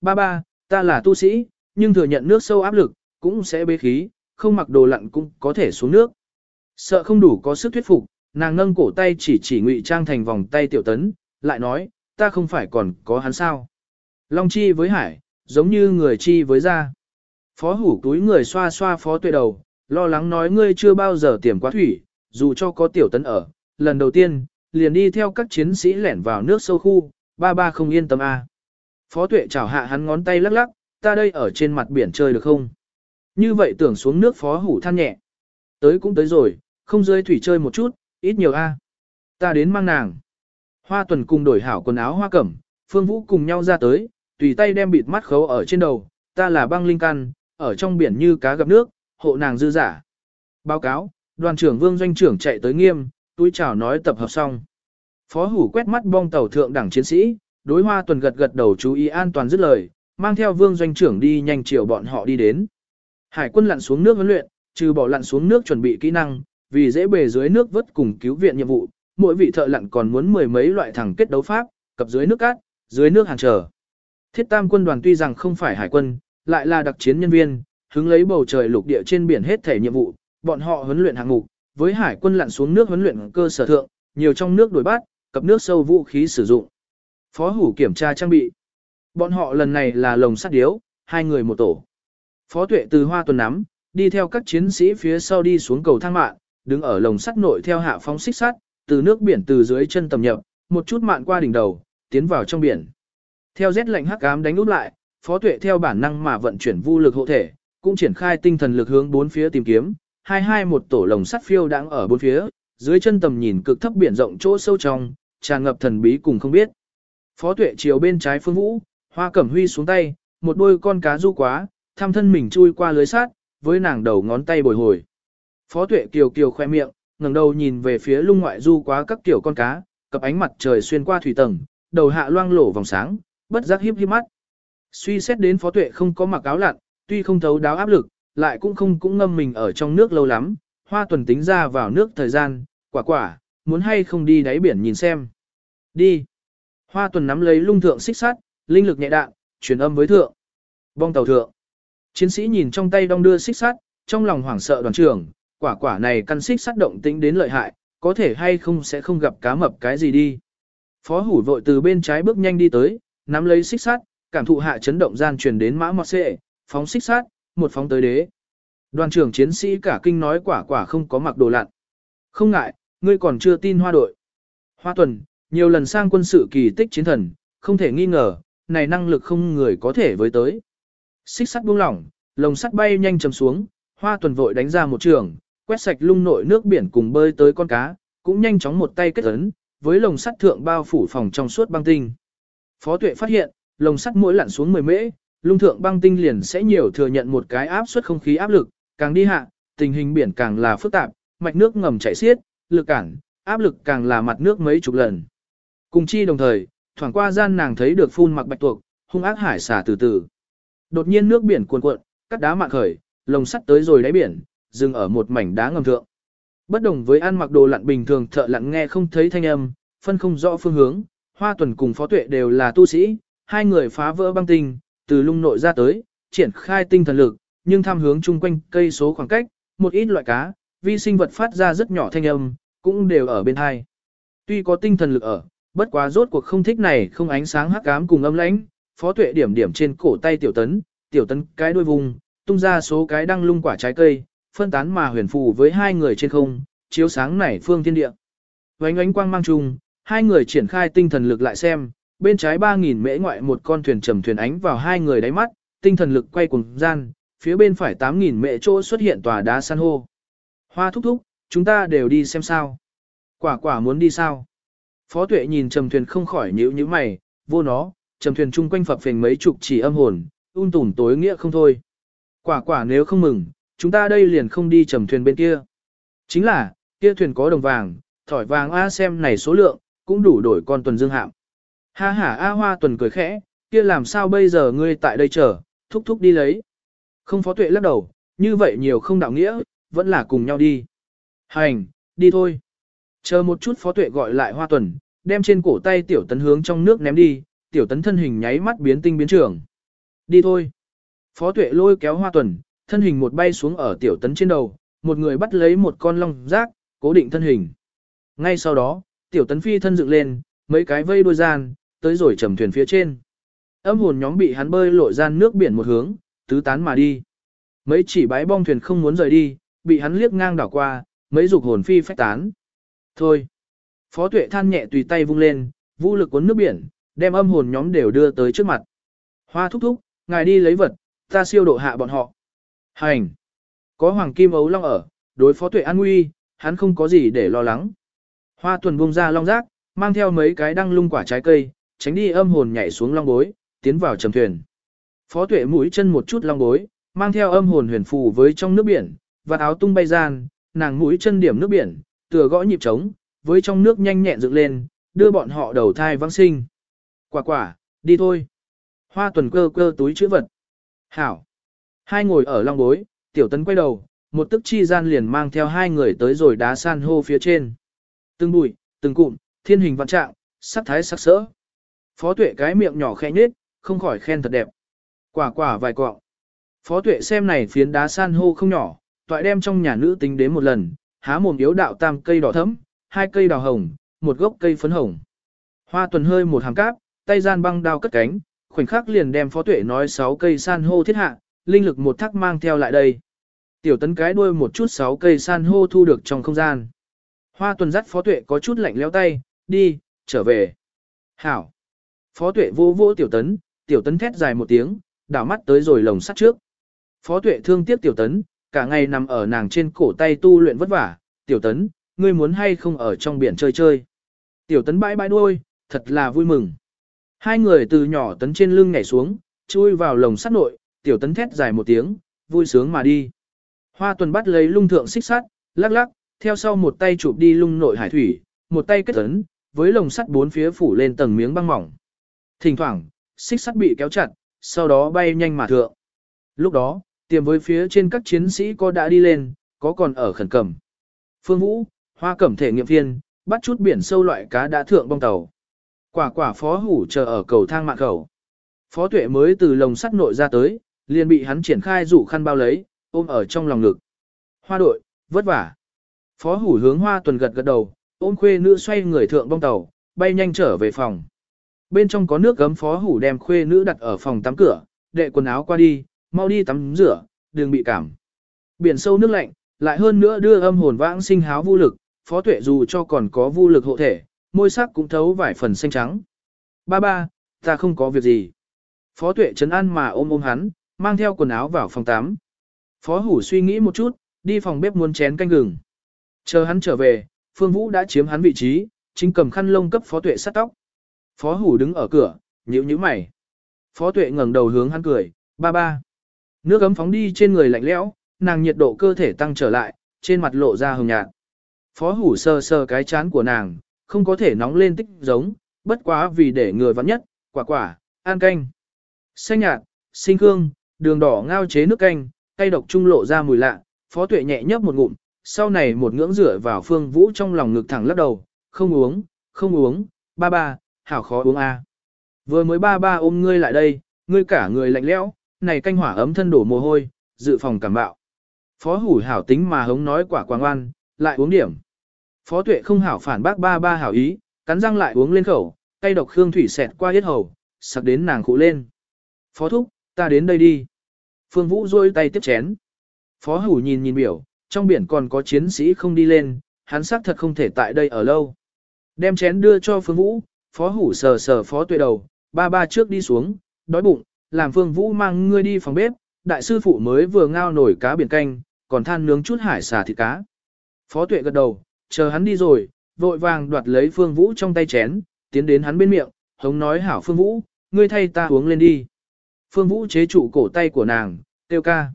ba ba, ta là tu sĩ, nhưng thừa nhận nước sâu áp lực, cũng sẽ bế khí, không mặc đồ lặn cũng có thể xuống nước. Sợ không đủ có sức thuyết phục, nàng nâng cổ tay chỉ chỉ ngụy trang thành vòng tay tiểu tấn, lại nói, ta không phải còn có hắn sao. Long chi với hải, giống như người chi với da. Phó hủ túi người xoa xoa phó tuệ đầu, lo lắng nói ngươi chưa bao giờ tiềm quá thủy, dù cho có tiểu tấn ở, lần đầu tiên, liền đi theo các chiến sĩ lẻn vào nước sâu khu, ba ba không yên tâm a. À. Phó tuệ chào hạ hắn ngón tay lắc lắc, ta đây ở trên mặt biển chơi được không? Như vậy tưởng xuống nước phó hủ than nhẹ. Tới cũng tới rồi, không rơi thủy chơi một chút, ít nhiều a. Ta đến mang nàng. Hoa tuần cùng đổi hảo quần áo hoa cẩm, phương vũ cùng nhau ra tới, tùy tay đem bịt mắt khấu ở trên đầu, ta là băng linh căn, ở trong biển như cá gặp nước, hộ nàng dư giả. Báo cáo, đoàn trưởng vương doanh trưởng chạy tới nghiêm, túi chào nói tập hợp xong. Phó hủ quét mắt bong tàu thượng đẳng chiến sĩ, đối hoa tuần gật gật đầu chú ý an toàn dứt lời, mang theo vương doanh trưởng đi nhanh chiều bọn họ đi đến. Hải quân lặn xuống nước huấn luyện, trừ bỏ lặn xuống nước chuẩn bị kỹ năng, vì dễ bề dưới nước vớt cùng cứu viện nhiệm vụ, mỗi vị thợ lặn còn muốn mười mấy loại thẳng kết đấu pháp, cập dưới nước cát, dưới nước hàng trở. Thiết tam quân đoàn tuy rằng không phải hải quân, lại là đặc chiến nhân viên, hứng lấy bầu trời lục địa trên biển hết thể nhiệm vụ, bọn họ huấn luyện hạng mục, với hải quân lặn xuống nước huấn luyện cơ sở thượng, nhiều trong nước đổi bát, cập nước sâu vũ khí sử dụng. Phó hủ kiểm tra trang bị. Bọn họ lần này là lồng sắt điếu, hai người một tổ. Phó tuệ từ hoa tuần nắm, đi theo các chiến sĩ phía sau đi xuống cầu thang mạng, đứng ở lồng sắt nội theo hạ phóng xích sắt, từ nước biển từ dưới chân tầm nhập, một chút mạn qua đỉnh đầu, tiến vào trong biển. Theo rét lạnh hắc ám đánh úp lại, phó tuệ theo bản năng mà vận chuyển vô lực hộ thể, cũng triển khai tinh thần lực hướng bốn phía tìm kiếm, hai hai một tổ lồng sắt phiêu đang ở bốn phía, dưới chân tầm nhìn cực thấp biển rộng chỗ sâu trong, tràn ngập thần bí cùng không biết. Phó tuệ chiều bên trái phương vũ, hoa cẩm huy xuống tay, một đôi con cá du quá, tham thân mình chui qua lưới sát, với nàng đầu ngón tay bồi hồi. Phó tuệ kiều kiều khoe miệng, ngẩng đầu nhìn về phía lung ngoại du quá các tiểu con cá, cặp ánh mặt trời xuyên qua thủy tầng, đầu hạ loang lổ vòng sáng, bất giác hiếp hiếp mắt. Suy xét đến phó tuệ không có mặc áo lặn, tuy không thấu đáo áp lực, lại cũng không cũng ngâm mình ở trong nước lâu lắm, hoa tuần tính ra vào nước thời gian, quả quả, muốn hay không đi đáy biển nhìn xem. Đi. Hoa tuần nắm lấy lung thượng xích sắt, linh lực nhẹ đạn, truyền âm với thượng. Bong tàu thượng. Chiến sĩ nhìn trong tay đong đưa xích sắt, trong lòng hoảng sợ đoàn trưởng, quả quả này căn xích sắt động tĩnh đến lợi hại, có thể hay không sẽ không gặp cá mập cái gì đi. Phó hủ vội từ bên trái bước nhanh đi tới, nắm lấy xích sắt, cảm thụ hạ chấn động gian truyền đến mã mọt xệ, phóng xích sắt, một phóng tới đế. Đoàn trưởng chiến sĩ cả kinh nói quả quả không có mặc đồ lặn. Không ngại, ngươi còn chưa tin hoa đội. Hoa tuần, nhiều lần sang quân sự kỳ tích chiến thần, không thể nghi ngờ, này năng lực không người có thể với tới. Xích sắt buông lỏng, lồng sắt bay nhanh chầm xuống, hoa tuần vội đánh ra một trường, quét sạch lung nội nước biển cùng bơi tới con cá, cũng nhanh chóng một tay kết ấn, với lồng sắt thượng bao phủ phòng trong suốt băng tinh. Phó tuệ phát hiện, lồng sắt mỗi lặn xuống 10 mễ, lung thượng băng tinh liền sẽ nhiều thừa nhận một cái áp suất không khí áp lực, càng đi hạ, tình hình biển càng là phức tạp, mạch nước ngầm chảy xiết, lực cản, áp lực càng là mặt nước mấy chục lần. Cùng chi đồng thời, thoảng qua gian nàng thấy được phun mặc bạch tuộc, hung ác hải xả từ từ. Đột nhiên nước biển cuồn cuộn, cắt đá mạn khởi, lồng sắt tới rồi đáy biển, dừng ở một mảnh đá ngầm thượng. Bất đồng với ăn mặc đồ lặn bình thường thợ lặn nghe không thấy thanh âm, phân không rõ phương hướng, Hoa Tuần cùng Phó Tuệ đều là tu sĩ, hai người phá vỡ băng tinh, từ lung nội ra tới, triển khai tinh thần lực, nhưng tham hướng chung quanh cây số khoảng cách, một ít loại cá, vi sinh vật phát ra rất nhỏ thanh âm, cũng đều ở bên hai. Tuy có tinh thần lực ở, bất quá rốt cuộc không thích này không ánh sáng hắc ám cùng âm lãnh, Phó Tuệ điểm điểm trên cổ tay tiểu tấn, tiểu tấn cái đuôi vùng, tung ra số cái đăng lung quả trái cây, phân tán mà huyền phù với hai người trên không, chiếu sáng nảy phương thiên địa. Vánh ánh quang mang chung, hai người triển khai tinh thần lực lại xem, bên trái ba nghìn mễ ngoại một con thuyền trầm thuyền ánh vào hai người đáy mắt, tinh thần lực quay cùng gian, phía bên phải 8.000 mễ chỗ xuất hiện tòa đá san hô. Hoa thúc thúc, chúng ta đều đi xem sao. Quả quả muốn đi sao? Phó tuệ nhìn trầm thuyền không khỏi nhíu nhíu mày, vô nó, trầm thuyền chung quanh phập phình mấy chục chỉ âm hồn, un tùn tối nghĩa không thôi. Quả quả nếu không mừng, chúng ta đây liền không đi trầm thuyền bên kia. Chính là, kia thuyền có đồng vàng, thỏi vàng A xem này số lượng, cũng đủ đổi con tuần dương hạm. Ha ha A hoa tuần cười khẽ, kia làm sao bây giờ ngươi tại đây chờ, thúc thúc đi lấy. Không phó tuệ lắc đầu, như vậy nhiều không đạo nghĩa, vẫn là cùng nhau đi. Hành, đi thôi. Chờ một chút phó tuệ gọi lại hoa tuần, đem trên cổ tay tiểu tấn hướng trong nước ném đi, tiểu tấn thân hình nháy mắt biến tinh biến trưởng. Đi thôi. Phó tuệ lôi kéo hoa tuần, thân hình một bay xuống ở tiểu tấn trên đầu, một người bắt lấy một con long rác, cố định thân hình. Ngay sau đó, tiểu tấn phi thân dựng lên, mấy cái vây đuôi gian, tới rồi trầm thuyền phía trên. Âm hồn nhóm bị hắn bơi lội gian nước biển một hướng, tứ tán mà đi. Mấy chỉ bái bong thuyền không muốn rời đi, bị hắn liếc ngang đảo qua, mấy dục hồn phi phách tán. Thôi. Phó tuệ than nhẹ tùy tay vung lên, vũ lực cuốn nước biển, đem âm hồn nhóm đều đưa tới trước mặt. Hoa thúc thúc, ngài đi lấy vật, ta siêu độ hạ bọn họ. Hành. Có hoàng kim ấu long ở, đối phó tuệ an nguy, hắn không có gì để lo lắng. Hoa tuần bung ra long rác, mang theo mấy cái đăng lung quả trái cây, tránh đi âm hồn nhảy xuống long bối, tiến vào trầm thuyền. Phó tuệ mũi chân một chút long bối, mang theo âm hồn huyền phù với trong nước biển, và áo tung bay gian, nàng mũi chân điểm nước biển, tựa gõ nhịp trống, với trong nước nhanh nhẹn dựng lên, đưa bọn họ đầu thai vãng sinh. Quả quả, đi thôi. Hoa tuần cơ cơ túi chữ vật. Hảo. Hai ngồi ở long bối, tiểu tấn quay đầu, một tức chi gian liền mang theo hai người tới rồi đá san hô phía trên. Từng bụi, từng cụm, thiên hình vạn trạng, sắc thái sắc sỡ. Phó tuệ cái miệng nhỏ khẽ nhết, không khỏi khen thật đẹp. Quả quả vài quọng. Phó tuệ xem này phiến đá san hô không nhỏ, toại đem trong nhà nữ tính đến một lần, há mồm yếu đạo tam cây đỏ thẫm, hai cây đào hồng, một gốc cây phấn hồng. Hoa tuần hơi một hàng cáp, tay gian băng đao cất cánh, khoảnh khắc liền đem phó tuệ nói sáu cây san hô thiết hạ, linh lực một thắc mang theo lại đây. Tiểu tấn cái đuôi một chút sáu cây san hô thu được trong không gian. Hoa tuần dắt phó tuệ có chút lạnh leo tay, đi, trở về. Hảo. Phó tuệ vô vô tiểu tấn, tiểu tấn thét dài một tiếng, đảo mắt tới rồi lồng sắt trước. Phó tuệ thương tiếc tiểu tấn, cả ngày nằm ở nàng trên cổ tay tu luyện vất vả, tiểu tấn, ngươi muốn hay không ở trong biển chơi chơi. Tiểu tấn bãi bãi đuôi, thật là vui mừng. Hai người từ nhỏ tấn trên lưng nhảy xuống, chui vào lồng sắt nội, tiểu tấn thét dài một tiếng, vui sướng mà đi. Hoa tuần bắt lấy lung thượng xích sắt, lắc lắc, theo sau một tay chụp đi lung nội hải thủy, một tay kết tấn, với lồng sắt bốn phía phủ lên tầng miếng băng mỏng. Thỉnh thoảng, xích sắt bị kéo chặt, sau đó bay nhanh mà thượng. Lúc đó, tiềm với phía trên các chiến sĩ có đã đi lên, có còn ở khẩn cầm. Phương Vũ, hoa cẩm thể nghiệm viên, bắt chút biển sâu loại cá đã thượng bong tàu. Quả quả phó hủ chờ ở cầu thang mạng cầu. Phó tuệ mới từ lồng sắt nội ra tới, liền bị hắn triển khai rủ khăn bao lấy, ôm ở trong lòng ngực. Hoa đội, vất vả. Phó hủ hướng hoa tuần gật gật đầu, ôm khuê nữ xoay người thượng bong tàu, bay nhanh trở về phòng. Bên trong có nước gấm phó hủ đem khuê nữ đặt ở phòng tắm cửa, đệ quần áo qua đi, mau đi tắm rửa, đừng bị cảm. Biển sâu nước lạnh, lại hơn nữa đưa âm hồn vãng sinh háo vô lực, phó tuệ dù cho còn có vô lực hộ thể, môi sắc cũng thấu vài phần xanh trắng. Ba ba, ta không có việc gì. Phó tuệ chấn an mà ôm ôm hắn, mang theo quần áo vào phòng tắm. Phó hủ suy nghĩ một chút, đi phòng bếp muốn chén canh gừng. Chờ hắn trở về, Phương Vũ đã chiếm hắn vị trí, chính cầm khăn lông cấp phó tuệ sát tóc. Phó hủ đứng ở cửa, nhíu nhíu mày. Phó tuệ ngẩng đầu hướng hắn cười, ba ba. Nước ấm phóng đi trên người lạnh lẽo, nàng nhiệt độ cơ thể tăng trở lại, trên mặt lộ ra hồng nhạt. Phó hủ sờ sờ cái chán của nàng, không có thể nóng lên tích giống, bất quá vì để người vắn nhất, quả quả, an canh. Xanh nhạt, sinh hương, đường đỏ ngao chế nước canh, cay độc trung lộ ra mùi lạ, phó tuệ nhẹ nhấp một ngụm, sau này một ngưỡng rửa vào phương vũ trong lòng ngực thẳng lắc đầu, không uống, không uống, ba ba, hảo khó uống a. Vừa mới ba ba ôm ngươi lại đây, ngươi cả người lạnh lẽo, này canh hỏa ấm thân đổ mồ hôi, dự phòng cảm bạo. Phó hủ hảo tính mà hống nói quả quang oan lại uống điểm. Phó tuệ không hảo phản bác ba ba hảo ý, cắn răng lại uống lên khẩu, cây độc khương thủy xẹt qua hết hầu, sặc đến nàng khụ lên. Phó thúc, ta đến đây đi. Phương Vũ rôi tay tiếp chén. Phó hủ nhìn nhìn biểu, trong biển còn có chiến sĩ không đi lên, hắn xác thật không thể tại đây ở lâu. Đem chén đưa cho Phương Vũ, Phó hủ sờ sờ Phó tuệ đầu, ba ba trước đi xuống, đói bụng, làm Phương Vũ mang ngươi đi phòng bếp, đại sư phụ mới vừa ngao nổi cá biển canh, còn than nướng chút hải xà thịt cá. Phó tuệ gật đầu, chờ hắn đi rồi, vội vàng đoạt lấy Phương Vũ trong tay chén, tiến đến hắn bên miệng, hống nói hảo Phương Vũ, ngươi thay ta uống lên đi. Phương Vũ chế trụ cổ tay của nàng, tiêu ca.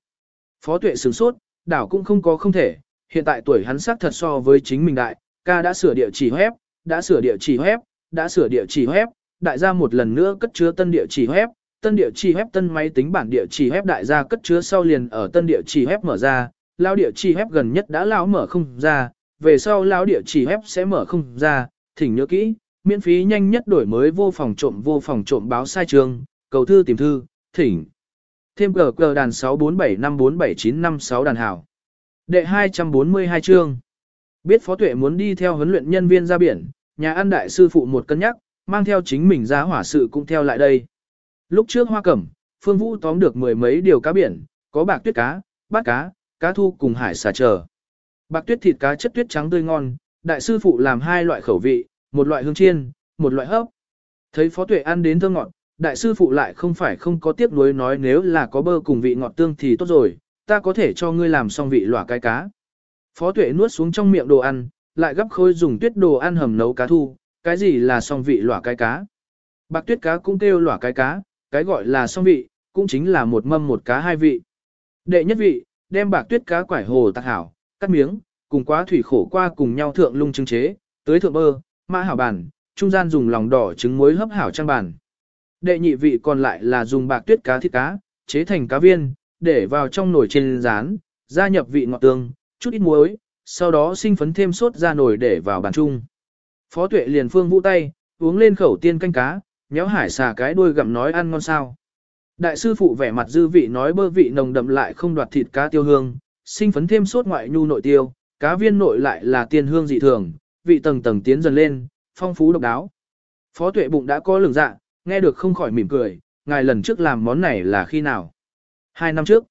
Phó tuệ sửng sốt, đảo cũng không có không thể, hiện tại tuổi hắn sắc thật so với chính mình đại, ca đã sửa địa chỉ web, đã sửa địa chỉ web, đã sửa địa chỉ web, đại gia một lần nữa cất chứa tân địa chỉ web, tân địa chỉ web tân máy tính bản địa chỉ web đại gia cất chứa sau liền ở tân địa chỉ web mở ra, lao địa chỉ web gần nhất đã lão mở không ra, về sau lão địa chỉ web sẽ mở không ra, thỉnh nhớ kỹ, miễn phí nhanh nhất đổi mới vô phòng trộm vô phòng trộm báo sai trường, cầu thư tìm thư, thỉnh. Thêm cờ cờ đàn 647547956 đàn hảo. Đệ 242 chương. Biết Phó Tuệ muốn đi theo huấn luyện nhân viên ra biển, nhà ăn đại sư phụ một cân nhắc, mang theo chính mình ra hỏa sự cũng theo lại đây. Lúc trước hoa cẩm, Phương Vũ tóm được mười mấy điều cá biển, có bạc tuyết cá, bát cá, cá thu cùng hải xà chờ. Bạc tuyết thịt cá chất tuyết trắng tươi ngon, đại sư phụ làm hai loại khẩu vị, một loại hương chiên, một loại hấp. Thấy Phó Tuệ ăn đến thơ ngọt, đại sư phụ lại không phải không có tiếc nuối nói nếu là có bơ cùng vị ngọt tương thì tốt rồi, ta có thể cho ngươi làm xong vị lỏa cái cá. Phó Tuệ nuốt xuống trong miệng đồ ăn, lại gấp khôi dùng tuyết đồ ăn hầm nấu cá thu, cái gì là xong vị lỏa cái cá. Bạc tuyết cá cũng kêu lỏa cái cá, cái gọi là song vị, cũng chính là một mâm một cá hai vị. Đệ nhất vị, đem bạc tuyết cá quải hồ tạc hảo, cắt miếng, cùng quá thủy khổ qua cùng nhau thượng lung trưng chế, tới thượng bơ, mã hảo bản, trung gian dùng lòng đỏ trứng muối hấp hảo trang bản. Đệ nhị vị còn lại là dùng bạc tuyết cá thịt cá, chế thành cá viên, để vào trong nồi trên rán, gia nhập vị ngọt tương, chút ít muối, sau đó sinh phấn thêm sốt ra nồi để vào bàn chung. Phó tuệ liền phương vũ tay, uống lên khẩu tiên canh cá, nhéo hải xà cái đuôi gặm nói ăn ngon sao. Đại sư phụ vẻ mặt dư vị nói bơ vị nồng đậm lại không đoạt thịt cá tiêu hương, sinh phấn thêm sốt ngoại nhu nội tiêu, cá viên nội lại là tiên hương dị thường, vị tầng tầng tiến dần lên, phong phú độc đáo. Phó tuệ bụng đã có lường dạ, nghe được không khỏi mỉm cười, ngài lần trước làm món này là khi nào? Hai năm trước.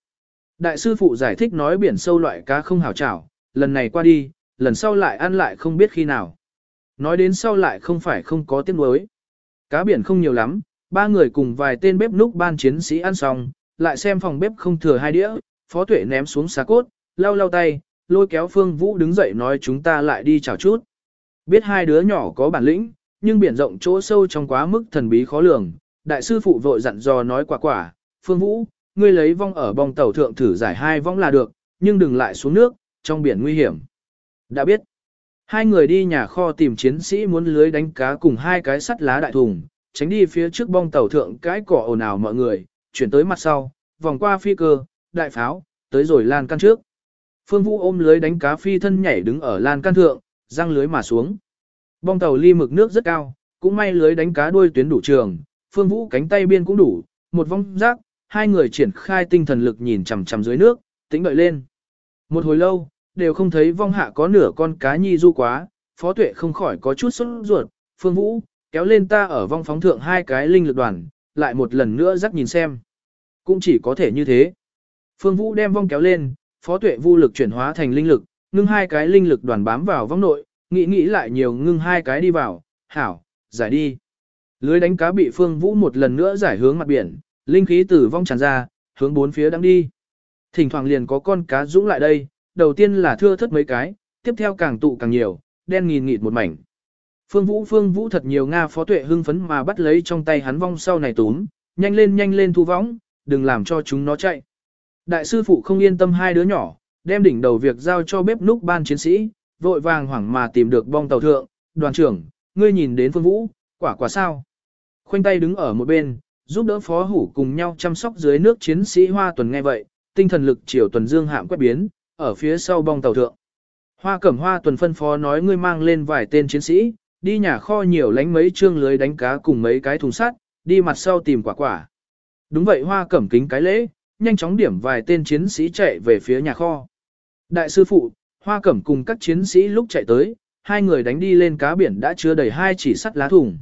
Đại sư phụ giải thích nói biển sâu loại cá không hảo chảo, lần này qua đi, lần sau lại ăn lại không biết khi nào. Nói đến sau lại không phải không có tiếng đối. Cá biển không nhiều lắm, ba người cùng vài tên bếp núc ban chiến sĩ ăn xong, lại xem phòng bếp không thừa hai đĩa, phó tuệ ném xuống xá cốt, lau lau tay, lôi kéo Phương Vũ đứng dậy nói chúng ta lại đi chào chút. Biết hai đứa nhỏ có bản lĩnh, nhưng biển rộng chỗ sâu trong quá mức thần bí khó lường, đại sư phụ vội dặn dò nói quả quả, Phương Vũ, ngươi lấy vong ở bong tàu thượng thử giải hai vong là được, nhưng đừng lại xuống nước, trong biển nguy hiểm. Đã biết, hai người đi nhà kho tìm chiến sĩ muốn lưới đánh cá cùng hai cái sắt lá đại thùng, tránh đi phía trước bong tàu thượng cái cỏ ồn ào mọi người, chuyển tới mặt sau, vòng qua phi cơ, đại pháo, tới rồi lan căn trước. Phương Vũ ôm lưới đánh cá phi thân nhảy đứng ở lan can thượng, răng lưới mà xuống. Bong tàu ly mực nước rất cao, cũng may lưới đánh cá đuôi tuyến đủ trường, Phương Vũ cánh tay biên cũng đủ, một vong rác, hai người triển khai tinh thần lực nhìn chằm chằm dưới nước, tính đợi lên. Một hồi lâu, đều không thấy vong hạ có nửa con cá nhi du quá, phó tuệ không khỏi có chút sốt ruột, Phương Vũ, kéo lên ta ở vong phóng thượng hai cái linh lực đoàn, lại một lần nữa rắc nhìn xem. Cũng chỉ có thể như thế. Phương Vũ đem vong kéo lên, phó tuệ vô lực chuyển hóa thành linh lực, ngưng hai cái linh lực đoàn bám vào vong nội, nghĩ nghĩ lại nhiều ngưng hai cái đi vào, hảo, giải đi. Lưới đánh cá bị Phương Vũ một lần nữa giải hướng mặt biển, linh khí từ vong tràn ra, hướng bốn phía đang đi. Thỉnh thoảng liền có con cá dũng lại đây, đầu tiên là thưa thất mấy cái, tiếp theo càng tụ càng nhiều, đen nghìn nghịt một mảnh. Phương Vũ Phương Vũ thật nhiều Nga phó tuệ hưng phấn mà bắt lấy trong tay hắn vong sau này túm, nhanh lên nhanh lên thu võng, đừng làm cho chúng nó chạy. Đại sư phụ không yên tâm hai đứa nhỏ, đem đỉnh đầu việc giao cho bếp núc ban chiến sĩ, vội vàng hoảng mà tìm được bong tàu thượng, đoàn trưởng, ngươi nhìn đến Phương Vũ, quả quả sao. Khoanh tay đứng ở một bên, giúp đỡ phó hủ cùng nhau chăm sóc dưới nước chiến sĩ hoa tuần nghe vậy, tinh thần lực chiều tuần dương hạm quét biến, ở phía sau bong tàu thượng. Hoa cẩm hoa tuần phân phó nói ngươi mang lên vài tên chiến sĩ, đi nhà kho nhiều lánh mấy trương lưới đánh cá cùng mấy cái thùng sắt, đi mặt sau tìm quả quả. Đúng vậy hoa cẩm kính cái lễ, nhanh chóng điểm vài tên chiến sĩ chạy về phía nhà kho. Đại sư phụ, hoa cẩm cùng các chiến sĩ lúc chạy tới, hai người đánh đi lên cá biển đã chứa đầy hai chỉ sắt lá thùng.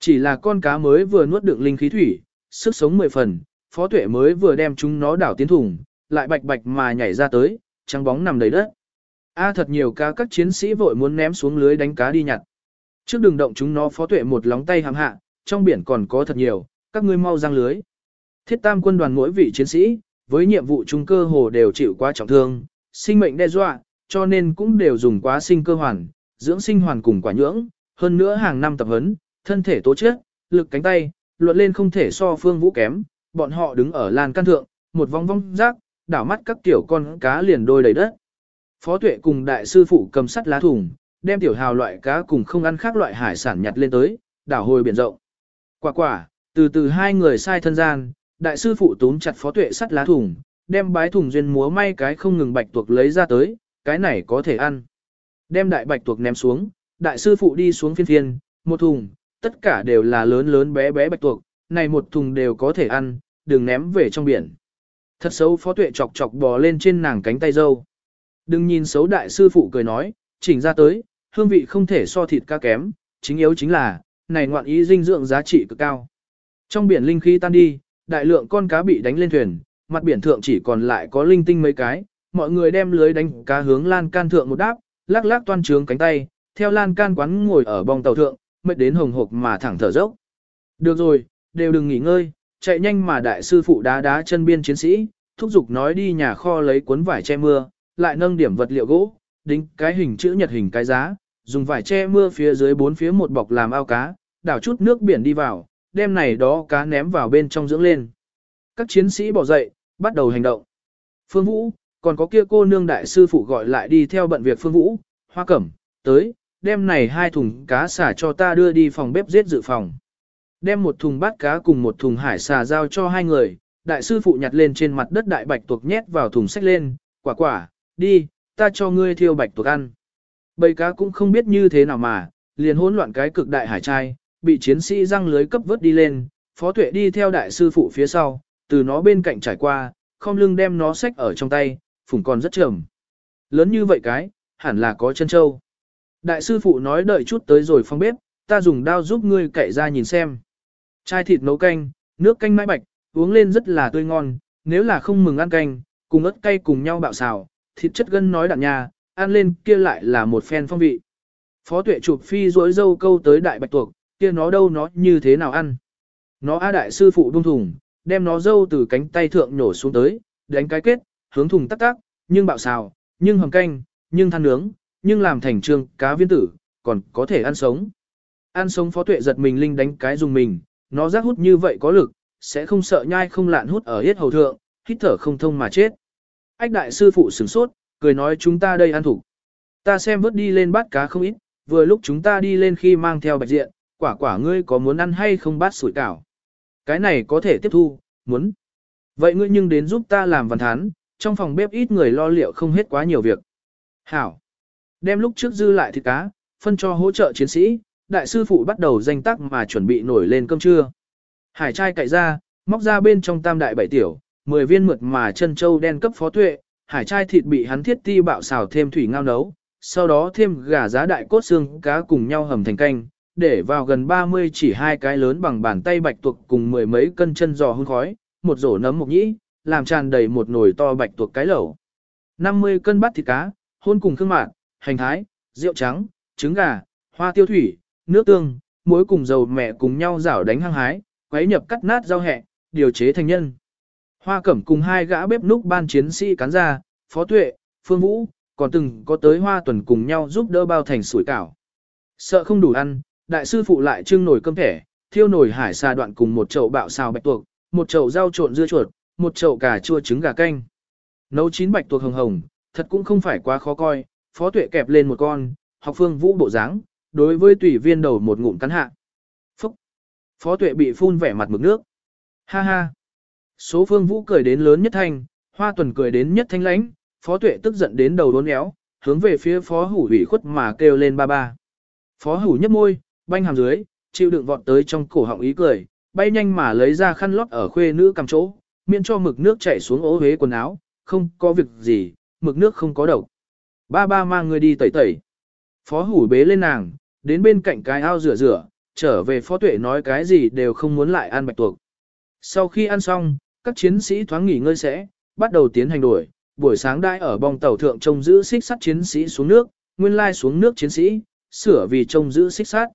Chỉ là con cá mới vừa nuốt được linh khí thủy, sức sống mười phần, phó tuệ mới vừa đem chúng nó đảo tiến thùng, lại bạch bạch mà nhảy ra tới, trắng bóng nằm đầy đất. A thật nhiều cá các chiến sĩ vội muốn ném xuống lưới đánh cá đi nhặt. Trước đường động chúng nó phó tuệ một lóng tay hàm hạ, trong biển còn có thật nhiều, các ngươi mau răng lưới. Thiết tam quân đoàn mỗi vị chiến sĩ, với nhiệm vụ trung cơ hồ đều chịu quá trọng thương, sinh mệnh đe dọa, cho nên cũng đều dùng quá sinh cơ hoàn, dưỡng sinh hoàn cùng quả nhưỡng, hơn nữa hàng năm tập huấn, thân thể tố chất, lực cánh tay, luận lên không thể so phương vũ kém, bọn họ đứng ở lan can thượng, một vòng vong rác, đảo mắt các tiểu con cá liền đôi đầy đất. Phó tuệ cùng đại sư phụ cầm sắt lá thùng, đem tiểu hào loại cá cùng không ăn khác loại hải sản nhặt lên tới, đảo hồi biển rộng. Quả quả, từ từ hai người sai thân gian, đại sư phụ túm chặt phó tuệ sắt lá thùng, đem bái thùng duyên múa may cái không ngừng bạch tuộc lấy ra tới, cái này có thể ăn. Đem đại bạch tuộc ném xuống, đại sư phụ đi xuống phiên phiên, một thùng, tất cả đều là lớn lớn bé bé bạch tuộc, này một thùng đều có thể ăn, đừng ném về trong biển. Thật xấu phó tuệ chọc chọc bò lên trên nàng cánh tay dâu. Đừng nhìn xấu đại sư phụ cười nói, chỉnh ra tới, hương vị không thể so thịt ca kém, chính yếu chính là, này ngoạn ý dinh dưỡng giá trị cực cao. Trong biển linh khí tan đi, đại lượng con cá bị đánh lên thuyền, mặt biển thượng chỉ còn lại có linh tinh mấy cái, mọi người đem lưới đánh cá hướng lan can thượng một đáp, lắc lắc toan trướng cánh tay, theo lan can quán ngồi ở bong tàu thượng, mệt đến hồng hộc mà thẳng thở dốc. Được rồi, đều đừng nghỉ ngơi, chạy nhanh mà đại sư phụ đá đá chân biên chiến sĩ, thúc giục nói đi nhà kho lấy cuốn vải che mưa, lại nâng điểm vật liệu gỗ, đính cái hình chữ nhật hình cái giá, dùng vải che mưa phía dưới bốn phía một bọc làm ao cá, đảo chút nước biển đi vào, đem này đó cá ném vào bên trong dưỡng lên. Các chiến sĩ bỏ dậy, bắt đầu hành động. Phương Vũ, còn có kia cô nương đại sư phụ gọi lại đi theo bận việc Phương Vũ, Hoa Cẩm, tới, đem này hai thùng cá xả cho ta đưa đi phòng bếp giết dự phòng. Đem một thùng bát cá cùng một thùng hải xà giao cho hai người, đại sư phụ nhặt lên trên mặt đất đại bạch tuộc nhét vào thùng sách lên, quả quả, đi, ta cho ngươi thiêu bạch tuộc ăn. Bầy cá cũng không biết như thế nào mà, liền hỗn loạn cái cực đại hải trai, bị chiến sĩ răng lưới cấp vớt đi lên, phó tuệ đi theo đại sư phụ phía sau, từ nó bên cạnh trải qua, không lưng đem nó xách ở trong tay, phủng còn rất trầm. Lớn như vậy cái, hẳn là có chân trâu. Đại sư phụ nói đợi chút tới rồi phong bếp, ta dùng đao giúp ngươi cậy ra nhìn xem. Chai thịt nấu canh, nước canh mãi bạch, uống lên rất là tươi ngon, nếu là không mừng ăn canh, cùng ớt cay cùng nhau bạo xào, thịt chất gân nói đạn nhà, ăn lên kia lại là một phen phong vị. Phó tuệ chụp phi rối dâu câu tới đại bạch tuộc, kia nó đâu nó như thế nào ăn. Nó A đại sư phụ buông thùng, đem nó dâu từ cánh tay thượng nhổ xuống tới, đánh cái kết, hướng thùng tắc tắc, nhưng bạo xào, nhưng hầm canh, nhưng than nướng, nhưng làm thành trương cá viên tử, còn có thể ăn sống. Ăn sống phó tuệ giật mình linh đánh cái dùng mình, nó rác hút như vậy có lực, sẽ không sợ nhai không lạn hút ở hết hầu thượng, hít thở không thông mà chết. Ách đại sư phụ sửng sốt, cười nói chúng ta đây ăn thủ. Ta xem vớt đi lên bát cá không ít, vừa lúc chúng ta đi lên khi mang theo bạch diện, quả quả ngươi có muốn ăn hay không bát sủi cảo. Cái này có thể tiếp thu, muốn. Vậy ngươi nhưng đến giúp ta làm văn thán, trong phòng bếp ít người lo liệu không hết quá nhiều việc. Hảo. Đem lúc trước dư lại thịt cá, phân cho hỗ trợ chiến sĩ, đại sư phụ bắt đầu danh tác mà chuẩn bị nổi lên cơm trưa. Hải trai cậy ra, móc ra bên trong tam đại bảy tiểu, 10 viên mượt mà chân châu đen cấp phó tuệ, hải trai thịt bị hắn thiết ti bạo xào thêm thủy ngao nấu, sau đó thêm gà giá đại cốt xương cá cùng nhau hầm thành canh, để vào gần 30 chỉ hai cái lớn bằng bàn tay bạch tuộc cùng mười mấy cân chân giò hun khói, một rổ nấm mộc nhĩ, làm tràn đầy một nồi to bạch tuộc cái lẩu. 50 cân bát thịt cá, hôn cùng khương mạn, hành thái, rượu trắng, trứng gà, hoa tiêu thủy, nước tương, muối cùng dầu mẹ cùng nhau rảo đánh hăng hái, quấy nhập cắt nát rau hẹ, điều chế thành nhân. Hoa cẩm cùng hai gã bếp núc ban chiến sĩ cán ra, phó tuệ, phương vũ, còn từng có tới hoa tuần cùng nhau giúp đỡ bao thành sủi cảo. Sợ không đủ ăn, đại sư phụ lại trưng nổi cơm thẻ, thiêu nồi hải xà đoạn cùng một chậu bạo xào bạch tuộc, một chậu rau trộn dưa chuột, một chậu cà chua trứng gà canh. Nấu chín bạch tuộc hồng hồng, thật cũng không phải quá khó coi, phó tuệ kẹp lên một con, học phương vũ bộ dáng, đối với tùy viên đầu một ngụm cắn hạ. Phúc! Phó tuệ bị phun vẻ mặt mực nước. Ha ha! Số phương vũ cười đến lớn nhất thanh, hoa tuần cười đến nhất thanh lãnh, phó tuệ tức giận đến đầu đốn éo, hướng về phía phó hủ ủy khuất mà kêu lên ba ba. Phó hủ nhấp môi, banh hàm dưới, chịu đựng vọt tới trong cổ họng ý cười, bay nhanh mà lấy ra khăn lót ở khuê nữ cầm chỗ, miễn cho mực nước chảy xuống ố huế quần áo, không có việc gì, mực nước không có độc. Ba ba mang người đi tẩy tẩy. Phó hủ bế lên nàng, đến bên cạnh cái ao rửa rửa, trở về phó tuệ nói cái gì đều không muốn lại ăn bạch tuộc. Sau khi ăn xong, các chiến sĩ thoáng nghỉ ngơi sẽ, bắt đầu tiến hành đuổi, buổi sáng đãi ở bong tàu thượng trông giữ xích sắt chiến sĩ xuống nước, nguyên lai xuống nước chiến sĩ, sửa vì trông giữ xích sắt.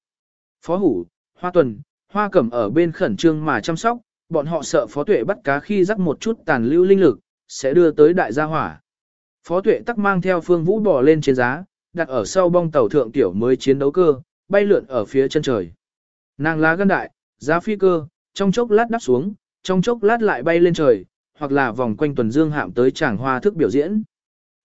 Phó hủ, hoa tuần, hoa cẩm ở bên khẩn trương mà chăm sóc, bọn họ sợ phó tuệ bắt cá khi rắc một chút tàn lưu linh lực, sẽ đưa tới đại gia hỏa. Phó tuệ tắc mang theo phương vũ bỏ lên trên giá, đặt ở sau bong tàu thượng tiểu mới chiến đấu cơ, bay lượn ở phía chân trời. Nàng lá gân đại, giá phi cơ, trong chốc lát đáp xuống, trong chốc lát lại bay lên trời, hoặc là vòng quanh tuần dương hạm tới tràng hoa thức biểu diễn.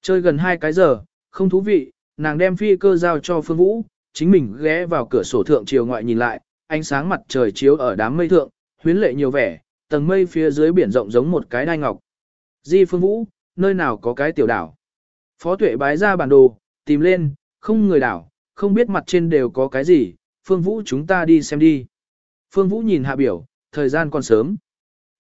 Chơi gần hai cái giờ, không thú vị, nàng đem phi cơ giao cho Phương Vũ, chính mình ghé vào cửa sổ thượng chiều ngoại nhìn lại, ánh sáng mặt trời chiếu ở đám mây thượng, huyến lệ nhiều vẻ, tầng mây phía dưới biển rộng giống một cái đai ngọc. Di Phương Vũ, nơi nào có cái tiểu đảo. Phó tuệ bái ra bản đồ, tìm lên, không người đảo, không biết mặt trên đều có cái gì, Phương Vũ chúng ta đi xem đi. Phương Vũ nhìn hạ biểu, thời gian còn sớm.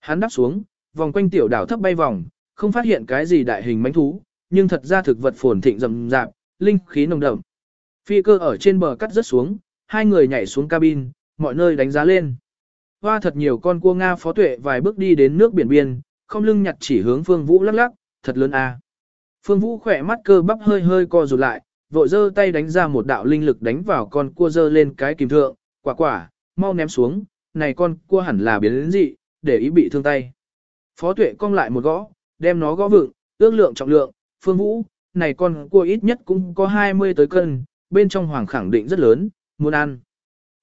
Hắn đáp xuống, vòng quanh tiểu đảo thấp bay vòng, không phát hiện cái gì đại hình mánh thú, nhưng thật ra thực vật phồn thịnh rậm rạp, linh khí nồng đậm. Phi cơ ở trên bờ cắt rất xuống, hai người nhảy xuống cabin, mọi nơi đánh giá lên. Hoa thật nhiều con cua Nga phó tuệ vài bước đi đến nước biển biên, không lưng nhặt chỉ hướng Phương Vũ lắc lắc, thật lớn a. À. Phương Vũ khỏe mắt cơ bắp hơi hơi co rụt lại, vội giơ tay đánh ra một đạo linh lực đánh vào con cua dơ lên cái kìm thượng, quả quả, mau ném xuống, này con cua hẳn là biến đến dị, để ý bị thương tay. Phó tuệ cong lại một gõ, đem nó gõ vựng, ước lượng trọng lượng, Phương Vũ, này con cua ít nhất cũng có 20 tới cân, bên trong hoàng khẳng định rất lớn, muốn ăn.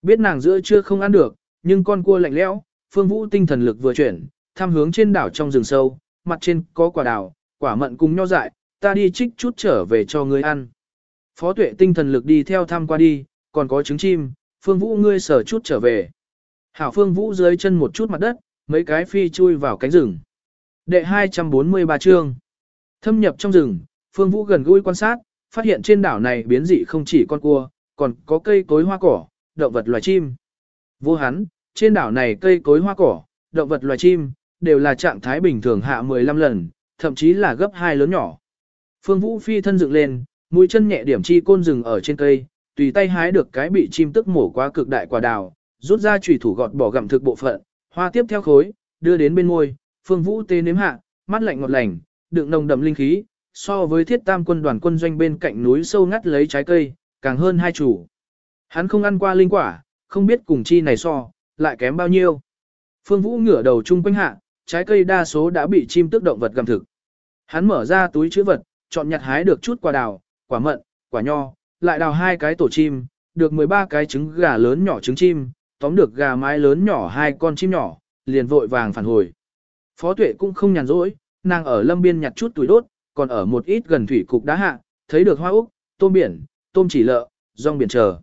Biết nàng giữa chưa không ăn được, nhưng con cua lạnh lẽo, Phương Vũ tinh thần lực vừa chuyển, tham hướng trên đảo trong rừng sâu, mặt trên có quả đào, quả mận cùng nho dại, ta đi trích chút trở về cho ngươi ăn. Phó tuệ tinh thần lực đi theo thăm qua đi, còn có trứng chim, Phương Vũ ngươi sở chút trở về. Hảo Phương Vũ dưới chân một chút mặt đất, mấy cái phi chui vào cánh rừng. Đệ 243 chương. Thâm nhập trong rừng, Phương Vũ gần gũi quan sát, phát hiện trên đảo này biến dị không chỉ con cua, còn có cây cối hoa cỏ, động vật loài chim. Vô hắn, trên đảo này cây cối hoa cỏ, động vật loài chim, đều là trạng thái bình thường hạ 15 lần, thậm chí là gấp 2 lớn nhỏ. Phương Vũ phi thân dựng lên, mũi chân nhẹ điểm chi côn rừng ở trên cây, tùy tay hái được cái bị chim tức mổ quá cực đại quả đào, rút ra chủy thủ gọt bỏ gặm thực bộ phận, hoa tiếp theo khối, đưa đến bên môi, Phương Vũ tê nếm hạ, mắt lạnh ngọt lành, đựng nồng đậm linh khí, so với thiết tam quân đoàn quân doanh bên cạnh núi sâu ngắt lấy trái cây, càng hơn hai chủ. Hắn không ăn qua linh quả, không biết cùng chi này so, lại kém bao nhiêu. Phương Vũ ngửa đầu chung quanh hạ, trái cây đa số đã bị chim tức động vật gặm thực. Hắn mở ra túi chứa vật, chọn nhặt hái được chút quả đào, quả mận, quả nho, lại đào hai cái tổ chim, được 13 cái trứng gà lớn nhỏ trứng chim, tóm được gà mái lớn nhỏ hai con chim nhỏ, liền vội vàng phản hồi. Phó tuệ cũng không nhàn rỗi, nàng ở lâm biên nhặt chút tuổi đốt, còn ở một ít gần thủy cục đá hạ, thấy được hoa úc, tôm biển, tôm chỉ lợ, rong biển chờ.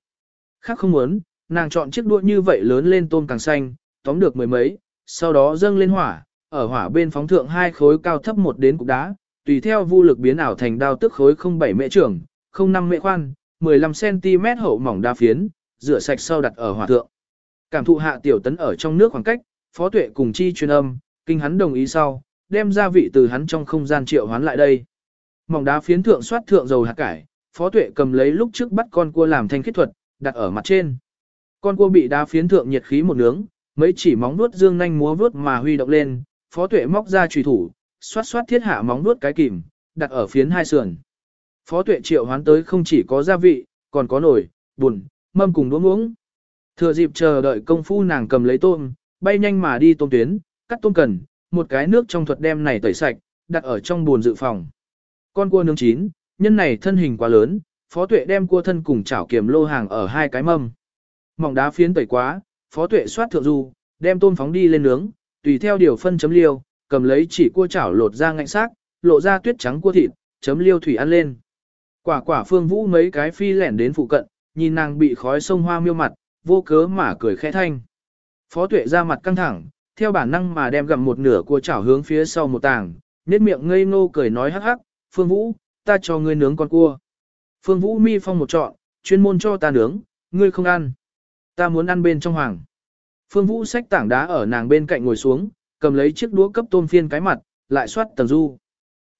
Khác không muốn, nàng chọn chiếc đũa như vậy lớn lên tôm càng xanh, tóm được mười mấy, sau đó dâng lên hỏa, ở hỏa bên phóng thượng hai khối cao thấp một đến cục đá, tùy theo vu lực biến ảo thành đao tức khối 07 mệ trưởng, 05 mệ khoan, 15cm hậu mỏng đa phiến, rửa sạch sau đặt ở hỏa thượng. Cảm thụ hạ tiểu tấn ở trong nước khoảng cách, phó tuệ cùng chi truyền âm, kinh hắn đồng ý sau, đem gia vị từ hắn trong không gian triệu hoán lại đây. Mỏng đá phiến thượng xoát thượng dầu hạt cải, phó tuệ cầm lấy lúc trước bắt con cua làm thanh kết thuật, đặt ở mặt trên. Con cua bị đá phiến thượng nhiệt khí một nướng, mấy chỉ móng vuốt dương nhanh múa vuốt mà huy động lên, phó tuệ móc ra trùy thủ, xoát xoát thiết hạ móng nuốt cái kìm, đặt ở phiến hai sườn. Phó tuệ triệu hoán tới không chỉ có gia vị, còn có nồi, bùn, mâm cùng đũa muỗng. Thừa dịp chờ đợi công phu nàng cầm lấy tôm, bay nhanh mà đi tôm tuyến, cắt tôm cần, một cái nước trong thuật đem này tẩy sạch, đặt ở trong buồn dự phòng. Con cua nướng chín, nhân này thân hình quá lớn, phó tuệ đem cua thân cùng chảo kiềm lô hàng ở hai cái mâm. Mỏng đá phiến tẩy quá, phó tuệ xoát thượng du, đem tôm phóng đi lên nướng, tùy theo điều phân chấm liêu, cầm lấy chỉ cua chảo lột ra ngạnh xác, lộ ra tuyết trắng cua thịt, chấm liêu thủy ăn lên. Quả quả phương vũ mấy cái phi lẻn đến phụ cận, nhìn nàng bị khói sông hoa miêu mặt, vô cớ mà cười khẽ thanh. Phó tuệ ra mặt căng thẳng, theo bản năng mà đem gặm một nửa cua chảo hướng phía sau một tàng, nét miệng ngây ngô cười nói hắc hắc, phương vũ, ta cho ngươi nướng con cua. Phương vũ mi phong một trọn, chuyên môn cho ta nướng, ngươi không ăn. Ta muốn ăn bên trong hoàng. Phương vũ xách tảng đá ở nàng bên cạnh ngồi xuống, cầm lấy chiếc đũa cấp tôm phiên cái mặt, lại xoát tầng du.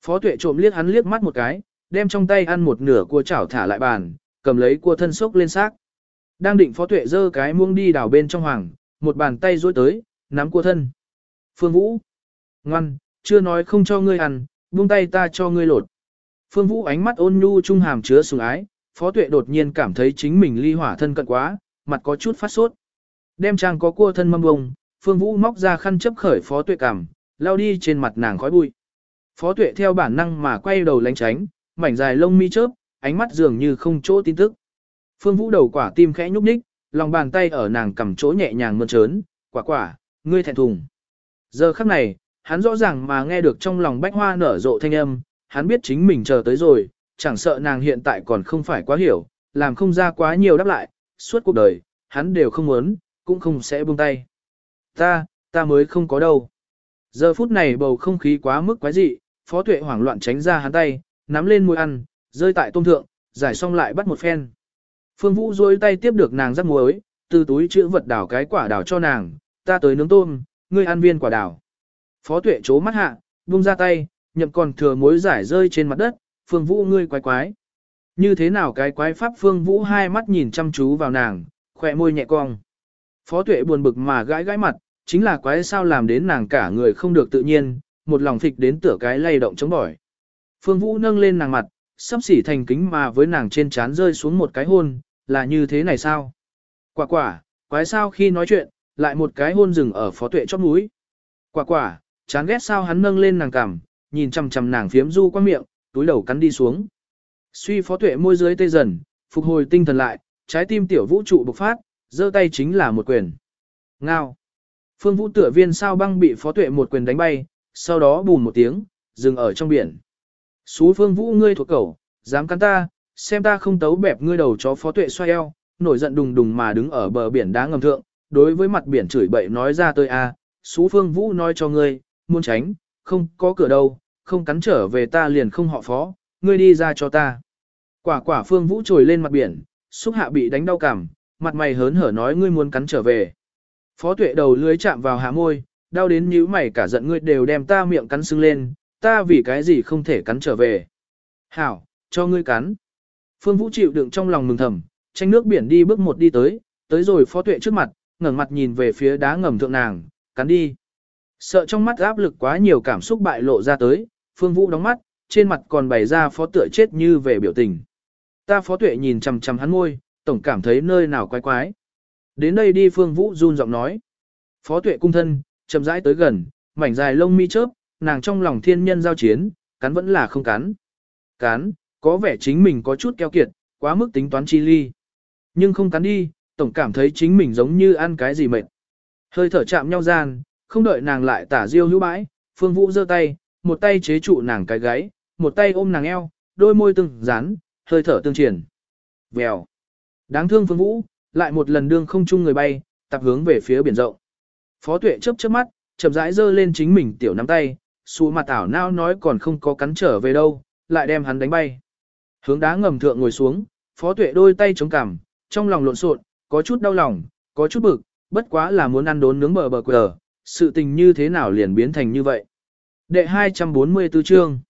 Phó tuệ trộm liếc hắn liếc mắt một cái, đem trong tay ăn một nửa cua chảo thả lại bàn, cầm lấy cua thân xúc lên xác. Đang định phó tuệ giơ cái muông đi đào bên trong hoàng, một bàn tay duỗi tới, nắm cua thân. Phương Vũ. Ngoan, chưa nói không cho ngươi ăn, buông tay ta cho ngươi lột. Phương Vũ ánh mắt ôn nhu trung hàm chứa sủng ái, phó tuệ đột nhiên cảm thấy chính mình ly hỏa thân cận quá, mặt có chút phát sốt. Đem trang có cua thân mâm bông, Phương Vũ móc ra khăn chấp khởi phó tuệ cằm, lao đi trên mặt nàng khói bụi. Phó tuệ theo bản năng mà quay đầu lánh tránh, mảnh dài lông mi chớp, ánh mắt dường như không chỗ tin tức. Phương Vũ đầu quả tim khẽ nhúc nhích, lòng bàn tay ở nàng cầm chỗ nhẹ nhàng mơn trớn, quả quả, ngươi thẹn thùng. Giờ khắc này, hắn rõ ràng mà nghe được trong lòng bách hoa nở rộ thanh âm, hắn biết chính mình chờ tới rồi, chẳng sợ nàng hiện tại còn không phải quá hiểu, làm không ra quá nhiều đáp lại, suốt cuộc đời, hắn đều không muốn, cũng không sẽ buông tay. Ta, ta mới không có đâu. Giờ phút này bầu không khí quá mức quái dị, phó tuệ hoảng loạn tránh ra hắn tay, nắm lên môi ăn, rơi tại tôm thượng, giải xong lại bắt một phen. Phương Vũ duỗi tay tiếp được nàng rắc muối, từ túi chữ vật đảo cái quả đảo cho nàng, ta tới nướng tôm, ngươi ăn viên quả đảo. Phó tuệ chố mắt hạ, buông ra tay, nhậm còn thừa muối giải rơi trên mặt đất, phương vũ ngươi quái quái. Như thế nào cái quái pháp phương vũ hai mắt nhìn chăm chú vào nàng, khỏe môi nhẹ cong. Phó tuệ buồn bực mà gãi gãi mặt, chính là quái sao làm đến nàng cả người không được tự nhiên, một lòng phịch đến tửa cái lay động chống bỏi. Phương Vũ nâng lên nàng mặt, sắp xỉ thành kính mà với nàng trên trán rơi xuống một cái hôn, là như thế này sao? Quả quả, quái sao khi nói chuyện, lại một cái hôn rừng ở phó tuệ chóp mũi. Quả quả, chán ghét sao hắn nâng lên nàng cằm, nhìn chằm chằm nàng phiếm du qua miệng, túi đầu cắn đi xuống. Suy phó tuệ môi dưới tê dần, phục hồi tinh thần lại, trái tim tiểu vũ trụ bộc phát, giơ tay chính là một quyền. Ngao. Phương vũ tựa viên sao băng bị phó tuệ một quyền đánh bay, sau đó bùm một tiếng, dừng ở trong biển. Xú phương vũ ngươi thuộc cẩu, dám cắn ta, xem ta không tấu bẹp ngươi đầu chó phó tuệ xoay eo, nổi giận đùng đùng mà đứng ở bờ biển đá ngầm thượng, đối với mặt biển chửi bậy nói ra tôi a, à, xú phương vũ nói cho ngươi, muốn tránh, không có cửa đâu, không cắn trở về ta liền không họ phó, ngươi đi ra cho ta. Quả quả phương vũ trồi lên mặt biển, xúc hạ bị đánh đau cảm, mặt mày hớn hở nói ngươi muốn cắn trở về. Phó tuệ đầu lưới chạm vào há môi, đau đến nhíu mày cả giận ngươi đều đem ta miệng cắn sưng lên, ta vì cái gì không thể cắn trở về. Hảo, cho ngươi cắn. Phương Vũ chịu đựng trong lòng mừng thầm, tranh nước biển đi bước một đi tới, tới rồi phó tuệ trước mặt, ngẩng mặt nhìn về phía đá ngầm thượng nàng, cắn đi. Sợ trong mắt áp lực quá nhiều cảm xúc bại lộ ra tới, Phương Vũ đóng mắt, trên mặt còn bày ra phó tựa chết như về biểu tình. Ta phó tuệ nhìn chằm chằm hắn môi, tổng cảm thấy nơi nào quái quái. Đến đây đi Phương Vũ run giọng nói. Phó tuệ cung thân, chậm rãi tới gần, mảnh dài lông mi chớp, nàng trong lòng thiên nhân giao chiến, cắn vẫn là không cắn. Cắn, có vẻ chính mình có chút keo kiệt, quá mức tính toán chi ly. Nhưng không cắn đi, tổng cảm thấy chính mình giống như ăn cái gì mệt. Hơi thở chạm nhau gian, không đợi nàng lại tả diêu hữu bãi, Phương Vũ giơ tay, một tay chế trụ nàng cái gáy, một tay ôm nàng eo, đôi môi từng dán, hơi thở tương triển. Vèo. Đáng thương Phương Vũ, lại một lần đương không chung người bay, tập hướng về phía biển rộng. Phó Tuệ chớp chớp mắt, chậm rãi giơ lên chính mình tiểu nắm tay, xù mặt tảo nao nói còn không có cắn trở về đâu, lại đem hắn đánh bay. Hướng đá ngầm thượng ngồi xuống, Phó Tuệ đôi tay chống cằm, trong lòng lộn xộn, có chút đau lòng, có chút bực, bất quá là muốn ăn đốn nướng bờ bờ quờ, sự tình như thế nào liền biến thành như vậy. Đệ 244 chương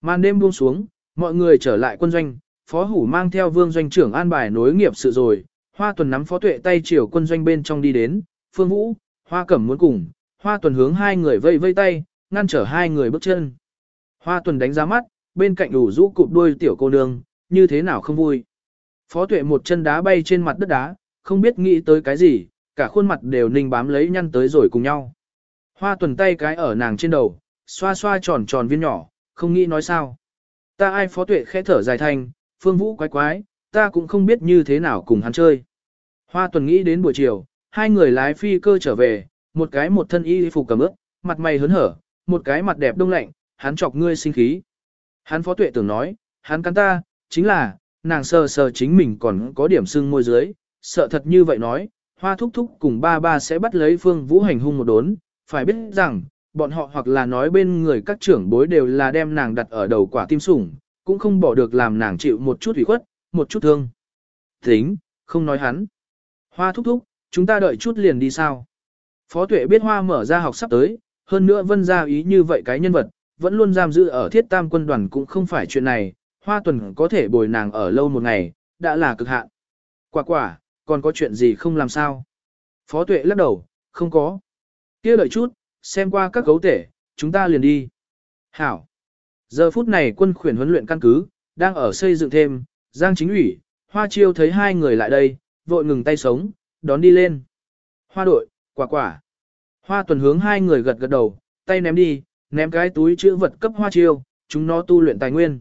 Màn đêm buông xuống, mọi người trở lại quân doanh, Phó Hủ mang theo vương doanh trưởng an bài nối nghiệp sự rồi, Hoa Tuần nắm Phó Tuệ tay chiều quân doanh bên trong đi đến, Phương Vũ, Hoa Cẩm muốn cùng, Hoa Tuần hướng hai người vây vây tay, ngăn trở hai người bước chân. Hoa Tuần đánh giá mắt, bên cạnh đủ rũ cụp đuôi tiểu cô nương, như thế nào không vui. Phó Tuệ một chân đá bay trên mặt đất đá, không biết nghĩ tới cái gì, cả khuôn mặt đều ninh bám lấy nhăn tới rồi cùng nhau. Hoa Tuần tay cái ở nàng trên đầu, xoa xoa tròn tròn viên nhỏ, không nghĩ nói sao. Ta ai Phó Tuệ khẽ thở dài thanh, Phương Vũ quái quái, ta cũng không biết như thế nào cùng hắn chơi. Hoa Tuần nghĩ đến buổi chiều, hai người lái phi cơ trở về, một cái một thân y phục cầm ướp, mặt mày hớn hở, một cái mặt đẹp đông lạnh, hắn chọc ngươi sinh khí. Hắn phó tuệ tưởng nói, hắn cắn ta, chính là, nàng sờ sờ chính mình còn có điểm sưng môi dưới, sợ thật như vậy nói, hoa thúc thúc cùng ba ba sẽ bắt lấy phương vũ hành hung một đốn, phải biết rằng, bọn họ hoặc là nói bên người các trưởng bối đều là đem nàng đặt ở đầu quả tim sủng, cũng không bỏ được làm nàng chịu một chút ủy khuất, một chút thương. Tính, không nói hắn. Hoa thúc thúc, chúng ta đợi chút liền đi sao? Phó tuệ biết hoa mở ra học sắp tới, hơn nữa vân ra ý như vậy cái nhân vật, vẫn luôn giam giữ ở thiết tam quân đoàn cũng không phải chuyện này, hoa tuần có thể bồi nàng ở lâu một ngày, đã là cực hạn. Quả quả, còn có chuyện gì không làm sao? Phó tuệ lắc đầu, không có. kia đợi chút, xem qua các cấu tể, chúng ta liền đi. Hảo. Giờ phút này quân khuyển huấn luyện căn cứ, đang ở xây dựng thêm, Giang chính ủy, Hoa Chiêu thấy hai người lại đây, vội ngừng tay sống, đón đi lên. Hoa đội, quả quả. Hoa tuần hướng hai người gật gật đầu, tay ném đi, ném cái túi chữ vật cấp hoa chiêu, chúng nó tu luyện tài nguyên.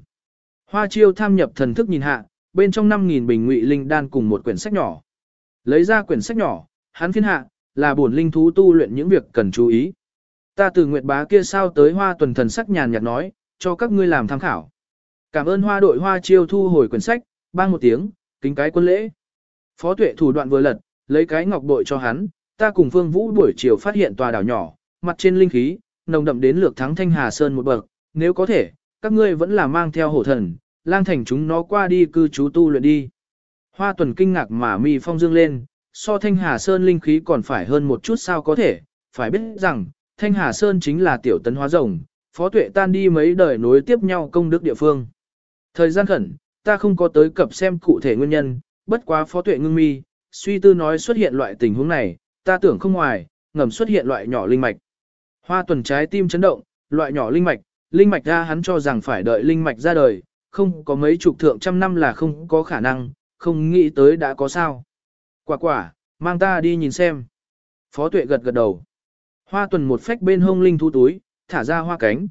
Hoa chiêu tham nhập thần thức nhìn hạ, bên trong 5.000 bình ngụy linh đan cùng một quyển sách nhỏ. Lấy ra quyển sách nhỏ, hắn phiên hạ, là buồn linh thú tu luyện những việc cần chú ý. Ta từ nguyệt bá kia sao tới hoa tuần thần sắc nhàn nhạt nói, cho các ngươi làm tham khảo. Cảm ơn hoa đội hoa chiêu thu hồi quyển sách, bang một tiếng, kính cái quân lễ. Phó tuệ thủ đoạn vừa lật, lấy cái ngọc bội cho hắn, ta cùng Phương Vũ buổi chiều phát hiện tòa đảo nhỏ, mặt trên linh khí, nồng đậm đến lược thắng Thanh Hà Sơn một bậc, nếu có thể, các ngươi vẫn là mang theo hổ thần, lang thành chúng nó qua đi cư trú tu luyện đi. Hoa tuần kinh ngạc mà mi phong dương lên, so Thanh Hà Sơn linh khí còn phải hơn một chút sao có thể, phải biết rằng, Thanh Hà Sơn chính là tiểu tấn hóa rồng, phó tuệ tan đi mấy đời nối tiếp nhau công đức địa phương. Thời gian khẩn, ta không có tới cập xem cụ thể nguyên nhân, bất quá phó tuệ ngưng mi, suy tư nói xuất hiện loại tình huống này, ta tưởng không ngoài, ngầm xuất hiện loại nhỏ linh mạch. Hoa tuần trái tim chấn động, loại nhỏ linh mạch, linh mạch ra hắn cho rằng phải đợi linh mạch ra đời, không có mấy chục thượng trăm năm là không có khả năng, không nghĩ tới đã có sao. Quả quả, mang ta đi nhìn xem. Phó tuệ gật gật đầu. Hoa tuần một phách bên hông linh thú túi, thả ra hoa cánh.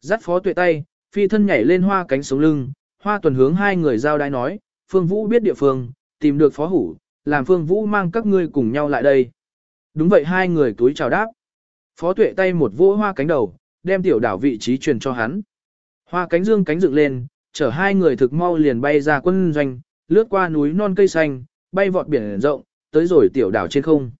Dắt phó tuệ tay, phi thân nhảy lên hoa cánh sống lưng, hoa tuần hướng hai người giao đái nói, Phương Vũ biết địa phương, tìm được phó hủ, làm Phương Vũ mang các ngươi cùng nhau lại đây. Đúng vậy hai người túi chào đáp. Phó tuệ tay một vỗ hoa cánh đầu, đem tiểu đảo vị trí truyền cho hắn. Hoa cánh dương cánh dựng lên, chở hai người thực mau liền bay ra quân doanh, lướt qua núi non cây xanh, bay vọt biển rộng, tới rồi tiểu đảo trên không.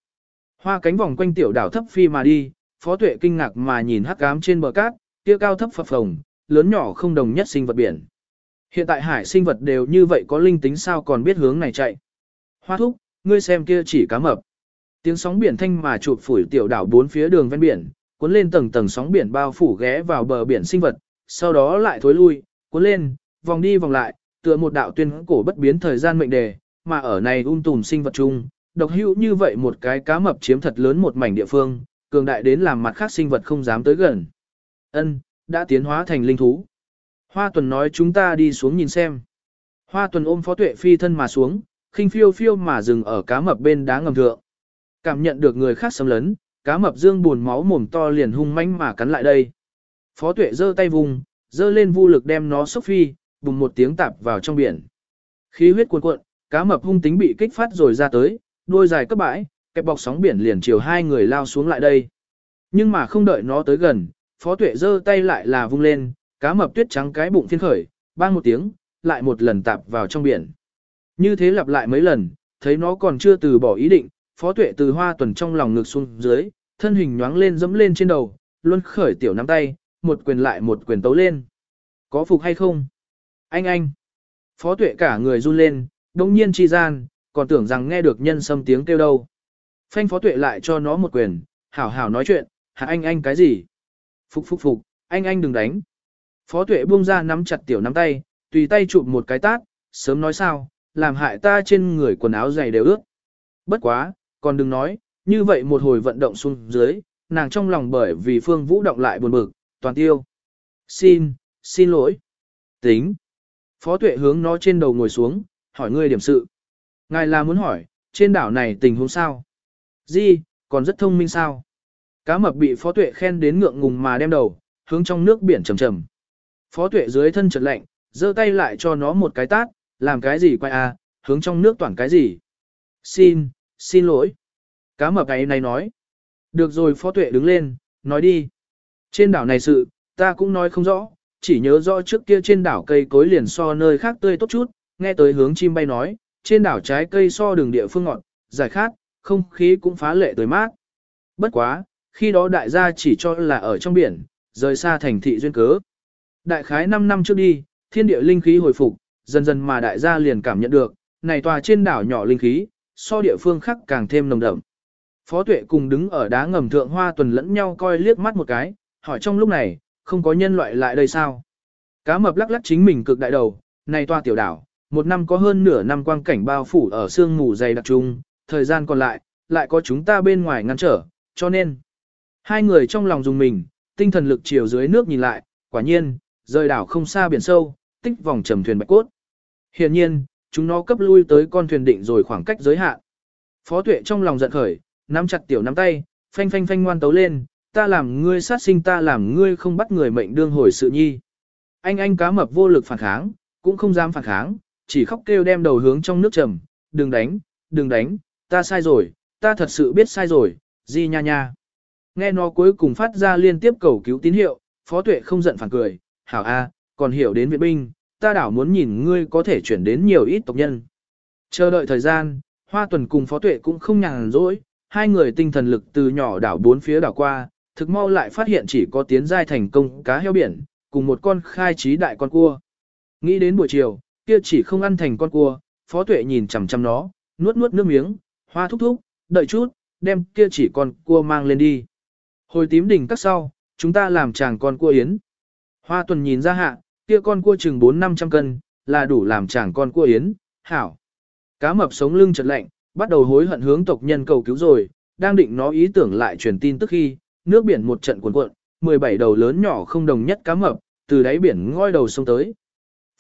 Hoa cánh vòng quanh tiểu đảo thấp phi mà đi, phó tuệ kinh ngạc mà nhìn hắc ám trên bờ cát, kia cao thấp phập phồng, lớn nhỏ không đồng nhất sinh vật biển. Hiện tại hải sinh vật đều như vậy có linh tính sao còn biết hướng này chạy. Hoa thúc, ngươi xem kia chỉ cá mập. Tiếng sóng biển thanh mà chụp phủi tiểu đảo bốn phía đường ven biển, cuốn lên tầng tầng sóng biển bao phủ ghé vào bờ biển sinh vật, sau đó lại thối lui, cuốn lên, vòng đi vòng lại, tựa một đạo tuyên cổ bất biến thời gian mệnh đề, mà ở này un um tùm sinh vật chung, độc hữu như vậy một cái cá mập chiếm thật lớn một mảnh địa phương, cường đại đến làm mặt khác sinh vật không dám tới gần. Ân, đã tiến hóa thành linh thú. Hoa tuần nói chúng ta đi xuống nhìn xem. Hoa tuần ôm phó tuệ phi thân mà xuống, khinh phiêu phiêu mà dừng ở cá mập bên đá ngầm thượng. Cảm nhận được người khác xâm lấn, cá mập dương buồn máu mồm to liền hung manh mà cắn lại đây. Phó tuệ giơ tay vùng, giơ lên vu lực đem nó xúc phi, bùng một tiếng tạp vào trong biển. Khí huyết cuồn cuộn, cá mập hung tính bị kích phát rồi ra tới, đuôi dài cấp bãi, kẹp bọc sóng biển liền chiều hai người lao xuống lại đây. Nhưng mà không đợi nó tới gần, phó tuệ giơ tay lại là vung lên, cá mập tuyết trắng cái bụng phiên khởi, bang một tiếng, lại một lần tạp vào trong biển. Như thế lặp lại mấy lần, thấy nó còn chưa từ bỏ ý định, phó tuệ từ hoa tuần trong lòng ngực xuống dưới, thân hình nhoáng lên dẫm lên trên đầu, luôn khởi tiểu nắm tay, một quyền lại một quyền tấu lên. Có phục hay không? Anh anh! Phó tuệ cả người run lên, đồng nhiên chi gian, còn tưởng rằng nghe được nhân sâm tiếng kêu đâu. Phanh phó tuệ lại cho nó một quyền, hảo hảo nói chuyện, hạ anh anh cái gì? Phục phục phục, anh anh đừng đánh. Phó tuệ buông ra nắm chặt tiểu nắm tay, tùy tay chụp một cái tát, sớm nói sao, làm hại ta trên người quần áo dày đều ướt. Bất quá, còn đừng nói, như vậy một hồi vận động xuống dưới, nàng trong lòng bởi vì phương vũ động lại buồn bực, toàn tiêu. Xin, xin lỗi. Tính. Phó tuệ hướng nó trên đầu ngồi xuống, hỏi ngươi điểm sự. Ngài là muốn hỏi, trên đảo này tình huống sao? Di, còn rất thông minh sao? Cá mập bị phó tuệ khen đến ngượng ngùng mà đem đầu, hướng trong nước biển trầm trầm. Phó tuệ dưới thân chợt lạnh, giơ tay lại cho nó một cái tát, làm cái gì quay à, hướng trong nước toàn cái gì. Xin, xin lỗi. Cá mập ấy này nói. Được rồi phó tuệ đứng lên, nói đi. Trên đảo này sự, ta cũng nói không rõ, chỉ nhớ rõ trước kia trên đảo cây cối liền so nơi khác tươi tốt chút, nghe tới hướng chim bay nói, trên đảo trái cây so đường địa phương ngọt, giải khát, không khí cũng phá lệ tới mát. Bất quá, khi đó đại gia chỉ cho là ở trong biển, rời xa thành thị duyên cớ. Đại khái 5 năm trước đi, thiên địa linh khí hồi phục, dần dần mà đại gia liền cảm nhận được, này tòa trên đảo nhỏ linh khí, so địa phương khác càng thêm nồng đậm. Phó tuệ cùng đứng ở đá ngầm thượng hoa tuần lẫn nhau coi liếc mắt một cái, hỏi trong lúc này, không có nhân loại lại đây sao? Cá mập lắc lắc chính mình cực đại đầu, này tòa tiểu đảo, một năm có hơn nửa năm quang cảnh bao phủ ở sương mù dày đặc trung, thời gian còn lại, lại có chúng ta bên ngoài ngăn trở, cho nên. Hai người trong lòng dùng mình, tinh thần lực chiều dưới nước nhìn lại, quả nhiên, rời đảo không xa biển sâu, tích vòng trầm thuyền bạch cốt. Hiện nhiên, chúng nó cấp lui tới con thuyền định rồi khoảng cách giới hạn. Phó tuệ trong lòng giận khởi, nắm chặt tiểu nắm tay, phanh phanh phanh ngoan tấu lên, ta làm ngươi sát sinh ta làm ngươi không bắt người mệnh đương hồi sự nhi. Anh anh cá mập vô lực phản kháng, cũng không dám phản kháng, chỉ khóc kêu đem đầu hướng trong nước trầm, đừng đánh, đừng đánh, ta sai rồi, ta thật sự biết sai rồi, di nha nha. Nghe nó cuối cùng phát ra liên tiếp cầu cứu tín hiệu, phó tuệ không giận phản cười, hảo a, còn hiểu đến viện binh, ta đảo muốn nhìn ngươi có thể chuyển đến nhiều ít tộc nhân. Chờ đợi thời gian, Hoa Tuần cùng Phó Tuệ cũng không nhàn rỗi, hai người tinh thần lực từ nhỏ đảo bốn phía đảo qua, thực mau lại phát hiện chỉ có tiến giai thành công cá heo biển, cùng một con khai trí đại con cua. Nghĩ đến buổi chiều, kia chỉ không ăn thành con cua, Phó Tuệ nhìn chằm chằm nó, nuốt nuốt nước miếng, hoa thúc thúc, đợi chút, đem kia chỉ con cua mang lên đi. Hồi tím đỉnh các sau, chúng ta làm chàng con cua yến. Hoa tuần nhìn ra hạ, kia con cua chừng 4-500 cân, là đủ làm chàng con cua yến, hảo. Cá mập sống lưng chật lạnh, bắt đầu hối hận hướng tộc nhân cầu cứu rồi, đang định nó ý tưởng lại truyền tin tức khi, nước biển một trận cuộn cuộn, 17 đầu lớn nhỏ không đồng nhất cá mập, từ đáy biển ngoi đầu sông tới.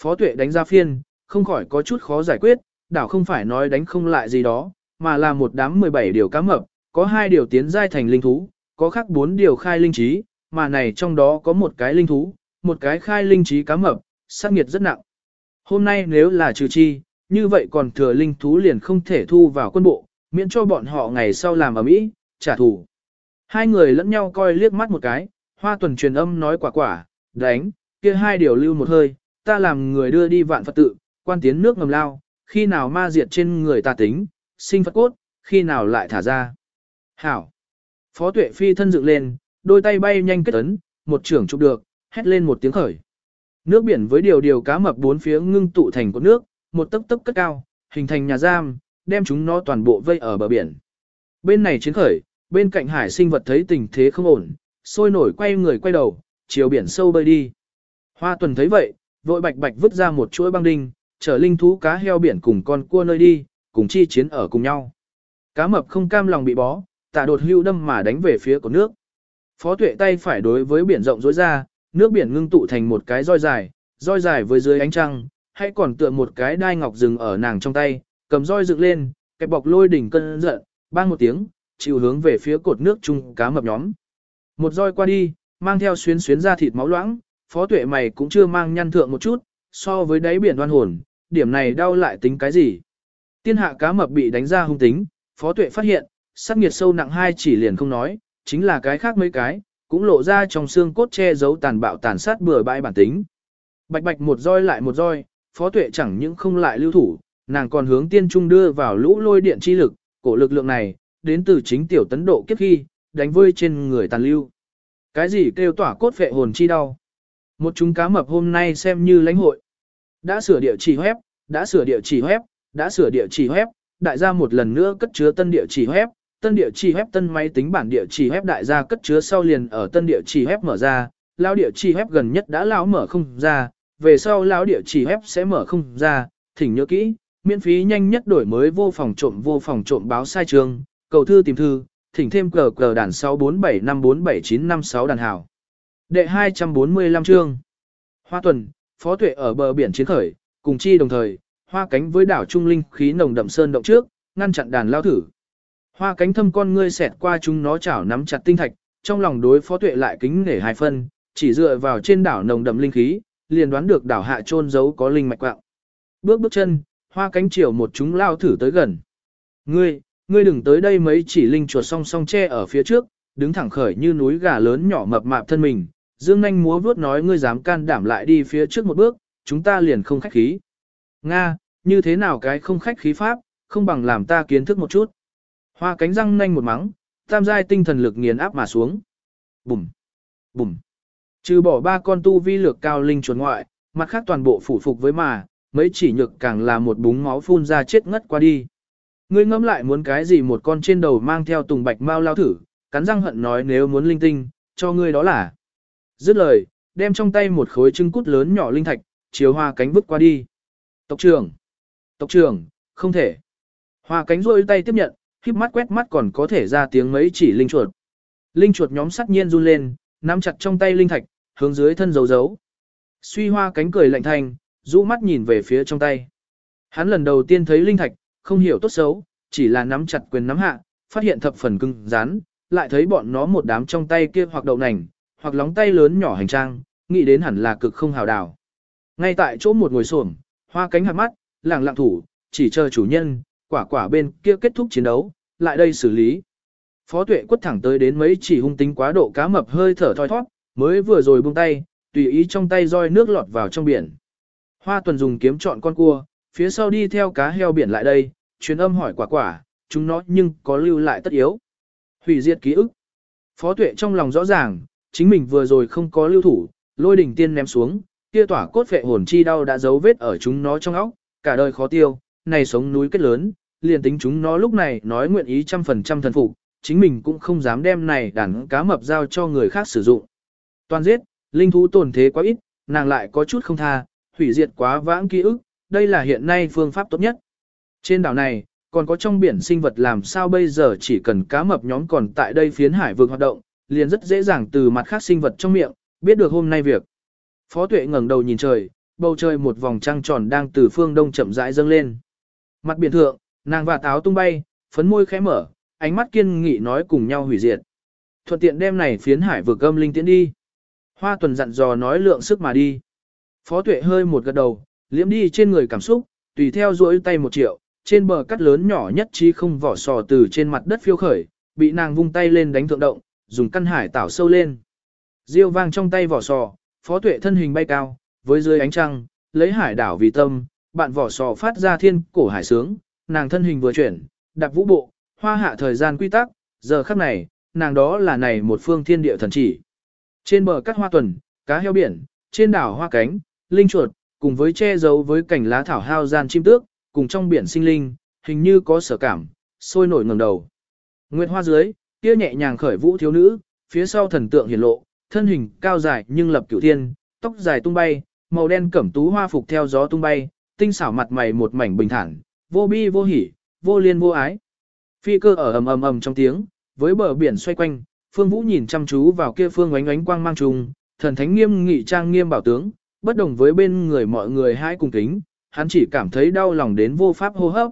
Phó tuệ đánh ra phiên, không khỏi có chút khó giải quyết, đảo không phải nói đánh không lại gì đó, mà là một đám 17 điều cá mập, có hai điều tiến giai thành linh thú, có khác bốn điều khai linh trí, mà này trong đó có một cái linh thú, một cái khai linh trí cá mập, sát nghiệt rất nặng. Hôm nay nếu là trừ chi, như vậy còn thừa linh thú liền không thể thu vào quân bộ, miễn cho bọn họ ngày sau làm ở mỹ, trả thù. Hai người lẫn nhau coi liếc mắt một cái, hoa tuần truyền âm nói quả quả, đánh, kia hai điều lưu một hơi, ta làm người đưa đi vạn Phật tự, quan tiến nước ngầm lao, khi nào ma diệt trên người ta tính, sinh Phật cốt, khi nào lại thả ra. Hảo. Phó tuệ phi thân dựng lên, đôi tay bay nhanh kết ấn, một trưởng chụp được, hét lên một tiếng khởi. Nước biển với điều điều cá mập bốn phía ngưng tụ thành cột nước, một tấc tấc cất cao, hình thành nhà giam, đem chúng nó toàn bộ vây ở bờ biển. Bên này chiến khởi, bên cạnh hải sinh vật thấy tình thế không ổn, sôi nổi quay người quay đầu, chiều biển sâu bơi đi. Hoa tuần thấy vậy, vội bạch bạch vứt ra một chuỗi băng đinh, chở linh thú cá heo biển cùng con cua nơi đi, cùng chi chiến ở cùng nhau. Cá mập không cam lòng bị bó, tạ đột hưu đâm mà đánh về phía của nước. Phó tuệ tay phải đối với biển rộng rối ra, nước biển ngưng tụ thành một cái roi dài, roi dài với dưới ánh trăng, hay còn tựa một cái đai ngọc rừng ở nàng trong tay, cầm roi dựng lên, kẹp bọc lôi đỉnh cân giận, bang một tiếng, chịu hướng về phía cột nước chung cá mập nhóm. Một roi qua đi, mang theo xuyến xuyến ra thịt máu loãng, phó tuệ mày cũng chưa mang nhăn thượng một chút, so với đáy biển đoan hồn, điểm này đau lại tính cái gì. Tiên hạ cá mập bị đánh ra hung tính, phó tuệ phát hiện, sắc nghiệt sâu nặng hai chỉ liền không nói, chính là cái khác mấy cái, cũng lộ ra trong xương cốt che giấu tàn bạo tàn sát bừa bãi bản tính. Bạch bạch một roi lại một roi, phó tuệ chẳng những không lại lưu thủ, nàng còn hướng tiên trung đưa vào lũ lôi điện chi lực, cổ lực lượng này, đến từ chính tiểu tấn độ kiếp khi, đánh vơi trên người tàn lưu. Cái gì kêu tỏa cốt phệ hồn chi đau? Một chúng cá mập hôm nay xem như lãnh hội. Đã sửa địa chỉ web, đã sửa địa chỉ web, đã sửa địa chỉ web, đại gia một lần nữa cất chứa tân địa chỉ web, tân địa chỉ web tân máy tính bản địa chỉ web đại gia cất chứa sau liền ở tân địa chỉ web mở ra, lão địa chỉ web gần nhất đã lão mở không ra, về sau lão địa chỉ web sẽ mở không ra, thỉnh nhớ kỹ, miễn phí nhanh nhất đổi mới vô phòng trộm vô phòng trộm báo sai trường, cầu thư tìm thư, thỉnh thêm cờ cờ đàn 647547956 đàn hảo. Đệ 245 chương Hoa tuần, phó tuệ ở bờ biển chiến khởi, cùng chi đồng thời, hoa cánh với đảo trung linh khí nồng đậm sơn động trước, ngăn chặn đàn lao thử. Hoa cánh thâm con ngươi xẹt qua chúng nó chảo nắm chặt tinh thạch, trong lòng đối phó tuệ lại kính nể hai phân, chỉ dựa vào trên đảo nồng đậm linh khí, liền đoán được đảo hạ trôn giấu có linh mạch quạng. Bước bước chân, hoa cánh chiều một chúng lao thử tới gần. Ngươi, ngươi đừng tới đây mấy chỉ linh chuột song song che ở phía trước, đứng thẳng khởi như núi gà lớn nhỏ mập mạp thân mình, dương Nanh múa vuốt nói ngươi dám can đảm lại đi phía trước một bước, chúng ta liền không khách khí. Nga, như thế nào cái không khách khí pháp, không bằng làm ta kiến thức một chút. Hoa cánh răng nanh một mắng, tam giai tinh thần lực nghiền áp mà xuống. Bùm, bùm. Trừ bỏ ba con tu vi lược cao linh chuột ngoại, mặt khác toàn bộ phủ phục với mà, mấy chỉ nhược càng là một búng máu phun ra chết ngất qua đi. Ngươi ngẫm lại muốn cái gì một con trên đầu mang theo tùng bạch mau lao thử, cắn răng hận nói nếu muốn linh tinh, cho ngươi đó là. Dứt lời, đem trong tay một khối trưng cút lớn nhỏ linh thạch, chiếu hoa cánh vứt qua đi. Tộc trưởng! Tộc trưởng, không thể. Hoa cánh rôi tay tiếp nhận, khiếp mắt quét mắt còn có thể ra tiếng mấy chỉ linh chuột. Linh chuột nhóm sắc nhiên run lên, nắm chặt trong tay linh thạch, hướng dưới thân dấu dấu. Suy hoa cánh cười lạnh thành, rũ mắt nhìn về phía trong tay. Hắn lần đầu tiên thấy linh thạch, không hiểu tốt xấu, chỉ là nắm chặt quyền nắm hạ, phát hiện thập phần cứng rắn, lại thấy bọn nó một đám trong tay kia hoặc đậu nành, hoặc lóng tay lớn nhỏ hành trang, nghĩ đến hẳn là cực không hào đảo. Ngay tại chỗ một ngồi xổm, hoa cánh hạt mắt, lẳng lặng thủ, chỉ chờ chủ nhân, quả quả bên kia kết thúc chiến đấu, lại đây xử lý. Phó tuệ quất thẳng tới đến mấy chỉ hung tính quá độ cá mập hơi thở thoi thoát, mới vừa rồi buông tay, tùy ý trong tay roi nước lọt vào trong biển. Hoa tuần dùng kiếm chọn con cua, phía sau đi theo cá heo biển lại đây, truyền âm hỏi quả quả, chúng nó nhưng có lưu lại tất yếu. Hủy diệt ký ức. Phó tuệ trong lòng rõ ràng, chính mình vừa rồi không có lưu thủ, lôi đỉnh tiên ném xuống, kia tỏa cốt phệ hồn chi đau đã dấu vết ở chúng nó trong óc, cả đời khó tiêu, này sống núi kết lớn, liền tính chúng nó lúc này nói nguyện ý trăm phần trăm thần phục, chính mình cũng không dám đem này đàn cá mập giao cho người khác sử dụng. Toàn giết, linh thú tổn thế quá ít, nàng lại có chút không tha, hủy diệt quá vãng ký ức, đây là hiện nay phương pháp tốt nhất. Trên đảo này, còn có trong biển sinh vật làm sao bây giờ chỉ cần cá mập nhóm còn tại đây phiến hải vực hoạt động, liền rất dễ dàng từ mặt khác sinh vật trong miệng, biết được hôm nay việc. Phó tuệ ngẩng đầu nhìn trời, bầu trời một vòng trăng tròn đang từ phương đông chậm rãi dâng lên. Mặt biển thượng, nàng và táo tung bay, phấn môi khẽ mở, ánh mắt kiên nghị nói cùng nhau hủy diệt. Thuận tiện đem này phiến hải vực âm linh tiễn đi. Hoa tuần dặn dò nói lượng sức mà đi. Phó tuệ hơi một gật đầu, liễm đi trên người cảm xúc, tùy theo duỗi tay một triệu, trên bờ cắt lớn nhỏ nhất trí không vỏ sò từ trên mặt đất phiêu khởi, bị nàng vung tay lên đánh thượng động, dùng căn hải tảo sâu lên. Diêu vang trong tay vỏ sò, phó tuệ thân hình bay cao, với dưới ánh trăng, lấy hải đảo vì tâm, bạn vỏ sò phát ra thiên cổ hải sướng, nàng thân hình vừa chuyển, đạp vũ bộ, hoa hạ thời gian quy tắc, giờ khắc này, nàng đó là này một phương thiên địa thần chỉ. Trên bờ cắt hoa tuần, cá heo biển, trên đảo hoa cánh, linh chuột, cùng với che giấu với cảnh lá thảo hao gian chim tước, cùng trong biển sinh linh, hình như có sở cảm, sôi nổi ngẩng đầu. Nguyệt hoa dưới, kia nhẹ nhàng khởi vũ thiếu nữ, phía sau thần tượng hiển lộ, thân hình cao dài nhưng lập cửu thiên, tóc dài tung bay, màu đen cẩm tú hoa phục theo gió tung bay, tinh xảo mặt mày một mảnh bình thản, vô bi vô hỉ, vô liên vô ái. Phi cơ ở ầm ầm ầm trong tiếng, với bờ biển xoay quanh, Phương Vũ nhìn chăm chú vào kia phương ánh ánh quang mang trùng, thần thánh nghiêm nghị trang nghiêm bảo tướng, bất đồng với bên người mọi người hai cùng kính, hắn chỉ cảm thấy đau lòng đến vô pháp hô hấp.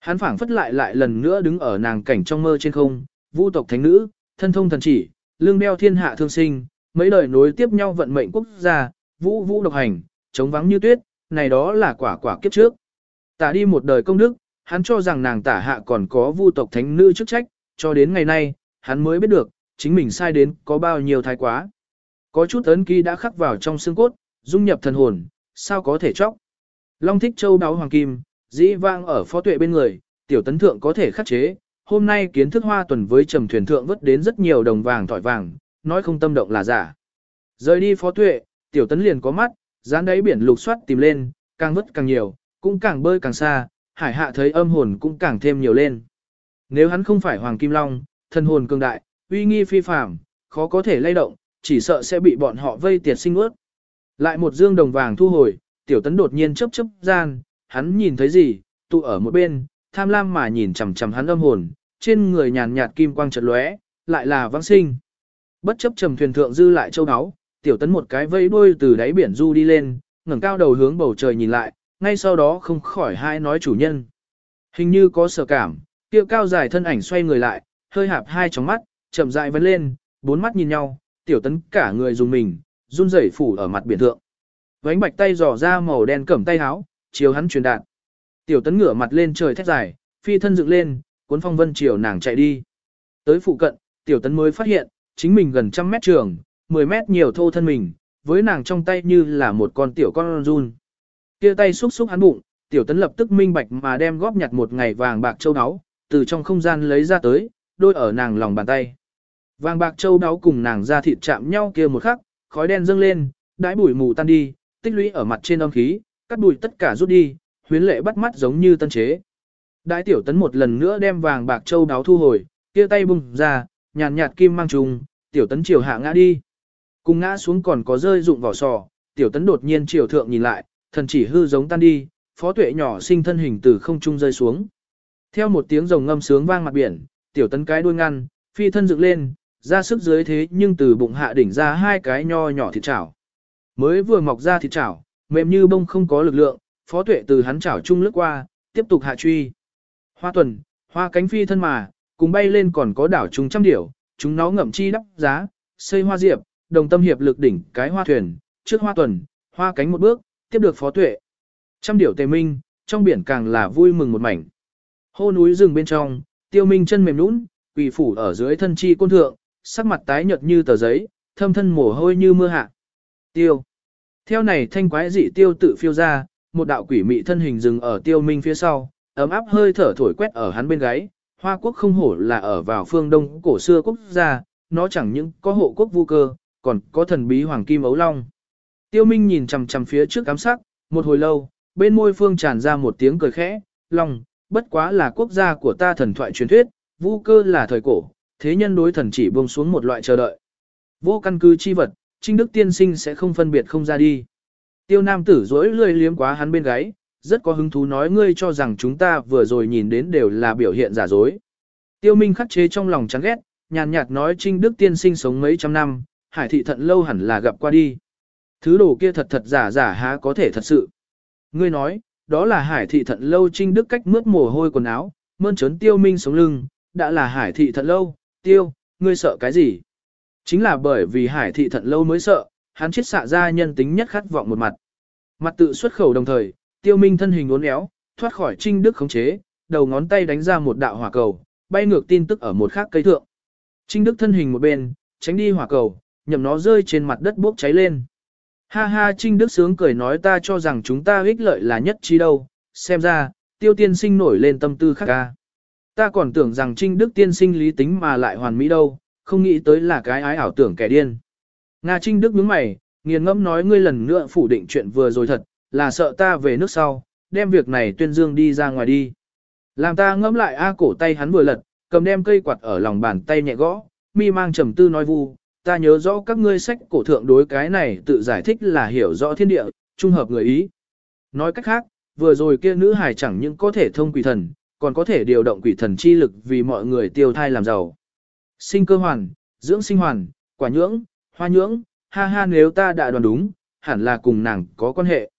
Hắn phảng phất lại lại lần nữa đứng ở nàng cảnh trong mơ trên không, vu tộc thánh nữ, thân thông thần chỉ, lương đeo thiên hạ thương sinh, mấy đời nối tiếp nhau vận mệnh quốc gia, vũ vũ độc hành, chống vắng như tuyết, này đó là quả quả kiếp trước. Tả đi một đời công đức, hắn cho rằng nàng tả hạ còn có vu tộc thánh nữ chức trách, cho đến ngày nay, hắn mới biết được, chính mình sai đến có bao nhiêu thái quá. Có chút ấn ký đã khắc vào trong xương cốt, dung nhập thần hồn, sao có thể chóc. Long thích châu đáo hoàng kim, dĩ vang ở phó tuệ bên người, tiểu tấn thượng có thể khắc chế. Hôm nay kiến thức hoa tuần với trầm thuyền thượng vớt đến rất nhiều đồng vàng thỏi vàng, nói không tâm động là giả. Rời đi phó tuệ, tiểu tấn liền có mắt, dán đáy biển lục soát tìm lên, càng vớt càng nhiều, cũng càng bơi càng xa, hải hạ thấy âm hồn cũng càng thêm nhiều lên. Nếu hắn không phải Hoàng Kim Long, thân hồn cường đại, uy nghi phi phàm, khó có thể lay động, chỉ sợ sẽ bị bọn họ vây tiệt sinh ướt. Lại một dương đồng vàng thu hồi, tiểu tấn đột nhiên chớp chớp gian, hắn nhìn thấy gì, tụ ở một bên, tham lam mà nhìn chằm chằm hắn âm hồn, trên người nhàn nhạt kim quang chợt lóe, lại là vãng sinh. Bất chấp trầm thuyền thượng dư lại châu áo, tiểu tấn một cái vây đuôi từ đáy biển du đi lên, ngẩng cao đầu hướng bầu trời nhìn lại, ngay sau đó không khỏi hai nói chủ nhân. Hình như có sở cảm, Tiêu cao dài thân ảnh xoay người lại, hơi hạp hai tròng mắt, chậm rãi vấn lên, bốn mắt nhìn nhau, tiểu tấn cả người dùng mình, run rẩy phủ ở mặt biển thượng. Vánh bạch tay dò ra màu đen cẩm tay háo, chiếu hắn truyền đạt. Tiểu tấn ngửa mặt lên trời thét dài, phi thân dựng lên, cuốn phong vân chiều nàng chạy đi. Tới phụ cận, tiểu tấn mới phát hiện, chính mình gần trăm mét trường, 10 mét nhiều thô thân mình, với nàng trong tay như là một con tiểu con run. Kia tay xúc xúc hắn bụng, tiểu tấn lập tức minh bạch mà đem góp nhặt một ngày vàng bạc châu áo, từ trong không gian lấy ra tới, đôi ở nàng lòng bàn tay. Vàng bạc châu đáo cùng nàng ra thịt chạm nhau kia một khắc, khói đen dâng lên, đãi bụi mù tan đi, tích lũy ở mặt trên âm khí, cắt bụi tất cả rút đi, huyến lệ bắt mắt giống như tân chế. Đại tiểu tấn một lần nữa đem vàng bạc châu đáo thu hồi, kia tay bung ra, nhàn nhạt kim mang trùng, tiểu tấn chiều hạ ngã đi. Cùng ngã xuống còn có rơi dụng vỏ sò, tiểu tấn đột nhiên chiều thượng nhìn lại, thần chỉ hư giống tan đi, phó tuệ nhỏ sinh thân hình từ không trung rơi xuống. Theo một tiếng rồng ngâm sướng vang mặt biển, tiểu tấn cái đuôi ngăn, phi thân dựng lên, ra sức dưới thế nhưng từ bụng hạ đỉnh ra hai cái nho nhỏ thịt chảo. Mới vừa mọc ra thịt chảo, mềm như bông không có lực lượng, phó tuệ từ hắn chảo chung lướt qua, tiếp tục hạ truy. Hoa tuần, hoa cánh phi thân mà, cùng bay lên còn có đảo chúng trăm điểu, chúng nó ngậm chi đắp giá, xây hoa diệp, đồng tâm hiệp lực đỉnh cái hoa thuyền, trước hoa tuần, hoa cánh một bước, tiếp được phó tuệ. Trăm điểu tề minh, trong biển càng là vui mừng một mảnh. Hô núi rừng bên trong, tiêu minh chân mềm nũng, quỳ phủ ở dưới thân chi côn thượng, sắc mặt tái nhợt như tờ giấy, thâm thân mồ hôi như mưa hạ. Tiêu. Theo này thanh quái dị tiêu tự phiêu ra, một đạo quỷ mị thân hình dừng ở tiêu minh phía sau, ấm áp hơi thở thổi quét ở hắn bên gáy. Hoa quốc không hổ là ở vào phương đông cổ xưa quốc gia, nó chẳng những có hộ quốc vu cơ, còn có thần bí hoàng kim ấu long. Tiêu minh nhìn chằm chằm phía trước cám sắc, một hồi lâu, bên môi phương tràn ra một tiếng cười khẽ, long, bất quá là quốc gia của ta thần thoại truyền thuyết, vu cơ là thời cổ, thế nhân đối thần chỉ buông xuống một loại chờ đợi. Vô căn cứ chi vật, Trinh Đức tiên sinh sẽ không phân biệt không ra đi. Tiêu nam tử dỗi lười liếm quá hắn bên gáy, rất có hứng thú nói ngươi cho rằng chúng ta vừa rồi nhìn đến đều là biểu hiện giả dối. Tiêu Minh khắc chế trong lòng chán ghét, nhàn nhạt nói Trinh Đức tiên sinh sống mấy trăm năm, hải thị thận lâu hẳn là gặp qua đi. Thứ đồ kia thật thật giả giả há có thể thật sự. Ngươi nói, đó là hải thị thận lâu Trinh Đức cách mướt mồ hôi quần áo, mơn trớn Tiêu Minh sống lưng, đã là hải thị thận lâu, Tiêu, ngươi sợ cái gì? Chính là bởi vì hải thị thận lâu mới sợ, hắn chết xạ ra nhân tính nhất khát vọng một mặt. Mặt tự xuất khẩu đồng thời, Tiêu Minh thân hình uốn éo, thoát khỏi Trinh Đức khống chế, đầu ngón tay đánh ra một đạo hỏa cầu, bay ngược tin tức ở một khác cây thượng. Trinh Đức thân hình một bên, tránh đi hỏa cầu, nhầm nó rơi trên mặt đất bốc cháy lên. Ha ha Trinh Đức sướng cười nói ta cho rằng chúng ta ích lợi là nhất trí đâu, xem ra, tiêu tiên sinh nổi lên tâm tư khác ca. Ta còn tưởng rằng Trinh Đức tiên sinh lý tính mà lại hoàn mỹ đâu, không nghĩ tới là cái ái ảo tưởng kẻ điên. Nga Trinh Đức nhướng mày, nghiền ngẫm nói ngươi lần nữa phủ định chuyện vừa rồi thật, là sợ ta về nước sau, đem việc này tuyên dương đi ra ngoài đi. Làm ta ngẫm lại a cổ tay hắn vừa lật, cầm đem cây quạt ở lòng bàn tay nhẹ gõ, mi mang trầm tư nói vu, ta nhớ rõ các ngươi sách cổ thượng đối cái này tự giải thích là hiểu rõ thiên địa, trung hợp người ý. Nói cách khác, vừa rồi kia nữ hài chẳng những có thể thông quỷ thần, còn có thể điều động quỷ thần chi lực vì mọi người tiêu thai làm giàu. Sinh cơ hoàn, dưỡng sinh hoàn, quả nhưỡng, hoa nhưỡng, ha ha nếu ta đã đoán đúng, hẳn là cùng nàng có quan hệ.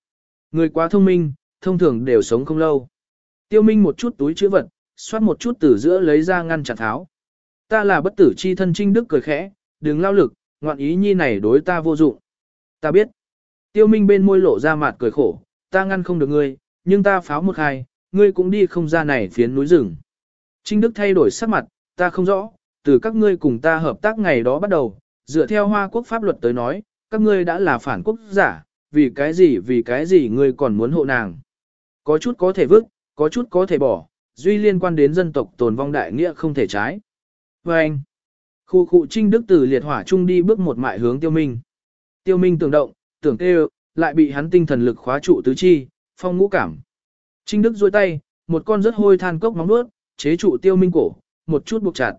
Người quá thông minh, thông thường đều sống không lâu. Tiêu Minh một chút túi chữ vật, xoát một chút từ giữa lấy ra ngăn chặt tháo. Ta là bất tử chi thân trinh đức cười khẽ, đừng lao lực, ngoạn ý nhi này đối ta vô dụng. Ta biết. Tiêu Minh bên môi lộ ra mặt cười khổ, ta ngăn không được ngươi, nhưng ta pháo một hai, ngươi cũng đi không ra này phiến núi rừng. Trinh Đức thay đổi sắc mặt, ta không rõ, từ các ngươi cùng ta hợp tác ngày đó bắt đầu, dựa theo Hoa Quốc pháp luật tới nói, các ngươi đã là phản quốc giả, vì cái gì vì cái gì ngươi còn muốn hộ nàng. Có chút có thể vứt, có chút có thể bỏ, duy liên quan đến dân tộc tồn vong đại nghĩa không thể trái. Và anh, khu khu trinh đức từ liệt hỏa trung đi bước một mại hướng tiêu minh. Tiêu minh tưởng động, tưởng kêu, lại bị hắn tinh thần lực khóa trụ tứ chi, phong ngũ cảm. Trinh đức duỗi tay, một con rất hôi than cốc móng nuốt, chế trụ tiêu minh cổ, một chút buộc chặt.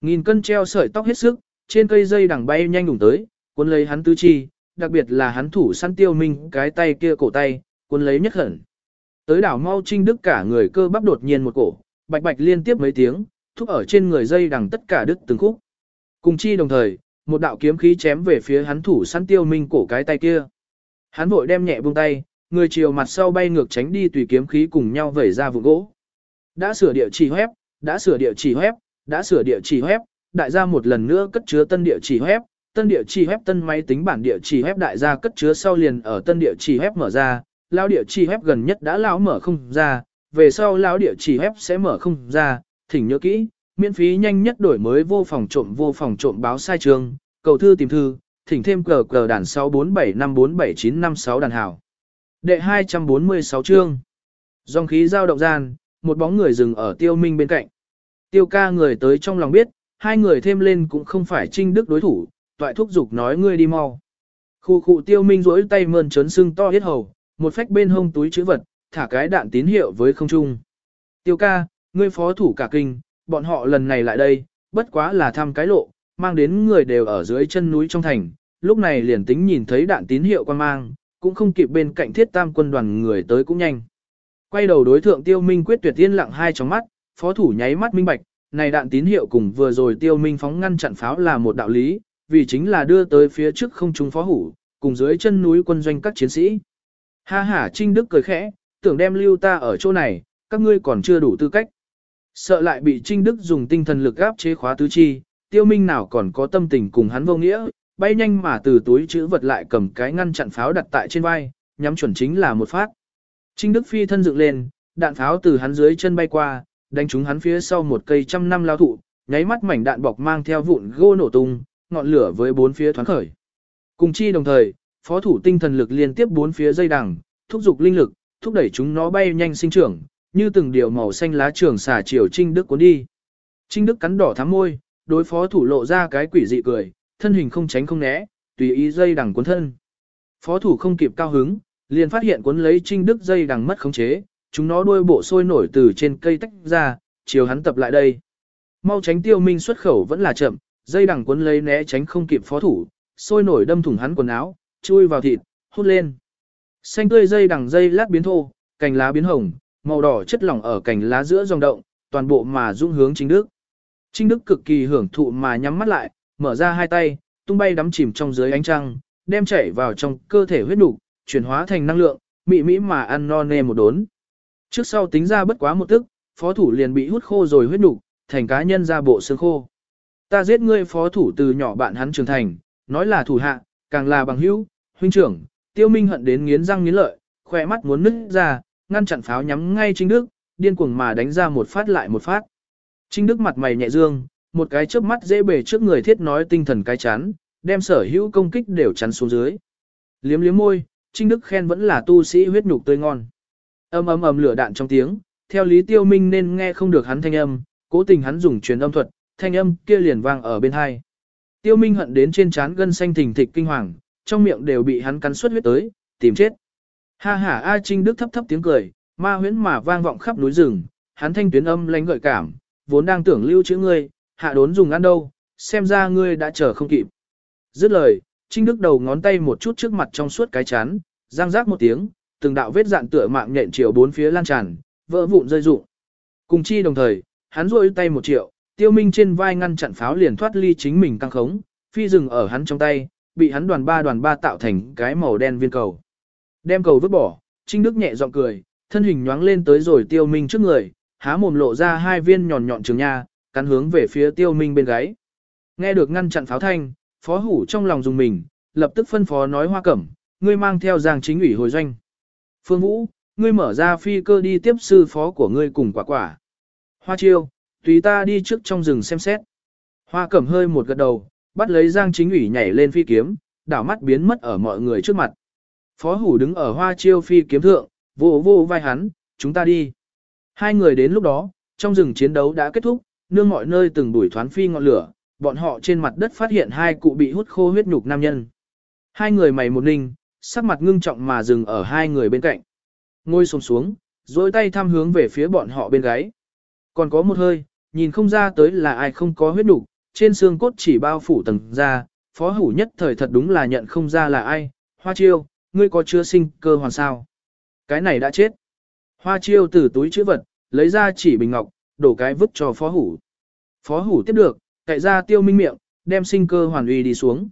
Nghìn cân treo sợi tóc hết sức, trên cây dây đằng bay nhanh đủng tới, cuốn lấy hắn tứ chi, đặc biệt là hắn thủ săn tiêu minh cái tay kia cổ tay, cuốn lấy nhất hẳn. Tới đảo mau trinh đức cả người cơ bắp đột nhiên một cổ, bạch bạch liên tiếp mấy tiếng, thúc ở trên người dây đằng tất cả đứt từng khúc. Cùng chi đồng thời, một đạo kiếm khí chém về phía hắn thủ săn tiêu minh cổ cái tay kia. Hắn vội đem nhẹ buông tay, người chiều mặt sau bay ngược tránh đi tùy kiếm khí cùng nhau vẩy ra vùng gỗ. Đã sửa địa chỉ web, đã sửa địa chỉ web, đã sửa địa chỉ web, đại gia một lần nữa cất chứa tân địa chỉ web, tân địa chỉ web tân máy tính bản địa chỉ web đại gia cất chứa sau liền ở tân địa chỉ web mở ra, lão địa chỉ web gần nhất đã lão mở không ra, về sau lão địa chỉ web sẽ mở không ra, thỉnh nhớ kỹ, miễn phí nhanh nhất đổi mới vô phòng trộm vô phòng trộm báo sai trường, cầu thư tìm thư, thỉnh thêm cờ cờ đàn 647547956 đàn hảo. Đệ 246 chương. Dòng khí giao động gian, một bóng người dừng ở tiêu minh bên cạnh. Tiêu ca người tới trong lòng biết, hai người thêm lên cũng không phải trinh đức đối thủ, toại thúc giục nói ngươi đi mau. Khu khu tiêu minh rỗi tay mơn trớn sưng to hết hầu, một phách bên hông túi chữ vật, thả cái đạn tín hiệu với không trung. Tiêu ca, ngươi phó thủ cả kinh, bọn họ lần này lại đây, bất quá là thăm cái lộ, mang đến người đều ở dưới chân núi trong thành, lúc này liền tính nhìn thấy đạn tín hiệu quan mang, cũng không kịp bên cạnh thiết tam quân đoàn người tới cũng nhanh. Quay đầu đối thượng tiêu minh quyết tuyệt tiên lặng hai trong mắt, phó thủ nháy mắt minh bạch, này đạn tín hiệu cùng vừa rồi tiêu minh phóng ngăn chặn pháo là một đạo lý, vì chính là đưa tới phía trước không trung phó hủ, cùng dưới chân núi quân doanh các chiến sĩ. Ha ha Trinh Đức cười khẽ, tưởng đem lưu ta ở chỗ này, các ngươi còn chưa đủ tư cách. Sợ lại bị Trinh Đức dùng tinh thần lực áp chế khóa tứ chi, tiêu minh nào còn có tâm tình cùng hắn vô nghĩa, bay nhanh mà từ túi chữ vật lại cầm cái ngăn chặn pháo đặt tại trên vai, nhắm chuẩn chính là một phát. Trinh Đức phi thân dựng lên, đạn pháo từ hắn dưới chân bay qua, đánh trúng hắn phía sau một cây trăm năm lao thụ, nháy mắt mảnh đạn bọc mang theo vụn gỗ nổ tung, ngọn lửa với bốn phía thoáng khởi. Cùng chi đồng thời, phó thủ tinh thần lực liên tiếp bốn phía dây đằng, thúc giục linh lực, thúc đẩy chúng nó bay nhanh sinh trưởng, như từng điều màu xanh lá trường xả chiều Trinh Đức cuốn đi. Trinh Đức cắn đỏ thắm môi, đối phó thủ lộ ra cái quỷ dị cười, thân hình không tránh không né, tùy ý dây đằng cuốn thân. Phó thủ không kịp cao hứng, liền phát hiện cuốn lấy Trinh Đức dây đằng mất khống chế, chúng nó đuôi bộ sôi nổi từ trên cây tách ra, chiều hắn tập lại đây. mau tránh tiêu minh xuất khẩu vẫn là chậm, dây đằng cuốn lấy né tránh không kịp phó thủ, sôi nổi đâm thủng hắn quần áo, chui vào thịt, hút lên. Xanh tươi dây đằng dây lát biến thô, cành lá biến hồng, màu đỏ chất lỏng ở cành lá giữa dòng động, toàn bộ mà dung hướng Trinh Đức. Trinh Đức cực kỳ hưởng thụ mà nhắm mắt lại, mở ra hai tay, tung bay đắm chìm trong dưới ánh trăng, đem chảy vào trong cơ thể huyết đủ, chuyển hóa thành năng lượng, mị mỹ mà ăn no nê một đốn. Trước sau tính ra bất quá một tức, phó thủ liền bị hút khô rồi huyết đủ, thành cá nhân ra bộ xương khô. Ta giết ngươi phó thủ từ nhỏ bạn hắn trưởng thành, nói là thủ hạ, càng là bằng hữu, huynh trưởng, tiêu minh hận đến nghiến răng nghiến lợi, khỏe mắt muốn nứt ra, ngăn chặn pháo nhắm ngay Trinh Đức, điên cuồng mà đánh ra một phát lại một phát. Trinh Đức mặt mày nhẹ dương, một cái chớp mắt dễ bề trước người thiết nói tinh thần cái chán, đem sở hữu công kích đều chắn xuống dưới. Liếm liếm môi, Trinh Đức khen vẫn là tu sĩ huyết nhục tươi ngon. Âm ầm ầm lửa đạn trong tiếng, theo Lý Tiêu Minh nên nghe không được hắn thanh âm, cố tình hắn dùng truyền âm thuật, thanh âm kia liền vang ở bên hai. Tiêu Minh hận đến trên trán gân xanh thình thịch kinh hoàng, trong miệng đều bị hắn cắn suốt huyết tới, tìm chết. Ha ha A Trinh Đức thấp thấp tiếng cười, ma huyễn mà vang vọng khắp núi rừng, hắn thanh tuyến âm lánh gợi cảm, vốn đang tưởng lưu chữ ngươi, hạ đốn dùng ăn đâu, xem ra ngươi đã chờ không kịp. Dứt lời, Trinh Đức đầu ngón tay một chút trước mặt trong suốt cái chán, răng rác một tiếng, từng đạo vết dạn tựa mạng nhện chiều bốn phía lan tràn, vỡ vụn rơi rụng. Cùng chi đồng thời, hắn rôi tay một triệu, tiêu minh trên vai ngăn chặn pháo liền thoát ly chính mình căng khống, phi rừng ở hắn trong tay, bị hắn đoàn ba đoàn ba tạo thành cái màu đen viên cầu. Đem cầu vứt bỏ, Trinh Đức nhẹ giọng cười, thân hình nhoáng lên tới rồi tiêu minh trước người, há mồm lộ ra hai viên nhọn nhọn trường nha, cắn hướng về phía tiêu minh bên gáy. Nghe được ngăn chặn pháo thanh, phó hủ trong lòng dùng mình, lập tức phân phó nói hoa cẩm, ngươi mang theo giang chính ủy hồi doanh. Phương Vũ, ngươi mở ra phi cơ đi tiếp sư phó của ngươi cùng quả quả. Hoa chiêu, tùy ta đi trước trong rừng xem xét. Hoa cẩm hơi một gật đầu, bắt lấy giang chính ủy nhảy lên phi kiếm, đảo mắt biến mất ở mọi người trước mặt. Phó hủ đứng ở hoa chiêu phi kiếm thượng, vô vô vai hắn, chúng ta đi. Hai người đến lúc đó, trong rừng chiến đấu đã kết thúc, nương mọi nơi từng đuổi thoán phi ngọn lửa, bọn họ trên mặt đất phát hiện hai cụ bị hút khô huyết nhục nam nhân. Hai người mày một ninh, sắc mặt ngưng trọng mà dừng ở hai người bên cạnh. Ngồi xuống xuống, dối tay thăm hướng về phía bọn họ bên gáy. Còn có một hơi, nhìn không ra tới là ai không có huyết nhục, trên xương cốt chỉ bao phủ tầng da, phó hủ nhất thời thật đúng là nhận không ra là ai. Hoa chiêu, ngươi có chưa sinh cơ hoàn sao? Cái này đã chết. Hoa chiêu từ túi chữ vật, lấy ra chỉ bình ngọc, đổ cái vứt cho phó hủ. Phó hủ tiếp được, cậy ra tiêu minh miệng, đem sinh cơ hoàn uy đi xuống.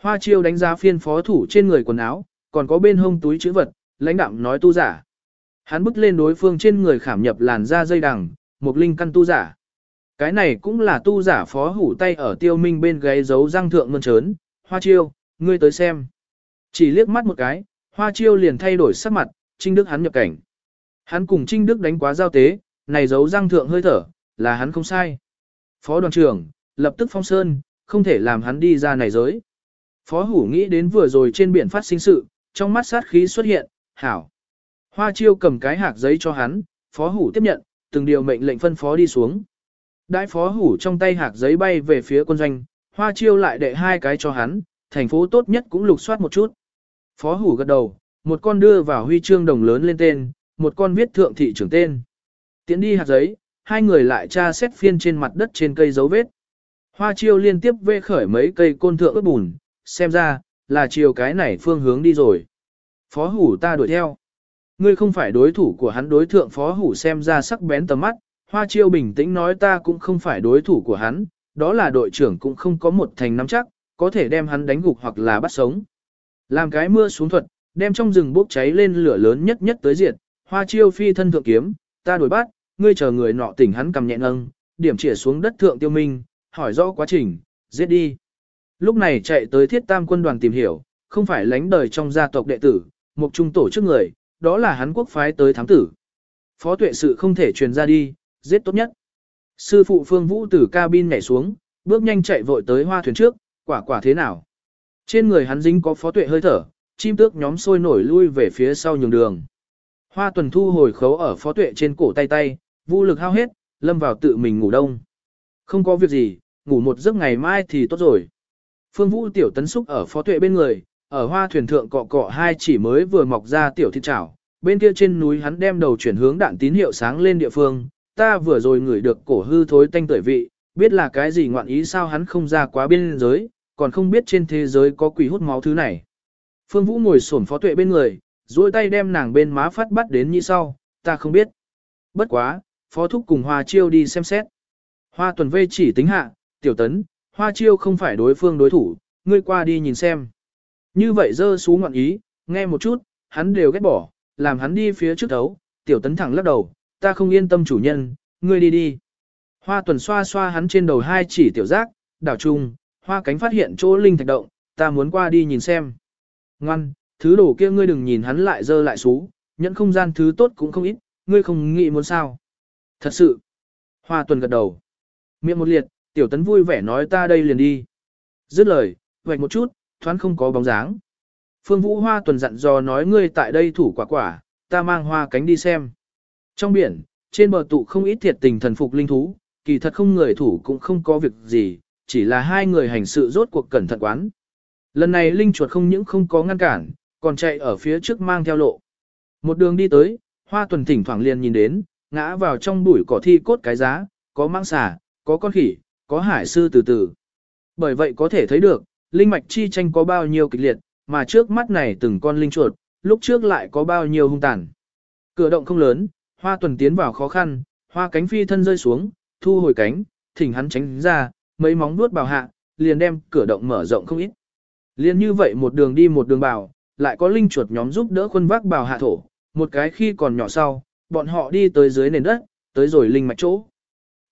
Hoa chiêu đánh giá phiên phó thủ trên người quần áo, còn có bên hông túi chữ vật, lãnh đạm nói tu giả. Hắn bước lên đối phương trên người khảm nhập làn da dây đằng, một linh căn tu giả. Cái này cũng là tu giả phó hủ tay ở tiêu minh bên gáy giấu răng thượng mơn trớn. Hoa chiêu, ngươi tới xem. Chỉ liếc mắt một cái, hoa chiêu liền thay đổi sắc mặt, trinh đức hắn nhập cảnh. Hắn cùng trinh đức đánh quá giao tế, này giấu răng thượng hơi thở, là hắn không sai. Phó đoàn trưởng, lập tức phong sơn, không thể làm hắn đi ra này giới. Phó hủ nghĩ đến vừa rồi trên biển phát sinh sự, trong mắt sát khí xuất hiện, hảo. Hoa chiêu cầm cái hạc giấy cho hắn, phó hủ tiếp nhận, từng điều mệnh lệnh phân phó đi xuống. Đại phó hủ trong tay hạc giấy bay về phía quân doanh, hoa chiêu lại đệ hai cái cho hắn, thành phố tốt nhất cũng lục soát một chút. Phó hủ gật đầu, một con đưa vào huy chương đồng lớn lên tên, một con viết thượng thị trưởng tên. Tiến đi hạt giấy, hai người lại tra xét phiên trên mặt đất trên cây dấu vết. Hoa chiêu liên tiếp vê khởi mấy cây côn thượng ướt bùn, xem ra, là chiều cái này phương hướng đi rồi. Phó hủ ta đuổi theo. Ngươi không phải đối thủ của hắn đối thượng phó hủ xem ra sắc bén tầm mắt, hoa chiêu bình tĩnh nói ta cũng không phải đối thủ của hắn, đó là đội trưởng cũng không có một thành nắm chắc, có thể đem hắn đánh gục hoặc là bắt sống. Làm cái mưa xuống thuật, đem trong rừng bốc cháy lên lửa lớn nhất nhất tới diệt, hoa chiêu phi thân thượng kiếm, ta đuổi bắt, ngươi chờ người nọ tỉnh hắn cầm nhẹ nâng, điểm chỉ xuống đất thượng tiêu minh, hỏi rõ quá trình, giết đi. Lúc này chạy tới thiết tam quân đoàn tìm hiểu, không phải lánh đời trong gia tộc đệ tử, một trung tổ chức người, đó là hắn quốc phái tới thám tử. Phó tuệ sự không thể truyền ra đi, giết tốt nhất. Sư phụ phương vũ từ cabin nhảy xuống, bước nhanh chạy vội tới hoa thuyền trước, quả quả thế nào. Trên người hắn dính có phó tuệ hơi thở, chim tước nhóm sôi nổi lui về phía sau nhường đường. Hoa tuần thu hồi khấu ở phó tuệ trên cổ tay tay, vô lực hao hết, lâm vào tự mình ngủ đông. Không có việc gì, ngủ một giấc ngày mai thì tốt rồi. Phương Vũ tiểu tấn xúc ở phó tuệ bên người, ở hoa thuyền thượng cọ cọ hai chỉ mới vừa mọc ra tiểu thịt chảo. Bên kia trên núi hắn đem đầu chuyển hướng đạn tín hiệu sáng lên địa phương, ta vừa rồi ngửi được cổ hư thối tanh tưởi vị, biết là cái gì ngoạn ý sao hắn không ra quá biên giới, còn không biết trên thế giới có quỷ hút máu thứ này. Phương Vũ ngồi xổm phó tuệ bên người, duỗi tay đem nàng bên má phát bắt đến như sau, ta không biết. Bất quá, phó thúc cùng Hoa Chiêu đi xem xét. Hoa tuần vê chỉ tính hạ, tiểu tấn, Hoa Chiêu không phải đối phương đối thủ, ngươi qua đi nhìn xem. Như vậy dơ xuống ngọn ý, nghe một chút, hắn đều ghét bỏ, làm hắn đi phía trước thấu, tiểu tấn thẳng lắc đầu, ta không yên tâm chủ nhân, ngươi đi đi. Hoa tuần xoa xoa hắn trên đầu hai chỉ tiểu giác, đảo trung, hoa cánh phát hiện chỗ linh thạch động, ta muốn qua đi nhìn xem. Ngoan, thứ đồ kia ngươi đừng nhìn hắn lại dơ lại xú, nhẫn không gian thứ tốt cũng không ít, ngươi không nghĩ muốn sao. Thật sự. Hoa tuần gật đầu. Miệng một liệt, tiểu tấn vui vẻ nói ta đây liền đi. Dứt lời, vạch một chút, thoáng không có bóng dáng. Phương Vũ Hoa tuần dặn dò nói ngươi tại đây thủ quả quả, ta mang hoa cánh đi xem. Trong biển, trên bờ tụ không ít thiệt tình thần phục linh thú, kỳ thật không người thủ cũng không có việc gì, chỉ là hai người hành sự rốt cuộc cẩn thận quán. Lần này linh chuột không những không có ngăn cản, còn chạy ở phía trước mang theo lộ. Một đường đi tới, hoa tuần thỉnh thoảng liền nhìn đến, ngã vào trong bụi cỏ thi cốt cái giá, có mang xà, có con khỉ, có hải sư từ từ. Bởi vậy có thể thấy được, linh mạch chi tranh có bao nhiêu kịch liệt, mà trước mắt này từng con linh chuột, lúc trước lại có bao nhiêu hung tàn. Cửa động không lớn, hoa tuần tiến vào khó khăn, hoa cánh phi thân rơi xuống, thu hồi cánh, thỉnh hắn tránh ra, mấy móng vuốt bào hạ, liền đem cửa động mở rộng không ít. Liên như vậy một đường đi một đường bào, lại có linh chuột nhóm giúp đỡ quân vác bào hạ thổ, một cái khi còn nhỏ sau, bọn họ đi tới dưới nền đất, tới rồi linh mạch chỗ.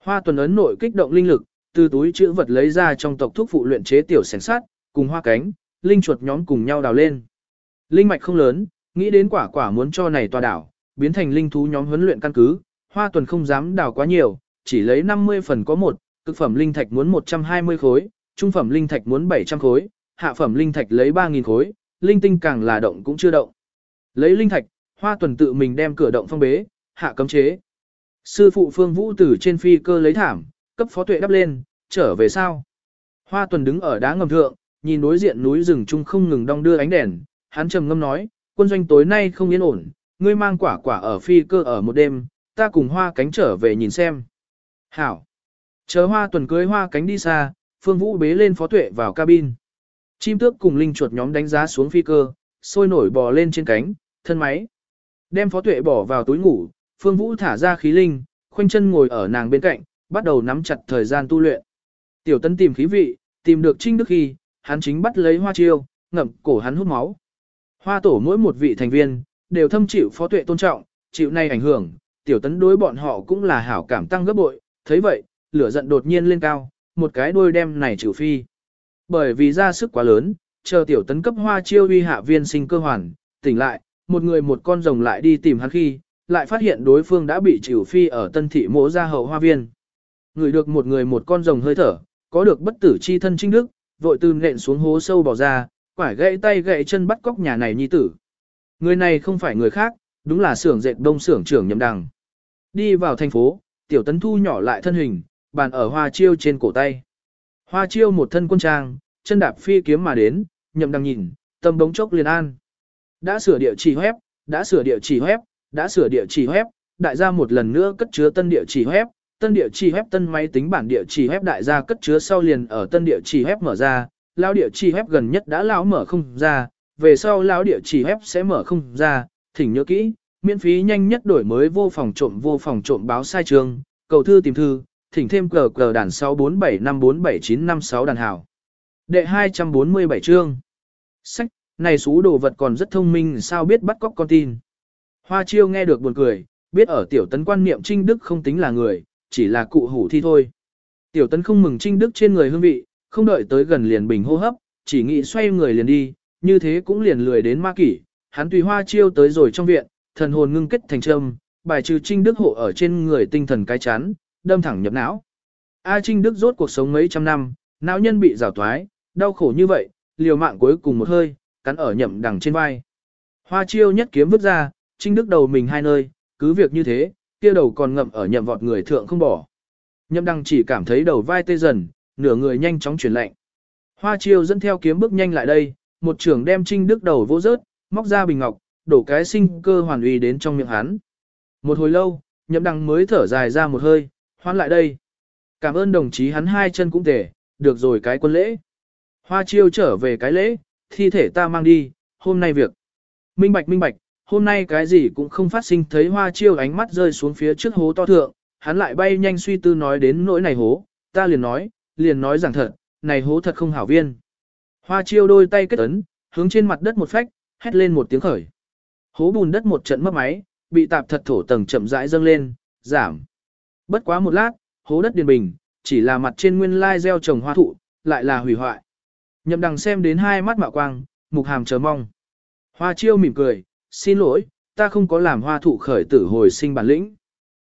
Hoa tuần ấn nội kích động linh lực, từ túi chữ vật lấy ra trong tộc thuốc phụ luyện chế tiểu sẻn sát, cùng hoa cánh, linh chuột nhóm cùng nhau đào lên. Linh mạch không lớn, nghĩ đến quả quả muốn cho này tòa đảo, biến thành linh thú nhóm huấn luyện căn cứ, hoa tuần không dám đào quá nhiều, chỉ lấy 50 phần có một, cực phẩm linh thạch muốn 120 khối, trung phẩm linh thạch muốn 700 khối, hạ phẩm linh thạch lấy 3.000 khối, linh tinh càng là động cũng chưa động. Lấy linh thạch, hoa tuần tự mình đem cửa động phong bế, hạ cấm chế. Sư phụ phương vũ tử trên phi cơ lấy thảm, cấp phó tuệ đắp lên, trở về sao. Hoa tuần đứng ở đá ngầm thượng, nhìn đối diện núi rừng trung không ngừng đong đưa ánh đèn, hắn trầm ngâm nói, quân doanh tối nay không yên ổn, ngươi mang quả quả ở phi cơ ở một đêm, ta cùng hoa cánh trở về nhìn xem. Hảo. Chờ hoa tuần cưới hoa cánh đi xa, phương vũ bế lên phó tuệ vào cabin. Chim tước cùng linh chuột nhóm đánh giá xuống phi cơ, sôi nổi bò lên trên cánh, thân máy. Đem phó tuệ bỏ vào túi ngủ, phương vũ thả ra khí linh, khoanh chân ngồi ở nàng bên cạnh, bắt đầu nắm chặt thời gian tu luyện. Tiểu tấn tìm khí vị, tìm được trinh đức khi, hắn chính bắt lấy hoa chiêu, ngậm cổ hắn hút máu. Hoa tổ mỗi một vị thành viên, đều thâm chịu phó tuệ tôn trọng, chịu này ảnh hưởng, tiểu tấn đối bọn họ cũng là hảo cảm tăng gấp bội, thấy vậy, lửa giận đột nhiên lên cao, một cái đuôi đem này trừ phi. Bởi vì ra sức quá lớn, chờ tiểu tấn cấp hoa chiêu uy hạ viên sinh cơ hoàn, tỉnh lại, một người một con rồng lại đi tìm hắn khi, lại phát hiện đối phương đã bị trừ phi ở tân thị mỗ ra hậu hoa viên. Người được một người một con rồng hơi thở, có được bất tử chi thân trinh đức, vội từ nện xuống hố sâu bỏ ra, quải gãy tay gãy chân bắt cóc nhà này nhi tử. Người này không phải người khác, đúng là xưởng dệt đông xưởng trưởng nhậm đằng. Đi vào thành phố, tiểu tấn thu nhỏ lại thân hình, bàn ở hoa chiêu trên cổ tay. Hoa chiêu một thân quân trang, chân đạp phi kiếm mà đến, nhậm đang nhìn, tâm đống chốc liền an. Đã sửa địa chỉ web, đã sửa địa chỉ web, đã sửa địa chỉ web, đại gia một lần nữa cất chứa tân địa chỉ web, tân địa chỉ web tân máy tính bản địa chỉ web đại gia cất chứa sau liền ở tân địa chỉ web mở ra, lão địa chỉ web gần nhất đã lão mở không ra, về sau lão địa chỉ web sẽ mở không ra, thỉnh nhớ kỹ, miễn phí nhanh nhất đổi mới vô phòng trộm vô phòng trộm báo sai trường, cầu thư tìm thư, thỉnh thêm cờ cờ đàn 647547956 đàn hảo. Đệ 247 chương. Sách, này xú đồ vật còn rất thông minh sao biết bắt cóc con tin. Hoa chiêu nghe được buồn cười, biết ở tiểu tấn quan niệm trinh đức không tính là người, chỉ là cụ hủ thi thôi. Tiểu tấn không mừng trinh đức trên người hương vị, không đợi tới gần liền bình hô hấp, chỉ nghĩ xoay người liền đi, như thế cũng liền lười đến ma kỷ. Hắn tùy hoa chiêu tới rồi trong viện, thần hồn ngưng kết thành trâm, bài trừ trinh đức hộ ở trên người tinh thần cái chán, đâm thẳng nhập não. A Trinh Đức rốt cuộc sống mấy trăm năm, não nhân bị rào toái, đau khổ như vậy, liều mạng cuối cùng một hơi, cắn ở nhậm đằng trên vai. Hoa chiêu nhất kiếm vứt ra, Trinh Đức đầu mình hai nơi, cứ việc như thế, kia đầu còn ngậm ở nhậm vọt người thượng không bỏ. Nhậm đằng chỉ cảm thấy đầu vai tê dần, nửa người nhanh chóng chuyển lạnh. Hoa chiêu dẫn theo kiếm bước nhanh lại đây, một trưởng đem Trinh Đức đầu vỗ rớt, móc ra bình ngọc, đổ cái sinh cơ hoàn uy đến trong miệng hắn. Một hồi lâu, nhậm đằng mới thở dài ra một hơi, hoan lại đây. Cảm ơn đồng chí hắn hai chân cũng tể, được rồi cái quân lễ. Hoa chiêu trở về cái lễ, thi thể ta mang đi, hôm nay việc. Minh bạch minh bạch, hôm nay cái gì cũng không phát sinh thấy hoa chiêu ánh mắt rơi xuống phía trước hố to thượng, hắn lại bay nhanh suy tư nói đến nỗi này hố, ta liền nói, liền nói rằng thật, này hố thật không hảo viên. Hoa chiêu đôi tay kết ấn, hướng trên mặt đất một phách, hét lên một tiếng khởi. Hố bùn đất một trận mất máy, bị tạp thật thổ tầng chậm rãi dâng lên, giảm. Bất quá một lát, hố đất điền bình, chỉ là mặt trên nguyên lai gieo trồng hoa thụ, lại là hủy hoại. Nhậm đằng xem đến hai mắt mạo quang, mục hàm chờ mong. Hoa chiêu mỉm cười, xin lỗi, ta không có làm hoa thụ khởi tử hồi sinh bản lĩnh.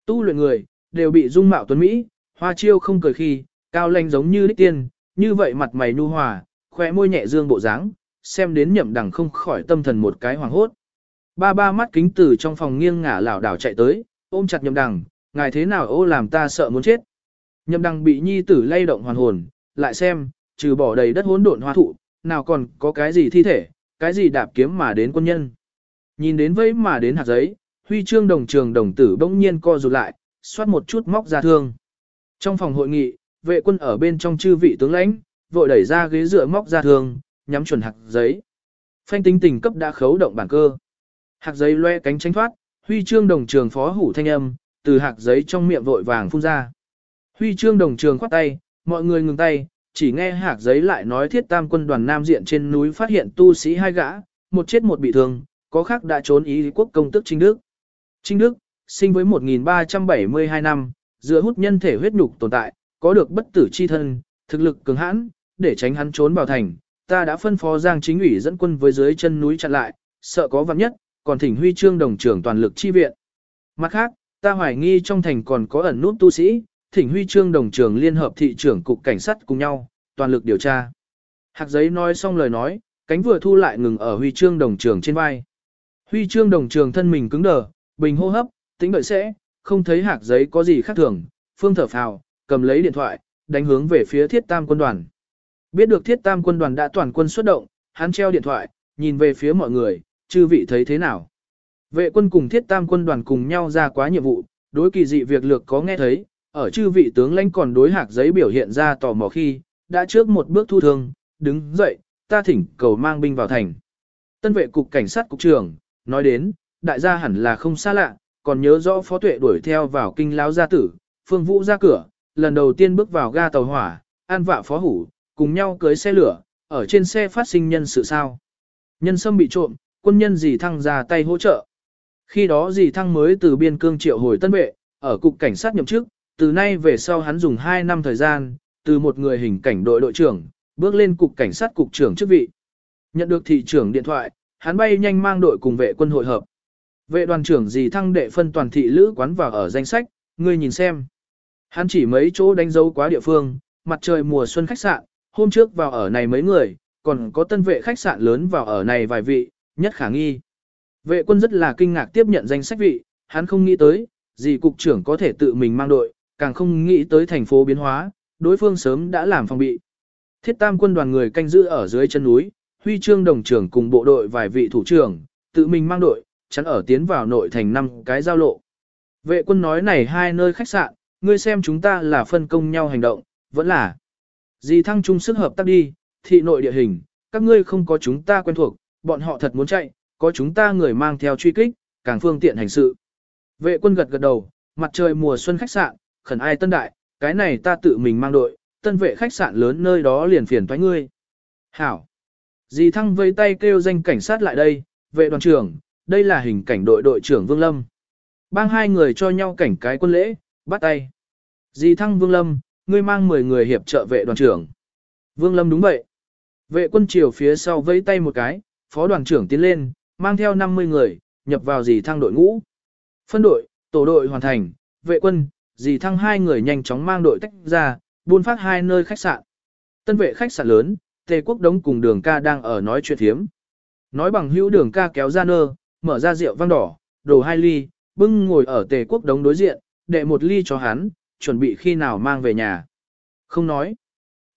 Tu luyện người, đều bị dung mạo tuấn Mỹ, hoa chiêu không cười khi, cao lanh giống như đích tiên, như vậy mặt mày nu hòa, khỏe môi nhẹ dương bộ dáng, xem đến nhậm đằng không khỏi tâm thần một cái hoàng hốt. Ba ba mắt kính từ trong phòng nghiêng ngả lảo đảo chạy tới, ôm chặt nhậm đằng, ngài thế nào ô làm ta sợ muốn chết. Nhậm đăng bị nhi tử lay động hoàn hồn, lại xem, trừ bỏ đầy đất hỗn độn hoa thụ, nào còn có cái gì thi thể, cái gì đạp kiếm mà đến quân nhân. Nhìn đến vây mà đến hạt giấy, huy chương đồng trường đồng tử bỗng nhiên co rụt lại, xoát một chút móc ra thương. Trong phòng hội nghị, vệ quân ở bên trong chư vị tướng lãnh, vội đẩy ra ghế dựa móc ra thương, nhắm chuẩn hạt giấy. Phanh tính tình cấp đã khấu động bản cơ. Hạt giấy loe cánh tránh thoát, huy chương đồng trường phó hủ thanh âm, từ hạt giấy trong miệng vội vàng phun ra. Huy chương đồng trường khoát tay, mọi người ngừng tay, chỉ nghe hạt giấy lại nói thiết tam quân đoàn nam diện trên núi phát hiện tu sĩ hai gã, một chết một bị thương, có khác đã trốn ý quốc công tức Trinh Đức. Trinh Đức, sinh với 1372 năm, dựa hút nhân thể huyết nhục tồn tại, có được bất tử chi thân, thực lực cường hãn, để tránh hắn trốn vào thành, ta đã phân phó Giang Chính ủy dẫn quân với dưới chân núi chặn lại, sợ có vắng nhất, còn thỉnh huy chương đồng trưởng toàn lực chi viện. Mặt khác, ta hoài nghi trong thành còn có ẩn nút tu sĩ, thỉnh huy chương đồng trường liên hợp thị trưởng cục cảnh sát cùng nhau, toàn lực điều tra. Hạc giấy nói xong lời nói, cánh vừa thu lại ngừng ở huy chương đồng trường trên vai. Huy chương đồng trường thân mình cứng đờ, bình hô hấp, tính đợi sẽ, không thấy hạc giấy có gì khác thường, phương thở phào, cầm lấy điện thoại, đánh hướng về phía thiết tam quân đoàn. Biết được thiết tam quân đoàn đã toàn quân xuất động, hắn treo điện thoại, nhìn về phía mọi người, chư vị thấy thế nào. Vệ quân cùng thiết tam quân đoàn cùng nhau ra quá nhiệm vụ, đối kỳ dị việc lược có nghe thấy, ở chư vị tướng lãnh còn đối hạc giấy biểu hiện ra tò mò khi, đã trước một bước thu thương, đứng dậy, ta thỉnh cầu mang binh vào thành. Tân vệ cục cảnh sát cục trưởng, nói đến, đại gia hẳn là không xa lạ, còn nhớ rõ phó tuệ đuổi theo vào kinh lão gia tử, phương vũ ra cửa, lần đầu tiên bước vào ga tàu hỏa, an vạ phó hủ, cùng nhau cưới xe lửa, ở trên xe phát sinh nhân sự sao. Nhân sâm bị trộm, quân nhân gì thăng ra tay hỗ trợ. Khi đó dì thăng mới từ biên cương triệu hồi tân vệ, ở cục cảnh sát nhậm chức, từ nay về sau hắn dùng 2 năm thời gian, từ một người hình cảnh đội đội trưởng, bước lên cục cảnh sát cục trưởng chức vị. Nhận được thị trưởng điện thoại, hắn bay nhanh mang đội cùng vệ quân hội hợp. Vệ đoàn trưởng dì thăng đệ phân toàn thị lữ quán vào ở danh sách, ngươi nhìn xem. Hắn chỉ mấy chỗ đánh dấu quá địa phương, mặt trời mùa xuân khách sạn, hôm trước vào ở này mấy người, còn có tân vệ khách sạn lớn vào ở này vài vị, nhất khả nghi. Vệ quân rất là kinh ngạc tiếp nhận danh sách vị, hắn không nghĩ tới, gì cục trưởng có thể tự mình mang đội, càng không nghĩ tới thành phố biến hóa, đối phương sớm đã làm phòng bị. Thiết tam quân đoàn người canh giữ ở dưới chân núi, huy chương đồng trưởng cùng bộ đội vài vị thủ trưởng, tự mình mang đội, chắn ở tiến vào nội thành năm cái giao lộ. Vệ quân nói này hai nơi khách sạn, ngươi xem chúng ta là phân công nhau hành động, vẫn là. Gì thăng chung sức hợp tác đi, thị nội địa hình, các ngươi không có chúng ta quen thuộc, bọn họ thật muốn chạy, có chúng ta người mang theo truy kích, càng phương tiện hành sự. Vệ quân gật gật đầu, mặt trời mùa xuân khách sạn, khẩn ai tân đại, cái này ta tự mình mang đội, tân vệ khách sạn lớn nơi đó liền phiền toái ngươi. Hảo. Dì thăng vây tay kêu danh cảnh sát lại đây, vệ đoàn trưởng, đây là hình cảnh đội đội trưởng Vương Lâm. Bang hai người cho nhau cảnh cái quân lễ, bắt tay. Dì thăng Vương Lâm, ngươi mang 10 người hiệp trợ vệ đoàn trưởng. Vương Lâm đúng vậy. Vệ quân triều phía sau vẫy tay một cái, phó đoàn trưởng tiến lên, mang theo 50 người, nhập vào dì thăng đội ngũ. Phân đội, tổ đội hoàn thành, vệ quân, dì thăng hai người nhanh chóng mang đội tách ra, buôn phát hai nơi khách sạn. Tân vệ khách sạn lớn, Tề Quốc Đống cùng đường ca đang ở nói chuyện thiếm. Nói bằng hữu đường ca kéo ra nơ, mở ra rượu vang đỏ, đổ hai ly, bưng ngồi ở Tề Quốc Đống đối diện, đệ một ly cho hắn, chuẩn bị khi nào mang về nhà. Không nói.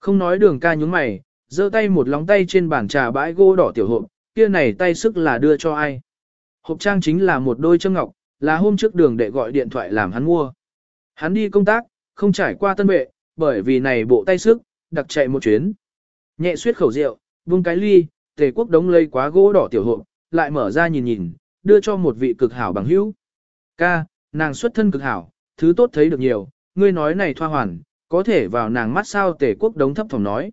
Không nói đường ca nhúng mày, giơ tay một lóng tay trên bàn trà bãi gỗ đỏ tiểu hộp, kia này tay sức là đưa cho ai. Hộp trang chính là một đôi châm ngọc, là hôm trước đường đệ gọi điện thoại làm hắn mua. Hắn đi công tác, không trải qua tân vệ, bởi vì này bộ tay sức, đặc chạy một chuyến. Nhẹ suyết khẩu rượu, vung cái ly, tề quốc đống lây quá gỗ đỏ tiểu hộp, lại mở ra nhìn nhìn, đưa cho một vị cực hảo bằng hữu. Ca, nàng xuất thân cực hảo, thứ tốt thấy được nhiều, ngươi nói này thoa hoàn, có thể vào nàng mắt sao tề quốc đống thấp phòng nói.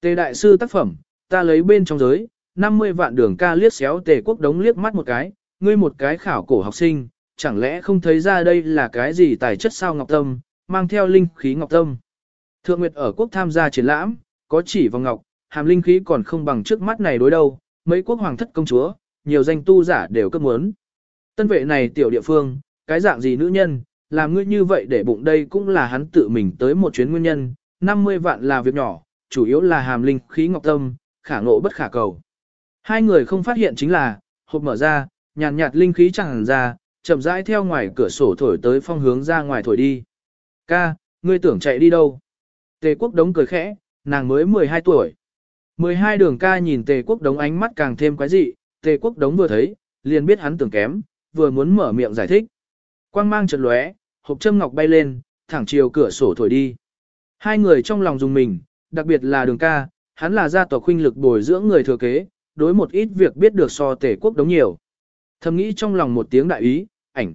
Tề đại sư tác phẩm, ta lấy bên trong giới, 50 vạn đường ca liếc xéo tề quốc đống liếc mắt một cái, ngươi một cái khảo cổ học sinh, chẳng lẽ không thấy ra đây là cái gì tài chất sao ngọc tâm, mang theo linh khí ngọc tâm. Thượng Nguyệt ở quốc tham gia triển lãm, có chỉ vào ngọc, hàm linh khí còn không bằng trước mắt này đối đâu, mấy quốc hoàng thất công chúa, nhiều danh tu giả đều cấp muốn. Tân vệ này tiểu địa phương, cái dạng gì nữ nhân, làm ngươi như vậy để bụng đây cũng là hắn tự mình tới một chuyến nguyên nhân, 50 vạn là việc nhỏ, chủ yếu là hàm linh khí ngọc tâm, khả ngộ bất khả cầu. Hai người không phát hiện chính là, hộp mở ra, nhàn nhạt, nhạt linh khí chẳng ra, chậm rãi theo ngoài cửa sổ thổi tới phong hướng ra ngoài thổi đi. Ca, ngươi tưởng chạy đi đâu? Tề quốc đống cười khẽ, nàng mới 12 tuổi. 12 đường ca nhìn tề quốc đống ánh mắt càng thêm quái dị, tề quốc đống vừa thấy, liền biết hắn tưởng kém, vừa muốn mở miệng giải thích. Quang mang chợt lóe, hộp châm ngọc bay lên, thẳng chiều cửa sổ thổi đi. Hai người trong lòng dùng mình, đặc biệt là đường ca, hắn là gia tộc huynh lực bồi dưỡng người thừa kế, đối một ít việc biết được so tề quốc đống nhiều. Thầm nghĩ trong lòng một tiếng đại ý, ảnh.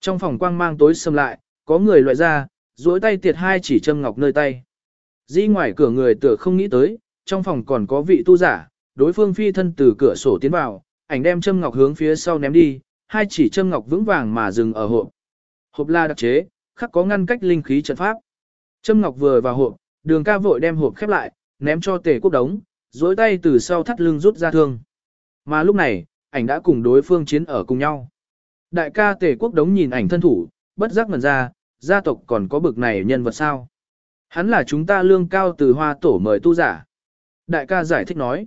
Trong phòng quang mang tối xâm lại, có người loại ra, duỗi tay tiệt hai chỉ châm ngọc nơi tay. Di ngoài cửa người tựa không nghĩ tới, trong phòng còn có vị tu giả, đối phương phi thân từ cửa sổ tiến vào, ảnh đem châm ngọc hướng phía sau ném đi, hai chỉ châm ngọc vững vàng mà dừng ở hộp. Hộp la đặc chế, khắc có ngăn cách linh khí trận pháp. Châm ngọc vừa vào hộp, đường ca vội đem hộp khép lại, ném cho tề quốc đống, dối tay từ sau thắt lưng rút ra thương. Mà lúc này, ảnh đã cùng đối phương chiến ở cùng nhau. Đại ca tề quốc đống nhìn ảnh thân thủ, bất giác ngần ra, gia tộc còn có bực này nhân vật sao. Hắn là chúng ta lương cao từ hoa tổ mời tu giả. Đại ca giải thích nói.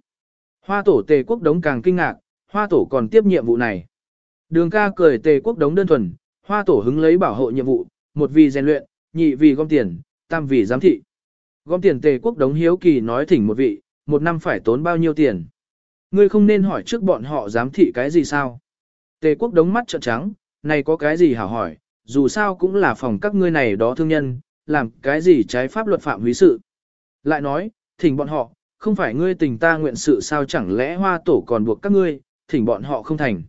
Hoa tổ tề quốc đống càng kinh ngạc, hoa tổ còn tiếp nhiệm vụ này. Đường ca cười tề quốc đống đơn thuần, hoa tổ hứng lấy bảo hộ nhiệm vụ, một vì rèn luyện, nhị vì gom tiền, tam vì giám thị. Gom tiền tề quốc đống hiếu kỳ nói thỉnh một vị, một năm phải tốn bao nhiêu tiền. Ngươi không nên hỏi trước bọn họ giám thị cái gì sao. Tề quốc đống mắt trợn trắng, này có cái gì hảo hỏi, dù sao cũng là phòng các ngươi này đó thương nhân, làm cái gì trái pháp luật phạm húy sự. Lại nói, thỉnh bọn họ, không phải ngươi tình ta nguyện sự sao chẳng lẽ hoa tổ còn buộc các ngươi, thỉnh bọn họ không thành.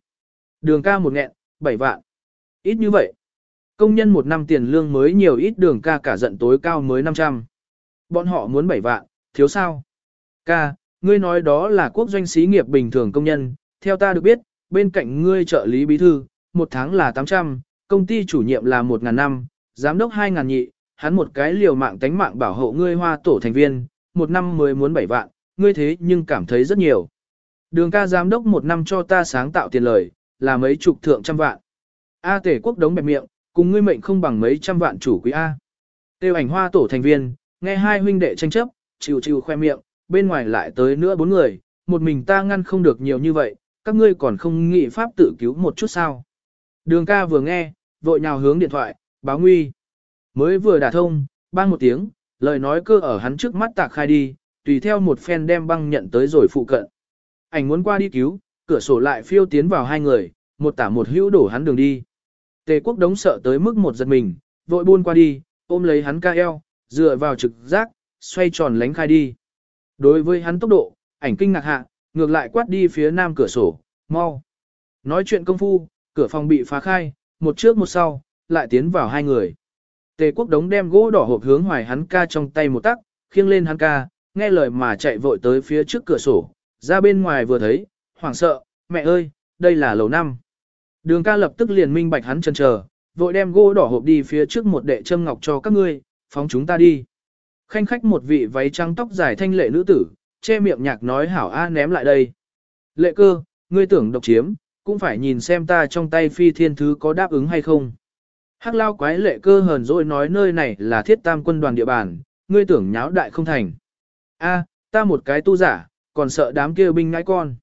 Đường ca một nghẹn, bảy vạn. Ít như vậy. Công nhân một năm tiền lương mới nhiều ít đường ca cả giận tối cao mới 500. Bọn họ muốn bảy vạn, thiếu sao? Ca, ngươi nói đó là quốc doanh xí nghiệp bình thường công nhân, theo ta được biết, bên cạnh ngươi trợ lý bí thư, một tháng là 800, công ty chủ nhiệm là 1.000 năm, giám đốc 2.000 nhị, hắn một cái liều mạng tánh mạng bảo hộ ngươi hoa tổ thành viên, một năm mới muốn 7 vạn, ngươi thế nhưng cảm thấy rất nhiều. Đường ca giám đốc một năm cho ta sáng tạo tiền lời, là mấy chục thượng trăm vạn. A tể quốc đống bẹp miệng, cùng ngươi mệnh không bằng mấy trăm vạn chủ quý A. Tiêu ảnh hoa tổ thành viên, nghe hai huynh đệ tranh chấp, chịu chịu khoe miệng, bên ngoài lại tới nữa bốn người, một mình ta ngăn không được nhiều như vậy, các ngươi còn không nghĩ pháp tự cứu một chút sao. Đường ca vừa nghe, vội nhào hướng điện thoại, báo nguy. Mới vừa đả thông, bang một tiếng, lời nói cơ ở hắn trước mắt tạc khai đi, tùy theo một phen đem băng nhận tới rồi phụ cận. Ảnh muốn qua đi cứu, cửa sổ lại phiêu tiến vào hai người, một tả một hữu đổ hắn đường đi. Tề quốc đống sợ tới mức một giật mình, vội buôn qua đi, ôm lấy hắn ca eo, dựa vào trực giác, xoay tròn lánh khai đi. Đối với hắn tốc độ, ảnh kinh ngạc hạ, ngược lại quát đi phía nam cửa sổ, mau. Nói chuyện công phu, cửa phòng bị phá khai, một trước một sau, lại tiến vào hai người. Tề quốc đống đem gỗ đỏ hộp hướng hoài hắn ca trong tay một tắc, khiêng lên hắn ca, nghe lời mà chạy vội tới phía trước cửa sổ, ra bên ngoài vừa thấy, hoảng sợ, mẹ ơi, đây là lầu năm. Đường ca lập tức liền minh bạch hắn chân chờ, vội đem gỗ đỏ hộp đi phía trước một đệ châm ngọc cho các ngươi, phóng chúng ta đi. Khanh khách một vị váy trắng tóc dài thanh lệ nữ tử, che miệng nhạc nói hảo a ném lại đây. Lệ cơ, ngươi tưởng độc chiếm, cũng phải nhìn xem ta trong tay phi thiên thứ có đáp ứng hay không. Hắc lao quái lệ cơ hờn dỗi nói nơi này là thiết tam quân đoàn địa bàn, ngươi tưởng nháo đại không thành. A, ta một cái tu giả, còn sợ đám kia binh ngãi con.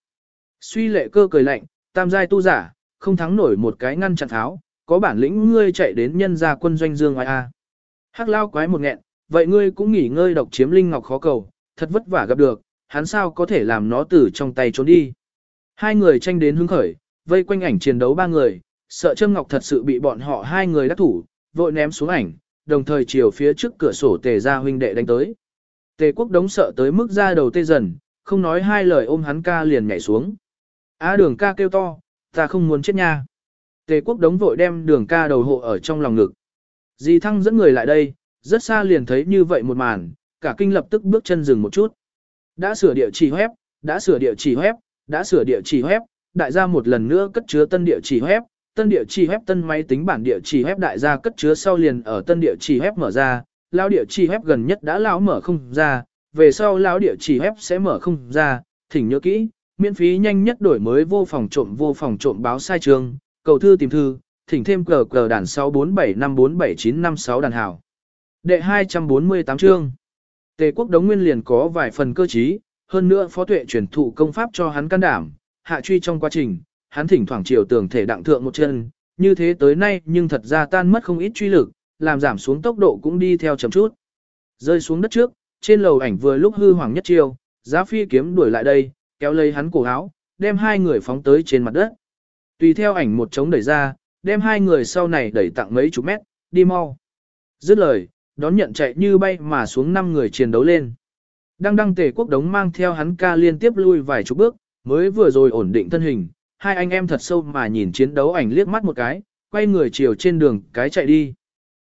Suy lệ cơ cười lạnh, tam giai tu giả, không thắng nổi một cái ngăn chặn tháo, có bản lĩnh ngươi chạy đến nhân gia quân doanh dương ngoài A. Hắc lao quái một nghẹn, vậy ngươi cũng nghỉ ngơi độc chiếm linh ngọc khó cầu, thật vất vả gặp được, hắn sao có thể làm nó từ trong tay trốn đi. Hai người tranh đến hứng khởi, vây quanh ảnh chiến đấu ba người, sợ Trâm Ngọc thật sự bị bọn họ hai người đắc thủ, vội ném xuống ảnh, đồng thời chiều phía trước cửa sổ tề ra huynh đệ đánh tới. Tề quốc đống sợ tới mức ra đầu tê dần, không nói hai lời ôm hắn ca liền nhảy xuống. Á đường ca kêu to, ta không muốn chết nha. Tề quốc đống vội đem đường ca đầu hộ ở trong lòng ngực. di thăng dẫn người lại đây, rất xa liền thấy như vậy một màn, cả kinh lập tức bước chân dừng một chút. Đã sửa địa chỉ web, đã sửa địa chỉ web, đã sửa địa chỉ web, đại gia một lần nữa cất chứa tân địa chỉ web, tân địa chỉ web tân máy tính bản địa chỉ web đại gia cất chứa sau liền ở tân địa chỉ web mở ra, lão địa chỉ web gần nhất đã lão mở không ra, về sau lão địa chỉ web sẽ mở không ra, thỉnh nhớ kỹ, miễn phí nhanh nhất đổi mới vô phòng trộm vô phòng trộm báo sai trường, cầu thư tìm thư, thỉnh thêm cờ cờ đàn 647547956 đàn hảo. Đệ 248 chương. Tề quốc đống nguyên liền có vài phần cơ trí, hơn nữa phó tuệ truyền thụ công pháp cho hắn can đảm, hạ truy trong quá trình, hắn thỉnh thoảng chiều tường thể đặng thượng một chân, như thế tới nay nhưng thật ra tan mất không ít truy lực, làm giảm xuống tốc độ cũng đi theo chậm chút. Rơi xuống đất trước, trên lầu ảnh vừa lúc hư hoàng nhất chiêu, giá phi kiếm đuổi lại đây, kéo lấy hắn cổ áo, đem hai người phóng tới trên mặt đất. Tùy theo ảnh một trống đẩy ra, đem hai người sau này đẩy tặng mấy chục mét, đi mau. Dứt lời, đón nhận chạy như bay mà xuống năm người chiến đấu lên. Đăng đăng tề quốc đống mang theo hắn ca liên tiếp lui vài chục bước, mới vừa rồi ổn định thân hình, hai anh em thật sâu mà nhìn chiến đấu ảnh liếc mắt một cái, quay người chiều trên đường cái chạy đi.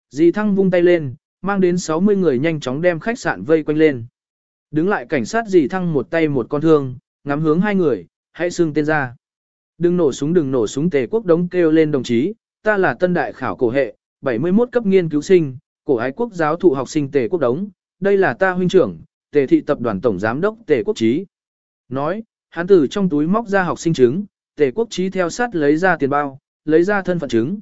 Dì thăng vung tay lên, mang đến 60 người nhanh chóng đem khách sạn vây quanh lên. Đứng lại cảnh sát dì thăng một tay một con thương, ngắm hướng hai người, hãy xưng tên ra. Đừng nổ súng đừng nổ súng tề quốc đống kêu lên đồng chí, ta là tân đại khảo cổ hệ, 71 cấp nghiên cứu sinh, cổ ái quốc giáo thụ học sinh tề quốc đống, đây là ta huynh trưởng, tề thị tập đoàn tổng giám đốc tề quốc trí. Nói, hắn từ trong túi móc ra học sinh chứng, tề quốc trí theo sát lấy ra tiền bao, lấy ra thân phận chứng.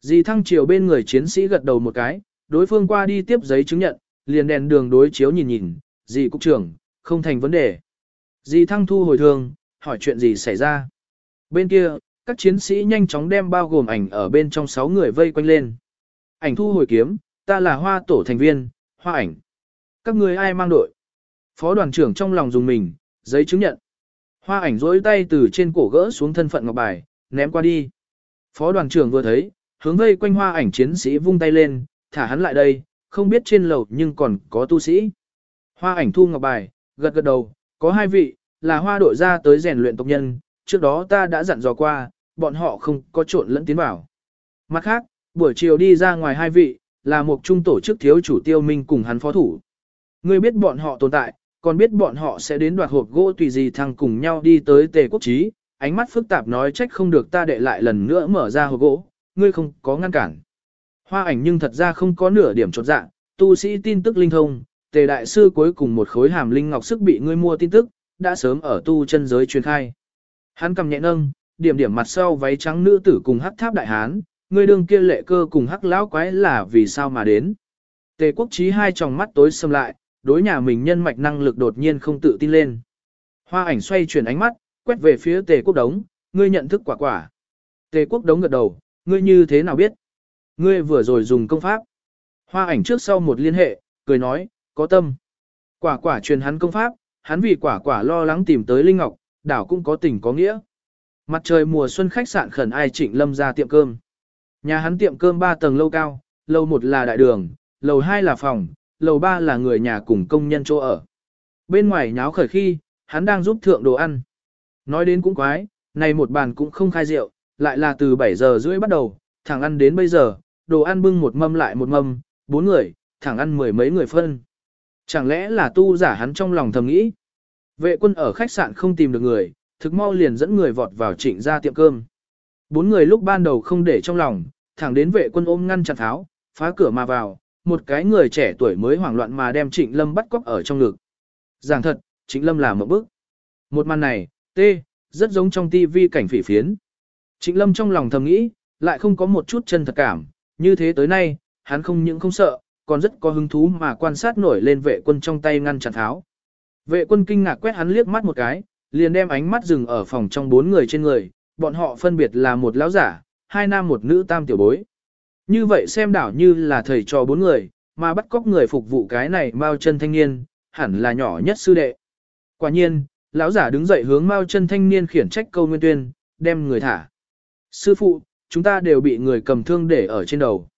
Dì thăng chiều bên người chiến sĩ gật đầu một cái, đối phương qua đi tiếp giấy chứng nhận, liền đèn đường đối chiếu nhìn nhìn, dì cục trưởng, không thành vấn đề. Dì thăng thu hồi thường, hỏi chuyện gì xảy ra. Bên kia, các chiến sĩ nhanh chóng đem bao gồm ảnh ở bên trong 6 người vây quanh lên. Ảnh thu hồi kiếm, ta là hoa tổ thành viên, hoa ảnh. Các người ai mang đội? Phó đoàn trưởng trong lòng dùng mình, giấy chứng nhận. Hoa ảnh dối tay từ trên cổ gỡ xuống thân phận ngọc bài, ném qua đi. Phó đoàn trưởng vừa thấy, hướng vây quanh hoa ảnh chiến sĩ vung tay lên, thả hắn lại đây, không biết trên lầu nhưng còn có tu sĩ. Hoa ảnh thu ngọc bài, gật gật đầu, có hai vị, là hoa đội ra tới rèn luyện tộc nhân, trước đó ta đã dặn dò qua, bọn họ không có trộn lẫn tiến vào. Mặt khác, buổi chiều đi ra ngoài hai vị, là một trung tổ chức thiếu chủ tiêu minh cùng hắn phó thủ. Ngươi biết bọn họ tồn tại, còn biết bọn họ sẽ đến đoạt hộp gỗ tùy gì thằng cùng nhau đi tới tề quốc trí, ánh mắt phức tạp nói trách không được ta đệ lại lần nữa mở ra hộp gỗ, ngươi không có ngăn cản. Hoa ảnh nhưng thật ra không có nửa điểm chột dạ, tu sĩ tin tức linh thông, tề đại sư cuối cùng một khối hàm linh ngọc sức bị ngươi mua tin tức, đã sớm ở tu chân giới truyền khai. Hắn cầm nhẹ nâng, điểm điểm mặt sau váy trắng nữ tử cùng hắc tháp đại hán, Ngươi đương kia lệ cơ cùng hắc lão quái là vì sao mà đến. Tề quốc trí hai tròng mắt tối sầm lại, đối nhà mình nhân mạch năng lực đột nhiên không tự tin lên. Hoa ảnh xoay chuyển ánh mắt, quét về phía tề quốc đống, ngươi nhận thức quả quả. Tề quốc đống gật đầu, ngươi như thế nào biết? Ngươi vừa rồi dùng công pháp. Hoa ảnh trước sau một liên hệ, cười nói, có tâm. Quả quả truyền hắn công pháp, hắn vì quả quả lo lắng tìm tới Linh Ngọc, đảo cũng có tình có nghĩa. Mặt trời mùa xuân khách sạn khẩn ai trịnh lâm ra tiệm cơm. Nhà hắn tiệm cơm 3 tầng lâu cao, lầu 1 là đại đường, lầu 2 là phòng, lầu 3 là người nhà cùng công nhân chỗ ở. Bên ngoài nháo khởi khi, hắn đang giúp thượng đồ ăn. Nói đến cũng quái, này một bàn cũng không khai rượu, lại là từ 7 giờ rưỡi bắt đầu, thẳng ăn đến bây giờ, đồ ăn bưng một mâm lại một mâm, bốn người, thẳng ăn mười mấy người phân. Chẳng lẽ là tu giả hắn trong lòng thầm nghĩ. Vệ quân ở khách sạn không tìm được người, thực mau liền dẫn người vọt vào trịnh ra tiệm cơm. Bốn người lúc ban đầu không để trong lòng, thẳng đến vệ quân ôm ngăn chặt tháo, phá cửa mà vào, một cái người trẻ tuổi mới hoảng loạn mà đem trịnh lâm bắt cóc ở trong ngực. Giảng thật, trịnh lâm là một bước. Một màn này, tê, rất giống trong tivi cảnh phỉ phiến. Trịnh lâm trong lòng thầm nghĩ, lại không có một chút chân thật cảm, như thế tới nay, hắn không những không sợ, còn rất có hứng thú mà quan sát nổi lên vệ quân trong tay ngăn chặt tháo. Vệ quân kinh ngạc quét hắn liếc mắt một cái, liền đem ánh mắt dừng ở phòng trong bốn người trên người, bọn họ phân biệt là một lão giả, hai nam một nữ tam tiểu bối. Như vậy xem đảo như là thầy trò bốn người, mà bắt cóc người phục vụ cái này Mao chân thanh niên, hẳn là nhỏ nhất sư đệ. Quả nhiên, lão giả đứng dậy hướng Mao chân thanh niên khiển trách câu nguyên tuyên, đem người thả. Sư phụ, chúng ta đều bị người cầm thương để ở trên đầu.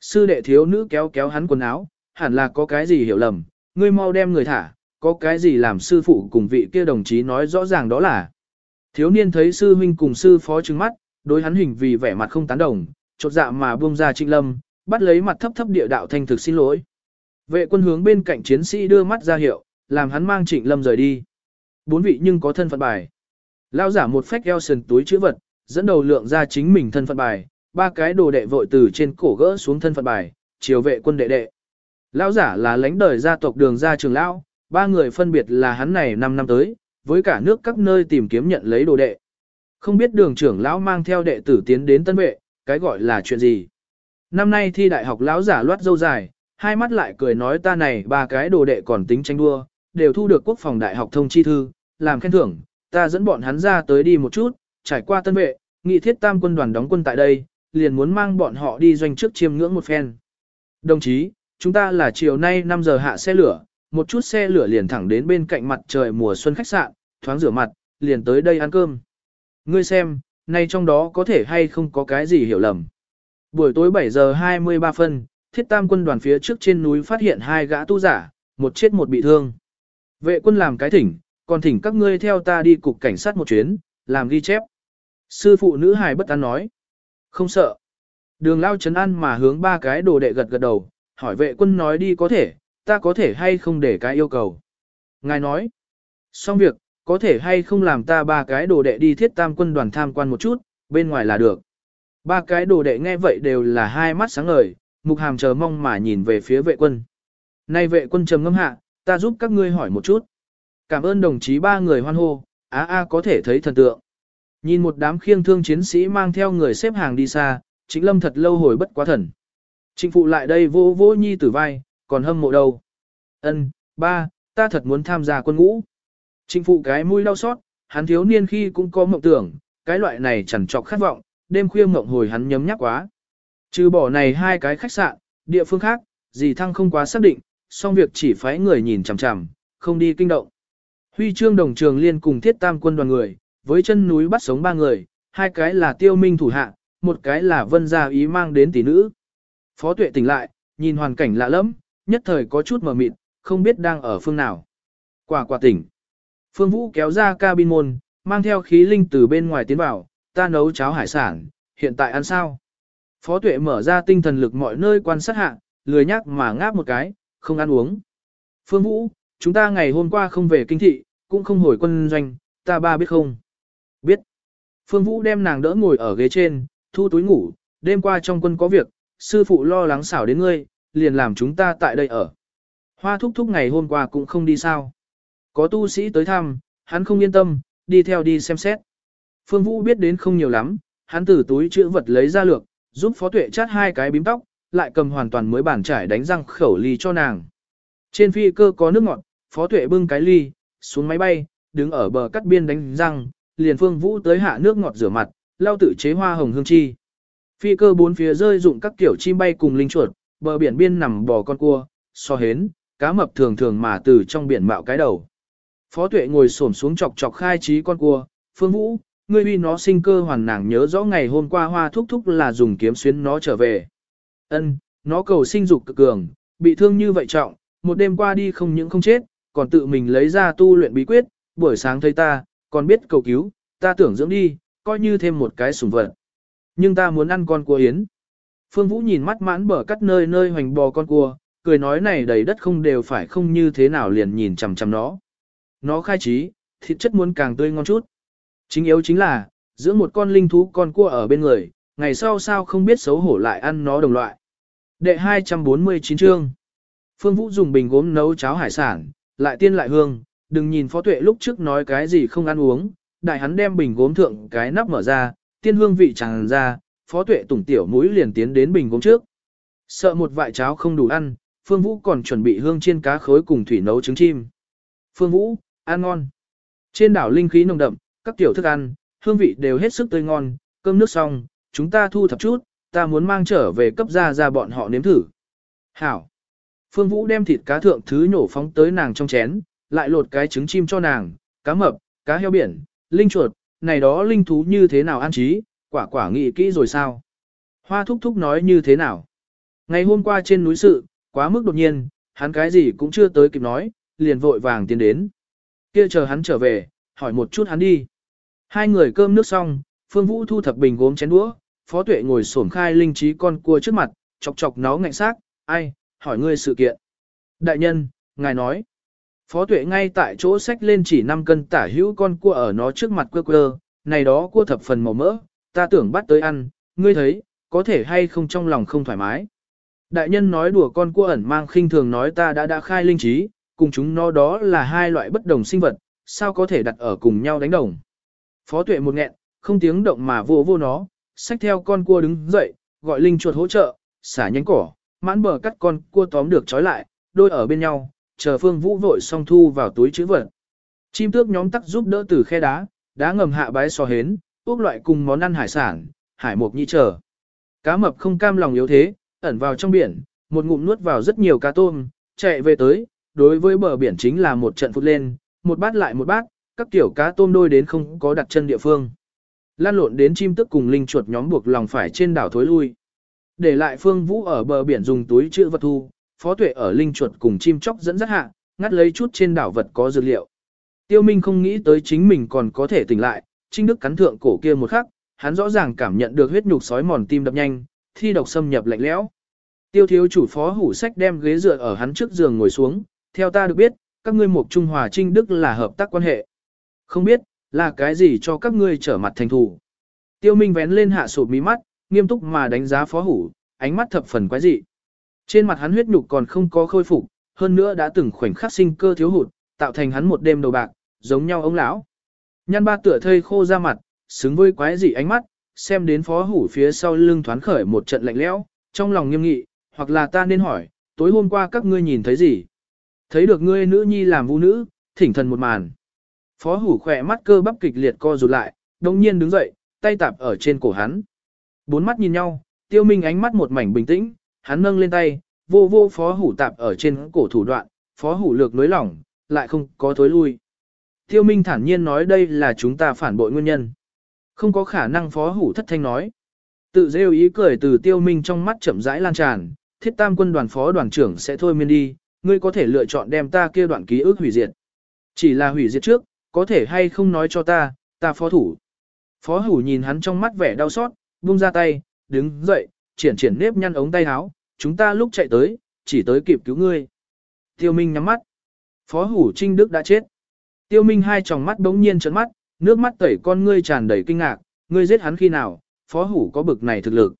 Sư đệ thiếu nữ kéo kéo hắn quần áo, hẳn là có cái gì hiểu lầm, ngươi mau đem người thả, có cái gì làm sư phụ cùng vị kia đồng chí nói rõ ràng đó là. Thiếu niên thấy sư huynh cùng sư phó trừng mắt, đối hắn hình vì vẻ mặt không tán đồng, chột dạ mà buông ra trịnh lâm, bắt lấy mặt thấp thấp địa đạo thanh thực xin lỗi. Vệ quân hướng bên cạnh chiến sĩ đưa mắt ra hiệu, làm hắn mang trịnh lâm rời đi. Bốn vị nhưng có thân phận bài. Lao giả một phách eo sườn túi chữ vật, dẫn đầu lượng ra chính mình thân phận bài, ba cái đồ đệ vội từ trên cổ gỡ xuống thân phận bài, chiều vệ quân đệ đệ. Lão giả là lãnh đời gia tộc đường gia trường lão, ba người phân biệt là hắn này 5 năm tới, với cả nước các nơi tìm kiếm nhận lấy đồ đệ. Không biết đường trưởng lão mang theo đệ tử tiến đến tân vệ, cái gọi là chuyện gì. Năm nay thi đại học lão giả loát dâu dài, hai mắt lại cười nói ta này ba cái đồ đệ còn tính tranh đua, đều thu được quốc phòng đại học thông chi thư, làm khen thưởng, ta dẫn bọn hắn ra tới đi một chút, trải qua tân vệ, nghị thiết tam quân đoàn đóng quân tại đây, liền muốn mang bọn họ đi doanh trước chiêm ngưỡng một phen. Đồng chí, chúng ta là chiều nay 5 giờ hạ xe lửa, một chút xe lửa liền thẳng đến bên cạnh mặt trời mùa xuân khách sạn, thoáng rửa mặt, liền tới đây ăn cơm. Ngươi xem, nay trong đó có thể hay không có cái gì hiểu lầm. Buổi tối 7 giờ 23 phân, thiết tam quân đoàn phía trước trên núi phát hiện hai gã tu giả, một chết một bị thương. Vệ quân làm cái thỉnh, còn thỉnh các ngươi theo ta đi cục cảnh sát một chuyến, làm ghi chép. Sư phụ nữ hài bất an nói. Không sợ. Đường lao chấn an mà hướng ba cái đồ đệ gật gật đầu, hỏi vệ quân nói đi có thể, ta có thể hay không để cái yêu cầu. Ngài nói. Xong việc, có thể hay không làm ta ba cái đồ đệ đi thiết tam quân đoàn tham quan một chút, bên ngoài là được. Ba cái đồ đệ nghe vậy đều là hai mắt sáng ngời, mục hàm chờ mong mà nhìn về phía vệ quân. Nay vệ quân trầm ngâm hạ, ta giúp các ngươi hỏi một chút. Cảm ơn đồng chí ba người hoan hô, á a có thể thấy thần tượng. Nhìn một đám khiêng thương chiến sĩ mang theo người xếp hàng đi xa, chính lâm thật lâu hồi bất quá thần. Trịnh phụ lại đây vô vô nhi tử vai, còn hâm mộ đâu. Ân, ba, ta thật muốn tham gia quân ngũ. Trịnh phụ cái mũi đau xót, hắn thiếu niên khi cũng có mộng tưởng, cái loại này chẳng trọc khát vọng, đêm khuya mộng hồi hắn nhấm nhắc quá. Trừ bỏ này hai cái khách sạn, địa phương khác, gì thăng không quá xác định, song việc chỉ phái người nhìn chằm chằm, không đi kinh động. Huy chương đồng trường liên cùng thiết tam quân đoàn người, với chân núi bắt sống ba người, hai cái là tiêu minh thủ hạ, một cái là vân gia ý mang đến tỷ nữ. Phó tuệ tỉnh lại, nhìn hoàn cảnh lạ lắm, nhất thời có chút mờ mịt, không biết đang ở phương nào. Quả quả tỉnh. Phương Vũ kéo ra cabin môn, mang theo khí linh từ bên ngoài tiến vào, ta nấu cháo hải sản, hiện tại ăn sao? Phó tuệ mở ra tinh thần lực mọi nơi quan sát hạ, lười nhắc mà ngáp một cái, không ăn uống. Phương Vũ, chúng ta ngày hôm qua không về kinh thị, cũng không hồi quân doanh, ta ba biết không? Biết. Phương Vũ đem nàng đỡ ngồi ở ghế trên, thu túi ngủ, đêm qua trong quân có việc, sư phụ lo lắng xảo đến ngươi, liền làm chúng ta tại đây ở. Hoa thúc thúc ngày hôm qua cũng không đi sao. Có tu sĩ tới thăm, hắn không yên tâm, đi theo đi xem xét. Phương Vũ biết đến không nhiều lắm, hắn từ túi chữ vật lấy ra lược, giúp Phó Tuệ chát hai cái bím tóc, lại cầm hoàn toàn mới bản trải đánh răng khẩu ly cho nàng. Trên phi cơ có nước ngọt, Phó Tuệ bưng cái ly, xuống máy bay, đứng ở bờ cắt biên đánh răng, liền Phương Vũ tới hạ nước ngọt rửa mặt, lau tự chế hoa hồng hương chi. Phi cơ bốn phía rơi dụng các kiểu chim bay cùng linh chuột, bờ biển biên nằm bò con cua, so hến, cá mập thường thường mà từ trong biển mạo cái đầu. Phó tuệ ngồi xổm xuống chọc chọc khai trí con cua, phương vũ, ngươi uy nó sinh cơ hoàn nàng nhớ rõ ngày hôm qua hoa thúc thúc là dùng kiếm xuyến nó trở về. Ân, nó cầu sinh dục cực cường, bị thương như vậy trọng, một đêm qua đi không những không chết, còn tự mình lấy ra tu luyện bí quyết, buổi sáng thấy ta, còn biết cầu cứu, ta tưởng dưỡng đi, coi như thêm một cái sủng vật. Nhưng ta muốn ăn con cua yến. Phương Vũ nhìn mắt mãn bờ cắt nơi nơi hoành bò con cua, cười nói này đầy đất không đều phải không như thế nào liền nhìn chằm chằm nó. Nó khai trí, thịt chất muốn càng tươi ngon chút. Chính yếu chính là, giữa một con linh thú con cua ở bên người, ngày sau sao không biết xấu hổ lại ăn nó đồng loại. Đệ 249 chương. Phương Vũ dùng bình gốm nấu cháo hải sản, lại tiên lại hương, đừng nhìn phó tuệ lúc trước nói cái gì không ăn uống, đại hắn đem bình gốm thượng cái nắp mở ra, tiên hương vị tràn ra, phó tuệ tủng tiểu mũi liền tiến đến bình gốm trước. Sợ một vại cháo không đủ ăn, Phương Vũ còn chuẩn bị hương chiên cá khối cùng thủy nấu trứng chim. Phương Vũ, ăn ngon. Trên đảo linh khí nồng đậm, các tiểu thức ăn, hương vị đều hết sức tươi ngon, cơm nước xong, chúng ta thu thập chút, ta muốn mang trở về cấp ra ra bọn họ nếm thử. Hảo. Phương Vũ đem thịt cá thượng thứ nhổ phóng tới nàng trong chén, lại lột cái trứng chim cho nàng, cá mập, cá heo biển, linh chuột, này đó linh thú như thế nào ăn trí, quả quả nghĩ kỹ rồi sao? Hoa thúc thúc nói như thế nào? Ngày hôm qua trên núi sự, quá mức đột nhiên, hắn cái gì cũng chưa tới kịp nói, liền vội vàng tiến đến. Kia chờ hắn trở về, hỏi một chút hắn đi. Hai người cơm nước xong, Phương Vũ thu thập bình gốm chén đũa, Phó Tuệ ngồi xổm khai linh trí con cua trước mặt, chọc chọc nó ngạnh xác, ai, hỏi ngươi sự kiện. Đại nhân, ngài nói. Phó Tuệ ngay tại chỗ sách lên chỉ 5 cân tả hữu con cua ở nó trước mặt quơ quơ, này đó cua thập phần màu mỡ, ta tưởng bắt tới ăn, ngươi thấy, có thể hay không trong lòng không thoải mái. Đại nhân nói đùa con cua ẩn mang khinh thường nói ta đã đã khai linh trí, cùng chúng nó đó là hai loại bất đồng sinh vật, sao có thể đặt ở cùng nhau đánh đồng. Phó tuệ một nghẹn, không tiếng động mà vô vô nó, xách theo con cua đứng dậy, gọi linh chuột hỗ trợ, xả nhánh cỏ, mãn bờ cắt con cua tóm được trói lại, đôi ở bên nhau, chờ phương vũ vội xong thu vào túi chữ vật. Chim tước nhóm tắc giúp đỡ từ khe đá, đá ngầm hạ bái so hến, ốc loại cùng món ăn hải sản, hải mộc nhị chờ. Cá mập không cam lòng yếu thế, ẩn vào trong biển, một ngụm nuốt vào rất nhiều cá tôm, chạy về tới, đối với bờ biển chính là một trận phút lên, một bát lại một bát, các kiểu cá tôm đôi đến không có đặt chân địa phương. Lan lộn đến chim tức cùng linh chuột nhóm buộc lòng phải trên đảo thối lui. Để lại phương vũ ở bờ biển dùng túi chữ vật thu, phó tuệ ở linh chuột cùng chim chóc dẫn dắt hạ, ngắt lấy chút trên đảo vật có dược liệu. Tiêu Minh không nghĩ tới chính mình còn có thể tỉnh lại, Trinh Đức cắn thượng cổ kia một khắc, hắn rõ ràng cảm nhận được huyết nhục sói mòn tim đập nhanh, thi độc xâm nhập lạnh lẽo. Tiêu thiếu chủ phó hủ sách đem ghế dựa ở hắn trước giường ngồi xuống, theo ta được biết, các ngươi mục Trung Hòa Trinh Đức là hợp tác quan hệ. Không biết, là cái gì cho các ngươi trở mặt thành thù. Tiêu Minh vén lên hạ sụp mí mắt, nghiêm túc mà đánh giá phó hủ, ánh mắt thập phần quái dị. Trên mặt hắn huyết nhục còn không có khôi phục, hơn nữa đã từng khoảnh khắc sinh cơ thiếu hụt, tạo thành hắn một đêm đầu bạc, giống nhau ông lão. Nhan ba tựa thây khô ra mặt, xứng với quái dị ánh mắt, xem đến phó hủ phía sau lưng thoáng khởi một trận lạnh lẽo, trong lòng nghiêm nghị, hoặc là ta nên hỏi, tối hôm qua các ngươi nhìn thấy gì? Thấy được ngươi nữ nhi làm vũ nữ, thỉnh thần một màn. Phó hủ khỏe mắt cơ bắp kịch liệt co rụt lại, đồng nhiên đứng dậy, tay tạp ở trên cổ hắn. Bốn mắt nhìn nhau, tiêu minh ánh mắt một mảnh bình tĩnh, hắn nâng lên tay, vô vô phó hủ tạp ở trên cổ thủ đoạn, phó hủ lược nối lỏng, lại không có thối lui. Tiêu minh thản nhiên nói đây là chúng ta phản bội nguyên nhân. Không có khả năng phó hủ thất thanh nói. Tự rêu ý cười từ tiêu minh trong mắt chậm rãi lan tràn, thiết tam quân đoàn phó đoàn trưởng sẽ thôi miên đi, ngươi có thể lựa chọn đem ta kia đoạn ký ức hủy diệt. Chỉ là hủy diệt trước, có thể hay không nói cho ta, ta phó thủ. Phó hủ nhìn hắn trong mắt vẻ đau xót, buông ra tay, đứng dậy, triển triển nếp nhăn ống tay áo, chúng ta lúc chạy tới, chỉ tới kịp cứu ngươi. Tiêu Minh nhắm mắt. Phó hủ Trinh Đức đã chết. Tiêu Minh hai tròng mắt đống nhiên trợn mắt, nước mắt tẩy con ngươi tràn đầy kinh ngạc, ngươi giết hắn khi nào, phó hủ có bực này thực lực.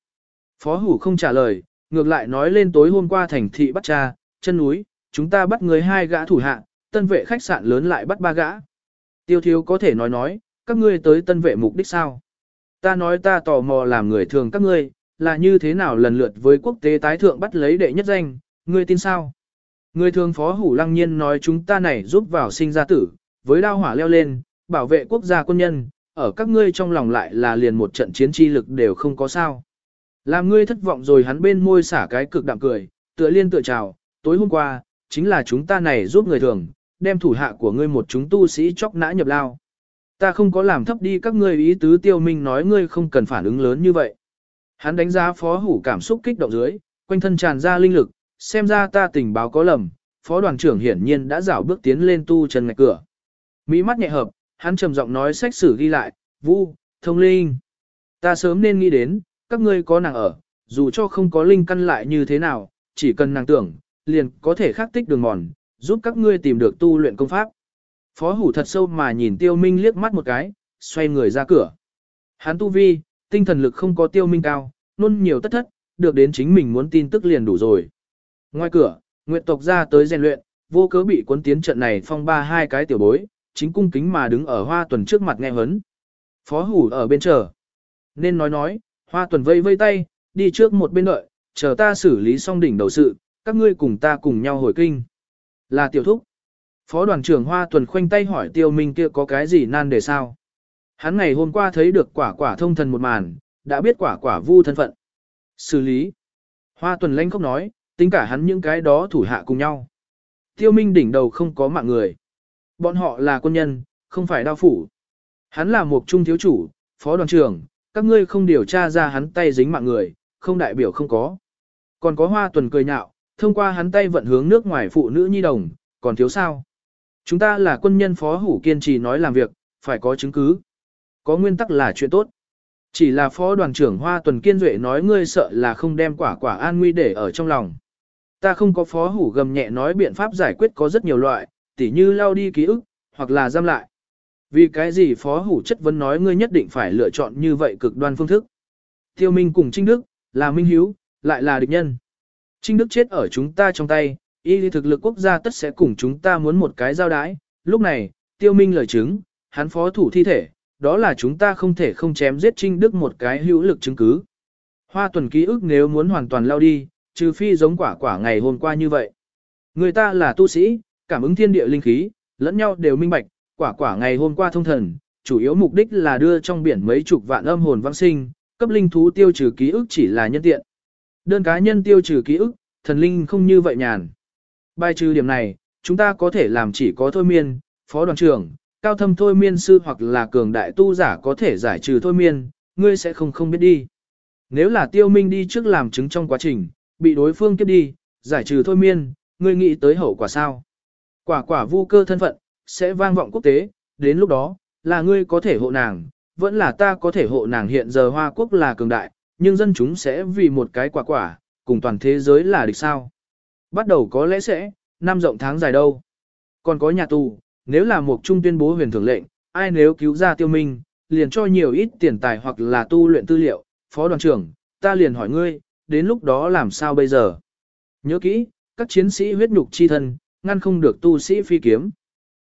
Phó hủ không trả lời, ngược lại nói lên tối hôm qua thành thị bắt cha, chân núi, chúng ta bắt người hai gã thủ hạ, tân vệ khách sạn lớn lại bắt ba gã. Tiêu thiếu có thể nói nói, các ngươi tới tân vệ mục đích sao? Ta nói ta tò mò làm người thường các ngươi, là như thế nào lần lượt với quốc tế tái thượng bắt lấy đệ nhất danh, ngươi tin sao? Người thường phó hủ lăng nhiên nói chúng ta này giúp vào sinh ra tử, với đao hỏa leo lên, bảo vệ quốc gia quân nhân, ở các ngươi trong lòng lại là liền một trận chiến chi lực đều không có sao. Làm ngươi thất vọng rồi hắn bên môi xả cái cực đạm cười, tựa liên tựa chào, tối hôm qua, chính là chúng ta này giúp người thường, đem thủ hạ của ngươi một chúng tu sĩ chóc nã nhập lao. Ta không có làm thấp đi các ngươi ý tứ tiêu minh nói ngươi không cần phản ứng lớn như vậy. Hắn đánh giá phó hủ cảm xúc kích động dưới, quanh thân tràn ra linh lực, xem ra ta tình báo có lầm, phó đoàn trưởng hiển nhiên đã dạo bước tiến lên tu chân ngạch cửa. Mỹ mắt nhẹ hợp, hắn trầm giọng nói sách sử ghi lại, vu, thông linh. Ta sớm nên nghĩ đến, các ngươi có nàng ở, dù cho không có linh căn lại như thế nào, chỉ cần nàng tưởng, liền có thể khắc tích đường mòn, giúp các ngươi tìm được tu luyện công pháp. Phó hủ thật sâu mà nhìn tiêu minh liếc mắt một cái, xoay người ra cửa. Hắn tu vi, tinh thần lực không có tiêu minh cao, luôn nhiều tất thất, được đến chính mình muốn tin tức liền đủ rồi. Ngoài cửa, Nguyệt tộc ra tới rèn luyện, vô cớ bị cuốn tiến trận này phong ba hai cái tiểu bối, chính cung kính mà đứng ở hoa tuần trước mặt nghe hấn. Phó hủ ở bên chờ. Nên nói nói, hoa tuần vây vây tay, đi trước một bên đợi, chờ ta xử lý xong đỉnh đầu sự, các ngươi cùng ta cùng nhau hồi kinh. Là tiểu thúc. Phó đoàn trưởng Hoa Tuần khoanh tay hỏi tiêu minh kia có cái gì nan đề sao. Hắn ngày hôm qua thấy được quả quả thông thần một màn, đã biết quả quả vu thân phận. Xử lý. Hoa Tuần lanh khóc nói, tính cả hắn những cái đó thủ hạ cùng nhau. Tiêu minh đỉnh đầu không có mạng người. Bọn họ là quân nhân, không phải đao phủ. Hắn là một trung thiếu chủ, phó đoàn trưởng, các ngươi không điều tra ra hắn tay dính mạng người, không đại biểu không có. Còn có hoa tuần cười nhạo, thông qua hắn tay vận hướng nước ngoài phụ nữ nhi đồng, còn thiếu sao. Chúng ta là quân nhân phó hủ kiên trì nói làm việc, phải có chứng cứ. Có nguyên tắc là chuyện tốt. Chỉ là phó đoàn trưởng Hoa Tuần Kiên Duệ nói ngươi sợ là không đem quả quả an nguy để ở trong lòng. Ta không có phó hủ gầm nhẹ nói biện pháp giải quyết có rất nhiều loại, tỉ như lao đi ký ức, hoặc là giam lại. Vì cái gì phó hủ chất vấn nói ngươi nhất định phải lựa chọn như vậy cực đoan phương thức. Tiêu Minh cùng Trinh Đức, là Minh Hiếu, lại là địch nhân. Trinh Đức chết ở chúng ta trong tay, y thực lực quốc gia tất sẽ cùng chúng ta muốn một cái giao đái. Lúc này, Tiêu Minh lời chứng, hắn phó thủ thi thể, đó là chúng ta không thể không chém giết Trinh Đức một cái hữu lực chứng cứ. Hoa tuần ký ức nếu muốn hoàn toàn lao đi, trừ phi giống quả quả ngày hôm qua như vậy. Người ta là tu sĩ, cảm ứng thiên địa linh khí, lẫn nhau đều minh bạch, quả quả ngày hôm qua thông thần, chủ yếu mục đích là đưa trong biển mấy chục vạn âm hồn vãng sinh, cấp linh thú tiêu trừ ký ức chỉ là nhân tiện. Đơn cá nhân tiêu trừ ký ức, thần linh không như vậy nhàn. Bài trừ điểm này, chúng ta có thể làm chỉ có thôi miên, phó đoàn trưởng, cao thâm thôi miên sư hoặc là cường đại tu giả có thể giải trừ thôi miên, ngươi sẽ không không biết đi. Nếu là tiêu minh đi trước làm chứng trong quá trình, bị đối phương kiếp đi, giải trừ thôi miên, ngươi nghĩ tới hậu quả sao? Quả quả vu cơ thân phận, sẽ vang vọng quốc tế, đến lúc đó, là ngươi có thể hộ nàng, vẫn là ta có thể hộ nàng hiện giờ Hoa Quốc là cường đại, nhưng dân chúng sẽ vì một cái quả quả, cùng toàn thế giới là địch sao. Bắt đầu có lẽ sẽ, năm rộng tháng dài đâu. Còn có nhà tù, nếu là một trung tuyên bố huyền thưởng lệnh, ai nếu cứu ra tiêu minh, liền cho nhiều ít tiền tài hoặc là tu luyện tư liệu, phó đoàn trưởng, ta liền hỏi ngươi, đến lúc đó làm sao bây giờ? Nhớ kỹ, các chiến sĩ huyết nhục chi thân, ngăn không được tu sĩ phi kiếm.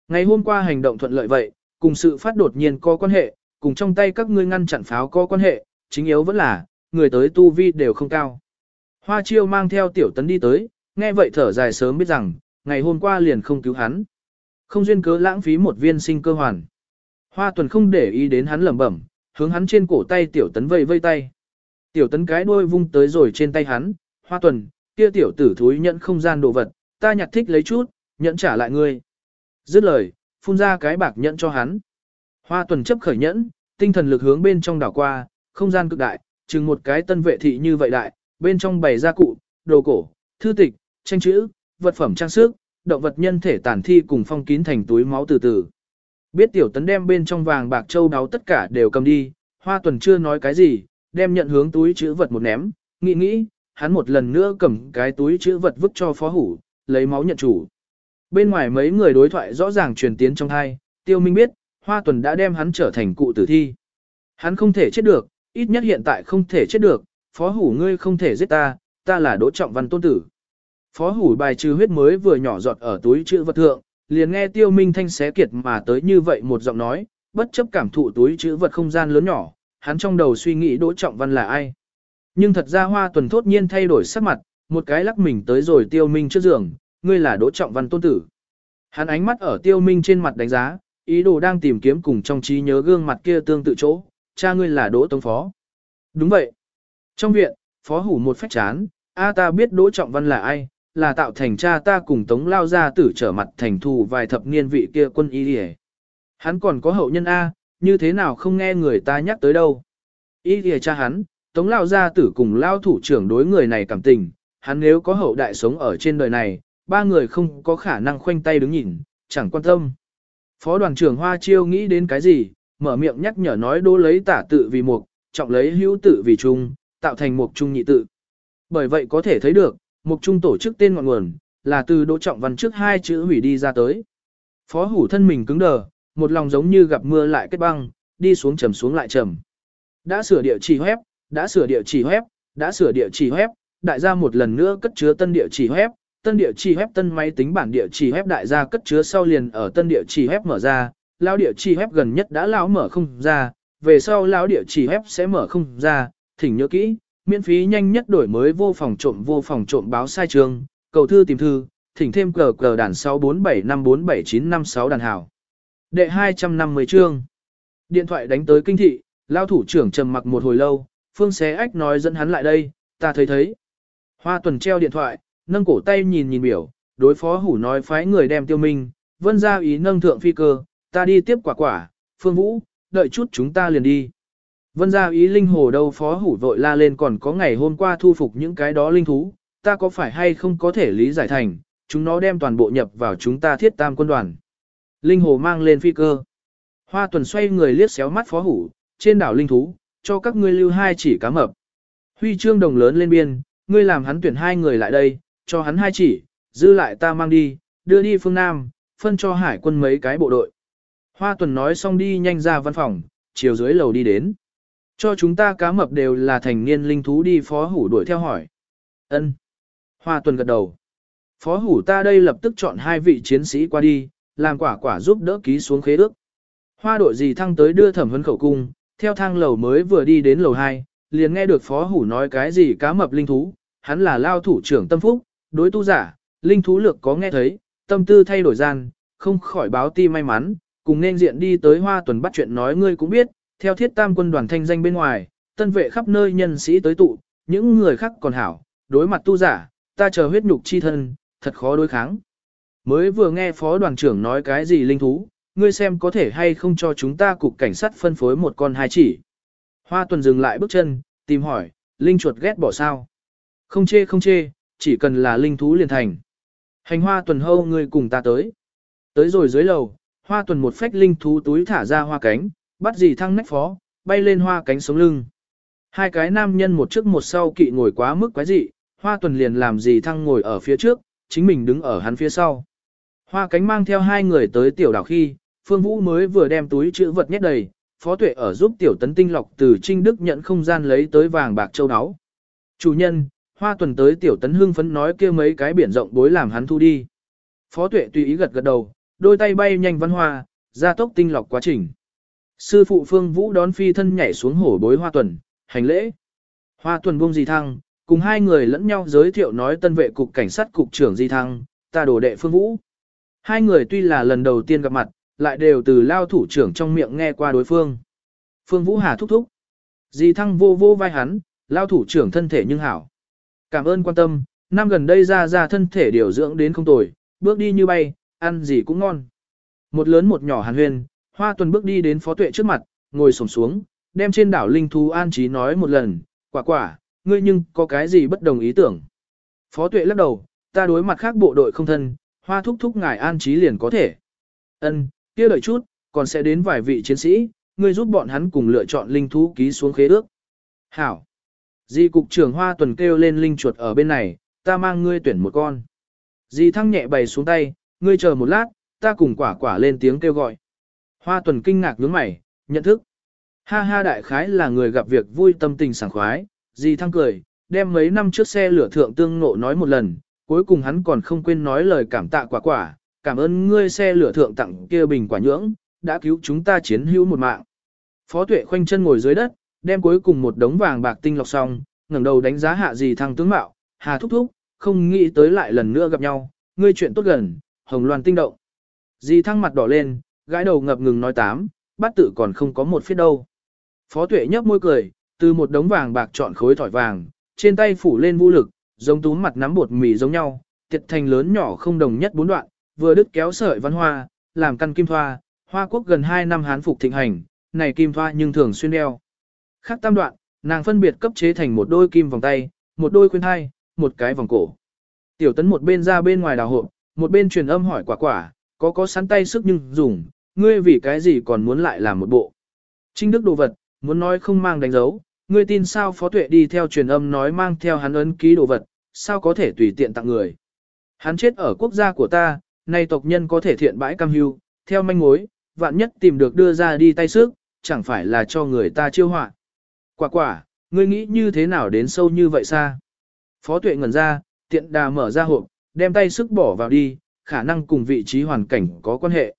Ngày hôm qua hành động thuận lợi vậy, cùng sự phát đột nhiên có quan hệ, cùng trong tay các ngươi ngăn chặn pháo có quan hệ, chính yếu vẫn là, người tới tu vi đều không cao. Hoa chiêu mang theo tiểu tấn đi tới, nghe vậy thở dài sớm biết rằng, ngày hôm qua liền không cứu hắn. Không duyên cớ lãng phí một viên sinh cơ hoàn. Hoa tuần không để ý đến hắn lẩm bẩm, hướng hắn trên cổ tay tiểu tấn vây vây tay. Tiểu tấn cái đuôi vung tới rồi trên tay hắn, hoa tuần, kia tiểu tử thúi nhận không gian đồ vật, ta nhặt thích lấy chút, nhận trả lại ngươi. Dứt lời, phun ra cái bạc nhẫn cho hắn. Hoa tuần chấp khởi nhẫn, tinh thần lực hướng bên trong đảo qua, không gian cực đại, chừng một cái tân vệ thị như vậy đại, bên trong bày gia cụ, đồ cổ, thư tịch, tranh chữ, vật phẩm trang sức, động vật nhân thể tàn thi cùng phong kín thành túi máu từ từ. Biết tiểu tấn đem bên trong vàng bạc châu đáo tất cả đều cầm đi, hoa tuần chưa nói cái gì, đem nhận hướng túi chữ vật một ném, nghĩ nghĩ, hắn một lần nữa cầm cái túi chữ vật vứt cho phó hủ, lấy máu nhận chủ. Bên ngoài mấy người đối thoại rõ ràng truyền tiến trong hai, tiêu minh biết, hoa tuần đã đem hắn trở thành cụ tử thi. Hắn không thể chết được, ít nhất hiện tại không thể chết được, phó hủ ngươi không thể giết ta, ta là đỗ trọng văn tôn tử. Phó hủ bài trừ huyết mới vừa nhỏ giọt ở túi chữ vật thượng, liền nghe tiêu minh thanh xé kiệt mà tới như vậy một giọng nói, bất chấp cảm thụ túi chữ vật không gian lớn nhỏ, hắn trong đầu suy nghĩ đỗ trọng văn là ai. Nhưng thật ra hoa tuần thốt nhiên thay đổi sắc mặt, một cái lắc mình tới rồi tiêu minh trước giường, ngươi là đỗ trọng văn tôn tử. Hắn ánh mắt ở tiêu minh trên mặt đánh giá, ý đồ đang tìm kiếm cùng trong trí nhớ gương mặt kia tương tự chỗ, cha ngươi là đỗ tống phó. Đúng vậy. Trong viện, phó hủ một phách chán, a ta biết đỗ trọng văn là ai, là tạo thành cha ta cùng tống lao ra tử trở mặt thành thù vài thập niên vị kia quân y đi Hắn còn có hậu nhân A, như thế nào không nghe người ta nhắc tới đâu. Y đi cha hắn, tống lao ra tử cùng lao thủ trưởng đối người này cảm tình, hắn nếu có hậu đại sống ở trên đời này, ba người không có khả năng khoanh tay đứng nhìn, chẳng quan tâm. Phó đoàn trưởng Hoa Chiêu nghĩ đến cái gì, mở miệng nhắc nhở nói đô lấy tả tự vì mục, trọng lấy hữu tự vì trung, tạo thành mục trung nhị tự. Bởi vậy có thể thấy được, mục trung tổ chức tên ngọn nguồn, là từ đỗ trọng văn trước hai chữ hủy đi ra tới. Phó hủ thân mình cứng đờ, một lòng giống như gặp mưa lại kết băng, đi xuống trầm xuống lại trầm. Đã sửa địa chỉ web, đã sửa địa chỉ web, đã sửa địa chỉ web, đại gia một lần nữa cất chứa tân địa chỉ web, tân địa chỉ web tân máy tính bản địa chỉ web đại gia cất chứa sau liền ở tân địa chỉ web mở ra, lão địa chỉ web gần nhất đã lão mở không ra, về sau lão địa chỉ web sẽ mở không ra, thỉnh nhớ kỹ, miễn phí nhanh nhất đổi mới vô phòng trộm vô phòng trộm báo sai trường, cầu thư tìm thư, thỉnh thêm cờ cờ đàn 647547956 đàn hảo. Đệ 250 chương. Điện thoại đánh tới kinh thị, Lão thủ trưởng trầm mặc một hồi lâu, Phương Xé Ách nói dẫn hắn lại đây, ta thấy thấy. Hoa tuần treo điện thoại, nâng cổ tay nhìn nhìn biểu, đối phó hủ nói phái người đem tiêu minh, vân gia ý nâng thượng phi cơ, ta đi tiếp quả quả, phương vũ, đợi chút chúng ta liền đi. Vân Gia ý linh hồ đâu phó hủ vội la lên còn có ngày hôm qua thu phục những cái đó linh thú, ta có phải hay không có thể lý giải thành, chúng nó đem toàn bộ nhập vào chúng ta thiết tam quân đoàn. Linh hồ mang lên phi cơ. Hoa tuần xoay người liếc xéo mắt phó hủ, trên đảo linh thú, cho các ngươi lưu hai chỉ cá mập. Huy chương đồng lớn lên biên, ngươi làm hắn tuyển hai người lại đây, cho hắn hai chỉ, dư lại ta mang đi, đưa đi phương Nam, phân cho hải quân mấy cái bộ đội. Hoa tuần nói xong đi nhanh ra văn phòng, chiều dưới lầu đi đến. Cho chúng ta cá mập đều là thành niên linh thú đi phó hủ đuổi theo hỏi. ân Hoa tuần gật đầu. Phó hủ ta đây lập tức chọn hai vị chiến sĩ qua đi, làm quả quả giúp đỡ ký xuống khế ước. Hoa đội gì thăng tới đưa thẩm vấn khẩu cung, theo thang lầu mới vừa đi đến lầu 2, liền nghe được phó hủ nói cái gì cá mập linh thú, hắn là lao thủ trưởng tâm phúc, đối tu giả, linh thú lược có nghe thấy, tâm tư thay đổi gian, không khỏi báo ti may mắn, cùng nên diện đi tới hoa tuần bắt chuyện nói ngươi cũng biết, theo thiết tam quân đoàn thanh danh bên ngoài, tân vệ khắp nơi nhân sĩ tới tụ, những người khác còn hảo, đối mặt tu giả, ta chờ huyết nhục chi thân, thật khó đối kháng. Mới vừa nghe phó đoàn trưởng nói cái gì linh thú, ngươi xem có thể hay không cho chúng ta cục cảnh sát phân phối một con hai chỉ. Hoa tuần dừng lại bước chân, tìm hỏi, linh chuột ghét bỏ sao. Không chê không chê, chỉ cần là linh thú liền thành. Hành hoa tuần hâu ngươi cùng ta tới. Tới rồi dưới lầu, hoa tuần một phách linh thú túi thả ra hoa cánh, bắt gì thăng nách phó, bay lên hoa cánh sống lưng. Hai cái nam nhân một trước một sau kỵ ngồi quá mức quái dị, hoa tuần liền làm gì thăng ngồi ở phía trước, chính mình đứng ở hắn phía sau. Hoa cánh mang theo hai người tới tiểu đảo khi, Phương Vũ mới vừa đem túi chữ vật nhét đầy, Phó Tuệ ở giúp tiểu tấn tinh lọc từ Trinh Đức nhận không gian lấy tới vàng bạc châu áo. Chủ nhân, Hoa tuần tới tiểu tấn hương phấn nói kia mấy cái biển rộng bối làm hắn thu đi. Phó Tuệ tùy ý gật gật đầu, đôi tay bay nhanh văn hoa, ra tốc tinh lọc quá trình. Sư phụ Phương Vũ đón phi thân nhảy xuống hổ bối Hoa tuần, hành lễ. Hoa tuần buông gì thăng, cùng hai người lẫn nhau giới thiệu nói tân vệ cục cảnh sát cục trưởng Di Thăng, ta đổ đệ Phương Vũ. Hai người tuy là lần đầu tiên gặp mặt, lại đều từ lao thủ trưởng trong miệng nghe qua đối phương. Phương Vũ Hà thúc thúc. Di Thăng vô vô vai hắn, lao thủ trưởng thân thể nhưng hảo. Cảm ơn quan tâm, năm gần đây ra ra thân thể điều dưỡng đến không tồi, bước đi như bay, ăn gì cũng ngon. Một lớn một nhỏ hàn huyền, hoa tuần bước đi đến phó tuệ trước mặt, ngồi sổng xuống, đem trên đảo linh thú an trí nói một lần, quả quả, ngươi nhưng có cái gì bất đồng ý tưởng. Phó tuệ lắc đầu, ta đối mặt khác bộ đội không thân, hoa thúc thúc ngài an trí liền có thể. Ân, kia đợi chút, còn sẽ đến vài vị chiến sĩ, ngươi giúp bọn hắn cùng lựa chọn linh thú ký xuống khế ước. Hảo. Di cục trưởng hoa tuần kêu lên linh chuột ở bên này, ta mang ngươi tuyển một con. Di thăng nhẹ bày xuống tay, ngươi chờ một lát, ta cùng quả quả lên tiếng kêu gọi. Hoa tuần kinh ngạc nhướng mày, nhận thức. Ha ha đại khái là người gặp việc vui tâm tình sảng khoái, gì thăng cười, đem mấy năm trước xe lửa thượng tương nộ nói một lần, cuối cùng hắn còn không quên nói lời cảm tạ quả quả, cảm ơn ngươi xe lửa thượng tặng kia bình quả nhưỡng, đã cứu chúng ta chiến hữu một mạng. Phó tuệ khoanh chân ngồi dưới đất, đem cuối cùng một đống vàng bạc tinh lọc xong, ngẩng đầu đánh giá hạ gì thăng tướng mạo, hà thúc thúc, không nghĩ tới lại lần nữa gặp nhau, ngươi chuyện tốt gần, hồng loan tinh động. Di thăng mặt đỏ lên, gãi đầu ngập ngừng nói tám, bát tự còn không có một phía đâu. Phó tuệ nhấp môi cười, từ một đống vàng bạc chọn khối thỏi vàng, trên tay phủ lên vũ lực, giống túm mặt nắm bột mì giống nhau, tiệt thành lớn nhỏ không đồng nhất bốn đoạn, vừa đứt kéo sợi văn hoa, làm căn kim thoa, hoa quốc gần 2 năm hán phục thịnh hành, này kim thoa nhưng thường xuyên đeo. Khác tam đoạn, nàng phân biệt cấp chế thành một đôi kim vòng tay, một đôi khuyên thai, một cái vòng cổ. Tiểu tấn một bên ra bên ngoài đào hộp, một bên truyền âm hỏi quả quả, có có sắn tay sức nhưng dùng, ngươi vì cái gì còn muốn lại làm một bộ. Trinh đức đồ vật, muốn nói không mang đánh dấu, ngươi tin sao phó tuệ đi theo truyền âm nói mang theo hắn ấn ký đồ vật, sao có thể tùy tiện tặng người. Hắn chết ở quốc gia của ta, nay tộc nhân có thể thiện bãi cam hưu, theo manh mối, vạn nhất tìm được đưa ra đi tay sức, chẳng phải là cho người ta chiêu họa. Quả quả, ngươi nghĩ như thế nào đến sâu như vậy xa? Phó tuệ ngẩn ra, tiện đà mở ra hộp, đem tay sức bỏ vào đi, khả năng cùng vị trí hoàn cảnh có quan hệ.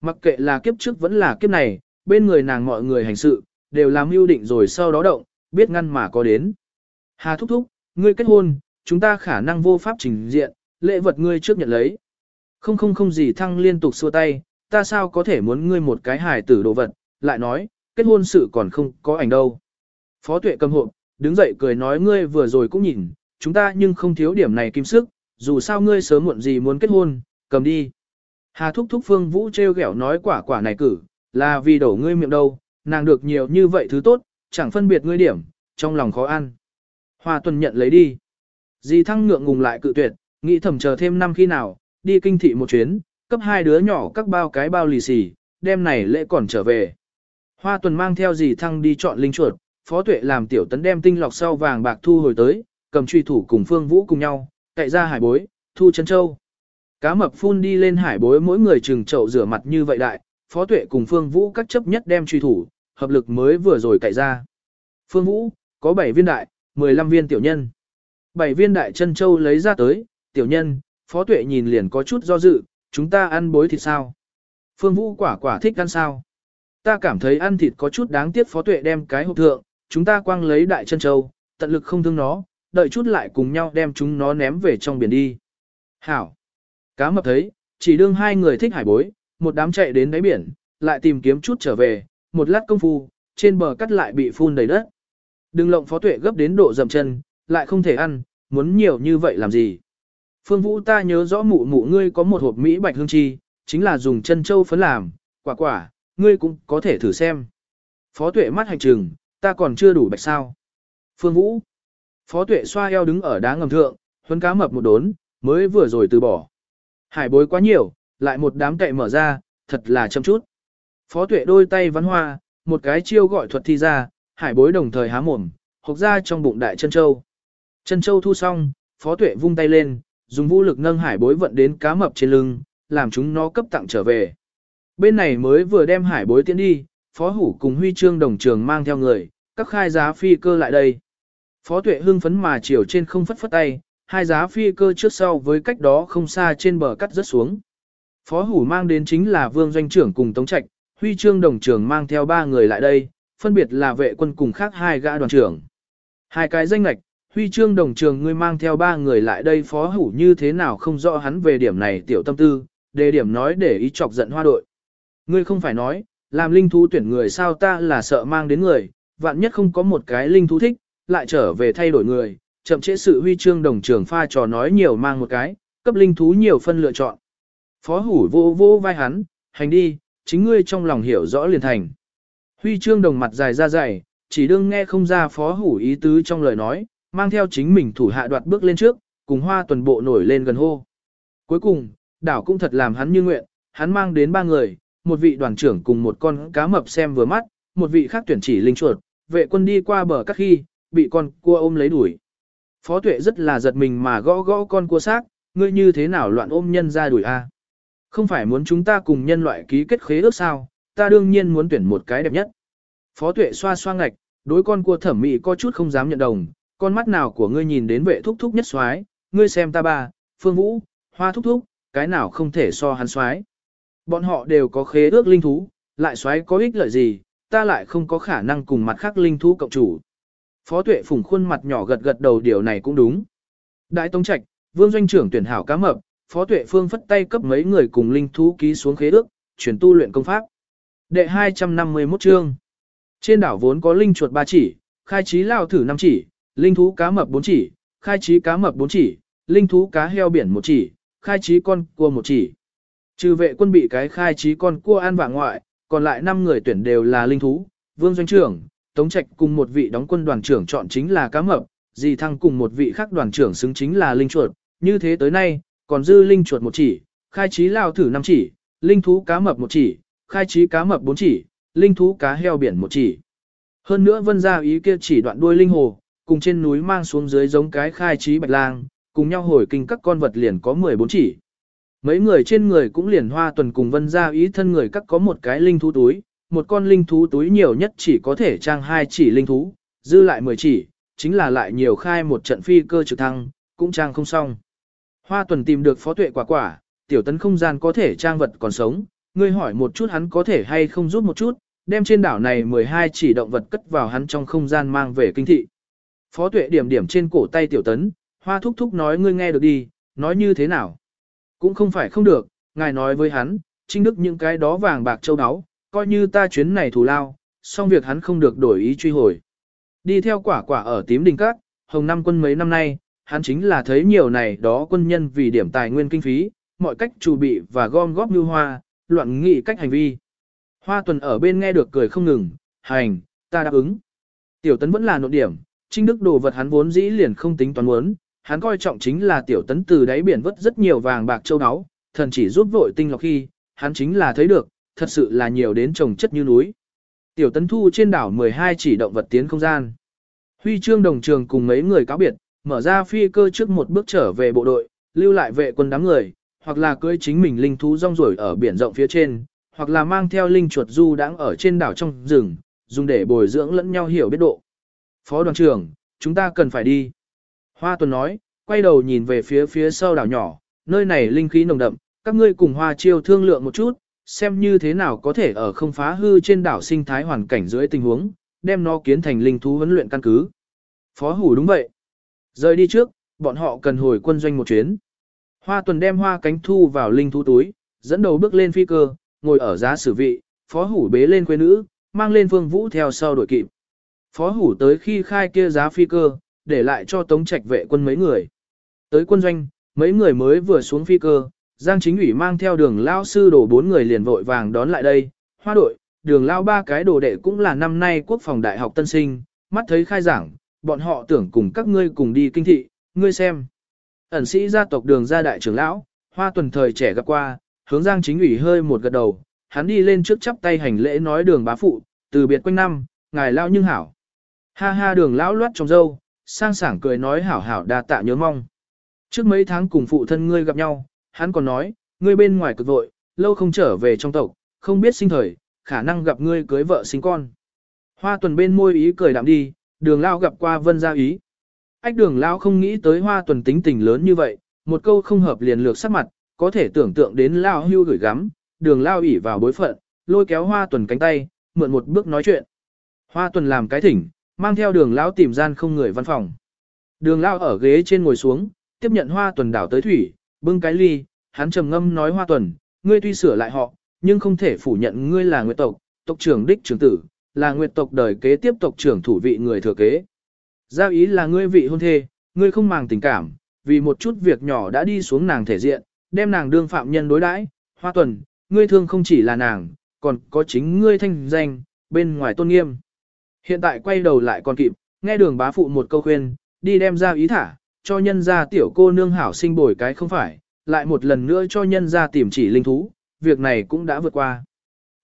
Mặc kệ là kiếp trước vẫn là kiếp này, bên người nàng mọi người hành sự, đều làm mưu định rồi sau đó động, biết ngăn mà có đến. Hà thúc thúc, ngươi kết hôn, chúng ta khả năng vô pháp trình diện, lễ vật ngươi trước nhận lấy. Không không không gì thăng liên tục xua tay, ta sao có thể muốn ngươi một cái hài tử đồ vật, lại nói, kết hôn sự còn không có ảnh đâu. Phó tuệ cầm hộp, đứng dậy cười nói ngươi vừa rồi cũng nhìn, chúng ta nhưng không thiếu điểm này kim sức, dù sao ngươi sớm muộn gì muốn kết hôn, cầm đi. Hà thúc thúc phương vũ treo gẻo nói quả quả này cử, là vì đổ ngươi miệng đâu, nàng được nhiều như vậy thứ tốt, chẳng phân biệt ngươi điểm, trong lòng khó ăn. Hoa tuần nhận lấy đi. Dì thăng ngượng ngùng lại cự tuyệt, nghĩ thầm chờ thêm năm khi nào, đi kinh thị một chuyến, cấp hai đứa nhỏ các bao cái bao lì xì, đêm này lễ còn trở về. Hoa tuần mang theo dì thăng đi chọn linh chuột, phó tuệ làm tiểu tấn đem tinh lọc sau vàng bạc thu hồi tới, cầm truy thủ cùng phương vũ cùng nhau, cậy ra hải bối, thu chân châu. Cá mập phun đi lên hải bối mỗi người chừng chậu rửa mặt như vậy đại, phó tuệ cùng phương vũ các chấp nhất đem truy thủ, hợp lực mới vừa rồi cậy ra. Phương vũ, có 7 viên đại, 15 viên tiểu nhân. 7 viên đại chân châu lấy ra tới, tiểu nhân, phó tuệ nhìn liền có chút do dự, chúng ta ăn bối thịt sao? Phương vũ quả quả thích ăn sao? Ta cảm thấy ăn thịt có chút đáng tiếc phó tuệ đem cái hộp thượng, chúng ta quăng lấy đại chân châu, tận lực không thương nó, đợi chút lại cùng nhau đem chúng nó ném về trong biển đi. Hảo. Cá mập thấy, chỉ đương hai người thích hải bối, một đám chạy đến đáy biển, lại tìm kiếm chút trở về, một lát công phu, trên bờ cắt lại bị phun đầy đất. Đừng lộng phó tuệ gấp đến độ dầm chân, lại không thể ăn, muốn nhiều như vậy làm gì. Phương Vũ ta nhớ rõ mụ mụ ngươi có một hộp Mỹ bạch hương chi, chính là dùng chân châu phấn làm, quả quả, ngươi cũng có thể thử xem. Phó tuệ mắt hành trừng, ta còn chưa đủ bạch sao. Phương Vũ. Phó tuệ xoa eo đứng ở đá ngầm thượng, huấn cá mập một đốn, mới vừa rồi từ bỏ. Hải bối quá nhiều, lại một đám cậy mở ra, thật là châm chút. Phó tuệ đôi tay văn hoa, một cái chiêu gọi thuật thi ra, hải bối đồng thời há mồm, hộc ra trong bụng đại chân châu. Chân châu thu xong, phó tuệ vung tay lên, dùng vũ lực nâng hải bối vận đến cá mập trên lưng, làm chúng nó cấp tặng trở về. Bên này mới vừa đem hải bối tiến đi, phó hủ cùng huy chương đồng trường mang theo người, các khai giá phi cơ lại đây. Phó tuệ hưng phấn mà chiều trên không phất phất tay, hai giá phi cơ trước sau với cách đó không xa trên bờ cắt rớt xuống. Phó hủ mang đến chính là vương doanh trưởng cùng Tống Trạch, huy chương đồng trưởng mang theo ba người lại đây, phân biệt là vệ quân cùng khác hai gã đoàn trưởng. Hai cái danh lạch, huy chương đồng trường ngươi mang theo ba người lại đây phó hủ như thế nào không rõ hắn về điểm này tiểu tâm tư, đề điểm nói để ý chọc giận hoa đội. Ngươi không phải nói, làm linh thú tuyển người sao ta là sợ mang đến người, vạn nhất không có một cái linh thú thích, lại trở về thay đổi người, chậm trễ sự huy chương đồng trường pha trò nói nhiều mang một cái, cấp linh thú nhiều phân lựa chọn. Phó hủ vô vô vai hắn, hành đi, chính ngươi trong lòng hiểu rõ liền thành. Huy chương đồng mặt dài ra dày, chỉ đương nghe không ra phó hủ ý tứ trong lời nói, mang theo chính mình thủ hạ đoạt bước lên trước, cùng hoa tuần bộ nổi lên gần hô. Cuối cùng, đảo cũng thật làm hắn như nguyện, hắn mang đến ba người, một vị đoàn trưởng cùng một con cá mập xem vừa mắt, một vị khác tuyển chỉ linh chuột, vệ quân đi qua bờ các khi, bị con cua ôm lấy đuổi. Phó tuệ rất là giật mình mà gõ gõ con cua xác, ngươi như thế nào loạn ôm nhân ra đuổi a? Không phải muốn chúng ta cùng nhân loại ký kết khế ước sao, ta đương nhiên muốn tuyển một cái đẹp nhất. Phó tuệ xoa xoa ngạch, đối con cua thẩm mỹ có chút không dám nhận đồng, con mắt nào của ngươi nhìn đến vệ thúc thúc nhất xoái, ngươi xem ta ba, phương vũ, hoa thúc thúc, cái nào không thể so hắn xoái. Bọn họ đều có khế ước linh thú, lại xoái có ích lợi gì, ta lại không có khả năng cùng mặt khác linh thú cộng chủ. Phó tuệ phùng khuôn mặt nhỏ gật gật đầu điều này cũng đúng. Đại Tông Trạch, vương doanh trưởng tuyển hảo cá mập, phó tuệ phương phất tay cấp mấy người cùng linh thú ký xuống khế ước, chuyển tu luyện công pháp. Đệ 251 chương. Trên đảo vốn có linh chuột 3 chỉ, khai trí lao thử 5 chỉ, linh thú cá mập 4 chỉ, khai trí cá mập 4 chỉ, linh thú cá heo biển 1 chỉ, khai trí con cua 1 chỉ. Trừ vệ quân bị cái khai trí con cua an vạ ngoại, còn lại 5 người tuyển đều là linh thú, vương doanh trưởng, Tống Trạch cùng một vị đóng quân đoàn trưởng chọn chính là cá mập, dì thăng cùng một vị khác đoàn trưởng xứng chính là linh chuột, như thế tới nay, còn dư linh chuột một chỉ, khai trí lao thử năm chỉ, linh thú cá mập một chỉ, khai trí cá mập bốn chỉ, linh thú cá heo biển một chỉ. Hơn nữa vân gia ý kia chỉ đoạn đuôi linh hồ, cùng trên núi mang xuống dưới giống cái khai trí bạch lang, cùng nhau hồi kinh các con vật liền có 14 chỉ. Mấy người trên người cũng liền hoa tuần cùng vân gia ý thân người các có một cái linh thú túi, một con linh thú túi nhiều nhất chỉ có thể trang hai chỉ linh thú, dư lại 10 chỉ, chính là lại nhiều khai một trận phi cơ trực thăng, cũng trang không xong. Hoa tuần tìm được phó tuệ quả quả, tiểu tấn không gian có thể trang vật còn sống, ngươi hỏi một chút hắn có thể hay không giúp một chút, đem trên đảo này 12 chỉ động vật cất vào hắn trong không gian mang về kinh thị. Phó tuệ điểm điểm trên cổ tay tiểu tấn, hoa thúc thúc nói ngươi nghe được đi, nói như thế nào. Cũng không phải không được, ngài nói với hắn, trinh đức những cái đó vàng bạc châu áo, coi như ta chuyến này thù lao, xong việc hắn không được đổi ý truy hồi. Đi theo quả quả ở tím đình các, hồng năm quân mấy năm nay, hắn chính là thấy nhiều này đó quân nhân vì điểm tài nguyên kinh phí, mọi cách chủ bị và gom góp như hoa, loạn nghị cách hành vi. Hoa tuần ở bên nghe được cười không ngừng, hành, ta đáp ứng. Tiểu tấn vẫn là nội điểm, trinh đức đồ vật hắn vốn dĩ liền không tính toán muốn, hắn coi trọng chính là tiểu tấn từ đáy biển vớt rất nhiều vàng bạc châu áo, thần chỉ giúp vội tinh lọc khi, hắn chính là thấy được, thật sự là nhiều đến trồng chất như núi. Tiểu tấn thu trên đảo 12 chỉ động vật tiến không gian. Huy chương đồng trường cùng mấy người cáo biệt, mở ra phi cơ trước một bước trở về bộ đội, lưu lại vệ quân đám người, hoặc là cưỡi chính mình linh thú rong ruổi ở biển rộng phía trên, hoặc là mang theo linh chuột du đang ở trên đảo trong rừng, dùng để bồi dưỡng lẫn nhau hiểu biết độ. Phó đoàn trưởng, chúng ta cần phải đi. Hoa Tuần nói, quay đầu nhìn về phía phía sau đảo nhỏ, nơi này linh khí nồng đậm, các ngươi cùng Hoa Chiêu thương lượng một chút, xem như thế nào có thể ở không phá hư trên đảo sinh thái hoàn cảnh dưới tình huống, đem nó kiến thành linh thú huấn luyện căn cứ. Phó Hủ đúng vậy. Rời đi trước, bọn họ cần hồi quân doanh một chuyến. Hoa Tuần đem hoa cánh thu vào linh thú túi, dẫn đầu bước lên phi cơ, ngồi ở giá sử vị, Phó Hủ bế lên quê nữ, mang lên Phương Vũ theo sau đội kịp. Phó Hủ tới khi khai kia giá phi cơ, để lại cho Tống Trạch vệ quân mấy người. Tới quân doanh, mấy người mới vừa xuống phi cơ, Giang Chính ủy mang theo đường lao sư đồ bốn người liền vội vàng đón lại đây, hoa đội, đường lao ba cái đồ đệ cũng là năm nay quốc phòng đại học tân sinh, mắt thấy khai giảng, bọn họ tưởng cùng các ngươi cùng đi kinh thị, ngươi xem. Ẩn sĩ gia tộc đường gia đại trưởng lão, hoa tuần thời trẻ gặp qua, hướng Giang Chính ủy hơi một gật đầu, hắn đi lên trước chắp tay hành lễ nói đường bá phụ, từ biệt quanh năm, ngài lao nhưng hảo. Ha ha đường lão loát trong dâu, sang sảng cười nói hảo hảo đa tạ nhớ mong. Trước mấy tháng cùng phụ thân ngươi gặp nhau, hắn còn nói, ngươi bên ngoài cực vội, lâu không trở về trong tộc, không biết sinh thời, khả năng gặp ngươi cưới vợ sinh con. Hoa tuần bên môi ý cười đạm đi, đường lao gặp qua vân gia ý. Ách đường lao không nghĩ tới hoa tuần tính tình lớn như vậy, một câu không hợp liền lược sắc mặt, có thể tưởng tượng đến lao hưu gửi gắm, đường lao ỉ vào bối phận, lôi kéo hoa tuần cánh tay, mượn một bước nói chuyện. Hoa tuần làm cái thỉnh, mang theo đường lão tìm gian không người văn phòng. Đường lão ở ghế trên ngồi xuống, tiếp nhận hoa tuần đảo tới thủy, bưng cái ly, hắn trầm ngâm nói hoa tuần, ngươi tuy sửa lại họ, nhưng không thể phủ nhận ngươi là nguyệt tộc, tộc trưởng đích trưởng tử, là nguyệt tộc đời kế tiếp tộc trưởng thủ vị người thừa kế. Giao ý là ngươi vị hôn thê, ngươi không màng tình cảm, vì một chút việc nhỏ đã đi xuống nàng thể diện, đem nàng đương phạm nhân đối đãi. Hoa tuần, ngươi thương không chỉ là nàng, còn có chính ngươi thanh danh, bên ngoài tôn nghiêm. Hiện tại quay đầu lại còn kịp, nghe đường bá phụ một câu khuyên, đi đem giao ý thả, cho nhân gia tiểu cô nương hảo sinh bồi cái không phải, lại một lần nữa cho nhân gia tìm chỉ linh thú, việc này cũng đã vượt qua.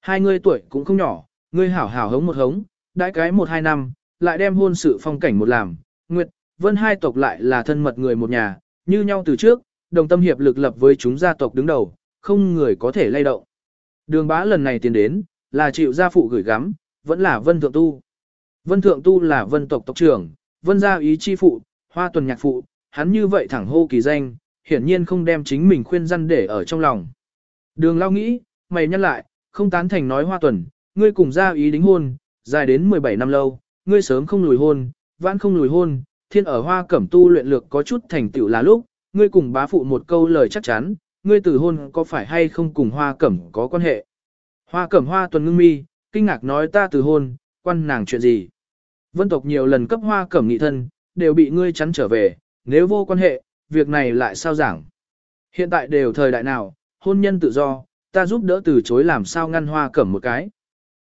Hai người tuổi cũng không nhỏ, ngươi hảo hảo hống một hống, đại cái một hai năm, lại đem hôn sự phong cảnh một làm, nguyệt, vân hai tộc lại là thân mật người một nhà, như nhau từ trước, đồng tâm hiệp lực lập với chúng gia tộc đứng đầu, không người có thể lay động. Đường bá lần này tiến đến, là chịu gia phụ gửi gắm, vẫn là vân thượng tu. Vân Thượng Tu là vân tộc tộc trưởng, vân gia ý chi phụ, hoa tuần nhạc phụ, hắn như vậy thẳng hô kỳ danh, hiển nhiên không đem chính mình khuyên răn để ở trong lòng. Đường lao nghĩ, mày nhăn lại, không tán thành nói hoa tuần, ngươi cùng ra ý đính hôn, dài đến 17 năm lâu, ngươi sớm không lùi hôn, vãn không lùi hôn, thiên ở hoa cẩm tu luyện lược có chút thành tựu là lúc, ngươi cùng bá phụ một câu lời chắc chắn, ngươi từ hôn có phải hay không cùng hoa cẩm có quan hệ. Hoa cẩm hoa tuần ngưng mi, kinh ngạc nói ta từ hôn, quan nàng chuyện gì. Vân tộc nhiều lần cấp hoa cẩm nghị thân, đều bị ngươi chắn trở về, nếu vô quan hệ, việc này lại sao giảng. Hiện tại đều thời đại nào, hôn nhân tự do, ta giúp đỡ từ chối làm sao ngăn hoa cẩm một cái.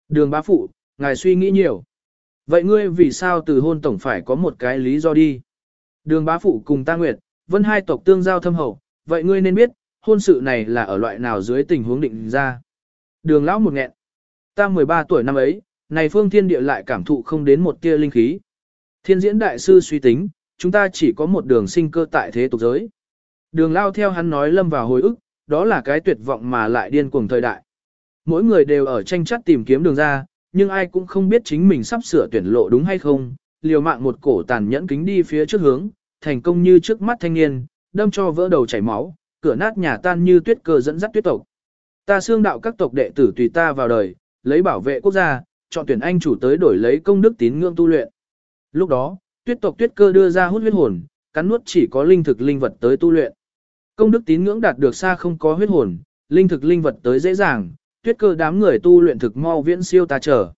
Đường bá phụ, ngài suy nghĩ nhiều. Vậy ngươi vì sao từ hôn tổng phải có một cái lý do đi? Đường bá phụ cùng ta nguyệt, vân hai tộc tương giao thâm hậu, vậy ngươi nên biết, hôn sự này là ở loại nào dưới tình huống định ra. Đường lão một nghẹn. Ta 13 tuổi năm ấy, này phương thiên địa lại cảm thụ không đến một tia linh khí. Thiên diễn đại sư suy tính, chúng ta chỉ có một đường sinh cơ tại thế tục giới. Đường lao theo hắn nói lâm vào hồi ức, đó là cái tuyệt vọng mà lại điên cuồng thời đại. Mỗi người đều ở tranh chấp tìm kiếm đường ra, nhưng ai cũng không biết chính mình sắp sửa tuyển lộ đúng hay không, liều mạng một cổ tàn nhẫn kính đi phía trước hướng, thành công như trước mắt thanh niên, đâm cho vỡ đầu chảy máu, cửa nát nhà tan như tuyết cơ dẫn dắt tuyết tộc. Ta xương đạo các tộc đệ tử tùy ta vào đời, lấy bảo vệ quốc gia, chọn tuyển anh chủ tới đổi lấy công đức tín ngưỡng tu luyện. Lúc đó, tuyết tộc tuyết cơ đưa ra hút huyết hồn, cắn nuốt chỉ có linh thực linh vật tới tu luyện. Công đức tín ngưỡng đạt được xa không có huyết hồn, linh thực linh vật tới dễ dàng, tuyết cơ đám người tu luyện thực mau viễn siêu ta chờ.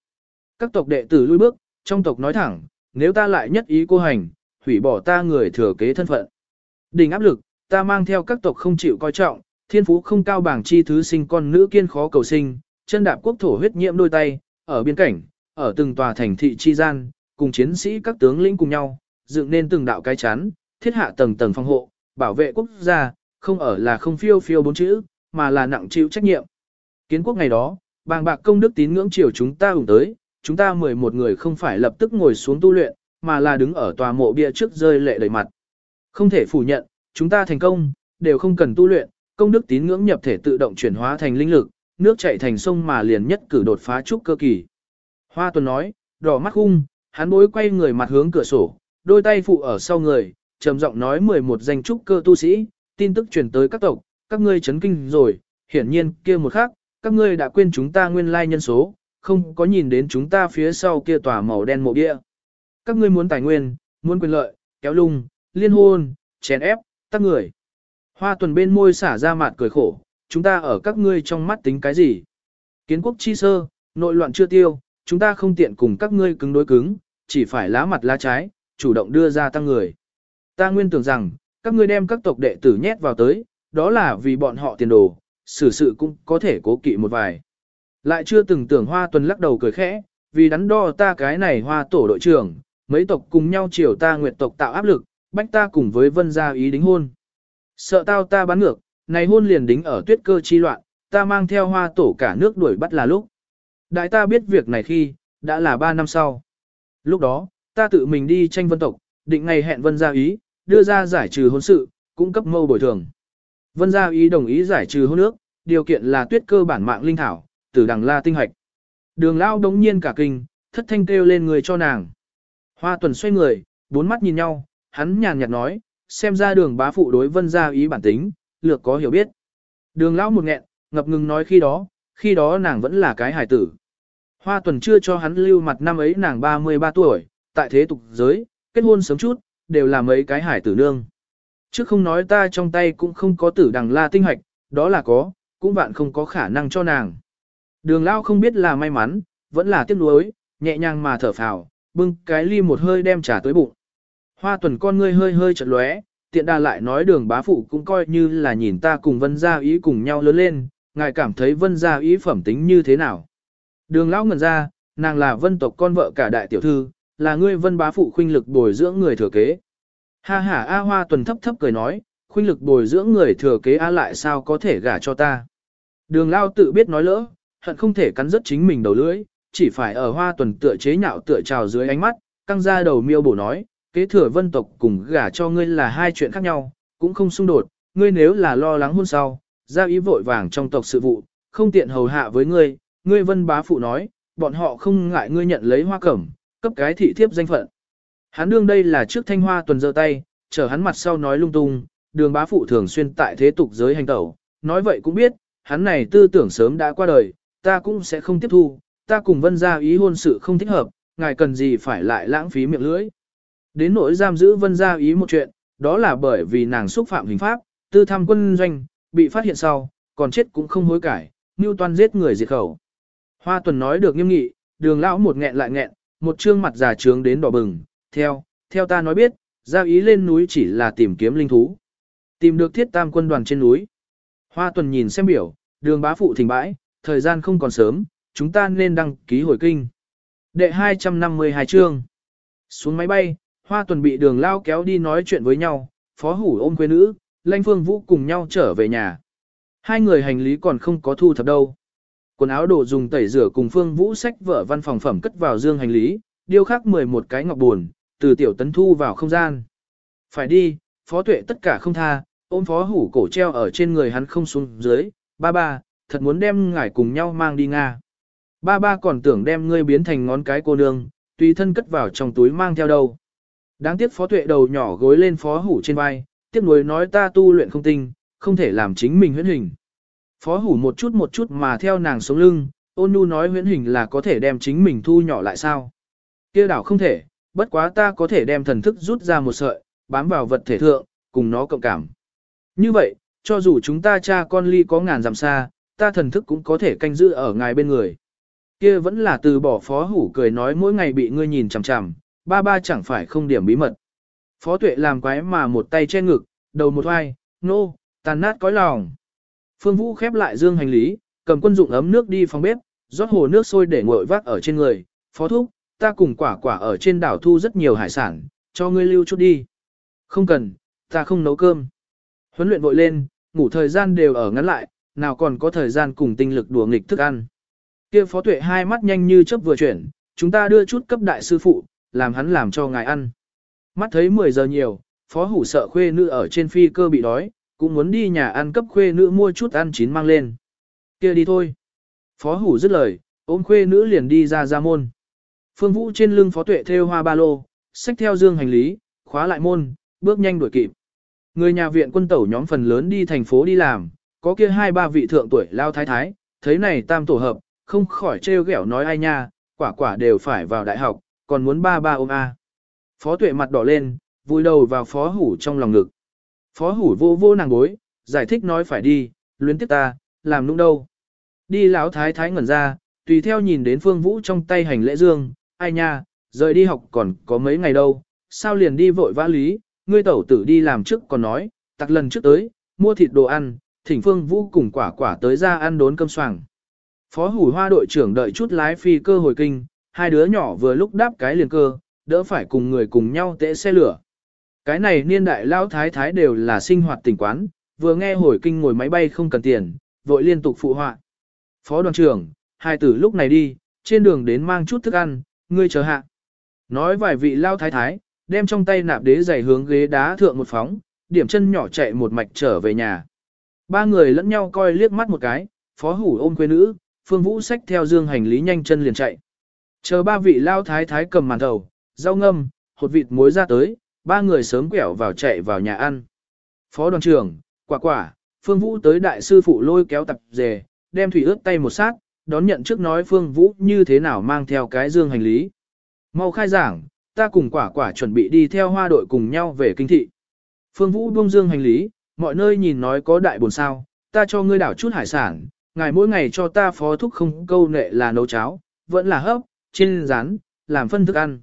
Các tộc đệ tử lui bước, trong tộc nói thẳng, nếu ta lại nhất ý cô hành, hủy bỏ ta người thừa kế thân phận. Đỉnh áp lực, ta mang theo các tộc không chịu coi trọng, thiên phú không cao bảng chi thứ sinh con nữ kiên khó cầu sinh, chân đạp quốc thổ huyết nhiễm đôi tay, ở biên cảnh, ở từng tòa thành thị chi gian, cùng chiến sĩ các tướng lĩnh cùng nhau, dựng nên từng đạo cái chắn, thiết hạ tầng tầng phòng hộ, bảo vệ quốc gia, không ở là không phiêu phiêu bốn chữ, mà là nặng chịu trách nhiệm. Kiến quốc ngày đó, bàng bạc công đức tín ngưỡng chiều chúng ta ủng tới, chúng ta 11 người không phải lập tức ngồi xuống tu luyện, mà là đứng ở tòa mộ bia trước rơi lệ đầy mặt. Không thể phủ nhận, chúng ta thành công, đều không cần tu luyện, công đức tín ngưỡng nhập thể tự động chuyển hóa thành linh lực, nước chảy thành sông mà liền nhất cử đột phá trúc cơ kỳ. Hoa Tuần nói, đỏ mắt hung, hắn bối quay người mặt hướng cửa sổ, đôi tay phụ ở sau người, trầm giọng nói 11 danh trúc cơ tu sĩ, tin tức truyền tới các tộc, các ngươi chấn kinh rồi, hiển nhiên kia một khắc, các ngươi đã quên chúng ta nguyên lai nhân số, không có nhìn đến chúng ta phía sau kia tòa màu đen mộ địa. Các ngươi muốn tài nguyên, muốn quyền lợi, kéo lung, liên hôn, chèn ép, tắc người. Hoa tuần bên môi xả ra mặt cười khổ, chúng ta ở các ngươi trong mắt tính cái gì? Kiến quốc chi sơ, nội loạn chưa tiêu, chúng ta không tiện cùng các ngươi cứng đối cứng, chỉ phải lá mặt lá trái, chủ động đưa ra tăng người. Ta nguyên tưởng rằng, các ngươi đem các tộc đệ tử nhét vào tới, đó là vì bọn họ tiền đồ, xử sự cũng có thể cố kỵ một vài. Lại chưa từng tưởng hoa tuần lắc đầu cười khẽ, vì đắn đo ta cái này hoa tổ đội trưởng, mấy tộc cùng nhau chiều ta nguyệt tộc tạo áp lực, bách ta cùng với vân gia ý đính hôn. Sợ tao ta bán ngược, này hôn liền đính ở tuyết cơ chi loạn, ta mang theo hoa tổ cả nước đuổi bắt là lúc. Đại ta biết việc này khi, đã là 3 năm sau. Lúc đó, ta tự mình đi tranh vân tộc, định ngày hẹn vân gia ý, đưa ra giải trừ hôn sự, cung cấp mâu bồi thường. Vân gia ý đồng ý giải trừ hôn nước, điều kiện là tuyết cơ bản mạng linh thảo, tử đằng la tinh hạch. Đường lao đống nhiên cả kinh, thất thanh kêu lên người cho nàng. Hoa tuần xoay người, bốn mắt nhìn nhau, hắn nhàn nhạt nói, xem ra đường bá phụ đối vân gia ý bản tính, lược có hiểu biết. Đường lão một nghẹn, ngập ngừng nói khi đó, khi đó nàng vẫn là cái hài tử. Hoa tuần chưa cho hắn lưu mặt năm ấy nàng 33 tuổi, tại thế tục giới, kết hôn sớm chút, đều là mấy cái hải tử nương. Chứ không nói ta trong tay cũng không có tử đằng la tinh hoạch, đó là có, cũng bạn không có khả năng cho nàng. Đường lao không biết là may mắn, vẫn là tiếc nuối, nhẹ nhàng mà thở phào, bưng cái ly một hơi đem trả tới bụng. Hoa tuần con ngươi hơi hơi chật lóe, tiện đà lại nói đường bá phụ cũng coi như là nhìn ta cùng vân gia ý cùng nhau lớn lên, ngài cảm thấy vân gia ý phẩm tính như thế nào. Đường lão ngẩn ra, nàng là vân tộc con vợ cả đại tiểu thư, là ngươi vân bá phụ khuynh lực bồi dưỡng người thừa kế. Ha ha A Hoa tuần thấp thấp cười nói, khuynh lực bồi dưỡng người thừa kế A lại sao có thể gả cho ta. Đường lao tự biết nói lỡ, hận không thể cắn rứt chính mình đầu lưỡi, chỉ phải ở Hoa tuần tựa chế nhạo tựa trào dưới ánh mắt, căng ra đầu miêu bổ nói, kế thừa vân tộc cùng gả cho ngươi là hai chuyện khác nhau, cũng không xung đột, ngươi nếu là lo lắng hôn sau, ra ý vội vàng trong tộc sự vụ, không tiện hầu hạ với ngươi, ngươi vân bá phụ nói, bọn họ không ngại ngươi nhận lấy hoa cẩm, cấp cái thị thiếp danh phận. Hắn đương đây là trước thanh hoa tuần giơ tay, chờ hắn mặt sau nói lung tung, đường bá phụ thường xuyên tại thế tục giới hành tẩu, nói vậy cũng biết, hắn này tư tưởng sớm đã qua đời, ta cũng sẽ không tiếp thu, ta cùng vân gia ý hôn sự không thích hợp, ngài cần gì phải lại lãng phí miệng lưỡi. Đến nỗi giam giữ vân gia ý một chuyện, đó là bởi vì nàng xúc phạm hình pháp, tư tham quân doanh, bị phát hiện sau, còn chết cũng không hối cải, như toàn giết người diệt khẩu. Hoa tuần nói được nghiêm nghị, đường lão một nghẹn lại nghẹn, một trương mặt già trướng đến đỏ bừng, theo, theo ta nói biết, giao ý lên núi chỉ là tìm kiếm linh thú. Tìm được thiết tam quân đoàn trên núi. Hoa tuần nhìn xem biểu, đường bá phụ thỉnh bãi, thời gian không còn sớm, chúng ta nên đăng ký hồi kinh. Đệ 252 chương. Xuống máy bay, hoa tuần bị đường lao kéo đi nói chuyện với nhau, phó hủ ôm quê nữ, lanh phương vũ cùng nhau trở về nhà. Hai người hành lý còn không có thu thập đâu. Quần áo đồ dùng tẩy rửa cùng phương vũ sách vở văn phòng phẩm cất vào dương hành lý, điêu khắc 11 cái ngọc buồn, từ tiểu tấn thu vào không gian. Phải đi, phó tuệ tất cả không tha, ôm phó hủ cổ treo ở trên người hắn không xuống dưới, ba ba, thật muốn đem ngài cùng nhau mang đi Nga. Ba ba còn tưởng đem ngươi biến thành ngón cái cô nương, tùy thân cất vào trong túi mang theo đâu. Đáng tiếc phó tuệ đầu nhỏ gối lên phó hủ trên vai, tiếc nuối nói ta tu luyện không tinh, không thể làm chính mình huyễn hình. Phó hủ một chút một chút mà theo nàng sống lưng, ôn nhu nói huyễn hình là có thể đem chính mình thu nhỏ lại sao. kia đảo không thể, bất quá ta có thể đem thần thức rút ra một sợi, bám vào vật thể thượng, cùng nó cộng cảm. Như vậy, cho dù chúng ta cha con ly có ngàn dặm xa, ta thần thức cũng có thể canh giữ ở ngài bên người. Kia vẫn là từ bỏ phó hủ cười nói mỗi ngày bị ngươi nhìn chằm chằm, ba ba chẳng phải không điểm bí mật. Phó tuệ làm quái mà một tay che ngực, đầu một hoai, nô, no, tàn nát cõi lòng. Phương Vũ khép lại dương hành lý, cầm quân dụng ấm nước đi phòng bếp, rót hồ nước sôi để nguội vác ở trên người. Phó thúc, ta cùng quả quả ở trên đảo thu rất nhiều hải sản, cho ngươi lưu chút đi. Không cần, ta không nấu cơm. Huấn luyện vội lên, ngủ thời gian đều ở ngắn lại, nào còn có thời gian cùng tinh lực đùa nghịch thức ăn. Kia phó tuệ hai mắt nhanh như chớp vừa chuyển, chúng ta đưa chút cấp đại sư phụ, làm hắn làm cho ngài ăn. Mắt thấy 10 giờ nhiều, phó hủ sợ khuê nữ ở trên phi cơ bị đói, cũng muốn đi nhà ăn cấp khuê nữ mua chút ăn chín mang lên. kia đi thôi. Phó hủ dứt lời, ôm khuê nữ liền đi ra ra môn. Phương Vũ trên lưng phó tuệ theo hoa ba lô, xách theo dương hành lý, khóa lại môn, bước nhanh đuổi kịp. Người nhà viện quân tẩu nhóm phần lớn đi thành phố đi làm, có kia hai ba vị thượng tuổi lao thái thái, thấy này tam tổ hợp, không khỏi trêu ghẹo nói ai nha, quả quả đều phải vào đại học, còn muốn ba ba ôm a. Phó tuệ mặt đỏ lên, vùi đầu vào phó hủ trong lòng ngực. Phó hủ vô vô nàng bối, giải thích nói phải đi, luyến tiếp ta, làm nũng đâu. Đi lão thái thái ngẩn ra, tùy theo nhìn đến phương vũ trong tay hành lễ dương, ai nha, rời đi học còn có mấy ngày đâu, sao liền đi vội vã lý, ngươi tẩu tử đi làm trước còn nói, tặc lần trước tới, mua thịt đồ ăn, thỉnh phương vũ cùng quả quả tới ra ăn đốn cơm soảng. Phó hủ hoa đội trưởng đợi chút lái phi cơ hồi kinh, hai đứa nhỏ vừa lúc đáp cái liền cơ, đỡ phải cùng người cùng nhau tễ xe lửa. Cái này niên đại lao thái thái đều là sinh hoạt tình quán, vừa nghe hồi kinh ngồi máy bay không cần tiền, vội liên tục phụ họa. Phó đoàn trưởng, hai tử lúc này đi, trên đường đến mang chút thức ăn, ngươi chờ hạ. Nói vài vị lao thái thái, đem trong tay nạp đế giày hướng ghế đá thượng một phóng, điểm chân nhỏ chạy một mạch trở về nhà. Ba người lẫn nhau coi liếc mắt một cái, phó hủ ôm quê nữ, phương vũ xách theo dương hành lý nhanh chân liền chạy. Chờ ba vị lao thái thái cầm màn thầu, rau ngâm, hột vịt muối ra tới, ba người sớm quẹo vào chạy vào nhà ăn. Phó đoàn trưởng, quả quả, phương vũ tới đại sư phụ lôi kéo tập dề, đem thủy ướt tay một sát, đón nhận trước nói phương vũ như thế nào mang theo cái dương hành lý. Mau khai giảng, ta cùng quả quả chuẩn bị đi theo hoa đội cùng nhau về kinh thị. Phương Vũ buông dương hành lý, mọi nơi nhìn nói có đại buồn sao, ta cho ngươi đảo chút hải sản, ngài mỗi ngày cho ta phó thúc không câu nệ là nấu cháo, vẫn là hấp, chiên rán, làm phân thức ăn.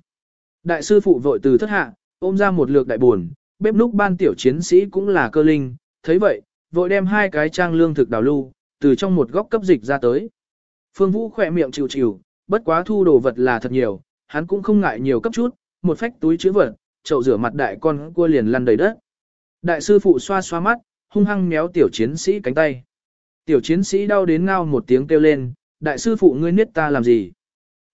Đại sư phụ vội từ thất hạ, ôm ra một lược đại buồn, bếp núc ban tiểu chiến sĩ cũng là cơ linh, thấy vậy, vội đem hai cái trang lương thực đào lưu, từ trong một góc cấp dịch ra tới. Phương Vũ khỏe miệng chịu chịu, bất quá thu đồ vật là thật nhiều, hắn cũng không ngại nhiều cấp chút, một phách túi chứa vật, chậu rửa mặt đại con cua liền lăn đầy đất. Đại sư phụ xoa xoa mắt, hung hăng méo tiểu chiến sĩ cánh tay. Tiểu chiến sĩ đau đến ngao một tiếng kêu lên, đại sư phụ ngươi niết ta làm gì?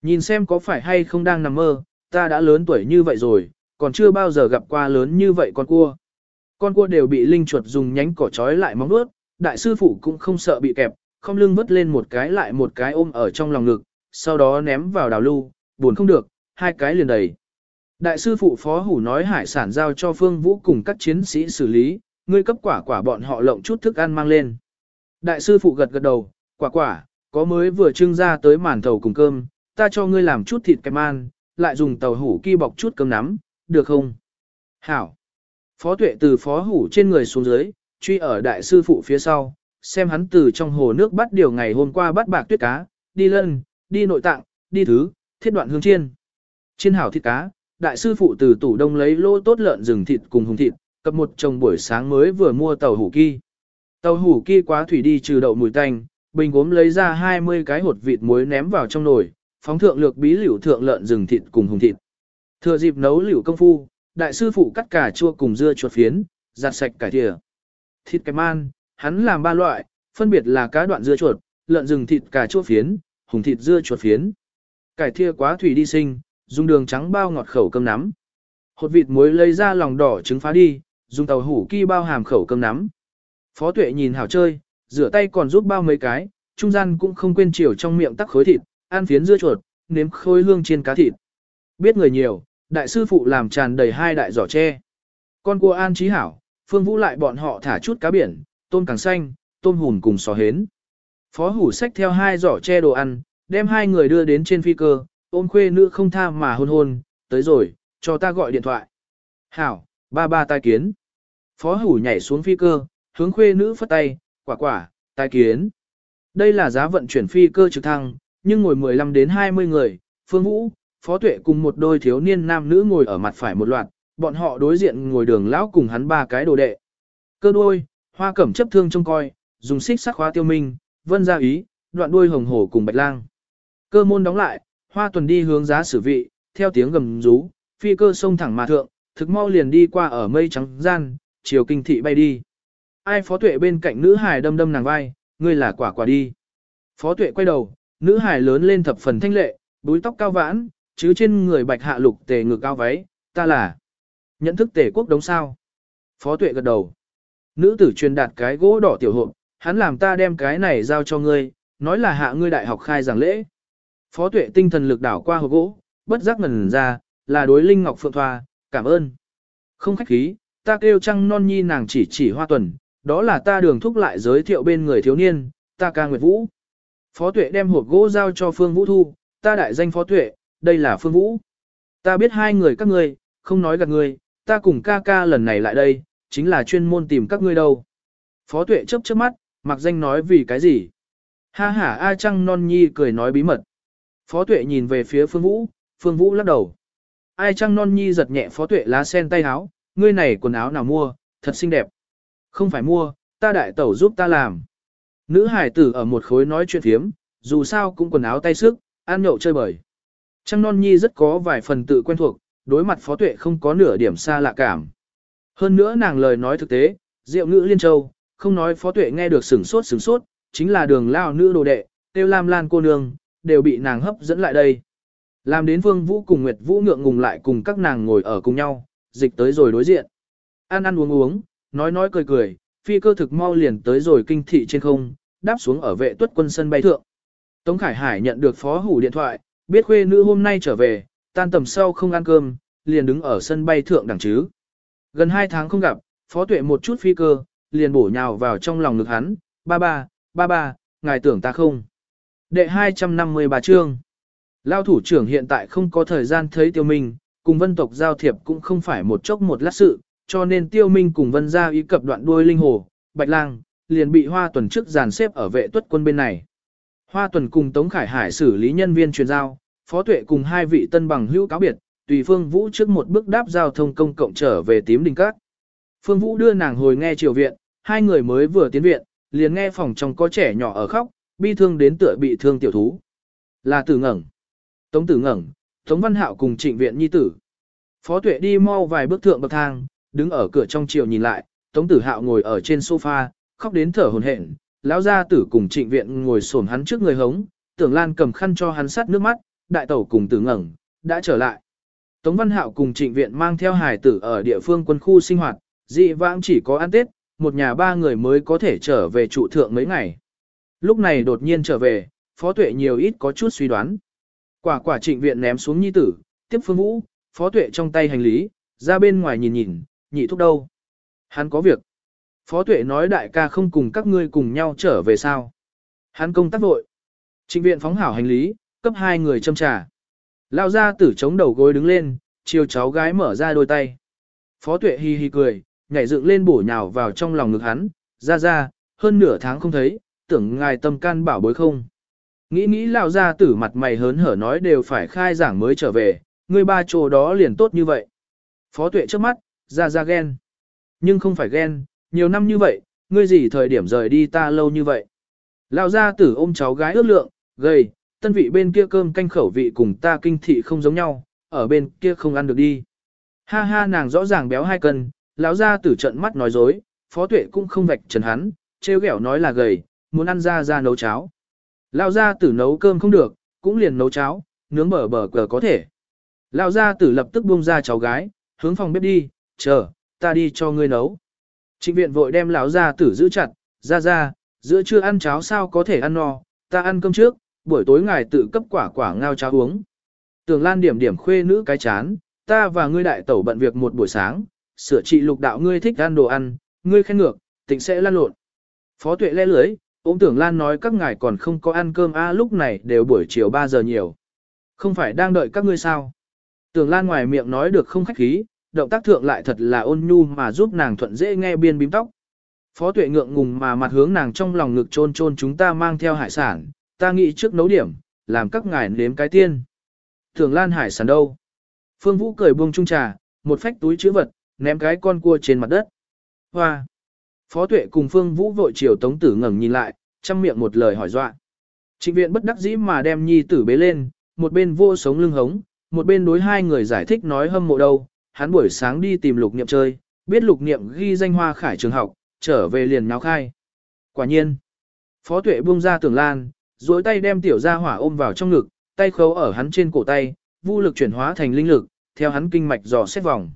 Nhìn xem có phải hay không đang nằm mơ, ta đã lớn tuổi như vậy rồi, còn chưa bao giờ gặp qua lớn như vậy con cua. Con cua đều bị linh chuột dùng nhánh cỏ trói lại móng vuốt, đại sư phụ cũng không sợ bị kẹp, không lưng vứt lên một cái lại một cái ôm ở trong lòng ngực, sau đó ném vào đào lưu, buồn không được, hai cái liền đầy. Đại sư phụ phó hủ nói hải sản giao cho Phương Vũ cùng các chiến sĩ xử lý, ngươi cấp quả quả bọn họ lộng chút thức ăn mang lên. Đại sư phụ gật gật đầu, quả quả, có mới vừa trưng ra tới màn thầu cùng cơm, ta cho ngươi làm chút thịt kem man, lại dùng tàu hủ ki bọc chút cơm nắm, được không? Hảo. Phó tuệ từ phó hủ trên người xuống dưới, truy ở đại sư phụ phía sau, xem hắn từ trong hồ nước bắt điều ngày hôm qua bắt bạc tuyết cá, đi lân, đi nội tạng, đi thứ, thiết đoạn hương chiên. Chiên hảo thịt cá, đại sư phụ từ tủ đông lấy lô tốt lợn rừng thịt cùng hùng thịt, cập một chồng buổi sáng mới vừa mua tàu hủ ki. Tàu hủ ki quá thủy đi trừ đậu mùi tanh, bình gốm lấy ra 20 cái hột vịt muối ném vào trong nồi, phóng thượng lược bí liễu thượng lợn rừng thịt cùng hùng thịt. Thừa dịp nấu liễu công phu, đại sư phụ cắt cà chua cùng dưa chuột phiến, giặt sạch cải thìa. Thịt cái man, hắn làm ba loại, phân biệt là cá đoạn dưa chuột, lợn rừng thịt cà chua phiến, hùng thịt dưa chuột phiến. Cải thìa quá thủy đi sinh, dùng đường trắng bao ngọt khẩu cơm nắm. Hột vịt muối lấy ra lòng đỏ trứng phá đi, dùng tàu hủ ki bao hàm khẩu cơm nắm. Phó tuệ nhìn hảo chơi, rửa tay còn giúp bao mấy cái, trung gian cũng không quên chiều trong miệng tắc khối thịt, ăn phiến dưa chuột, nếm khối hương trên cá thịt. Biết người nhiều, đại sư phụ làm tràn đầy hai đại giỏ tre. Con cua an trí hảo, phương vũ lại bọn họ thả chút cá biển, tôm càng xanh, tôm hùn cùng sò hến. Phó hủ xách theo hai giỏ tre đồ ăn, đem hai người đưa đến trên phi cơ, ôm khuê nữ không tha mà hôn hôn, tới rồi, cho ta gọi điện thoại. Hảo, ba ba tai kiến. Phó hủ nhảy xuống phi cơ, hướng khuê nữ phất tay, quả quả, tai kiến. Đây là giá vận chuyển phi cơ trực thăng, nhưng ngồi 15 đến 20 người, phương vũ, phó tuệ cùng một đôi thiếu niên nam nữ ngồi ở mặt phải một loạt, bọn họ đối diện ngồi đường lão cùng hắn ba cái đồ đệ. Cơ đuôi, hoa cẩm chấp thương trông coi, dùng xích sắc khóa tiêu minh, vân gia ý, đoạn đuôi hồng hổ cùng bạch lang. Cơ môn đóng lại, hoa tuần đi hướng giá sử vị, theo tiếng gầm rú, phi cơ sông thẳng mà thượng, thực mau liền đi qua ở mây trắng gian, chiều kinh thị bay đi. Ai phó tuệ bên cạnh nữ hài đâm đâm nàng vai, ngươi là quả quả đi. Phó tuệ quay đầu, nữ hài lớn lên thập phần thanh lệ, búi tóc cao vãn, chứ trên người bạch hạ lục tề ngực cao váy, ta là. Nhận thức tề quốc đống sao. Phó tuệ gật đầu. Nữ tử truyền đạt cái gỗ đỏ tiểu hộp, hắn làm ta đem cái này giao cho ngươi, nói là hạ ngươi đại học khai giảng lễ. Phó tuệ tinh thần lực đảo qua hộp gỗ, bất giác ngần ra, là đối Linh Ngọc Phượng Thoa, cảm ơn. Không khách khí, ta kêu trăng non nhi nàng chỉ chỉ hoa tuần, đó là ta đường thúc lại giới thiệu bên người thiếu niên, ta ca Nguyệt Vũ. Phó tuệ đem hộp gỗ giao cho Phương Vũ Thu, ta đại danh Phó tuệ, đây là Phương Vũ. Ta biết hai người các ngươi, không nói gạt ngươi, ta cùng ca ca lần này lại đây, chính là chuyên môn tìm các ngươi đâu. Phó tuệ chớp chớp mắt, mặc danh nói vì cái gì. Ha ha A Trăng Non Nhi cười nói bí mật. Phó tuệ nhìn về phía Phương Vũ, Phương Vũ lắc đầu. Ai Trăng Non Nhi giật nhẹ Phó tuệ lá sen tay áo, ngươi này quần áo nào mua, thật xinh đẹp. Không phải mua, ta đại tẩu giúp ta làm. Nữ hải tử ở một khối nói chuyện thiếm, dù sao cũng quần áo tay sức, ăn nhậu chơi bời. Trăng Non Nhi rất có vài phần tự quen thuộc, đối mặt Phó Tuệ không có nửa điểm xa lạ cảm. Hơn nữa nàng lời nói thực tế, diệu ngữ liên châu, không nói Phó Tuệ nghe được sửng sốt sửng sốt, chính là đường lao nữ đồ đệ, tiêu lam lan cô nương, đều bị nàng hấp dẫn lại đây. Làm đến Vương Vũ cùng Nguyệt Vũ ngượng ngùng lại cùng các nàng ngồi ở cùng nhau, dịch tới rồi đối diện. Ăn ăn uống uống, nói nói cười cười, phi cơ thực mau liền tới rồi kinh thị trên không, đáp xuống ở vệ tuất quân sân bay thượng. Tống Khải Hải nhận được phó hủ điện thoại, biết khuê nữ hôm nay trở về, tan tầm sau không ăn cơm, liền đứng ở sân bay thượng đẳng chứ. Gần hai tháng không gặp, phó tuệ một chút phi cơ, liền bổ nhào vào trong lòng ngực hắn, ba ba, ba ba, ngài tưởng ta không. Đệ 253 chương. Lao thủ trưởng hiện tại không có thời gian thấy tiêu minh, cùng vân tộc giao thiệp cũng không phải một chốc một lát sự, cho nên tiêu minh cùng vân gia ý cập đoạn đuôi linh hồ, bạch lang, liền bị hoa tuần trước dàn xếp ở vệ tuất quân bên này. Hoa tuần cùng Tống Khải Hải xử lý nhân viên truyền giao, phó tuệ cùng hai vị tân bằng hữu cáo biệt, tùy phương vũ trước một bước đáp giao thông công cộng trở về tím đình các. Phương Vũ đưa nàng hồi nghe triều viện, hai người mới vừa tiến viện, liền nghe phòng trong có trẻ nhỏ ở khóc, bi thương đến tựa bị thương tiểu thú. Là tử ngẩng. Tống tử ngẩng, Tống Văn Hạo cùng trịnh viện nhi tử. Phó tuệ đi mau vài bước thượng bậc thang, đứng ở cửa trong chiều nhìn lại, Tống tử Hạo ngồi ở trên sofa, khóc đến thở hổn hển. Lão gia tử cùng trịnh viện ngồi xổm hắn trước người hống, tưởng lan cầm khăn cho hắn sát nước mắt, đại tẩu cùng tử ngẩng, đã trở lại. Tống Văn Hạo cùng trịnh viện mang theo hải tử ở địa phương quân khu sinh hoạt, dị vãng chỉ có ăn Tết, một nhà ba người mới có thể trở về trụ thượng mấy ngày. Lúc này đột nhiên trở về, Phó Tuệ nhiều ít có chút suy đoán. Quả quả trịnh viện ném xuống nhi tử, tiếp phương vũ, Phó Tuệ trong tay hành lý, ra bên ngoài nhìn nhìn, nhị thúc đâu. Hắn có việc. Phó Tuệ nói đại ca không cùng các ngươi cùng nhau trở về sao. Hắn công tác vội. Trịnh viện phóng hảo hành lý, cấp hai người châm trà. Lao ra tử chống đầu gối đứng lên, chiều cháu gái mở ra đôi tay. Phó Tuệ hi hi cười, nhảy dựng lên bổ nhào vào trong lòng ngực hắn, ra ra, hơn nửa tháng không thấy, tưởng ngài tâm can bảo bối không. Nghĩ nghĩ lao ra tử mặt mày hớn hở nói đều phải khai giảng mới trở về, người ba chỗ đó liền tốt như vậy. Phó tuệ trước mắt, ra ra ghen. Nhưng không phải ghen, nhiều năm như vậy, ngươi gì thời điểm rời đi ta lâu như vậy. Lao ra tử ôm cháu gái ước lượng, gầy, tân vị bên kia cơm canh khẩu vị cùng ta kinh thị không giống nhau, ở bên kia không ăn được đi. Ha ha nàng rõ ràng béo hai cân, lão ra tử trận mắt nói dối, phó tuệ cũng không vạch trần hắn, trêu ghẹo nói là gầy, muốn ăn ra ra nấu cháo. Lão gia tử nấu cơm không được, cũng liền nấu cháo, nướng bở bở cờ có thể. Lão gia tử lập tức buông ra cháu gái, hướng phòng bếp đi, chờ, ta đi cho ngươi nấu. Trịnh viện vội đem lão gia tử giữ chặt, ra ra, giữa trưa ăn cháo sao có thể ăn no, ta ăn cơm trước, buổi tối ngài tự cấp quả quả ngao cháo uống. Tường Lan điểm điểm khuê nữ cái chán, ta và ngươi đại tẩu bận việc một buổi sáng, sửa trị lục đạo ngươi thích ăn đồ ăn, ngươi khen ngược, tịnh sẽ lan lộn. Phó tuệ lẽ lưới, ôm tưởng Lan nói các ngài còn không có ăn cơm a lúc này đều buổi chiều 3 giờ nhiều. Không phải đang đợi các ngươi sao? Tưởng Lan ngoài miệng nói được không khách khí, động tác thượng lại thật là ôn nhu mà giúp nàng thuận dễ nghe biên bím tóc. Phó tuệ ngượng ngùng mà mặt hướng nàng trong lòng ngực chôn chôn chúng ta mang theo hải sản, ta nghĩ trước nấu điểm, làm các ngài nếm cái tiên. Thường Lan hải sản đâu? Phương Vũ cười buông chung trà, một phách túi chữ vật, ném cái con cua trên mặt đất. Hoa! Phó tuệ cùng Phương Vũ vội chiều Tống Tử ngẩng nhìn lại, chăm miệng một lời hỏi dọa. Trịnh viện bất đắc dĩ mà đem nhi tử bế lên, một bên vô sống lưng hống, một bên đối hai người giải thích nói hâm mộ đâu, hắn buổi sáng đi tìm lục niệm chơi, biết lục niệm ghi danh hoa khải trường học, trở về liền nháo khai. Quả nhiên, phó tuệ buông ra tưởng lan, duỗi tay đem tiểu gia hỏa ôm vào trong ngực, tay khấu ở hắn trên cổ tay, vô lực chuyển hóa thành linh lực, theo hắn kinh mạch dò xét vòng.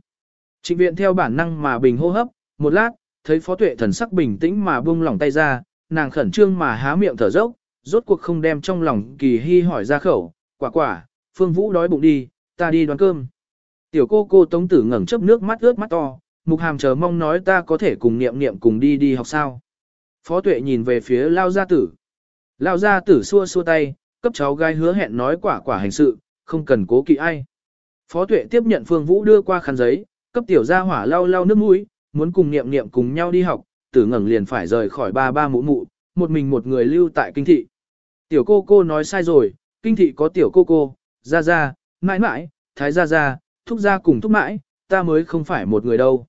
Trịnh viện theo bản năng mà bình hô hấp, một lát, thấy phó tuệ thần sắc bình tĩnh mà buông lỏng tay ra, nàng khẩn trương mà há miệng thở dốc, rốt cuộc không đem trong lòng kỳ hy hỏi ra khẩu, quả quả, phương vũ đói bụng đi, ta đi đoán cơm. Tiểu cô cô tống tử ngẩng chớp nước mắt ướt mắt to, mục hàm chờ mong nói ta có thể cùng niệm niệm cùng đi đi học sao. Phó tuệ nhìn về phía lao gia tử. Lao gia tử xua xua tay, cấp cháu gái hứa hẹn nói quả quả hành sự, không cần cố kỵ ai. Phó tuệ tiếp nhận phương vũ đưa qua khăn giấy, cấp tiểu gia hỏa lau lau nước mũi, muốn cùng niệm niệm cùng nhau đi học, tử ngẩng liền phải rời khỏi ba ba mụ mụ, một mình một người lưu tại kinh thị. Tiểu cô cô nói sai rồi, kinh thị có tiểu cô cô, gia gia, mãi mãi, thái gia gia, thúc gia cùng thúc mãi, ta mới không phải một người đâu.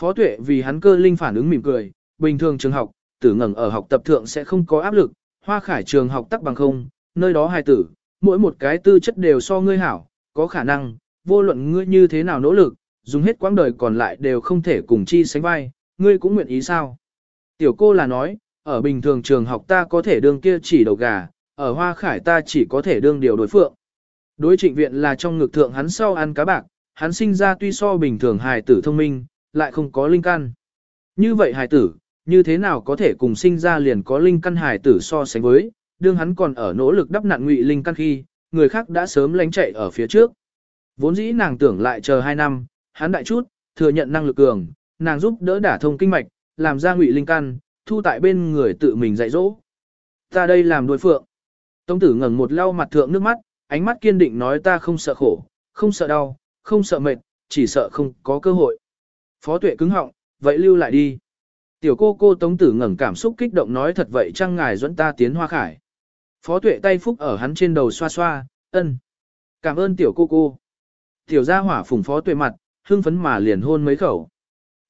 Phó tuệ vì hắn cơ linh phản ứng mỉm cười, bình thường trường học, tử ngẩng ở học tập thượng sẽ không có áp lực, hoa khải trường học tắc bằng không, nơi đó hài tử, mỗi một cái tư chất đều so ngươi hảo, có khả năng, vô luận ngươi như thế nào nỗ lực, dùng hết quãng đời còn lại đều không thể cùng chi sánh vai, ngươi cũng nguyện ý sao? Tiểu cô là nói, ở bình thường trường học ta có thể đương kia chỉ đầu gà, ở hoa khải ta chỉ có thể đương điều đối phượng. Đối trịnh viện là trong ngực thượng hắn sau ăn cá bạc, hắn sinh ra tuy so bình thường hài tử thông minh, lại không có linh căn. Như vậy hài tử, như thế nào có thể cùng sinh ra liền có linh căn hài tử so sánh với, đương hắn còn ở nỗ lực đắp nạn ngụy linh căn khi, người khác đã sớm lánh chạy ở phía trước. Vốn dĩ nàng tưởng lại chờ 2 năm, hắn đại chút, thừa nhận năng lực cường, nàng giúp đỡ đả thông kinh mạch, làm ra ngụy linh căn, thu tại bên người tự mình dạy dỗ. Ta đây làm đuôi phượng. Tống tử ngẩng một lau mặt thượng nước mắt, ánh mắt kiên định nói ta không sợ khổ, không sợ đau, không sợ mệt, chỉ sợ không có cơ hội. Phó tuệ cứng họng, vậy lưu lại đi. Tiểu cô cô tống tử ngẩng cảm xúc kích động nói thật vậy chăng ngài dẫn ta tiến hoa khải. Phó tuệ tay phúc ở hắn trên đầu xoa xoa, ân. Cảm ơn tiểu cô cô. Tiểu gia hỏa phùng phó tuệ mặt, hưng phấn mà liền hôn mấy khẩu.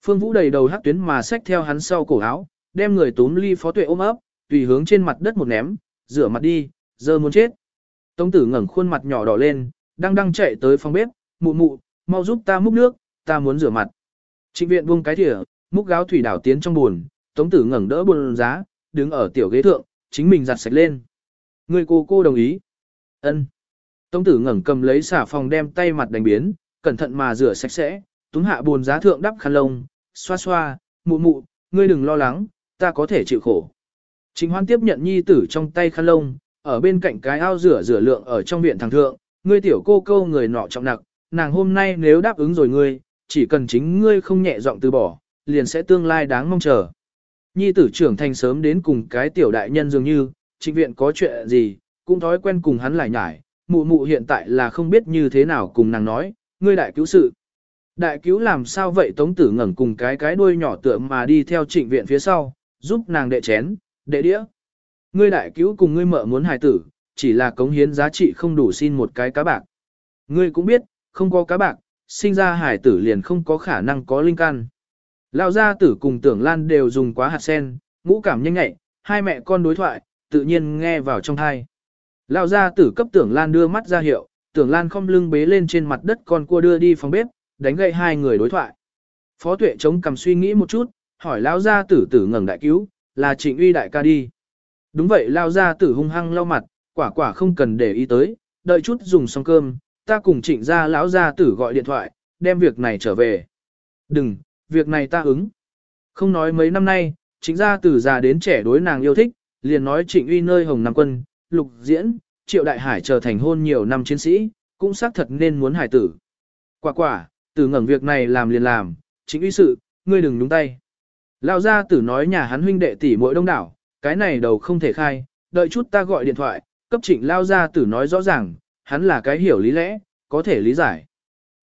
Phương Vũ đầy đầu hắc tuyến mà xách theo hắn sau cổ áo, đem người túm ly phó tuệ ôm ấp, tùy hướng trên mặt đất một ném, rửa mặt đi, giờ muốn chết. Tống tử ngẩng khuôn mặt nhỏ đỏ lên, đang đang chạy tới phòng bếp, mụ mụ, mau giúp ta múc nước, ta muốn rửa mặt. Trịnh viện buông cái thìa, múc gáo thủy đảo tiến trong buồn, tống tử ngẩng đỡ buồn giá, đứng ở tiểu ghế thượng, chính mình giặt sạch lên. Người cô cô đồng ý. ân Tống tử ngẩng cầm lấy xả phòng đem tay mặt đánh biến, cẩn thận mà rửa sạch sẽ, túm hạ buồn giá thượng đắp khăn lông, xoa xoa, mụ mụ, ngươi đừng lo lắng, ta có thể chịu khổ. Trình hoan tiếp nhận nhi tử trong tay khăn lông, ở bên cạnh cái ao rửa rửa lượng ở trong viện thằng thượng, ngươi tiểu cô câu người nọ trọng nặng, nàng hôm nay nếu đáp ứng rồi ngươi, chỉ cần chính ngươi không nhẹ giọng từ bỏ, liền sẽ tương lai đáng mong chờ. Nhi tử trưởng thành sớm đến cùng cái tiểu đại nhân dường như, trịnh viện có chuyện gì, cũng thói quen cùng hắn lại nhải, mụ mụ hiện tại là không biết như thế nào cùng nàng nói, ngươi đại cứu sự. Đại cứu làm sao vậy tống tử ngẩng cùng cái cái đuôi nhỏ tựa mà đi theo trịnh viện phía sau, giúp nàng đệ chén, đệ đĩa. Ngươi đại cứu cùng ngươi mợ muốn hài tử, chỉ là cống hiến giá trị không đủ xin một cái cá bạc. Ngươi cũng biết, không có cá bạc, sinh ra hài tử liền không có khả năng có linh căn. Lão gia tử cùng tưởng lan đều dùng quá hạt sen, ngũ cảm nhanh nhạy, hai mẹ con đối thoại, tự nhiên nghe vào trong thai. Lão gia tử cấp tưởng lan đưa mắt ra hiệu, tưởng lan không lưng bế lên trên mặt đất con cua đưa đi phòng bếp, đánh gậy hai người đối thoại. Phó tuệ chống cầm suy nghĩ một chút, hỏi lão gia tử tử ngẩng đại cứu, là trịnh uy đại ca đi. Đúng vậy lao gia tử hung hăng lau mặt, quả quả không cần để ý tới, đợi chút dùng xong cơm, ta cùng trịnh gia lão gia tử gọi điện thoại, đem việc này trở về. Đừng, việc này ta ứng. Không nói mấy năm nay, chính gia tử già đến trẻ đối nàng yêu thích, liền nói trịnh uy nơi hồng nam quân, lục diễn, triệu đại hải trở thành hôn nhiều năm chiến sĩ, cũng xác thật nên muốn hải tử. Quả quả, từ ngẩng việc này làm liền làm, trịnh uy sự, ngươi đừng nhúng tay. Lão gia tử nói nhà hắn huynh đệ tỷ muội đông đảo, cái này đầu không thể khai, đợi chút ta gọi điện thoại, cấp trịnh lao gia tử nói rõ ràng, hắn là cái hiểu lý lẽ, có thể lý giải.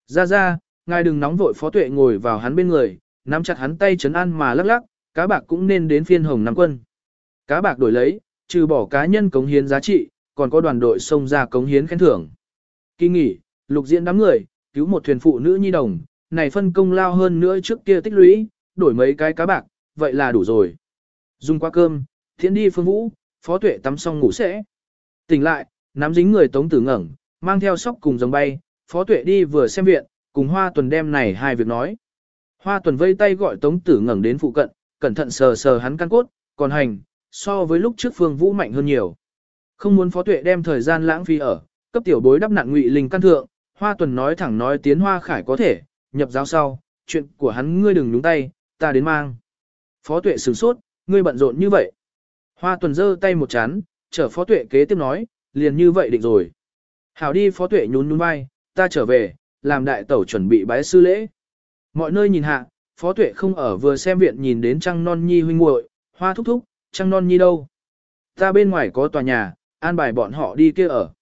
Ra ra, ngài đừng nóng vội phó tuệ ngồi vào hắn bên người, nắm chặt hắn tay chấn an mà lắc lắc, cá bạc cũng nên đến phiên hồng năm quân. Cá bạc đổi lấy, trừ bỏ cá nhân cống hiến giá trị, còn có đoàn đội xông ra cống hiến khen thưởng. Kỳ nghỉ, lục diễn đám người, cứu một thuyền phụ nữ nhi đồng, này phân công lao hơn nữa trước kia tích lũy, đổi mấy cái cá bạc, vậy là đủ rồi. Dùng qua cơm, thiện đi phương vũ, phó tuệ tắm xong ngủ sẽ. Tỉnh lại, nắm dính người tống tử ngẩng, mang theo sóc cùng dòng bay, phó tuệ đi vừa xem viện, cùng Hoa Tuần đem này hai việc nói. Hoa Tuần vây tay gọi Tống Tử ngẩng đến phụ cận, cẩn thận sờ sờ hắn căn cốt, còn hành, so với lúc trước Phương Vũ mạnh hơn nhiều. Không muốn Phó Tuệ đem thời gian lãng phí ở, cấp tiểu bối đắp nặng ngụy linh căn thượng, Hoa Tuần nói thẳng nói tiến Hoa Khải có thể, nhập giáo sau, chuyện của hắn ngươi đừng nhúng tay, ta đến mang. Phó Tuệ sửng sốt, ngươi bận rộn như vậy. Hoa Tuần giơ tay một chán, chở Phó Tuệ kế tiếp nói, liền như vậy định rồi. Hảo đi Phó Tuệ nhún nhún vai, ta trở về, làm đại tẩu chuẩn bị bái sư lễ. Mọi nơi nhìn hạ, Phó Tuệ không ở vừa xem viện nhìn đến trăng non nhi huynh muội, hoa thúc thúc, trăng non nhi đâu. Ta bên ngoài có tòa nhà, an bài bọn họ đi kia ở.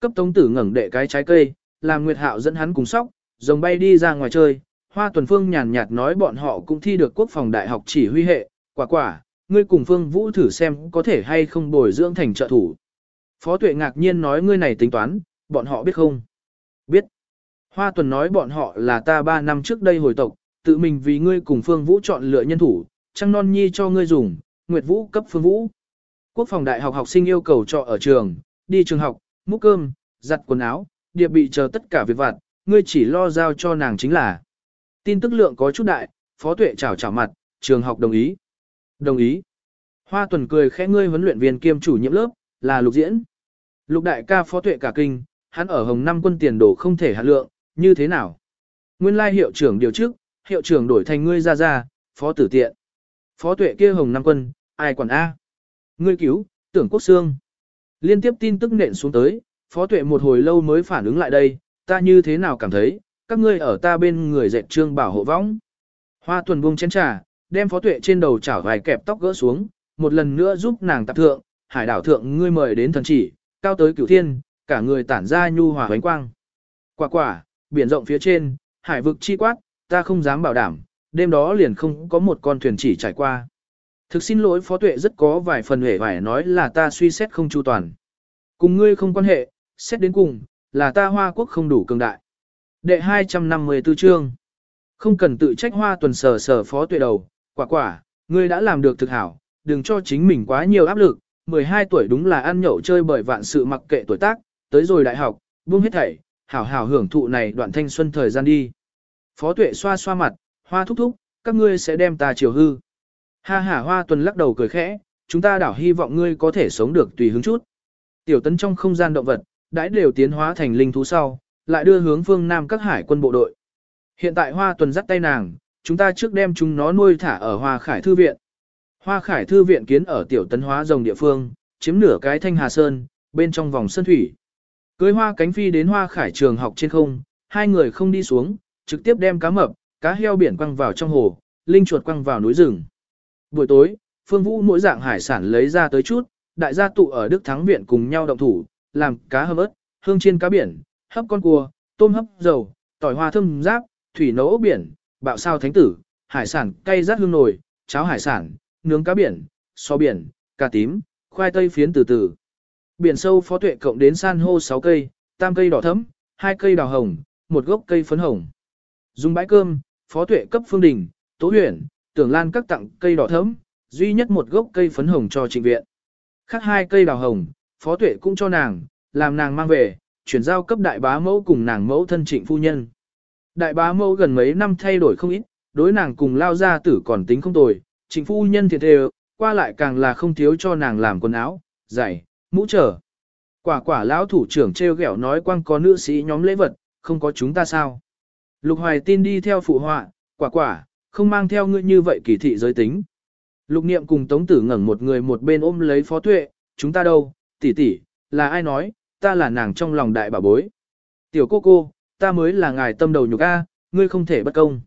Cấp tống tử ngẩng đệ cái trái cây, làm Nguyệt Hạo dẫn hắn cùng sóc, rồng bay đi ra ngoài chơi. Hoa Tuần Phương nhàn nhạt nói bọn họ cũng thi được quốc phòng đại học chỉ huy hệ, quả quả, ngươi cùng Phương Vũ thử xem có thể hay không bồi dưỡng thành trợ thủ. Phó Tuệ ngạc nhiên nói ngươi này tính toán, bọn họ biết không? Hoa Tuần nói bọn họ là ta 3 năm trước đây hồi tộc, tự mình vì ngươi cùng Phương Vũ chọn lựa nhân thủ, trăng non nhi cho ngươi dùng, Nguyệt Vũ cấp Phương Vũ. Quốc phòng đại học học sinh yêu cầu trọ ở trường, đi trường học, múc cơm, giặt quần áo, địa bị chờ tất cả việc vặt, ngươi chỉ lo giao cho nàng chính là. Tin tức lượng có chút đại, phó tuệ chào chào mặt, trường học đồng ý. Đồng ý. Hoa tuần cười khẽ ngươi huấn luyện viên kiêm chủ nhiệm lớp, là lục diễn. Lục đại ca phó tuệ cả kinh, hắn ở hồng năm quân tiền đồ không thể hạ lượng, như thế nào? Nguyên lai hiệu trưởng điều trước, hiệu trưởng đổi thành ngươi ra ra, phó tử tiện. Phó tuệ kia hồng năm quân, ai quản A? Ngươi cứu, tưởng quốc xương. Liên tiếp tin tức nện xuống tới, phó tuệ một hồi lâu mới phản ứng lại đây, ta như thế nào cảm thấy, các ngươi ở ta bên người dệt trương bảo hộ võng. Hoa tuần buông chén trà, đem phó tuệ trên đầu chảo vài kẹp tóc gỡ xuống, một lần nữa giúp nàng tạp thượng, hải đảo thượng ngươi mời đến thần chỉ, cao tới cửu thiên, cả người tản ra nhu hòa ánh quang. Quả quả, biển rộng phía trên, hải vực chi quát, ta không dám bảo đảm, đêm đó liền không có một con thuyền chỉ trải qua. Thực xin lỗi phó tuệ rất có vài phần hề vải nói là ta suy xét không chu toàn. Cùng ngươi không quan hệ, xét đến cùng, là ta hoa quốc không đủ cường đại. Đệ 254 chương. Không cần tự trách hoa tuần sở sở phó tuệ đầu, quả quả, ngươi đã làm được thực hảo, đừng cho chính mình quá nhiều áp lực, 12 tuổi đúng là ăn nhậu chơi bởi vạn sự mặc kệ tuổi tác, tới rồi đại học, buông hết thảy, hảo hảo hưởng thụ này đoạn thanh xuân thời gian đi. Phó tuệ xoa xoa mặt, hoa thúc thúc, các ngươi sẽ đem ta chiều hư. Ha ha hoa tuần lắc đầu cười khẽ, chúng ta đảo hy vọng ngươi có thể sống được tùy hứng chút. Tiểu tấn trong không gian động vật, đãi đều tiến hóa thành linh thú sau, lại đưa hướng phương Nam các hải quân bộ đội. Hiện tại hoa tuần dắt tay nàng, chúng ta trước đem chúng nó nuôi thả ở hoa khải thư viện. Hoa khải thư viện kiến ở tiểu tấn hóa rồng địa phương, chiếm nửa cái thanh hà sơn, bên trong vòng sân thủy. Cưới hoa cánh phi đến hoa khải trường học trên không, hai người không đi xuống, trực tiếp đem cá mập, cá heo biển quăng vào trong hồ, linh chuột quăng vào núi rừng. Buổi tối, Phương Vũ mỗi dạng hải sản lấy ra tới chút, đại gia tụ ở Đức Thắng Viện cùng nhau động thủ, làm cá hầm ớt, hương chiên cá biển, hấp con cua, tôm hấp dầu, tỏi hoa thơm giáp, thủy nấu ốc biển, bạo sao thánh tử, hải sản cay rát hương nồi, cháo hải sản, nướng cá biển, so biển, cà tím, khoai tây phiến từ từ. Biển sâu phó tuệ cộng đến san hô 6 cây, tam cây đỏ thấm, hai cây đào hồng, một gốc cây phấn hồng. Dùng bãi cơm, phó tuệ cấp phương đình, tố huyền, tưởng lan các tặng cây đỏ thấm, duy nhất một gốc cây phấn hồng cho trịnh viện. Khác hai cây đào hồng, phó tuệ cũng cho nàng, làm nàng mang về, chuyển giao cấp đại bá mẫu cùng nàng mẫu thân trịnh phu nhân. Đại bá mẫu gần mấy năm thay đổi không ít, đối nàng cùng lao gia tử còn tính không tồi, trịnh phu nhân thiệt đều, qua lại càng là không thiếu cho nàng làm quần áo, giày, mũ trở. Quả quả lão thủ trưởng treo gẻo nói quang có nữ sĩ nhóm lễ vật, không có chúng ta sao. Lục hoài tin đi theo phụ họa, quả quả, không mang theo ngươi như vậy kỳ thị giới tính. Lục niệm cùng tống tử ngẩng một người một bên ôm lấy phó tuệ, chúng ta đâu, tỷ tỷ, là ai nói, ta là nàng trong lòng đại bà bối. Tiểu cô cô, ta mới là ngài tâm đầu nhục A, ngươi không thể bất công.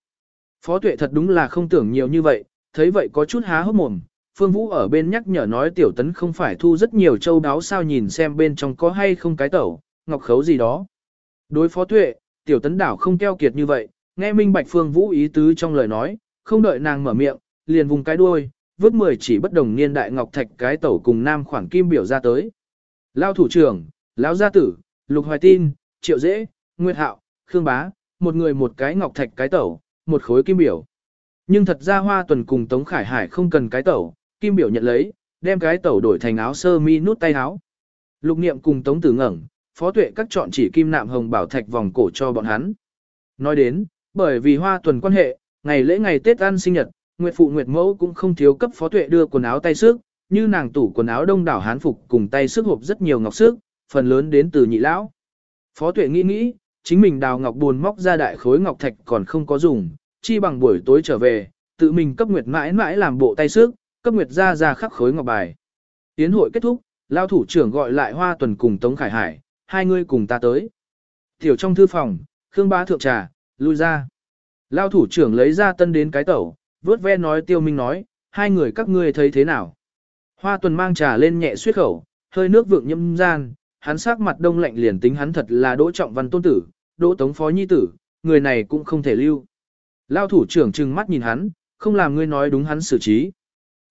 Phó tuệ thật đúng là không tưởng nhiều như vậy, thấy vậy có chút há hốc mồm. Phương Vũ ở bên nhắc nhở nói tiểu tấn không phải thu rất nhiều châu đáo sao nhìn xem bên trong có hay không cái tẩu, ngọc khấu gì đó. Đối phó tuệ, tiểu tấn đảo không keo kiệt như vậy, nghe minh bạch Phương Vũ ý tứ trong lời nói, không đợi nàng mở miệng, liền vùng cái đuôi, vứt mười chỉ bất đồng niên đại ngọc thạch cái tẩu cùng nam khoản kim biểu ra tới. Lao thủ trưởng, lão gia tử, lục hoài tin, triệu dễ, nguyệt hạo, khương bá, một người một cái ngọc thạch cái tẩu, một khối kim biểu. Nhưng thật ra hoa tuần cùng Tống Khải Hải không cần cái tẩu, kim biểu nhận lấy, đem cái tẩu đổi thành áo sơ mi nút tay áo. Lục niệm cùng Tống Tử ngẩng, phó tuệ các chọn chỉ kim nạm hồng bảo thạch vòng cổ cho bọn hắn. Nói đến, bởi vì hoa tuần quan hệ, ngày lễ ngày Tết ăn sinh nhật, Nguyệt Phụ Nguyệt Mẫu cũng không thiếu cấp phó tuệ đưa quần áo tay sức, như nàng tủ quần áo đông đảo hán phục cùng tay sức hộp rất nhiều ngọc sức, phần lớn đến từ nhị lão. Phó tuệ nghĩ nghĩ, chính mình đào ngọc buồn móc ra đại khối ngọc thạch còn không có dùng, chi bằng buổi tối trở về, tự mình cấp Nguyệt mãi mãi làm bộ tay sức, cấp Nguyệt gia ra khắc khối ngọc bài. Tiến hội kết thúc, lao thủ trưởng gọi lại Hoa Tuần cùng Tống Khải Hải, hai người cùng ta tới. Tiểu trong thư phòng, Khương Bá thượng trà, lui ra. Lao thủ trưởng lấy ra tân đến cái tẩu, vớt ve nói tiêu minh nói, hai người các ngươi thấy thế nào. Hoa Tuần mang trà lên nhẹ suyết khẩu, hơi nước vượng nhâm gian, hắn sắc mặt đông lạnh liền tính hắn thật là đỗ trọng văn tôn tử, đỗ tống phó nhi tử, người này cũng không thể lưu. Lao thủ trưởng trừng mắt nhìn hắn, không làm ngươi nói đúng hắn xử trí.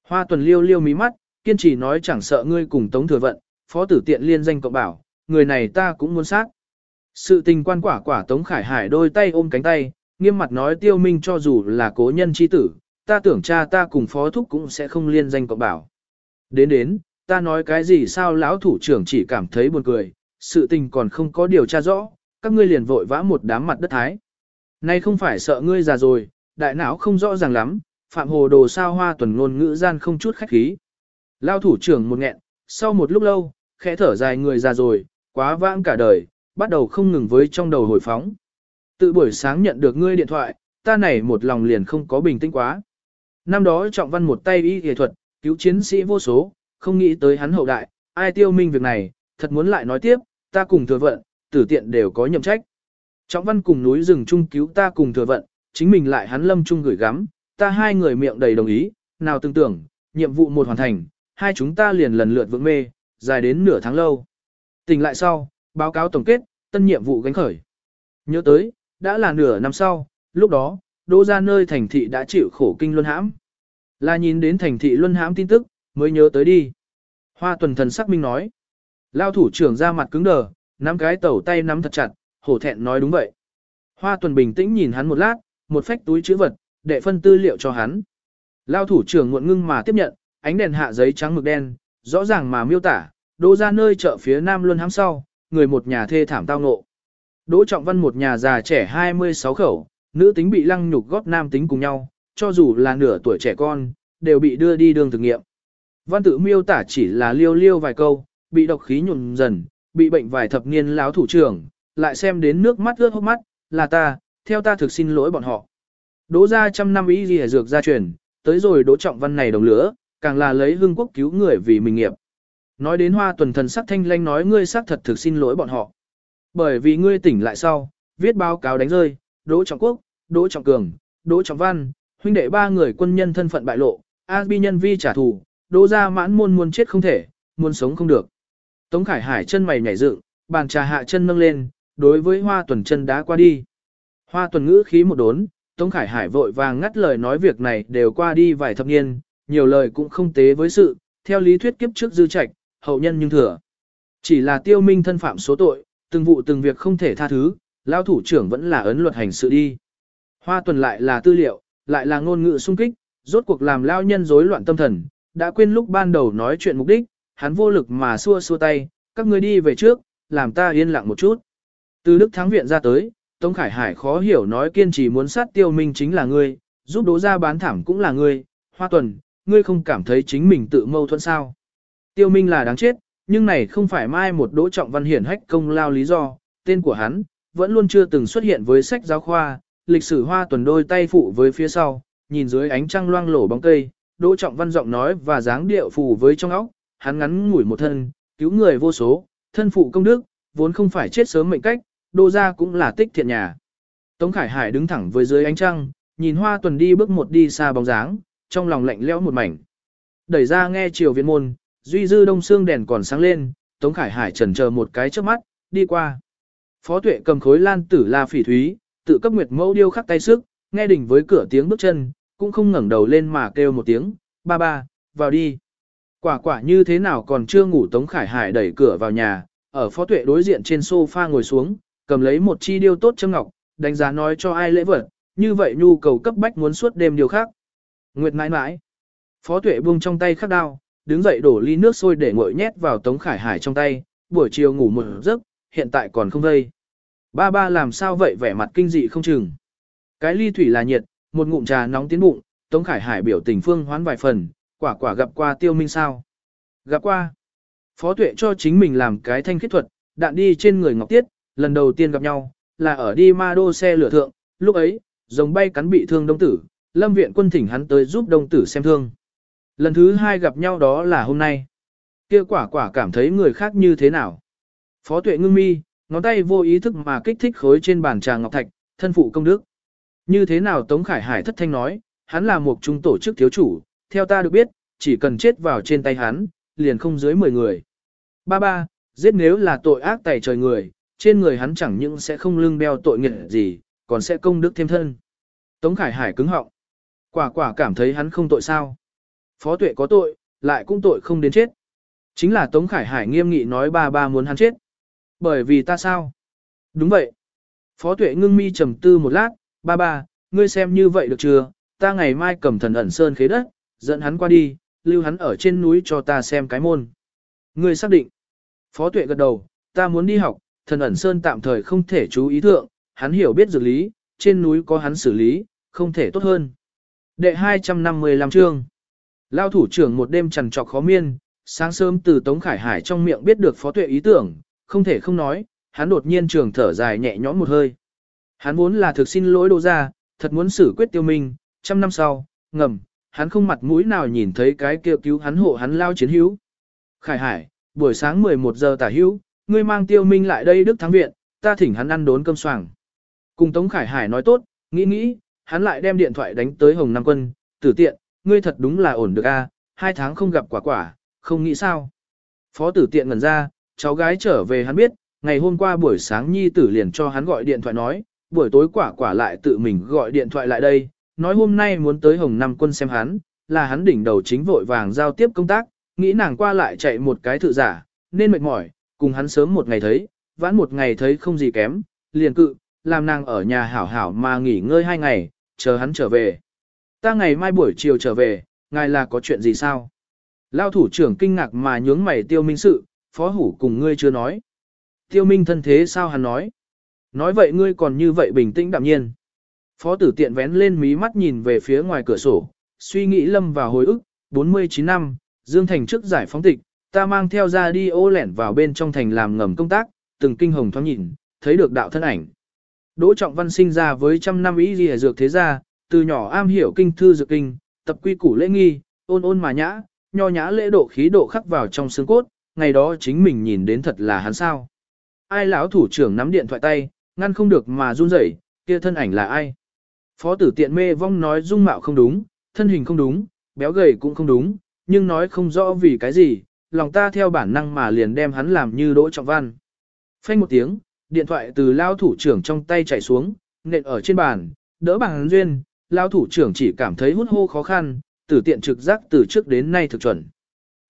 Hoa tuần liêu liêu mí mắt, kiên trì nói chẳng sợ ngươi cùng tống thừa vận, phó tử tiện liên danh cộng bảo, người này ta cũng muốn sát. Sự tình quan quả quả tống khải hải đôi tay ôm cánh tay, nghiêm mặt nói tiêu minh cho dù là cố nhân chi tử, ta tưởng cha ta cùng phó thúc cũng sẽ không liên danh cộng bảo. Đến đến, ta nói cái gì sao lão thủ trưởng chỉ cảm thấy buồn cười, sự tình còn không có điều tra rõ, các ngươi liền vội vã một đám mặt đất thái. Nay không phải sợ ngươi già rồi, đại não không rõ ràng lắm, phạm hồ đồ sao hoa tuần ngôn ngữ gian không chút khách khí. Lao thủ trưởng một nghẹn, sau một lúc lâu, khẽ thở dài người già rồi, quá vãng cả đời, bắt đầu không ngừng với trong đầu hồi phóng. Tự buổi sáng nhận được ngươi điện thoại, ta này một lòng liền không có bình tĩnh quá. Năm đó trọng văn một tay y nghệ thuật, cứu chiến sĩ vô số, không nghĩ tới hắn hậu đại, ai tiêu minh việc này, thật muốn lại nói tiếp, ta cùng thừa vận, tử tiện đều có nhậm trách. Trọng văn cùng núi rừng chung cứu ta cùng thừa vận, chính mình lại hắn lâm chung gửi gắm, ta hai người miệng đầy đồng ý, nào tưởng tưởng, nhiệm vụ một hoàn thành, hai chúng ta liền lần lượt vững mê, dài đến nửa tháng lâu. Tỉnh lại sau, báo cáo tổng kết, tân nhiệm vụ gánh khởi. Nhớ tới, đã là nửa năm sau, lúc đó, đỗ ra nơi thành thị đã chịu khổ kinh luân hãm. Là nhìn đến thành thị luân hãm tin tức, mới nhớ tới đi. Hoa tuần thần sắc minh nói. Lao thủ trưởng ra mặt cứng đờ, nắm cái tẩu tay nắm thật chặt, hổ thẹn nói đúng vậy. Hoa tuần bình tĩnh nhìn hắn một lát, một phách túi chữ vật, để phân tư liệu cho hắn. Lao thủ trưởng muộn ngưng mà tiếp nhận, ánh đèn hạ giấy trắng mực đen, rõ ràng mà miêu tả, đỗ ra nơi chợ phía nam luân hám sau, người một nhà thê thảm tao ngộ. Đỗ Trọng Văn một nhà già trẻ 26 khẩu, nữ tính bị lăng nhục góp nam tính cùng nhau, cho dù là nửa tuổi trẻ con, đều bị đưa đi đường thực nghiệm. Văn tự miêu tả chỉ là liêu liêu vài câu, bị độc khí nhuộm dần, bị bệnh vài thập niên láo thủ trưởng, lại xem đến nước mắt ướt hốc mắt, là ta, theo ta thực xin lỗi bọn họ. Đỗ ra trăm năm ý gì dược gia truyền, tới rồi đỗ trọng văn này đồng lửa, càng là lấy hương quốc cứu người vì mình nghiệp. Nói đến hoa tuần thần sắc thanh lanh nói ngươi xác thật thực xin lỗi bọn họ. Bởi vì ngươi tỉnh lại sau, viết báo cáo đánh rơi, đỗ trọng quốc, đỗ trọng cường, đỗ trọng văn, huynh đệ ba người quân nhân thân phận bại lộ, A bi nhân vi trả thù, đỗ ra mãn môn muốn chết không thể, muốn sống không được. Tống Khải Hải chân mày nhảy dựng, bàn trà hạ chân nâng lên, đối với Hoa Tuần chân đá qua đi. Hoa Tuần ngữ khí một đốn, Tống Khải Hải vội vàng ngắt lời nói việc này đều qua đi vài thập niên, nhiều lời cũng không tế với sự, theo lý thuyết kiếp trước dư trạch, hậu nhân nhưng thừa. Chỉ là tiêu minh thân phạm số tội, từng vụ từng việc không thể tha thứ, Lão thủ trưởng vẫn là ấn luật hành sự đi. Hoa Tuần lại là tư liệu, lại là ngôn ngữ sung kích, rốt cuộc làm lao nhân rối loạn tâm thần, đã quên lúc ban đầu nói chuyện mục đích, hắn vô lực mà xua xua tay, các ngươi đi về trước, làm ta yên lặng một chút. Từ Đức Thắng Viện ra tới, Tống Khải Hải khó hiểu nói kiên trì muốn sát tiêu minh chính là ngươi, giúp đố ra bán thảm cũng là ngươi, hoa tuần, ngươi không cảm thấy chính mình tự mâu thuẫn sao. Tiêu minh là đáng chết, nhưng này không phải mai một đỗ trọng văn hiển hách công lao lý do, tên của hắn, vẫn luôn chưa từng xuất hiện với sách giáo khoa, lịch sử hoa tuần đôi tay phụ với phía sau, nhìn dưới ánh trăng loang lổ bóng cây, đỗ trọng văn giọng nói và dáng điệu phù với trong óc, hắn ngắn ngủi một thân, cứu người vô số, thân phụ công đức, vốn không phải chết sớm mệnh cách, đô gia cũng là tích thiện nhà. Tống Khải Hải đứng thẳng với dưới ánh trăng, nhìn hoa tuần đi bước một đi xa bóng dáng, trong lòng lạnh lẽo một mảnh. Đẩy ra nghe chiều viện môn, duy dư đông xương đèn còn sáng lên, Tống Khải Hải chần chờ một cái trước mắt, đi qua. Phó tuệ cầm khối lan tử la phỉ thúy, tự cấp nguyệt mẫu điêu khắc tay sức, nghe đỉnh với cửa tiếng bước chân, cũng không ngẩng đầu lên mà kêu một tiếng, ba ba, vào đi. Quả quả như thế nào còn chưa ngủ Tống Khải Hải đẩy cửa vào nhà, ở phó tuệ đối diện trên sofa ngồi xuống, cầm lấy một chi điêu tốt châm ngọc, đánh giá nói cho ai lễ vật, như vậy nhu cầu cấp bách muốn suốt đêm điều khác. Nguyệt mãi mãi. Phó tuệ buông trong tay khắc đao, đứng dậy đổ ly nước sôi để nguội nhét vào Tống Khải Hải trong tay, buổi chiều ngủ một giấc, hiện tại còn không vây. Ba ba làm sao vậy vẻ mặt kinh dị không chừng. Cái ly thủy là nhiệt, một ngụm trà nóng tiến bụng, Tống Khải Hải biểu tình phương hoán vài phần, quả quả gặp qua tiêu minh sao. Gặp qua. Phó tuệ cho chính mình làm cái thanh khiết thuật, đạn đi trên người Ngọc Tiết, lần đầu tiên gặp nhau, là ở đi ma đô xe lửa thượng, lúc ấy, rồng bay cắn bị thương đông tử, lâm viện quân thỉnh hắn tới giúp đông tử xem thương. Lần thứ hai gặp nhau đó là hôm nay. kia quả quả cảm thấy người khác như thế nào. Phó tuệ ngưng mi, ngón tay vô ý thức mà kích thích khối trên bàn trà ngọc thạch, thân phụ công đức. Như thế nào Tống Khải Hải thất thanh nói, hắn là một trung tổ chức thiếu chủ, theo ta được biết, chỉ cần chết vào trên tay hắn, liền không dưới 10 người. Ba ba, giết nếu là tội ác tẩy trời người, trên người hắn chẳng những sẽ không lưng đeo tội nghiệp gì, còn sẽ công đức thêm thân. Tống Khải Hải cứng họng. Quả quả cảm thấy hắn không tội sao. Phó tuệ có tội, lại cũng tội không đến chết. Chính là Tống Khải Hải nghiêm nghị nói ba ba muốn hắn chết. Bởi vì ta sao? Đúng vậy. Phó tuệ ngưng mi trầm tư một lát, ba ba, ngươi xem như vậy được chưa? Ta ngày mai cầm thần ẩn sơn khế đất, dẫn hắn qua đi, lưu hắn ở trên núi cho ta xem cái môn. Ngươi xác định. Phó tuệ gật đầu, ta muốn đi học, thần ẩn sơn tạm thời không thể chú ý thượng, hắn hiểu biết dược lý, trên núi có hắn xử lý, không thể tốt hơn. Đệ 255 chương. Lao thủ trưởng một đêm trằn trọc khó miên, sáng sớm từ Tống Khải Hải trong miệng biết được phó tuệ ý tưởng, không thể không nói, hắn đột nhiên trường thở dài nhẹ nhõm một hơi. Hắn vốn là thực xin lỗi đô ra, thật muốn xử quyết tiêu minh, trăm năm sau, ngầm, hắn không mặt mũi nào nhìn thấy cái kêu cứu hắn hộ hắn lao chiến hữu. Khải Hải, buổi sáng 11 giờ tả hữu, ngươi mang tiêu minh lại đây Đức Thắng Viện, ta thỉnh hắn ăn đốn cơm soảng. Cùng Tống Khải Hải nói tốt, nghĩ nghĩ, hắn lại đem điện thoại đánh tới Hồng Nam Quân, tử tiện, ngươi thật đúng là ổn được a, hai tháng không gặp quả quả, không nghĩ sao. Phó tử tiện ngẩn ra, cháu gái trở về hắn biết, ngày hôm qua buổi sáng nhi tử liền cho hắn gọi điện thoại nói, buổi tối quả quả lại tự mình gọi điện thoại lại đây, nói hôm nay muốn tới Hồng Nam Quân xem hắn, là hắn đỉnh đầu chính vội vàng giao tiếp công tác, nghĩ nàng qua lại chạy một cái thự giả, nên mệt mỏi, cùng hắn sớm một ngày thấy, vãn một ngày thấy không gì kém, liền cự, làm nàng ở nhà hảo hảo mà nghỉ ngơi hai ngày, chờ hắn trở về. Ta ngày mai buổi chiều trở về, ngài là có chuyện gì sao? Lao thủ trưởng kinh ngạc mà nhướng mày tiêu minh sự, phó hủ cùng ngươi chưa nói. Tiêu minh thân thế sao hắn nói? Nói vậy ngươi còn như vậy bình tĩnh đạm nhiên. Phó tử tiện vén lên mí mắt nhìn về phía ngoài cửa sổ, suy nghĩ lâm vào hồi ức, 49 năm, Dương Thành trước giải phóng tịch, ta mang theo ra đi ô lẻn vào bên trong thành làm ngầm công tác, từng kinh hồng thoáng nhìn, thấy được đạo thân ảnh. Đỗ Trọng Văn sinh ra với trăm năm ý gì dược thế gia, từ nhỏ am hiểu kinh thư dược kinh, tập quy củ lễ nghi, ôn ôn mà nhã, nho nhã lễ độ khí độ khắc vào trong xương cốt, ngày đó chính mình nhìn đến thật là hắn sao. Ai lão thủ trưởng nắm điện thoại tay, ngăn không được mà run rẩy, kia thân ảnh là ai? Phó tử tiện mê vong nói dung mạo không đúng, thân hình không đúng, béo gầy cũng không đúng, nhưng nói không rõ vì cái gì, lòng ta theo bản năng mà liền đem hắn làm như đỗ trọng văn. Phanh một tiếng, điện thoại từ lao thủ trưởng trong tay chạy xuống, nện ở trên bàn, đỡ bằng duyên, lao thủ trưởng chỉ cảm thấy hút hô khó khăn, tử tiện trực giác từ trước đến nay thực chuẩn.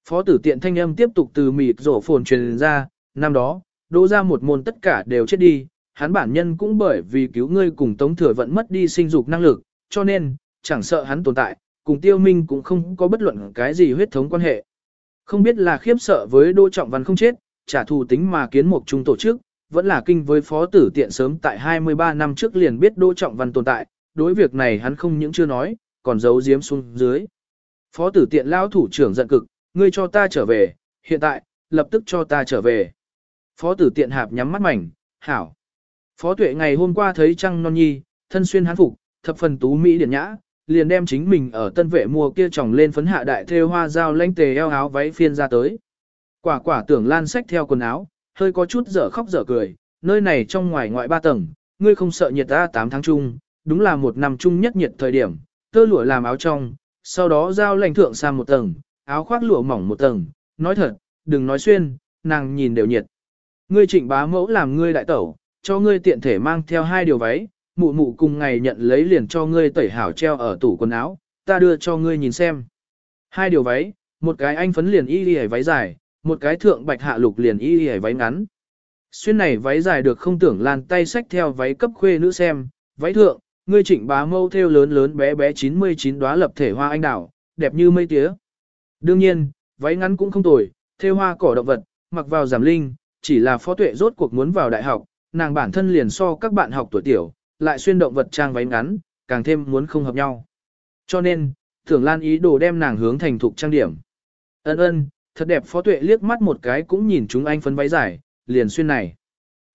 Phó tử tiện thanh âm tiếp tục từ mịt rổ phồn truyền ra, năm đó, đỗ ra một môn tất cả đều chết đi, hắn bản nhân cũng bởi vì cứu ngươi cùng tống thừa vẫn mất đi sinh dục năng lực, cho nên, chẳng sợ hắn tồn tại, cùng tiêu minh cũng không có bất luận cái gì huyết thống quan hệ. Không biết là khiếp sợ với đỗ trọng văn không chết, trả thù tính mà kiến một trung tổ chức, vẫn là kinh với phó tử tiện sớm tại 23 năm trước liền biết đỗ trọng văn tồn tại, đối việc này hắn không những chưa nói, còn giấu giếm xuống dưới. Phó tử tiện lao thủ trưởng giận cực, ngươi cho ta trở về, hiện tại, lập tức cho ta trở về. Phó tử tiện hạp nhắm mắt mảnh, hảo. Phó tuệ ngày hôm qua thấy trăng non nhi, thân xuyên hán phục, thập phần tú mỹ điển nhã, liền đem chính mình ở tân vệ mua kia tròng lên phấn hạ đại thêu hoa dao lanh tề eo áo váy phiên ra tới. Quả quả tưởng lan sách theo quần áo, hơi có chút dở khóc dở cười, nơi này trong ngoài ngoại ba tầng, ngươi không sợ nhiệt ta 8 tháng chung, đúng là một năm chung nhất nhiệt thời điểm, tơ lụa làm áo trong, sau đó giao lãnh thượng sang một tầng, áo khoác lụa mỏng một tầng, nói thật, đừng nói xuyên, nàng nhìn đều nhiệt. Ngươi trịnh bá mẫu làm ngươi đại tẩu, cho ngươi tiện thể mang theo hai điều váy, mụ mụ cùng ngày nhận lấy liền cho ngươi tẩy hảo treo ở tủ quần áo, ta đưa cho ngươi nhìn xem. Hai điều váy, một cái anh phấn liền y y váy dài, một cái thượng bạch hạ lục liền y y váy ngắn. Xuyên này váy dài được không tưởng lan tay sách theo váy cấp khuê nữ xem, váy thượng, ngươi chỉnh bá mâu theo lớn lớn bé bé 99 đóa lập thể hoa anh đào, đẹp như mây tía. Đương nhiên, váy ngắn cũng không tồi, theo hoa cỏ động vật, mặc vào giảm linh, chỉ là phó tuệ rốt cuộc muốn vào đại học, nàng bản thân liền so các bạn học tuổi tiểu, lại xuyên động vật trang váy ngắn, càng thêm muốn không hợp nhau. Cho nên, Tưởng Lan ý đồ đem nàng hướng thành thục trang điểm. Ân ân, thật đẹp Phó Tuệ liếc mắt một cái cũng nhìn chúng anh phấn váy dài, liền xuyên này.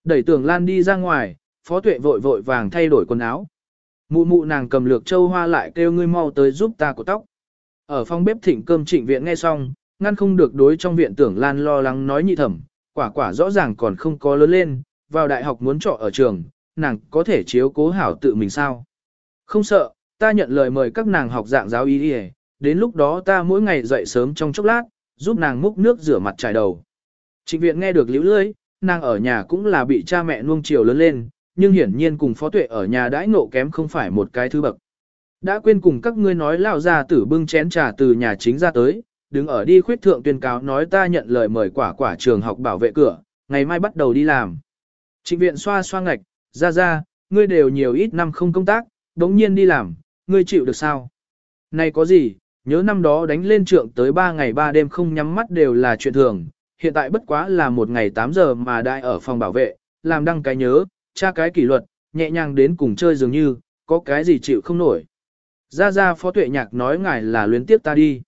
Đẩy Tưởng Lan đi ra ngoài, Phó Tuệ vội vội vàng thay đổi quần áo. Mụ mụ nàng cầm lược châu hoa lại kêu ngươi mau tới giúp ta của tóc. Ở phòng bếp thịnh cơm trịnh viện nghe xong, ngăn không được đối trong viện Tưởng Lan lo lắng nói nhị thẩm, quả quả rõ ràng còn không có lớn lên, vào đại học muốn trọ ở trường, nàng có thể chiếu cố hảo tự mình sao. Không sợ, ta nhận lời mời các nàng học dạng giáo y đi đến lúc đó ta mỗi ngày dậy sớm trong chốc lát, giúp nàng múc nước rửa mặt trải đầu. Trịnh viện nghe được liễu lưỡi, nàng ở nhà cũng là bị cha mẹ nuông chiều lớn lên, nhưng hiển nhiên cùng phó tuệ ở nhà đãi ngộ kém không phải một cái thứ bậc. Đã quên cùng các ngươi nói lao ra tử bưng chén trà từ nhà chính ra tới, đứng ở đi khuyết thượng tuyên cáo nói ta nhận lời mời quả quả trường học bảo vệ cửa, ngày mai bắt đầu đi làm. Trịnh viện xoa xoa ngạch, ra ra, ngươi đều nhiều ít năm không công tác, đống nhiên đi làm, ngươi chịu được sao? Này có gì, nhớ năm đó đánh lên trượng tới 3 ngày 3 đêm không nhắm mắt đều là chuyện thường, hiện tại bất quá là một ngày 8 giờ mà đại ở phòng bảo vệ, làm đăng cái nhớ, tra cái kỷ luật, nhẹ nhàng đến cùng chơi dường như, có cái gì chịu không nổi. Ra ra phó tuệ nhạc nói ngài là luyến tiếp ta đi.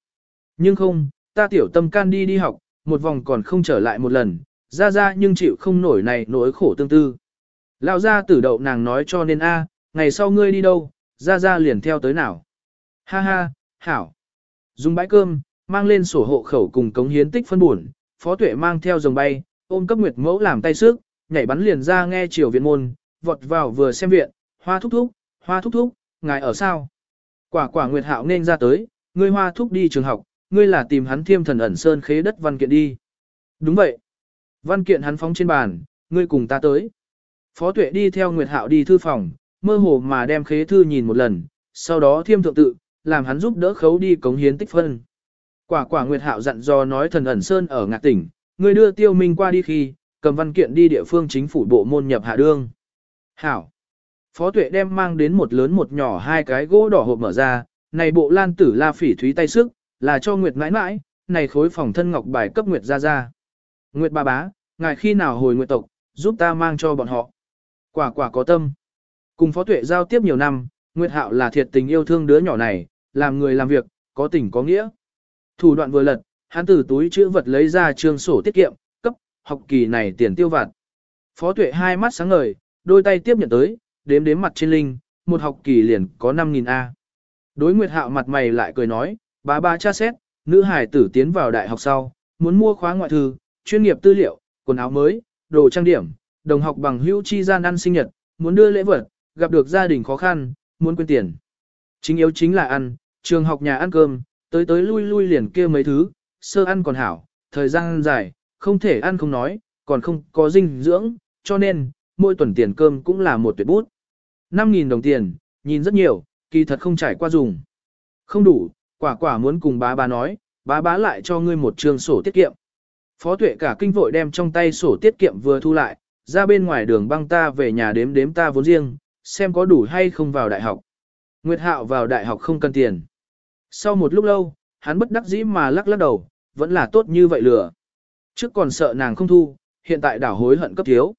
Nhưng không, ta tiểu tâm can đi đi học, một vòng còn không trở lại một lần, ra ra nhưng chịu không nổi này nỗi khổ tương tư. Lão ra tử đậu nàng nói cho nên a, ngày sau ngươi đi đâu, ra ra liền theo tới nào. Ha ha, hảo. Dùng bãi cơm, mang lên sổ hộ khẩu cùng cống hiến tích phân buồn, phó tuệ mang theo dòng bay, ôm cấp nguyệt mẫu làm tay sức, nhảy bắn liền ra nghe chiều viện môn, vọt vào vừa xem viện, hoa thúc thúc, hoa thúc thúc, ngài ở sao? Quả quả nguyệt hạo nên ra tới, ngươi hoa thúc đi trường học, ngươi là tìm hắn thiêm thần ẩn sơn khế đất văn kiện đi. Đúng vậy. Văn kiện hắn phóng trên bàn, ngươi cùng ta tới. Phó tuệ đi theo nguyệt hạo đi thư phòng, mơ hồ mà đem khế thư nhìn một lần, sau đó thiêm thượng tự, làm hắn giúp đỡ khấu đi cống hiến tích phân. Quả quả nguyệt hạo dặn dò nói thần ẩn sơn ở ngạc tỉnh, người đưa tiêu minh qua đi khi, cầm văn kiện đi địa phương chính phủ bộ môn nhập hạ đương. Hảo. Phó tuệ đem mang đến một lớn một nhỏ hai cái gỗ đỏ hộp mở ra, này bộ lan tử la phỉ thúy tay sức, là cho Nguyệt mãi mãi, này khối phòng thân ngọc bài cấp Nguyệt ra ra. Nguyệt ba bá, ngài khi nào hồi Nguyệt tộc, giúp ta mang cho bọn họ. Quả quả có tâm. Cùng phó tuệ giao tiếp nhiều năm, Nguyệt hạo là thiệt tình yêu thương đứa nhỏ này, làm người làm việc, có tình có nghĩa. Thủ đoạn vừa lật, hắn từ túi chữ vật lấy ra trương sổ tiết kiệm, cấp học kỳ này tiền tiêu vặt. Phó tuệ hai mắt sáng ngời, đôi tay tiếp nhận tới, đếm đếm mặt trên linh, một học kỳ liền có 5.000 A. Đối Nguyệt Hạo mặt mày lại cười nói, bá ba cha xét, nữ hải tử tiến vào đại học sau, muốn mua khóa ngoại thư, chuyên nghiệp tư liệu, quần áo mới, đồ trang điểm, đồng học bằng hữu chi gian ăn sinh nhật, muốn đưa lễ vật, gặp được gia đình khó khăn, muốn quên tiền. Chính yếu chính là ăn, trường học nhà ăn cơm, tới tới lui lui liền kia mấy thứ, sơ ăn còn hảo, thời gian dài, không thể ăn không nói, còn không có dinh dưỡng, cho nên, mỗi tuần tiền cơm cũng là một tuyệt bút. 5.000 đồng tiền, nhìn rất nhiều, kỳ thật không trải qua dùng. Không đủ, quả quả muốn cùng bá bá nói, bá bá lại cho ngươi một trường sổ tiết kiệm. Phó tuệ cả kinh vội đem trong tay sổ tiết kiệm vừa thu lại, ra bên ngoài đường băng ta về nhà đếm đếm ta vốn riêng, xem có đủ hay không vào đại học. Nguyệt Hạo vào đại học không cần tiền. Sau một lúc lâu, hắn bất đắc dĩ mà lắc lắc đầu, vẫn là tốt như vậy lừa. Trước còn sợ nàng không thu, hiện tại đảo hối hận cấp thiếu.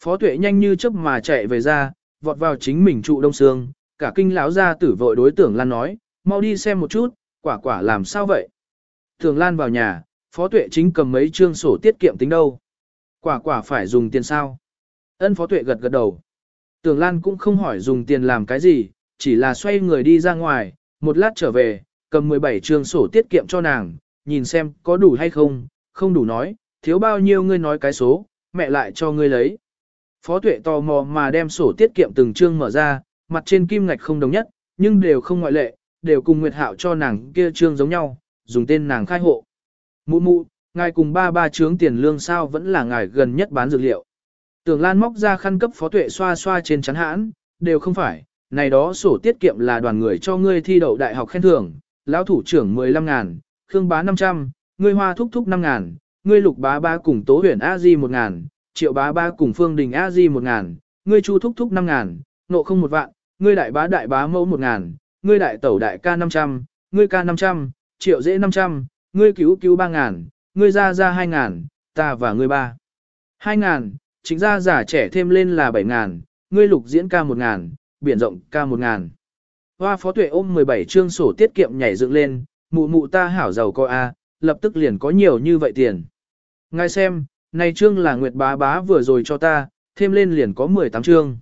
Phó tuệ nhanh như chớp mà chạy về ra, vọt vào chính mình trụ đông sương, cả kinh lão ra tử vội đối tưởng Lan nói, mau đi xem một chút, quả quả làm sao vậy. Tưởng Lan vào nhà, phó tuệ chính cầm mấy trương sổ tiết kiệm tính đâu. Quả quả phải dùng tiền sao? Ân phó tuệ gật gật đầu. Tưởng Lan cũng không hỏi dùng tiền làm cái gì, chỉ là xoay người đi ra ngoài, một lát trở về, cầm 17 trương sổ tiết kiệm cho nàng, nhìn xem có đủ hay không, không đủ nói, thiếu bao nhiêu ngươi nói cái số, mẹ lại cho ngươi lấy. Phó tuệ tò mò mà đem sổ tiết kiệm từng chương mở ra, mặt trên kim ngạch không đồng nhất, nhưng đều không ngoại lệ, đều cùng Nguyệt Hạo cho nàng kia trương giống nhau, dùng tên nàng khai hộ. Mụ mụ, ngài cùng ba ba trướng tiền lương sao vẫn là ngài gần nhất bán dược liệu. Tưởng Lan móc ra khăn cấp phó tuệ xoa xoa trên chắn hãn, đều không phải, này đó sổ tiết kiệm là đoàn người cho ngươi thi đậu đại học khen thưởng, lão thủ trưởng 15 ngàn, Khương bá 500, ngươi hoa thúc thúc 5 ngàn, ngươi lục bá ba cùng tố huyền a di 1 ngàn, triệu bá ba cùng phương đình a di 1 ngàn, ngươi chu thúc thúc 5 ngàn, nộ không một vạn, ngươi đại bá đại bá mẫu 1 ngàn, ngươi đại tẩu đại ca 500, ngươi ca 500, triệu dễ 500, ngươi cứu cứu 3 ngàn, ngươi ra ra hai ngàn, ta và ngươi ba. hai ngàn, chính ra giả trẻ thêm lên là bảy ngàn, ngươi lục diễn ca một ngàn, biển rộng ca một ngàn. Hoa phó tuệ ôm 17 chương sổ tiết kiệm nhảy dựng lên, mụ mụ ta hảo giàu coi a, lập tức liền có nhiều như vậy tiền. Ngài xem, này chương là Nguyệt bá bá vừa rồi cho ta, thêm lên liền có 18 chương.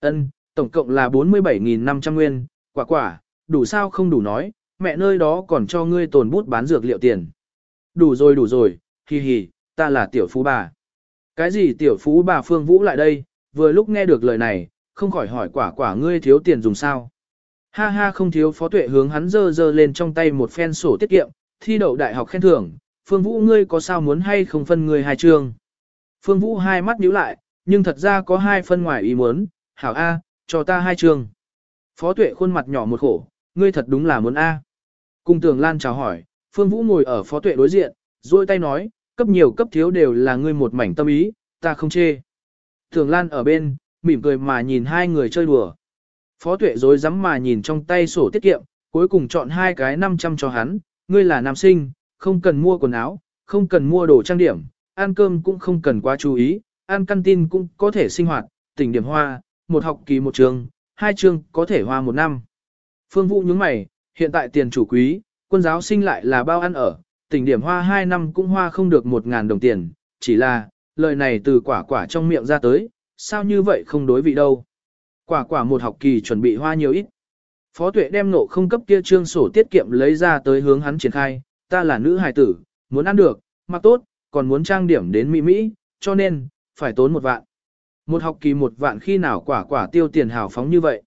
Ân, tổng cộng là 47.500 nguyên, quả quả, đủ sao không đủ nói, mẹ nơi đó còn cho ngươi tồn bút bán dược liệu tiền. Đủ rồi đủ rồi, hì hì, ta là tiểu phú bà. Cái gì tiểu phú bà Phương Vũ lại đây, vừa lúc nghe được lời này, không khỏi hỏi quả quả ngươi thiếu tiền dùng sao. Ha ha không thiếu phó tuệ hướng hắn dơ dơ lên trong tay một phen sổ tiết kiệm, thi đậu đại học khen thưởng, Phương Vũ ngươi có sao muốn hay không phân ngươi hai trường Phương Vũ hai mắt nhíu lại, nhưng thật ra có hai phân ngoài ý muốn, hảo A, cho ta hai trường Phó tuệ khuôn mặt nhỏ một khổ, ngươi thật đúng là muốn A. Cùng tường Lan chào hỏi, Phương Vũ ngồi ở phó tuệ đối diện, duỗi tay nói, cấp nhiều cấp thiếu đều là ngươi một mảnh tâm ý, ta không chê. Thường Lan ở bên, mỉm cười mà nhìn hai người chơi đùa. Phó tuệ dối rắm mà nhìn trong tay sổ tiết kiệm, cuối cùng chọn hai cái 500 cho hắn, ngươi là nam sinh, không cần mua quần áo, không cần mua đồ trang điểm, ăn cơm cũng không cần quá chú ý, ăn căn tin cũng có thể sinh hoạt, tỉnh điểm hoa, một học kỳ một trường, hai trường có thể hoa một năm. Phương Vũ nhướng mày, hiện tại tiền chủ quý, quân giáo sinh lại là bao ăn ở, tỉnh điểm hoa hai năm cũng hoa không được một ngàn đồng tiền, chỉ là, lời này từ quả quả trong miệng ra tới, sao như vậy không đối vị đâu. Quả quả một học kỳ chuẩn bị hoa nhiều ít. Phó tuệ đem nộ không cấp kia trương sổ tiết kiệm lấy ra tới hướng hắn triển khai, ta là nữ hài tử, muốn ăn được, mặc tốt, còn muốn trang điểm đến mỹ mỹ, cho nên, phải tốn một vạn. Một học kỳ một vạn khi nào quả quả tiêu tiền hào phóng như vậy.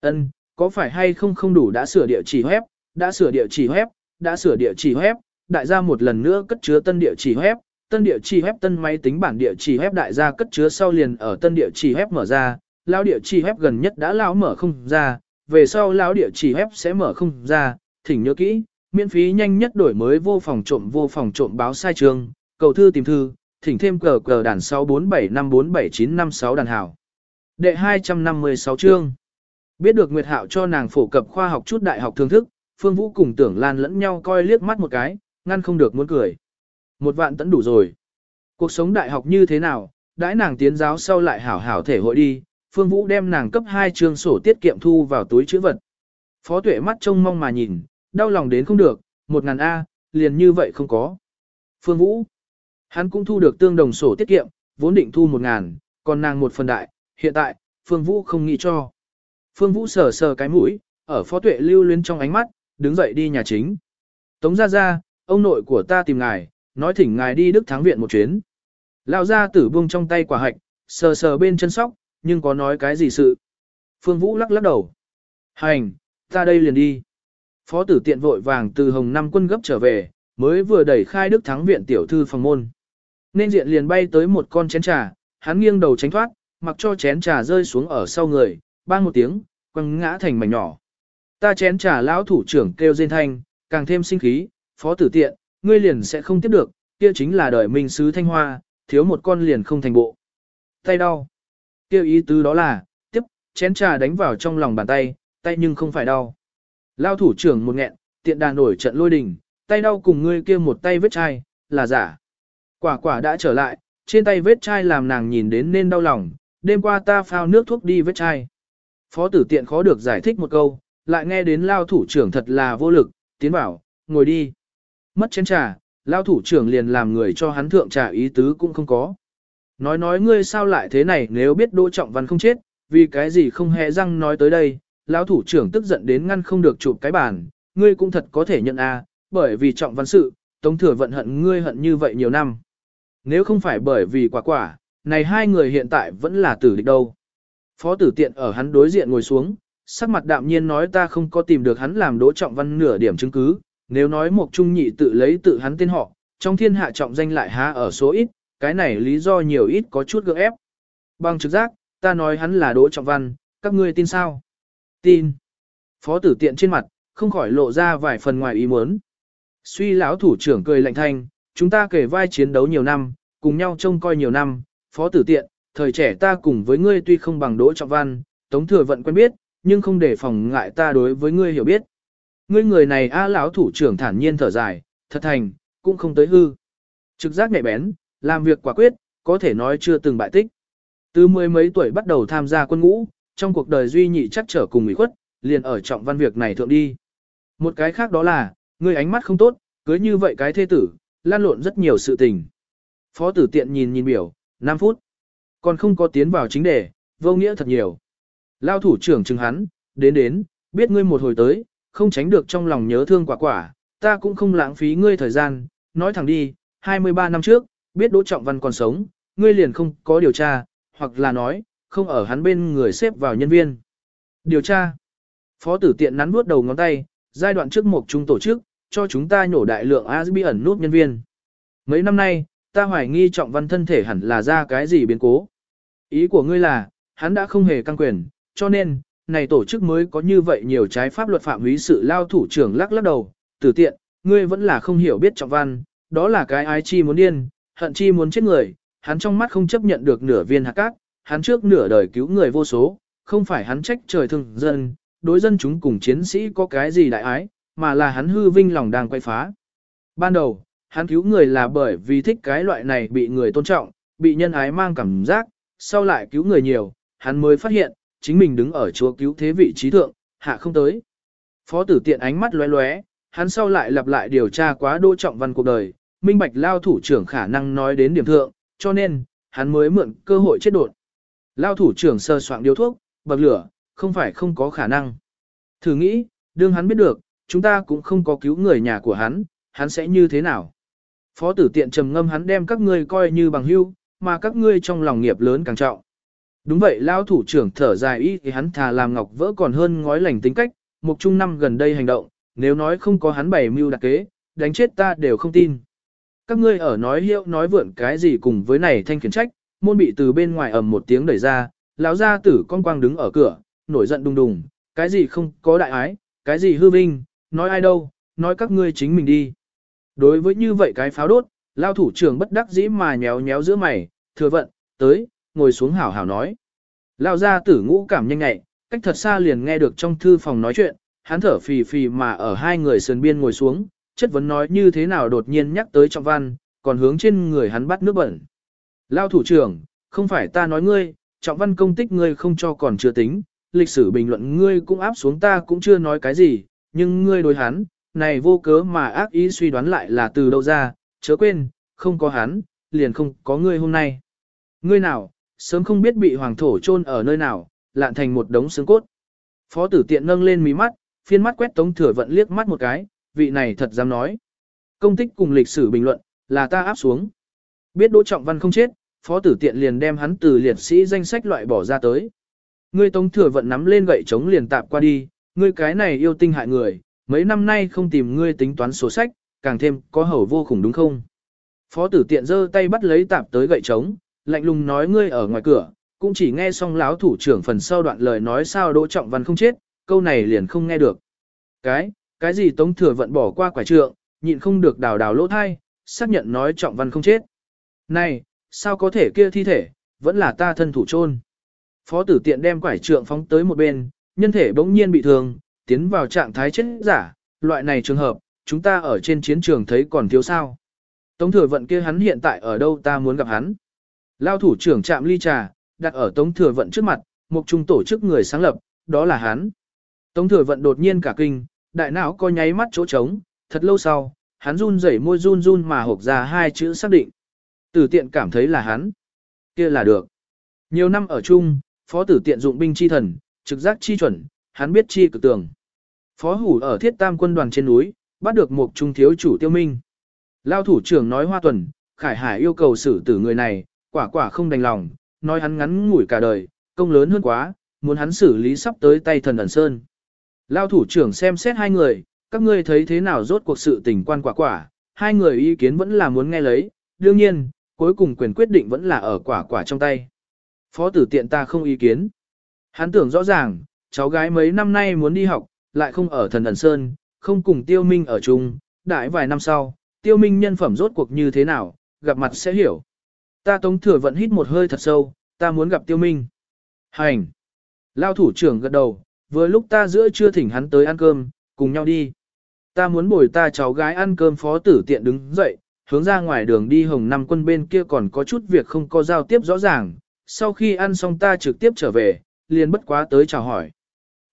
Ân, có phải hay không không đủ đã sửa địa chỉ web, đã sửa địa chỉ web, đã sửa địa chỉ web, đại gia một lần nữa cất chứa tân địa chỉ web, tân địa chỉ web tân máy tính bản địa chỉ web đại gia cất chứa sau liền ở tân địa chỉ web mở ra, lão địa chỉ web gần nhất đã lão mở không ra, về sau lão địa chỉ web sẽ mở không ra, thỉnh nhớ kỹ, miễn phí nhanh nhất đổi mới vô phòng trộm vô phòng trộm báo sai trường, cầu thư tìm thư, thỉnh thêm cờ cờ đàn 647547956 đàn hảo. Đệ 256 chương. Biết được Nguyệt Hạo cho nàng phổ cập khoa học chút đại học thưởng thức, Phương Vũ cùng tưởng lan lẫn nhau coi liếc mắt một cái, ngăn không được muốn cười. Một vạn tấn đủ rồi. Cuộc sống đại học như thế nào, đãi nàng tiến giáo sau lại hảo hảo thể hội đi, Phương Vũ đem nàng cấp hai chương sổ tiết kiệm thu vào túi chữ vật. Phó tuệ mắt trông mong mà nhìn, đau lòng đến không được, một ngàn A, liền như vậy không có. Phương Vũ, hắn cũng thu được tương đồng sổ tiết kiệm, vốn định thu một ngàn, còn nàng một phần đại, hiện tại, Phương Vũ không nghĩ cho. Phương Vũ sờ sờ cái mũi, ở phó tuệ lưu luyến trong ánh mắt, đứng dậy đi nhà chính. Tống ra ra, ông nội của ta tìm ngài, nói thỉnh ngài đi Đức Thắng Viện một chuyến. Lão ra tử buông trong tay quả hạch, sờ sờ bên chân sóc, nhưng có nói cái gì sự. Phương Vũ lắc lắc đầu. Hành, ta đây liền đi. Phó tử tiện vội vàng từ hồng năm quân gấp trở về, mới vừa đẩy khai Đức Thắng Viện tiểu thư phòng môn. Nên diện liền bay tới một con chén trà, hắn nghiêng đầu tránh thoát, mặc cho chén trà rơi xuống ở sau người, bang một tiếng, quăng ngã thành mảnh nhỏ. Ta chén trà lão thủ trưởng kêu rên thanh, càng thêm sinh khí, phó tử tiện, ngươi liền sẽ không tiếp được, kia chính là đời mình sứ thanh hoa, thiếu một con liền không thành bộ. Tay đau. Kêu ý tứ đó là, tiếp, chén trà đánh vào trong lòng bàn tay, tay nhưng không phải đau. Lao thủ trưởng một nghẹn, tiện đà nổi trận lôi đình, tay đau cùng ngươi kia một tay vết chai, là giả. Quả quả đã trở lại, trên tay vết chai làm nàng nhìn đến nên đau lòng, đêm qua ta phao nước thuốc đi vết chai. Phó tử tiện khó được giải thích một câu, lại nghe đến lao thủ trưởng thật là vô lực, tiến bảo, ngồi đi. Mất chén trà, lao thủ trưởng liền làm người cho hắn thượng trà ý tứ cũng không có. Nói nói ngươi sao lại thế này nếu biết Đỗ Trọng Văn không chết, vì cái gì không hề răng nói tới đây, lão thủ trưởng tức giận đến ngăn không được chụp cái bàn, ngươi cũng thật có thể nhận a, bởi vì Trọng Văn sự, Tống Thừa vận hận ngươi hận như vậy nhiều năm. Nếu không phải bởi vì quả quả, này hai người hiện tại vẫn là tử địch đâu. Phó tử tiện ở hắn đối diện ngồi xuống, sắc mặt đạm nhiên nói ta không có tìm được hắn làm Đỗ Trọng Văn nửa điểm chứng cứ, nếu nói một trung nhị tự lấy tự hắn tên họ, trong thiên hạ trọng danh lại há ở số ít, cái này lý do nhiều ít có chút gượng ép. Bằng trực giác, ta nói hắn là Đỗ Trọng Văn, các ngươi tin sao? Tin. Phó tử tiện trên mặt, không khỏi lộ ra vài phần ngoài ý muốn. Suy lão thủ trưởng cười lạnh thanh, chúng ta kể vai chiến đấu nhiều năm, cùng nhau trông coi nhiều năm, phó tử tiện, thời trẻ ta cùng với ngươi tuy không bằng Đỗ Trọng Văn, Tống Thừa Vận quen biết, nhưng không để phòng ngại ta đối với ngươi hiểu biết. Ngươi người này a lão thủ trưởng thản nhiên thở dài, thật thành, cũng không tới hư. Trực giác nhạy bén, làm việc quả quyết, có thể nói chưa từng bại tích. Từ mười mấy tuổi bắt đầu tham gia quân ngũ, trong cuộc đời duy nhị chắc trở cùng ủy khuất, liền ở trọng văn việc này thượng đi. Một cái khác đó là, ngươi ánh mắt không tốt, cưới như vậy cái thê tử, lan lộn rất nhiều sự tình. Phó tử tiện nhìn nhìn biểu, 5 phút. Còn không có tiến vào chính đề, vô nghĩa thật nhiều. Lao thủ trưởng chừng hắn, đến đến, biết ngươi một hồi tới, không tránh được trong lòng nhớ thương quả quả, ta cũng không lãng phí ngươi thời gian, nói thẳng đi, 23 năm trước, biết Đỗ Trọng Văn còn sống, ngươi liền không có điều tra, hoặc là nói, không ở hắn bên người xếp vào nhân viên. Điều tra. Phó tử tiện nắn bước đầu ngón tay, giai đoạn trước một chúng tổ chức, cho chúng ta nhổ đại lượng ASB ẩn nút nhân viên. Mấy năm nay, ta hoài nghi Trọng Văn thân thể hẳn là ra cái gì biến cố. Ý của ngươi là, hắn đã không hề căng quyền, cho nên, này tổ chức mới có như vậy nhiều trái pháp luật phạm húy sự lao thủ trưởng lắc lắc đầu, tử tiện, ngươi vẫn là không hiểu biết trọng văn, đó là cái ái chi muốn điên, hận chi muốn chết người, hắn trong mắt không chấp nhận được nửa viên hạt cát, hắn trước nửa đời cứu người vô số, không phải hắn trách trời thương dân, đối dân chúng cùng chiến sĩ có cái gì đại ái, mà là hắn hư vinh lòng đang quay phá. Ban đầu, hắn cứu người là bởi vì thích cái loại này bị người tôn trọng, bị nhân ái mang cảm giác, sau lại cứu người nhiều, hắn mới phát hiện, chính mình đứng ở chúa cứu thế vị trí thượng, hạ không tới. Phó tử tiện ánh mắt lóe lóe, hắn sau lại lặp lại điều tra quá đô trọng văn cuộc đời, minh bạch lao thủ trưởng khả năng nói đến điểm thượng, cho nên, hắn mới mượn cơ hội chết đột. Lao thủ trưởng sơ soạn điếu thuốc, bậc lửa, không phải không có khả năng. Thử nghĩ, đương hắn biết được, chúng ta cũng không có cứu người nhà của hắn, hắn sẽ như thế nào? Phó tử tiện trầm ngâm hắn đem các ngươi coi như bằng hưu, mà các ngươi trong lòng nghiệp lớn càng trọng. Đúng vậy lao thủ trưởng thở dài ý thì hắn thà làm ngọc vỡ còn hơn ngói lành tính cách, mục trung năm gần đây hành động, nếu nói không có hắn bày mưu đặc kế, đánh chết ta đều không tin. Các ngươi ở nói hiệu nói vượn cái gì cùng với này thanh khiển trách, môn bị từ bên ngoài ầm một tiếng đẩy ra, lão gia tử con quang đứng ở cửa, nổi giận đùng đùng, cái gì không có đại ái, cái gì hư vinh, nói ai đâu, nói các ngươi chính mình đi. Đối với như vậy cái pháo đốt, lao thủ trưởng bất đắc dĩ mà nhéo nhéo giữa mày, thừa vận, tới, ngồi xuống hảo hảo nói. Lao ra tử ngũ cảm nhanh nhẹ, cách thật xa liền nghe được trong thư phòng nói chuyện, hắn thở phì phì mà ở hai người sườn biên ngồi xuống, chất vấn nói như thế nào đột nhiên nhắc tới trọng văn, còn hướng trên người hắn bắt nước bẩn. Lao thủ trưởng, không phải ta nói ngươi, trọng văn công tích ngươi không cho còn chưa tính, lịch sử bình luận ngươi cũng áp xuống ta cũng chưa nói cái gì, nhưng ngươi đối hắn, này vô cớ mà ác ý suy đoán lại là từ đâu ra, chớ quên, không có hắn, liền không có ngươi hôm nay. Ngươi nào, sớm không biết bị hoàng thổ chôn ở nơi nào, lạn thành một đống xương cốt. Phó tử tiện nâng lên mí mắt, phiên mắt quét tống thừa vận liếc mắt một cái, vị này thật dám nói. Công tích cùng lịch sử bình luận, là ta áp xuống. Biết Đỗ Trọng Văn không chết, phó tử tiện liền đem hắn từ liệt sĩ danh sách loại bỏ ra tới. Ngươi tống thừa vận nắm lên gậy chống liền tạp qua đi, ngươi cái này yêu tinh hại người, mấy năm nay không tìm ngươi tính toán sổ sách, càng thêm có hầu vô khủng đúng không? Phó tử tiện giơ tay bắt lấy tạp tới gậy trống, lạnh lùng nói ngươi ở ngoài cửa, cũng chỉ nghe xong láo thủ trưởng phần sau đoạn lời nói sao Đỗ Trọng Văn không chết, câu này liền không nghe được. Cái, cái gì Tống Thừa vận bỏ qua quả trượng, nhịn không được đào đào lỗ thai, xác nhận nói Trọng Văn không chết. Này, sao có thể kia thi thể, vẫn là ta thân thủ chôn. Phó tử tiện đem quải trượng phóng tới một bên, nhân thể bỗng nhiên bị thương, tiến vào trạng thái chết giả, loại này trường hợp, chúng ta ở trên chiến trường thấy còn thiếu sao. Tống thừa vận kia hắn hiện tại ở đâu ta muốn gặp hắn. Lao thủ trưởng chạm ly trà, đặt ở Tống thừa vận trước mặt, một trung tổ chức người sáng lập, đó là hắn. Tống thừa vận đột nhiên cả kinh, đại não có nháy mắt chỗ trống, thật lâu sau, hắn run rẩy môi run run mà hộp ra hai chữ xác định. Tử tiện cảm thấy là hắn. kia là được. Nhiều năm ở chung, phó tử tiện dụng binh chi thần, trực giác chi chuẩn, hắn biết chi cực tường. Phó hủ ở thiết tam quân đoàn trên núi, bắt được một trung thiếu chủ tiêu minh. Lao thủ trưởng nói hoa tuần, Khải Hải yêu cầu xử tử người này, quả quả không đành lòng, nói hắn ngắn ngủi cả đời, công lớn hơn quá, muốn hắn xử lý sắp tới tay thần ẩn sơn. Lao thủ trưởng xem xét hai người, các ngươi thấy thế nào rốt cuộc sự tình quan quả quả, hai người ý kiến vẫn là muốn nghe lấy, đương nhiên, cuối cùng quyền quyết định vẫn là ở quả quả trong tay. Phó tử tiện ta không ý kiến. Hắn tưởng rõ ràng, cháu gái mấy năm nay muốn đi học, lại không ở thần ẩn sơn, không cùng tiêu minh ở chung, đại vài năm sau, tiêu minh nhân phẩm rốt cuộc như thế nào, gặp mặt sẽ hiểu. Ta tống thừa vận hít một hơi thật sâu, ta muốn gặp tiêu minh. Hành. Lao thủ trưởng gật đầu, vừa lúc ta giữa trưa thỉnh hắn tới ăn cơm, cùng nhau đi. Ta muốn bồi ta cháu gái ăn cơm phó tử tiện đứng dậy, hướng ra ngoài đường đi hồng năm quân bên kia còn có chút việc không có giao tiếp rõ ràng, sau khi ăn xong ta trực tiếp trở về, liền bất quá tới chào hỏi.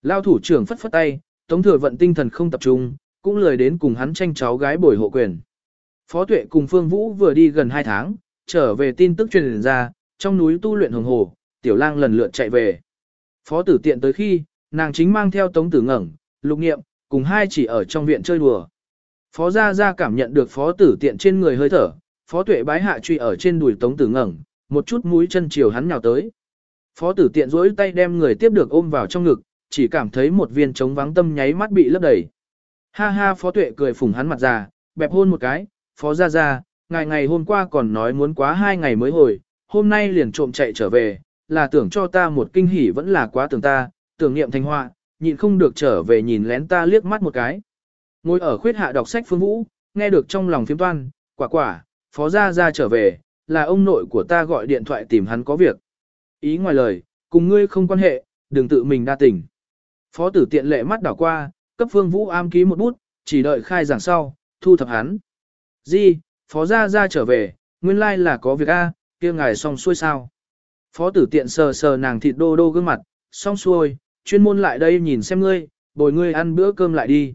Lao thủ trưởng phất phất tay, Tống Thừa Vận tinh thần không tập trung, cũng lời đến cùng hắn tranh cháu gái bồi hộ quyền. Phó Tuệ cùng Phương Vũ vừa đi gần 2 tháng, trở về tin tức truyền ra, trong núi tu luyện hồng hồ, tiểu lang lần lượt chạy về. Phó tử tiện tới khi, nàng chính mang theo Tống Tử Ngẩng, Lục Nghiệm, cùng hai chỉ ở trong viện chơi đùa. Phó Gia Gia cảm nhận được Phó tử tiện trên người hơi thở, Phó Tuệ bái hạ truy ở trên đùi Tống Tử Ngẩng, một chút mũi chân chiều hắn nhào tới. Phó tử tiện duỗi tay đem người tiếp được ôm vào trong ngực, chỉ cảm thấy một viên trống vắng tâm nháy mắt bị lấp đầy. Ha ha phó tuệ cười phủng hắn mặt già, bẹp hôn một cái, phó ra ra, ngày ngày hôm qua còn nói muốn quá hai ngày mới hồi, hôm nay liền trộm chạy trở về, là tưởng cho ta một kinh hỉ vẫn là quá tưởng ta, tưởng niệm thành họa, nhịn không được trở về nhìn lén ta liếc mắt một cái. Ngồi ở khuyết hạ đọc sách phương vũ, nghe được trong lòng phiếm toan, quả quả, phó ra ra trở về, là ông nội của ta gọi điện thoại tìm hắn có việc. Ý ngoài lời, cùng ngươi không quan hệ, đừng tự mình đa tình. Phó tử tiện lệ mắt đảo qua, cấp phương vũ am ký một bút, chỉ đợi khai giảng sau, thu thập hắn. Di, phó gia gia trở về, nguyên lai là có việc A, kia ngài xong xuôi sao. Phó tử tiện sờ sờ nàng thịt đô đô gương mặt, xong xuôi, chuyên môn lại đây nhìn xem ngươi, bồi ngươi ăn bữa cơm lại đi.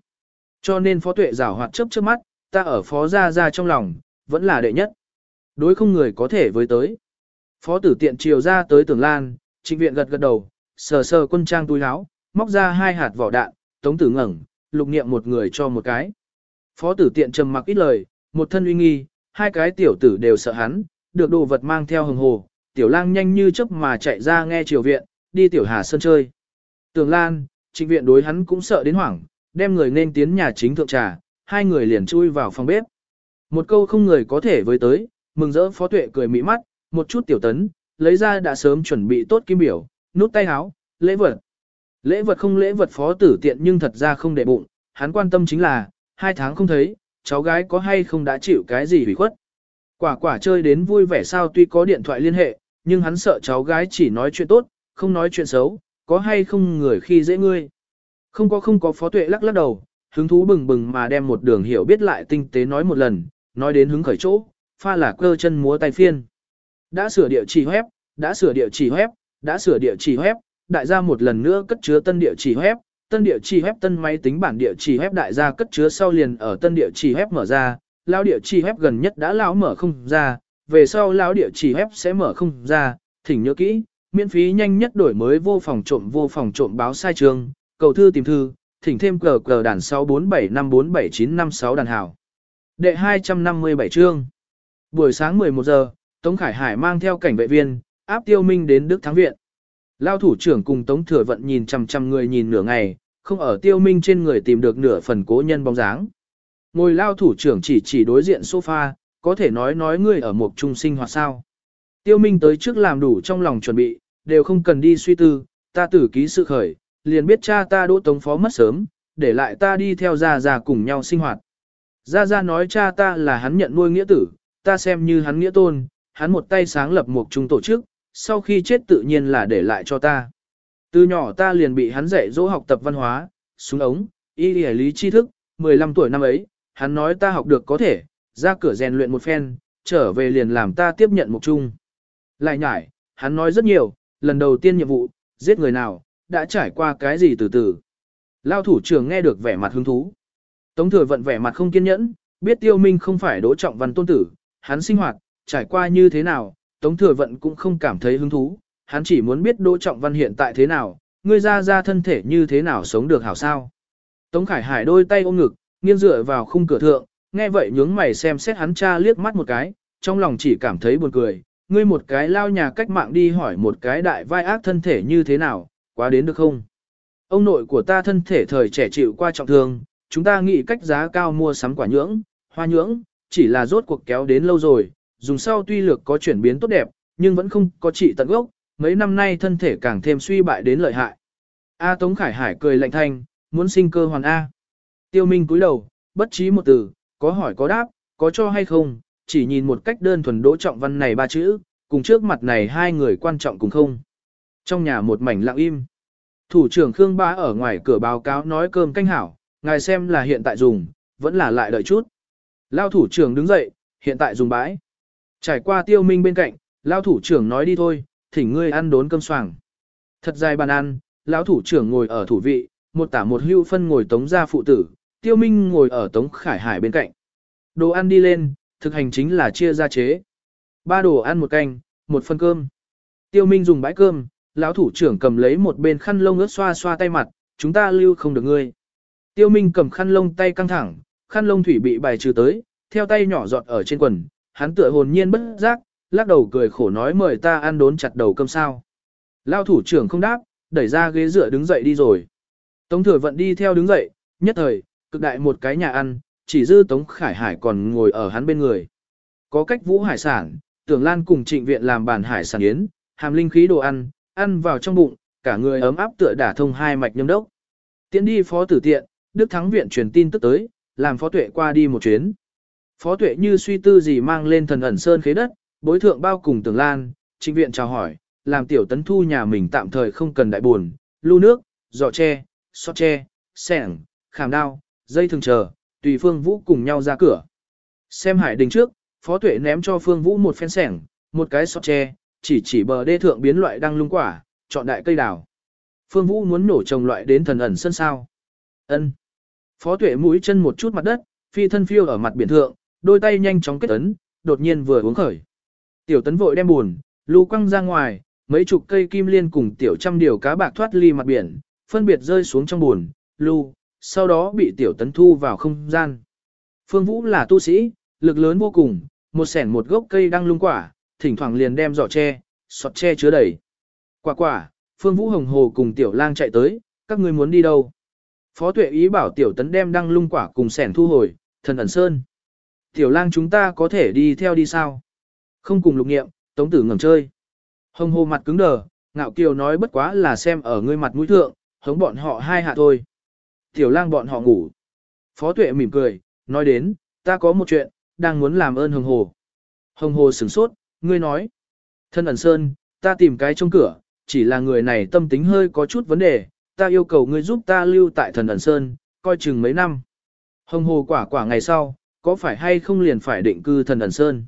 Cho nên phó tuệ giảo hoạt chớp trước mắt, ta ở phó gia gia trong lòng, vẫn là đệ nhất. Đối không người có thể với tới. Phó tử tiện chiều ra tới tưởng lan, trịnh viện gật gật đầu, sờ sờ quân trang túi áo, móc ra hai hạt vỏ đạn, tống tử ngẩng, lục niệm một người cho một cái. Phó tử tiện trầm mặc ít lời, một thân uy nghi, hai cái tiểu tử đều sợ hắn, được đồ vật mang theo hồng hồ, tiểu lang nhanh như chớp mà chạy ra nghe triều viện, đi tiểu hà sơn chơi. Tường lan, trịnh viện đối hắn cũng sợ đến hoảng, đem người nên tiến nhà chính thượng trà, hai người liền chui vào phòng bếp. Một câu không người có thể với tới, mừng rỡ phó tuệ cười mỹ mắt, một chút tiểu tấn, lấy ra đã sớm chuẩn bị tốt kim biểu, nút tay háo lễ vật. Lễ vật không lễ vật phó tử tiện nhưng thật ra không để bụng, hắn quan tâm chính là, hai tháng không thấy, cháu gái có hay không đã chịu cái gì hủy khuất. Quả quả chơi đến vui vẻ sao tuy có điện thoại liên hệ, nhưng hắn sợ cháu gái chỉ nói chuyện tốt, không nói chuyện xấu, có hay không người khi dễ ngươi. Không có không có phó tuệ lắc lắc đầu, hứng thú bừng bừng mà đem một đường hiểu biết lại tinh tế nói một lần, nói đến hứng khởi chỗ, pha là cơ chân múa tay phiên. Đã sửa địa chỉ web, đã sửa địa chỉ web, đã sửa địa chỉ web, đại gia một lần nữa cất chứa tân địa chỉ web, tân địa chỉ web tân máy tính bản địa chỉ web đại gia cất chứa sau liền ở tân địa chỉ web mở ra, lão địa chỉ web gần nhất đã lão mở không ra, về sau lão địa chỉ web sẽ mở không ra, thỉnh nhớ kỹ, miễn phí nhanh nhất đổi mới vô phòng trộm vô phòng trộm báo sai trường, cầu thư tìm thư, thỉnh thêm cờ cờ đàn 647547956 đàn hảo. Đệ 257 chương. Buổi sáng 11 giờ, Tống Khải Hải mang theo cảnh vệ viên, áp tiêu minh đến Đức Thắng Viện. Lao thủ trưởng cùng Tống Thừa Vận nhìn chằm chằm người nhìn nửa ngày, không ở tiêu minh trên người tìm được nửa phần cố nhân bóng dáng. Ngồi lao thủ trưởng chỉ chỉ đối diện sofa, có thể nói nói ngươi ở một trung sinh hoạt sao. Tiêu minh tới trước làm đủ trong lòng chuẩn bị, đều không cần đi suy tư, ta tử ký sự khởi, liền biết cha ta đỗ tống phó mất sớm, để lại ta đi theo gia gia cùng nhau sinh hoạt. Gia gia nói cha ta là hắn nhận nuôi nghĩa tử, ta xem như hắn nghĩa tôn, hắn một tay sáng lập một trung tổ chức, sau khi chết tự nhiên là để lại cho ta. Từ nhỏ ta liền bị hắn dạy dỗ học tập văn hóa, súng ống, y lý lý tri thức, 15 tuổi năm ấy, hắn nói ta học được có thể, ra cửa rèn luyện một phen, trở về liền làm ta tiếp nhận một chung. Lại nhải, hắn nói rất nhiều, lần đầu tiên nhiệm vụ, giết người nào, đã trải qua cái gì từ từ. Lao thủ trưởng nghe được vẻ mặt hứng thú. Tống thừa vận vẻ mặt không kiên nhẫn, biết tiêu minh không phải đỗ trọng văn tôn tử, hắn sinh hoạt, trải qua như thế nào, Tống Thừa Vận cũng không cảm thấy hứng thú, hắn chỉ muốn biết Đỗ Trọng Văn hiện tại thế nào, ngươi ra ra thân thể như thế nào sống được hảo sao. Tống Khải Hải đôi tay ôm ngực, nghiêng dựa vào khung cửa thượng, nghe vậy nhướng mày xem xét hắn cha liếc mắt một cái, trong lòng chỉ cảm thấy buồn cười, ngươi một cái lao nhà cách mạng đi hỏi một cái đại vai ác thân thể như thế nào, quá đến được không? Ông nội của ta thân thể thời trẻ chịu qua trọng thương, chúng ta nghĩ cách giá cao mua sắm quả nhưỡng, hoa nhưỡng, chỉ là rốt cuộc kéo đến lâu rồi, dùng sau tuy lược có chuyển biến tốt đẹp, nhưng vẫn không có trị tận gốc, mấy năm nay thân thể càng thêm suy bại đến lợi hại. A Tống Khải Hải cười lạnh thanh, muốn sinh cơ hoàn A. Tiêu Minh cúi đầu, bất trí một từ, có hỏi có đáp, có cho hay không, chỉ nhìn một cách đơn thuần đỗ trọng văn này ba chữ, cùng trước mặt này hai người quan trọng cùng không. Trong nhà một mảnh lặng im. Thủ trưởng Khương Ba ở ngoài cửa báo cáo nói cơm canh hảo, ngài xem là hiện tại dùng, vẫn là lại đợi chút. Lao thủ trưởng đứng dậy, hiện tại dùng bãi. Trải qua tiêu minh bên cạnh, lão thủ trưởng nói đi thôi, thỉnh ngươi ăn đốn cơm xoàng. Thật dài bàn ăn, lão thủ trưởng ngồi ở thủ vị, một tả một hưu phân ngồi tống gia phụ tử, tiêu minh ngồi ở tống khải hải bên cạnh. Đồ ăn đi lên, thực hành chính là chia ra chế. Ba đồ ăn một canh, một phần cơm. Tiêu minh dùng bãi cơm, lão thủ trưởng cầm lấy một bên khăn lông ướt xoa xoa tay mặt, chúng ta lưu không được ngươi. Tiêu minh cầm khăn lông tay căng thẳng, khăn lông thủy bị bài trừ tới, theo tay nhỏ giọt ở trên quần, hắn tựa hồn nhiên bất giác, lắc đầu cười khổ nói mời ta ăn đốn chặt đầu cơm sao. Lao thủ trưởng không đáp, đẩy ra ghế dựa đứng dậy đi rồi. Tống thừa vận đi theo đứng dậy, nhất thời, cực đại một cái nhà ăn, chỉ dư Tống Khải Hải còn ngồi ở hắn bên người. Có cách vũ hải sản, tưởng lan cùng trịnh viện làm bàn hải sản yến, hàm linh khí đồ ăn, ăn vào trong bụng, cả người ấm áp tựa đả thông hai mạch nhâm đốc. Tiến đi phó tử tiện, Đức Thắng Viện truyền tin tức tới, làm phó tuệ qua đi một chuyến. Phó tuệ như suy tư gì mang lên thần ẩn sơn khế đất, bối thượng bao cùng tường lan, trịnh viện chào hỏi, làm tiểu tấn thu nhà mình tạm thời không cần đại buồn, lưu nước, giỏ tre, xót tre, sẻng, khảm đao, dây thường chờ, tùy phương vũ cùng nhau ra cửa. Xem hải đình trước, phó tuệ ném cho phương vũ một phen sẻng, một cái xót tre, chỉ chỉ bờ đê thượng biến loại đang lung quả, chọn đại cây đào. Phương vũ muốn nổ trồng loại đến thần ẩn sân sao. ân Phó tuệ mũi chân một chút mặt đất, phi thân phiêu ở mặt biển thượng, đôi tay nhanh chóng kết ấn, đột nhiên vừa uống khởi. Tiểu tấn vội đem buồn, lưu quăng ra ngoài, mấy chục cây kim liên cùng tiểu trăm điều cá bạc thoát ly mặt biển, phân biệt rơi xuống trong buồn, lưu, sau đó bị tiểu tấn thu vào không gian. Phương Vũ là tu sĩ, lực lớn vô cùng, một sẻn một gốc cây đang lung quả, thỉnh thoảng liền đem giỏ tre, sọt tre chứa đầy. Quả quả, Phương Vũ hồng hồ cùng tiểu lang chạy tới, các ngươi muốn đi đâu? Phó tuệ ý bảo tiểu tấn đem đăng lung quả cùng sẻn thu hồi, thần ẩn sơn. Tiểu lang chúng ta có thể đi theo đi sao? Không cùng lục nghiệm, tống tử ngầm chơi. Hồng hồ mặt cứng đờ, ngạo kiều nói bất quá là xem ở ngươi mặt mũi thượng, hống bọn họ hai hạ thôi. Tiểu lang bọn họ ngủ. Phó tuệ mỉm cười, nói đến, ta có một chuyện, đang muốn làm ơn hồng hồ. Hồng hồ sửng sốt, ngươi nói. Thân ẩn sơn, ta tìm cái trong cửa, chỉ là người này tâm tính hơi có chút vấn đề, ta yêu cầu ngươi giúp ta lưu tại thần ẩn sơn, coi chừng mấy năm. Hồng hồ quả quả ngày sau, có phải hay không liền phải định cư thần ẩn sơn.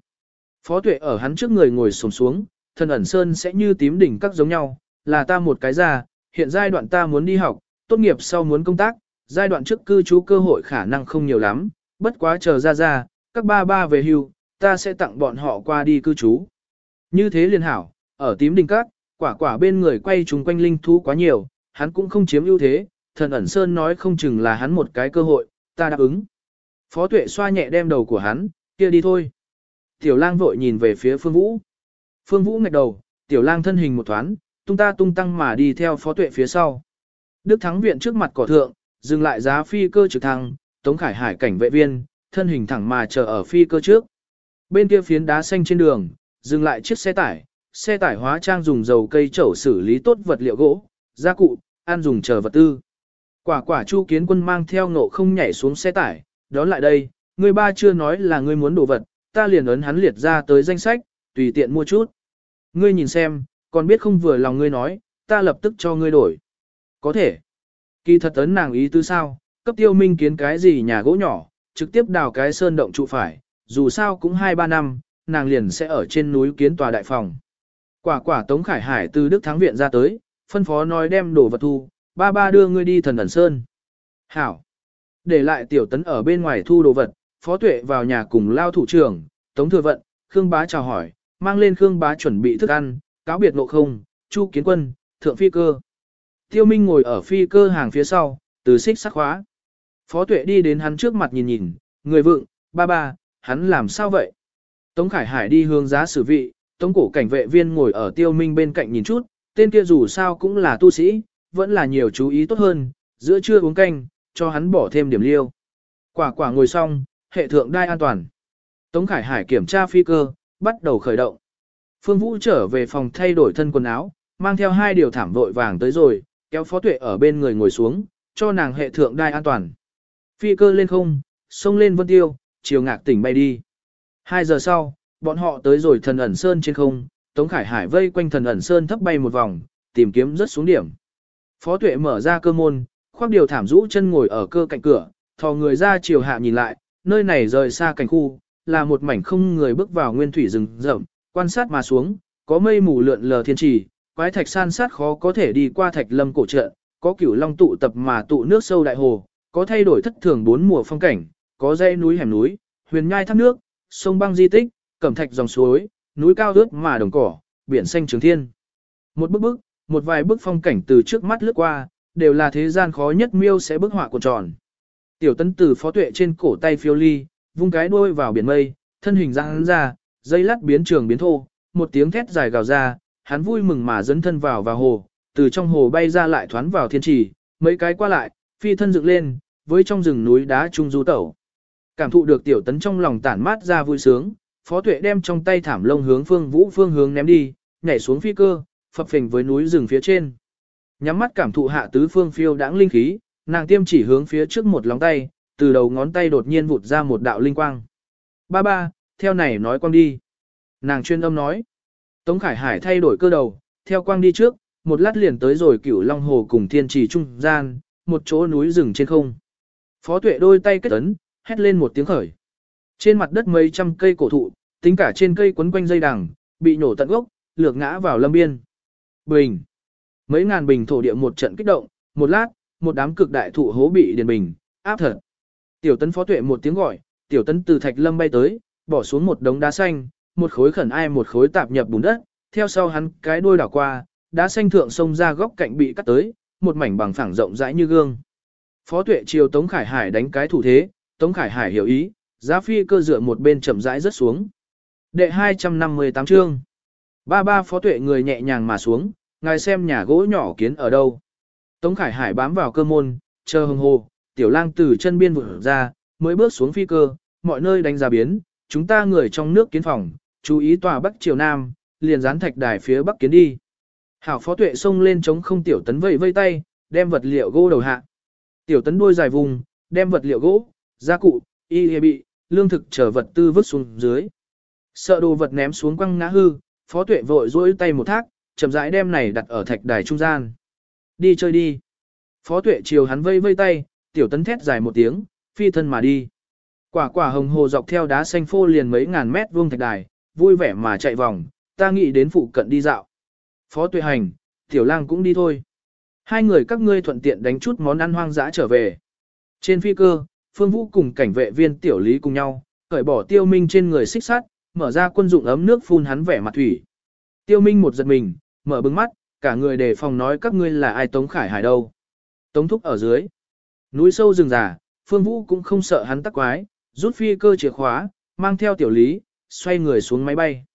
Phó tuệ ở hắn trước người ngồi sồm xuống, thần ẩn sơn sẽ như tím đỉnh các giống nhau, là ta một cái già, hiện giai đoạn ta muốn đi học, tốt nghiệp sau muốn công tác, giai đoạn trước cư trú cơ hội khả năng không nhiều lắm, bất quá chờ ra ra, các ba ba về hưu, ta sẽ tặng bọn họ qua đi cư trú. Như thế liền hảo, ở tím đỉnh các, quả quả bên người quay chúng quanh linh thú quá nhiều, hắn cũng không chiếm ưu thế, thần ẩn sơn nói không chừng là hắn một cái cơ hội, ta đáp ứng. Phó tuệ xoa nhẹ đem đầu của hắn, kia đi thôi. Tiểu lang vội nhìn về phía phương vũ. Phương vũ ngạch đầu, tiểu lang thân hình một thoáng, tung ta tung tăng mà đi theo phó tuệ phía sau. Đức thắng viện trước mặt cỏ thượng, dừng lại giá phi cơ trực thăng, tống khải hải cảnh vệ viên, thân hình thẳng mà chờ ở phi cơ trước. Bên kia phiến đá xanh trên đường, dừng lại chiếc xe tải, xe tải hóa trang dùng dầu cây chậu xử lý tốt vật liệu gỗ, gia cụ, ăn dùng chờ vật tư. Quả quả chu kiến quân mang theo ngộ không nhảy xuống xe tải, đón lại đây, người ba chưa nói là ngươi muốn đồ vật, ta liền ấn hắn liệt ra tới danh sách, tùy tiện mua chút. Ngươi nhìn xem, còn biết không vừa lòng ngươi nói, ta lập tức cho ngươi đổi. Có thể. Kỳ thật ấn nàng ý tứ sao, cấp tiêu minh kiến cái gì nhà gỗ nhỏ, trực tiếp đào cái sơn động trụ phải, dù sao cũng 2-3 năm, nàng liền sẽ ở trên núi kiến tòa đại phòng. Quả quả Tống Khải Hải từ Đức Thắng Viện ra tới, phân phó nói đem đồ vật thu, ba ba đưa ngươi đi thần ẩn sơn. Hảo. Để lại tiểu tấn ở bên ngoài thu đồ vật, phó tuệ vào nhà cùng lao thủ trưởng, Tống Thừa Vận, Khương Bá chào hỏi, mang lên Khương Bá chuẩn bị thức ăn, cáo biệt nộ không, Chu Kiến Quân, Thượng Phi Cơ. Tiêu Minh ngồi ở phi cơ hàng phía sau, từ xích sắc khóa. Phó tuệ đi đến hắn trước mặt nhìn nhìn, người vượng, ba ba, hắn làm sao vậy? Tống Khải Hải đi hướng giá xử vị, Tống cổ cảnh vệ viên ngồi ở tiêu minh bên cạnh nhìn chút, tên kia dù sao cũng là tu sĩ, vẫn là nhiều chú ý tốt hơn, giữa trưa uống canh, cho hắn bỏ thêm điểm liêu. Quả quả ngồi xong, hệ thượng đai an toàn. Tống Khải Hải kiểm tra phi cơ, bắt đầu khởi động. Phương Vũ trở về phòng thay đổi thân quần áo, mang theo hai điều thảm vội vàng tới rồi, kéo phó tuệ ở bên người ngồi xuống, cho nàng hệ thượng đai an toàn. Phi cơ lên không, xông lên vân tiêu, chiều ngạc tỉnh bay đi. Hai giờ sau, bọn họ tới rồi thần ẩn sơn trên không, Tống Khải Hải vây quanh thần ẩn sơn thấp bay một vòng, tìm kiếm rất xuống điểm. Phó tuệ mở ra cơ môn, khoác điều thảm rũ chân ngồi ở cơ cạnh cửa, thò người ra chiều hạ nhìn lại, nơi này rời xa cảnh khu, là một mảnh không người bước vào nguyên thủy rừng rậm, quan sát mà xuống, có mây mù lượn lờ thiên trì, quái thạch san sát khó có thể đi qua thạch lâm cổ trợ. có cửu long tụ tập mà tụ nước sâu đại hồ, có thay đổi thất thường bốn mùa phong cảnh, có dãy núi hẻm núi, huyền nhai thác nước, sông băng di tích, cẩm thạch dòng suối, núi cao ướt mà đồng cỏ, biển xanh trường thiên. Một bức bức, một vài bức phong cảnh từ trước mắt lướt qua, đều là thế gian khó nhất miêu sẽ bức họa cuộn tròn. Tiểu tấn từ phó tuệ trên cổ tay phiêu ly, vung cái đuôi vào biển mây, thân hình ra hắn ra, dây lát biến trường biến thô, một tiếng thét dài gào ra, hắn vui mừng mà dẫn thân vào vào hồ, từ trong hồ bay ra lại thoán vào thiên trì, mấy cái qua lại, phi thân dựng lên, với trong rừng núi đá trung du tẩu. Cảm thụ được tiểu tấn trong lòng tản mát ra vui sướng, phó tuệ đem trong tay thảm lông hướng phương vũ phương hướng ném đi, nhảy xuống phi cơ, phập phình với núi rừng phía trên. Nhắm mắt cảm thụ hạ tứ phương phiêu đãng linh khí, nàng tiêm chỉ hướng phía trước một lòng tay, từ đầu ngón tay đột nhiên vụt ra một đạo linh quang. Ba ba, theo này nói quang đi. Nàng chuyên âm nói. Tống Khải Hải thay đổi cơ đầu, theo quang đi trước, một lát liền tới rồi cửu Long Hồ cùng thiên trì trung gian, một chỗ núi rừng trên không. Phó tuệ đôi tay kết ấn, hét lên một tiếng khởi. Trên mặt đất mấy trăm cây cổ thụ, tính cả trên cây quấn quanh dây đằng, bị nổ tận gốc, lược ngã vào lâm biên. Bình. Mấy ngàn bình thổ địa một trận kích động, một lát, một đám cực đại thụ hố bị điền bình, áp thật. Tiểu tấn phó tuệ một tiếng gọi, tiểu tấn từ thạch lâm bay tới, bỏ xuống một đống đá xanh, một khối khẩn ai một khối tạp nhập bùn đất, theo sau hắn cái đuôi đảo qua, đá xanh thượng sông ra góc cạnh bị cắt tới, một mảnh bằng phẳng rộng rãi như gương. Phó tuệ chiều Tống Khải Hải đánh cái thủ thế, Tống Khải Hải hiểu ý, giá phi cơ dựa một bên chậm rãi rất xuống. Đệ 258 chương. Ba ba phó tuệ người nhẹ nhàng mà xuống, ngài xem nhà gỗ nhỏ kiến ở đâu. Tống Khải Hải bám vào cơ môn, chờ hồng hồ, tiểu lang từ chân biên vừa ra, mới bước xuống phi cơ, mọi nơi đánh giá biến, chúng ta người trong nước kiến phòng, chú ý tòa bắc triều nam, liền dán thạch đài phía bắc kiến đi. Hảo phó tuệ xông lên chống không tiểu tấn vây vây tay, đem vật liệu gỗ đầu hạ. Tiểu tấn đuôi dài vùng, đem vật liệu gỗ, gia cụ, y bị, lương thực trở vật tư vứt xuống dưới. Sợ đồ vật ném xuống quăng ngã hư, phó tuệ vội duỗi tay một thác, chậm rãi đem này đặt ở thạch đài trung gian. Đi chơi đi. Phó tuệ chiều hắn vây vây tay, tiểu tấn thét dài một tiếng, phi thân mà đi. Quả quả hồng hồ dọc theo đá xanh phô liền mấy ngàn mét vuông thạch đài, vui vẻ mà chạy vòng, ta nghĩ đến phụ cận đi dạo. Phó tuệ hành, tiểu lang cũng đi thôi. Hai người các ngươi thuận tiện đánh chút món ăn hoang dã trở về. Trên phi cơ, Phương Vũ cùng cảnh vệ viên tiểu lý cùng nhau, cởi bỏ tiêu minh trên người xích sắt, mở ra quân dụng ấm nước phun hắn vẻ mặt thủy. Tiêu minh một giật mình, mở bừng mắt, cả người đề phòng nói các ngươi là ai Tống Khải Hải đâu. Tống thúc ở dưới. Núi sâu rừng già, Phương Vũ cũng không sợ hắn tắc quái, rút phi cơ chìa khóa, mang theo tiểu lý, xoay người xuống máy bay.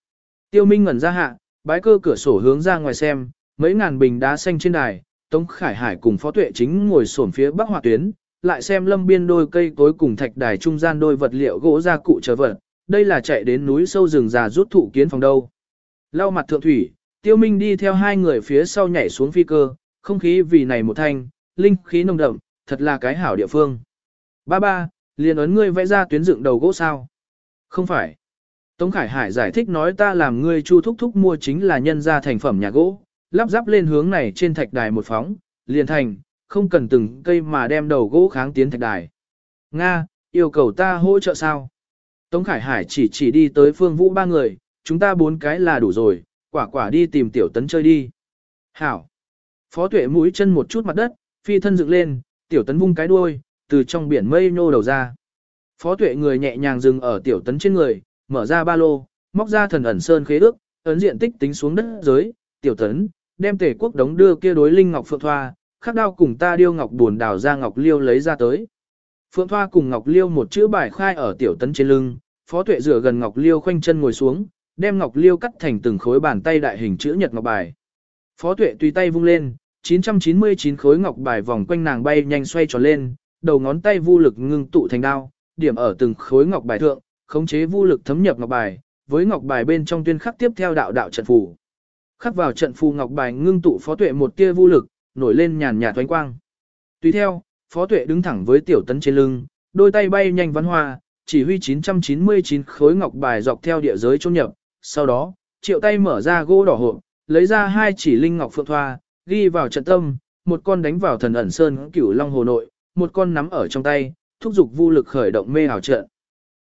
Tiêu Minh ngẩn ra hạ, bái cơ cửa sổ hướng ra ngoài xem, mấy ngàn bình đá xanh trên đài, Tống Khải Hải cùng Phó Tuệ chính ngồi xổm phía bắc hỏa tuyến, lại xem lâm biên đôi cây cối cùng thạch đài trung gian đôi vật liệu gỗ gia cụ chờ vật, đây là chạy đến núi sâu rừng già rút thụ kiến phòng đâu. Lau mặt thượng thủy, Tiêu Minh đi theo hai người phía sau nhảy xuống phi cơ, không khí vì này một thanh, linh khí nồng đậm, thật là cái hảo địa phương. Ba ba, liền ấn ngươi vẽ ra tuyến dựng đầu gỗ sao? Không phải. Tống Khải Hải giải thích nói ta làm ngươi chu thúc thúc mua chính là nhân ra thành phẩm nhà gỗ, lắp ráp lên hướng này trên thạch đài một phóng, liền thành, không cần từng cây mà đem đầu gỗ kháng tiến thạch đài. Nga, yêu cầu ta hỗ trợ sao? Tống Khải Hải chỉ chỉ đi tới phương vũ ba người, chúng ta bốn cái là đủ rồi, quả quả đi tìm tiểu tấn chơi đi. Hảo. Phó tuệ mũi chân một chút mặt đất, phi thân dựng lên, tiểu tấn vung cái đuôi, từ trong biển mây nô đầu ra. Phó tuệ người nhẹ nhàng dừng ở tiểu tấn trên người, mở ra ba lô, móc ra thần ẩn sơn khế ước, ấn diện tích tính xuống đất dưới, tiểu tấn, đem tể quốc đống đưa kia đối linh ngọc phượng thoa, khắc đao cùng ta điêu ngọc buồn đào ra ngọc liêu lấy ra tới. Phượng thoa cùng ngọc liêu một chữ bài khai ở tiểu tấn trên lưng, phó tuệ rửa gần ngọc liêu khoanh chân ngồi xuống, đem ngọc liêu cắt thành từng khối bàn tay đại hình chữ nhật ngọc bài. Phó tuệ tùy tay vung lên, 999 khối ngọc bài vòng quanh nàng bay nhanh xoay tròn lên, đầu ngón tay vô lực ngưng tụ thành đao, điểm ở từng khối ngọc bài thượng, khống chế vô lực thấm nhập ngọc bài, với ngọc bài bên trong tuyên khắc tiếp theo đạo đạo trận phù. Khắc vào trận phù ngọc bài ngưng tụ phó tuệ một tia vô lực, nổi lên nhàn nhạt thoánh quang. Tùy theo, phó tuệ đứng thẳng với tiểu tấn trên lưng, đôi tay bay nhanh văn hoa, chỉ huy 999 khối ngọc bài dọc theo địa giới chôn nhập, sau đó, triệu tay mở ra gỗ đỏ hộp, lấy ra hai chỉ linh ngọc phượng thoa, ghi vào trận tâm, một con đánh vào thần ẩn sơn cửu long hồ nội, một con nắm ở trong tay, thúc giục vô lực khởi động mê ảo trận.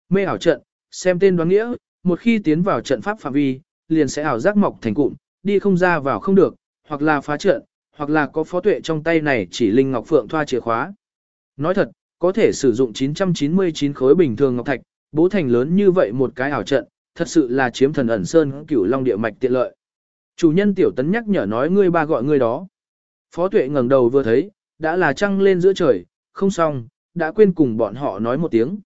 Mê ảo trận, xem tên đoán nghĩa, một khi tiến vào trận pháp phạm vi, liền sẽ ảo giác mọc thành cụm, đi không ra vào không được, hoặc là phá trận, hoặc là có phó tuệ trong tay này chỉ linh ngọc phượng thoa chìa khóa. Nói thật, có thể sử dụng 999 khối bình thường ngọc thạch, bố thành lớn như vậy một cái ảo trận, thật sự là chiếm thần ẩn sơn cửu long địa mạch tiện lợi. Chủ nhân tiểu tấn nhắc nhở nói ngươi ba gọi ngươi đó. Phó tuệ ngẩng đầu vừa thấy, đã là trăng lên giữa trời, không xong, đã quên cùng bọn họ nói một tiếng.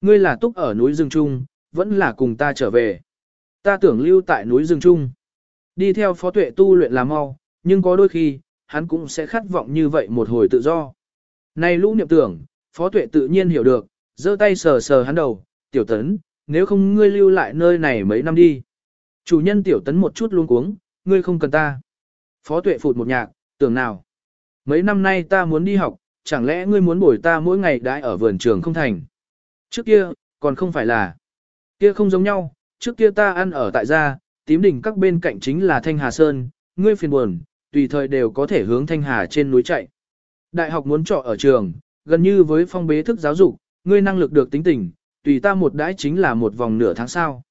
Ngươi là túc ở núi rừng trung, vẫn là cùng ta trở về. Ta tưởng lưu tại núi rừng trung. Đi theo phó tuệ tu luyện là mau, nhưng có đôi khi, hắn cũng sẽ khát vọng như vậy một hồi tự do. Này lũ niệm tưởng, phó tuệ tự nhiên hiểu được, giơ tay sờ sờ hắn đầu, tiểu tấn, nếu không ngươi lưu lại nơi này mấy năm đi. Chủ nhân tiểu tấn một chút luôn cuống, ngươi không cần ta. Phó tuệ phụt một nhạc, tưởng nào. Mấy năm nay ta muốn đi học, chẳng lẽ ngươi muốn bồi ta mỗi ngày đãi ở vườn trường không thành. Trước kia, còn không phải là. Kia không giống nhau, trước kia ta ăn ở tại gia, tím đỉnh các bên cạnh chính là Thanh Hà Sơn, ngươi phiền buồn, tùy thời đều có thể hướng Thanh Hà trên núi chạy. Đại học muốn trọ ở trường, gần như với phong bế thức giáo dục, ngươi năng lực được tính tình, tùy ta một đãi chính là một vòng nửa tháng sau.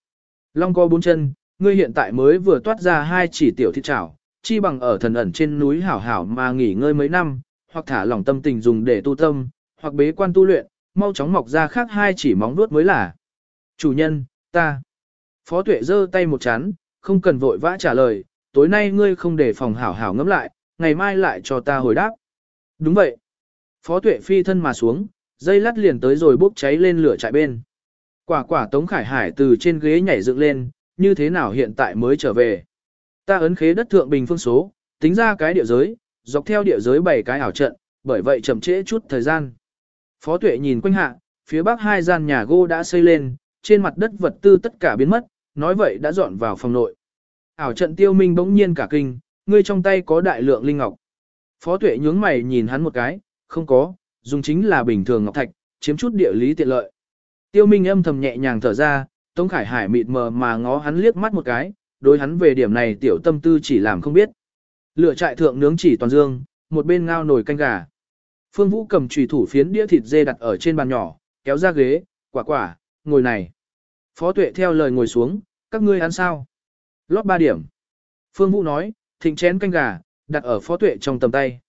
Long có bốn chân, ngươi hiện tại mới vừa toát ra hai chỉ tiểu thịt chảo, chi bằng ở thần ẩn trên núi hảo hảo mà nghỉ ngơi mấy năm, hoặc thả lỏng tâm tình dùng để tu tâm, hoặc bế quan tu luyện, mau chóng mọc ra khác hai chỉ móng vuốt mới là. Chủ nhân, ta. Phó tuệ giơ tay một chán, không cần vội vã trả lời, tối nay ngươi không để phòng hảo hảo ngẫm lại, ngày mai lại cho ta hồi đáp. Đúng vậy. Phó tuệ phi thân mà xuống, dây lắt liền tới rồi bốc cháy lên lửa trại bên. Quả quả Tống Khải Hải từ trên ghế nhảy dựng lên, như thế nào hiện tại mới trở về. Ta ấn khế đất thượng bình phương số, tính ra cái địa giới, dọc theo địa giới bảy cái ảo trận, bởi vậy chậm trễ chút thời gian. Phó tuệ nhìn quanh hạ, phía bắc hai gian nhà gỗ đã xây lên, trên mặt đất vật tư tất cả biến mất, nói vậy đã dọn vào phòng nội. Ảo trận tiêu minh bỗng nhiên cả kinh, ngươi trong tay có đại lượng linh ngọc. Phó tuệ nhướng mày nhìn hắn một cái, không có, dùng chính là bình thường ngọc thạch, chiếm chút địa lý tiện lợi. Tiêu minh âm thầm nhẹ nhàng thở ra, Tống Khải Hải mịt mờ mà ngó hắn liếc mắt một cái, đối hắn về điểm này tiểu tâm tư chỉ làm không biết. Lửa trại thượng nướng chỉ toàn dương, một bên ngao nồi canh gà. Phương Vũ cầm chùy thủ phiến đĩa thịt dê đặt ở trên bàn nhỏ, kéo ra ghế, quả quả, ngồi này. Phó tuệ theo lời ngồi xuống, các ngươi ăn sao? Lót ba điểm. Phương Vũ nói, thịnh chén canh gà, đặt ở phó tuệ trong tầm tay.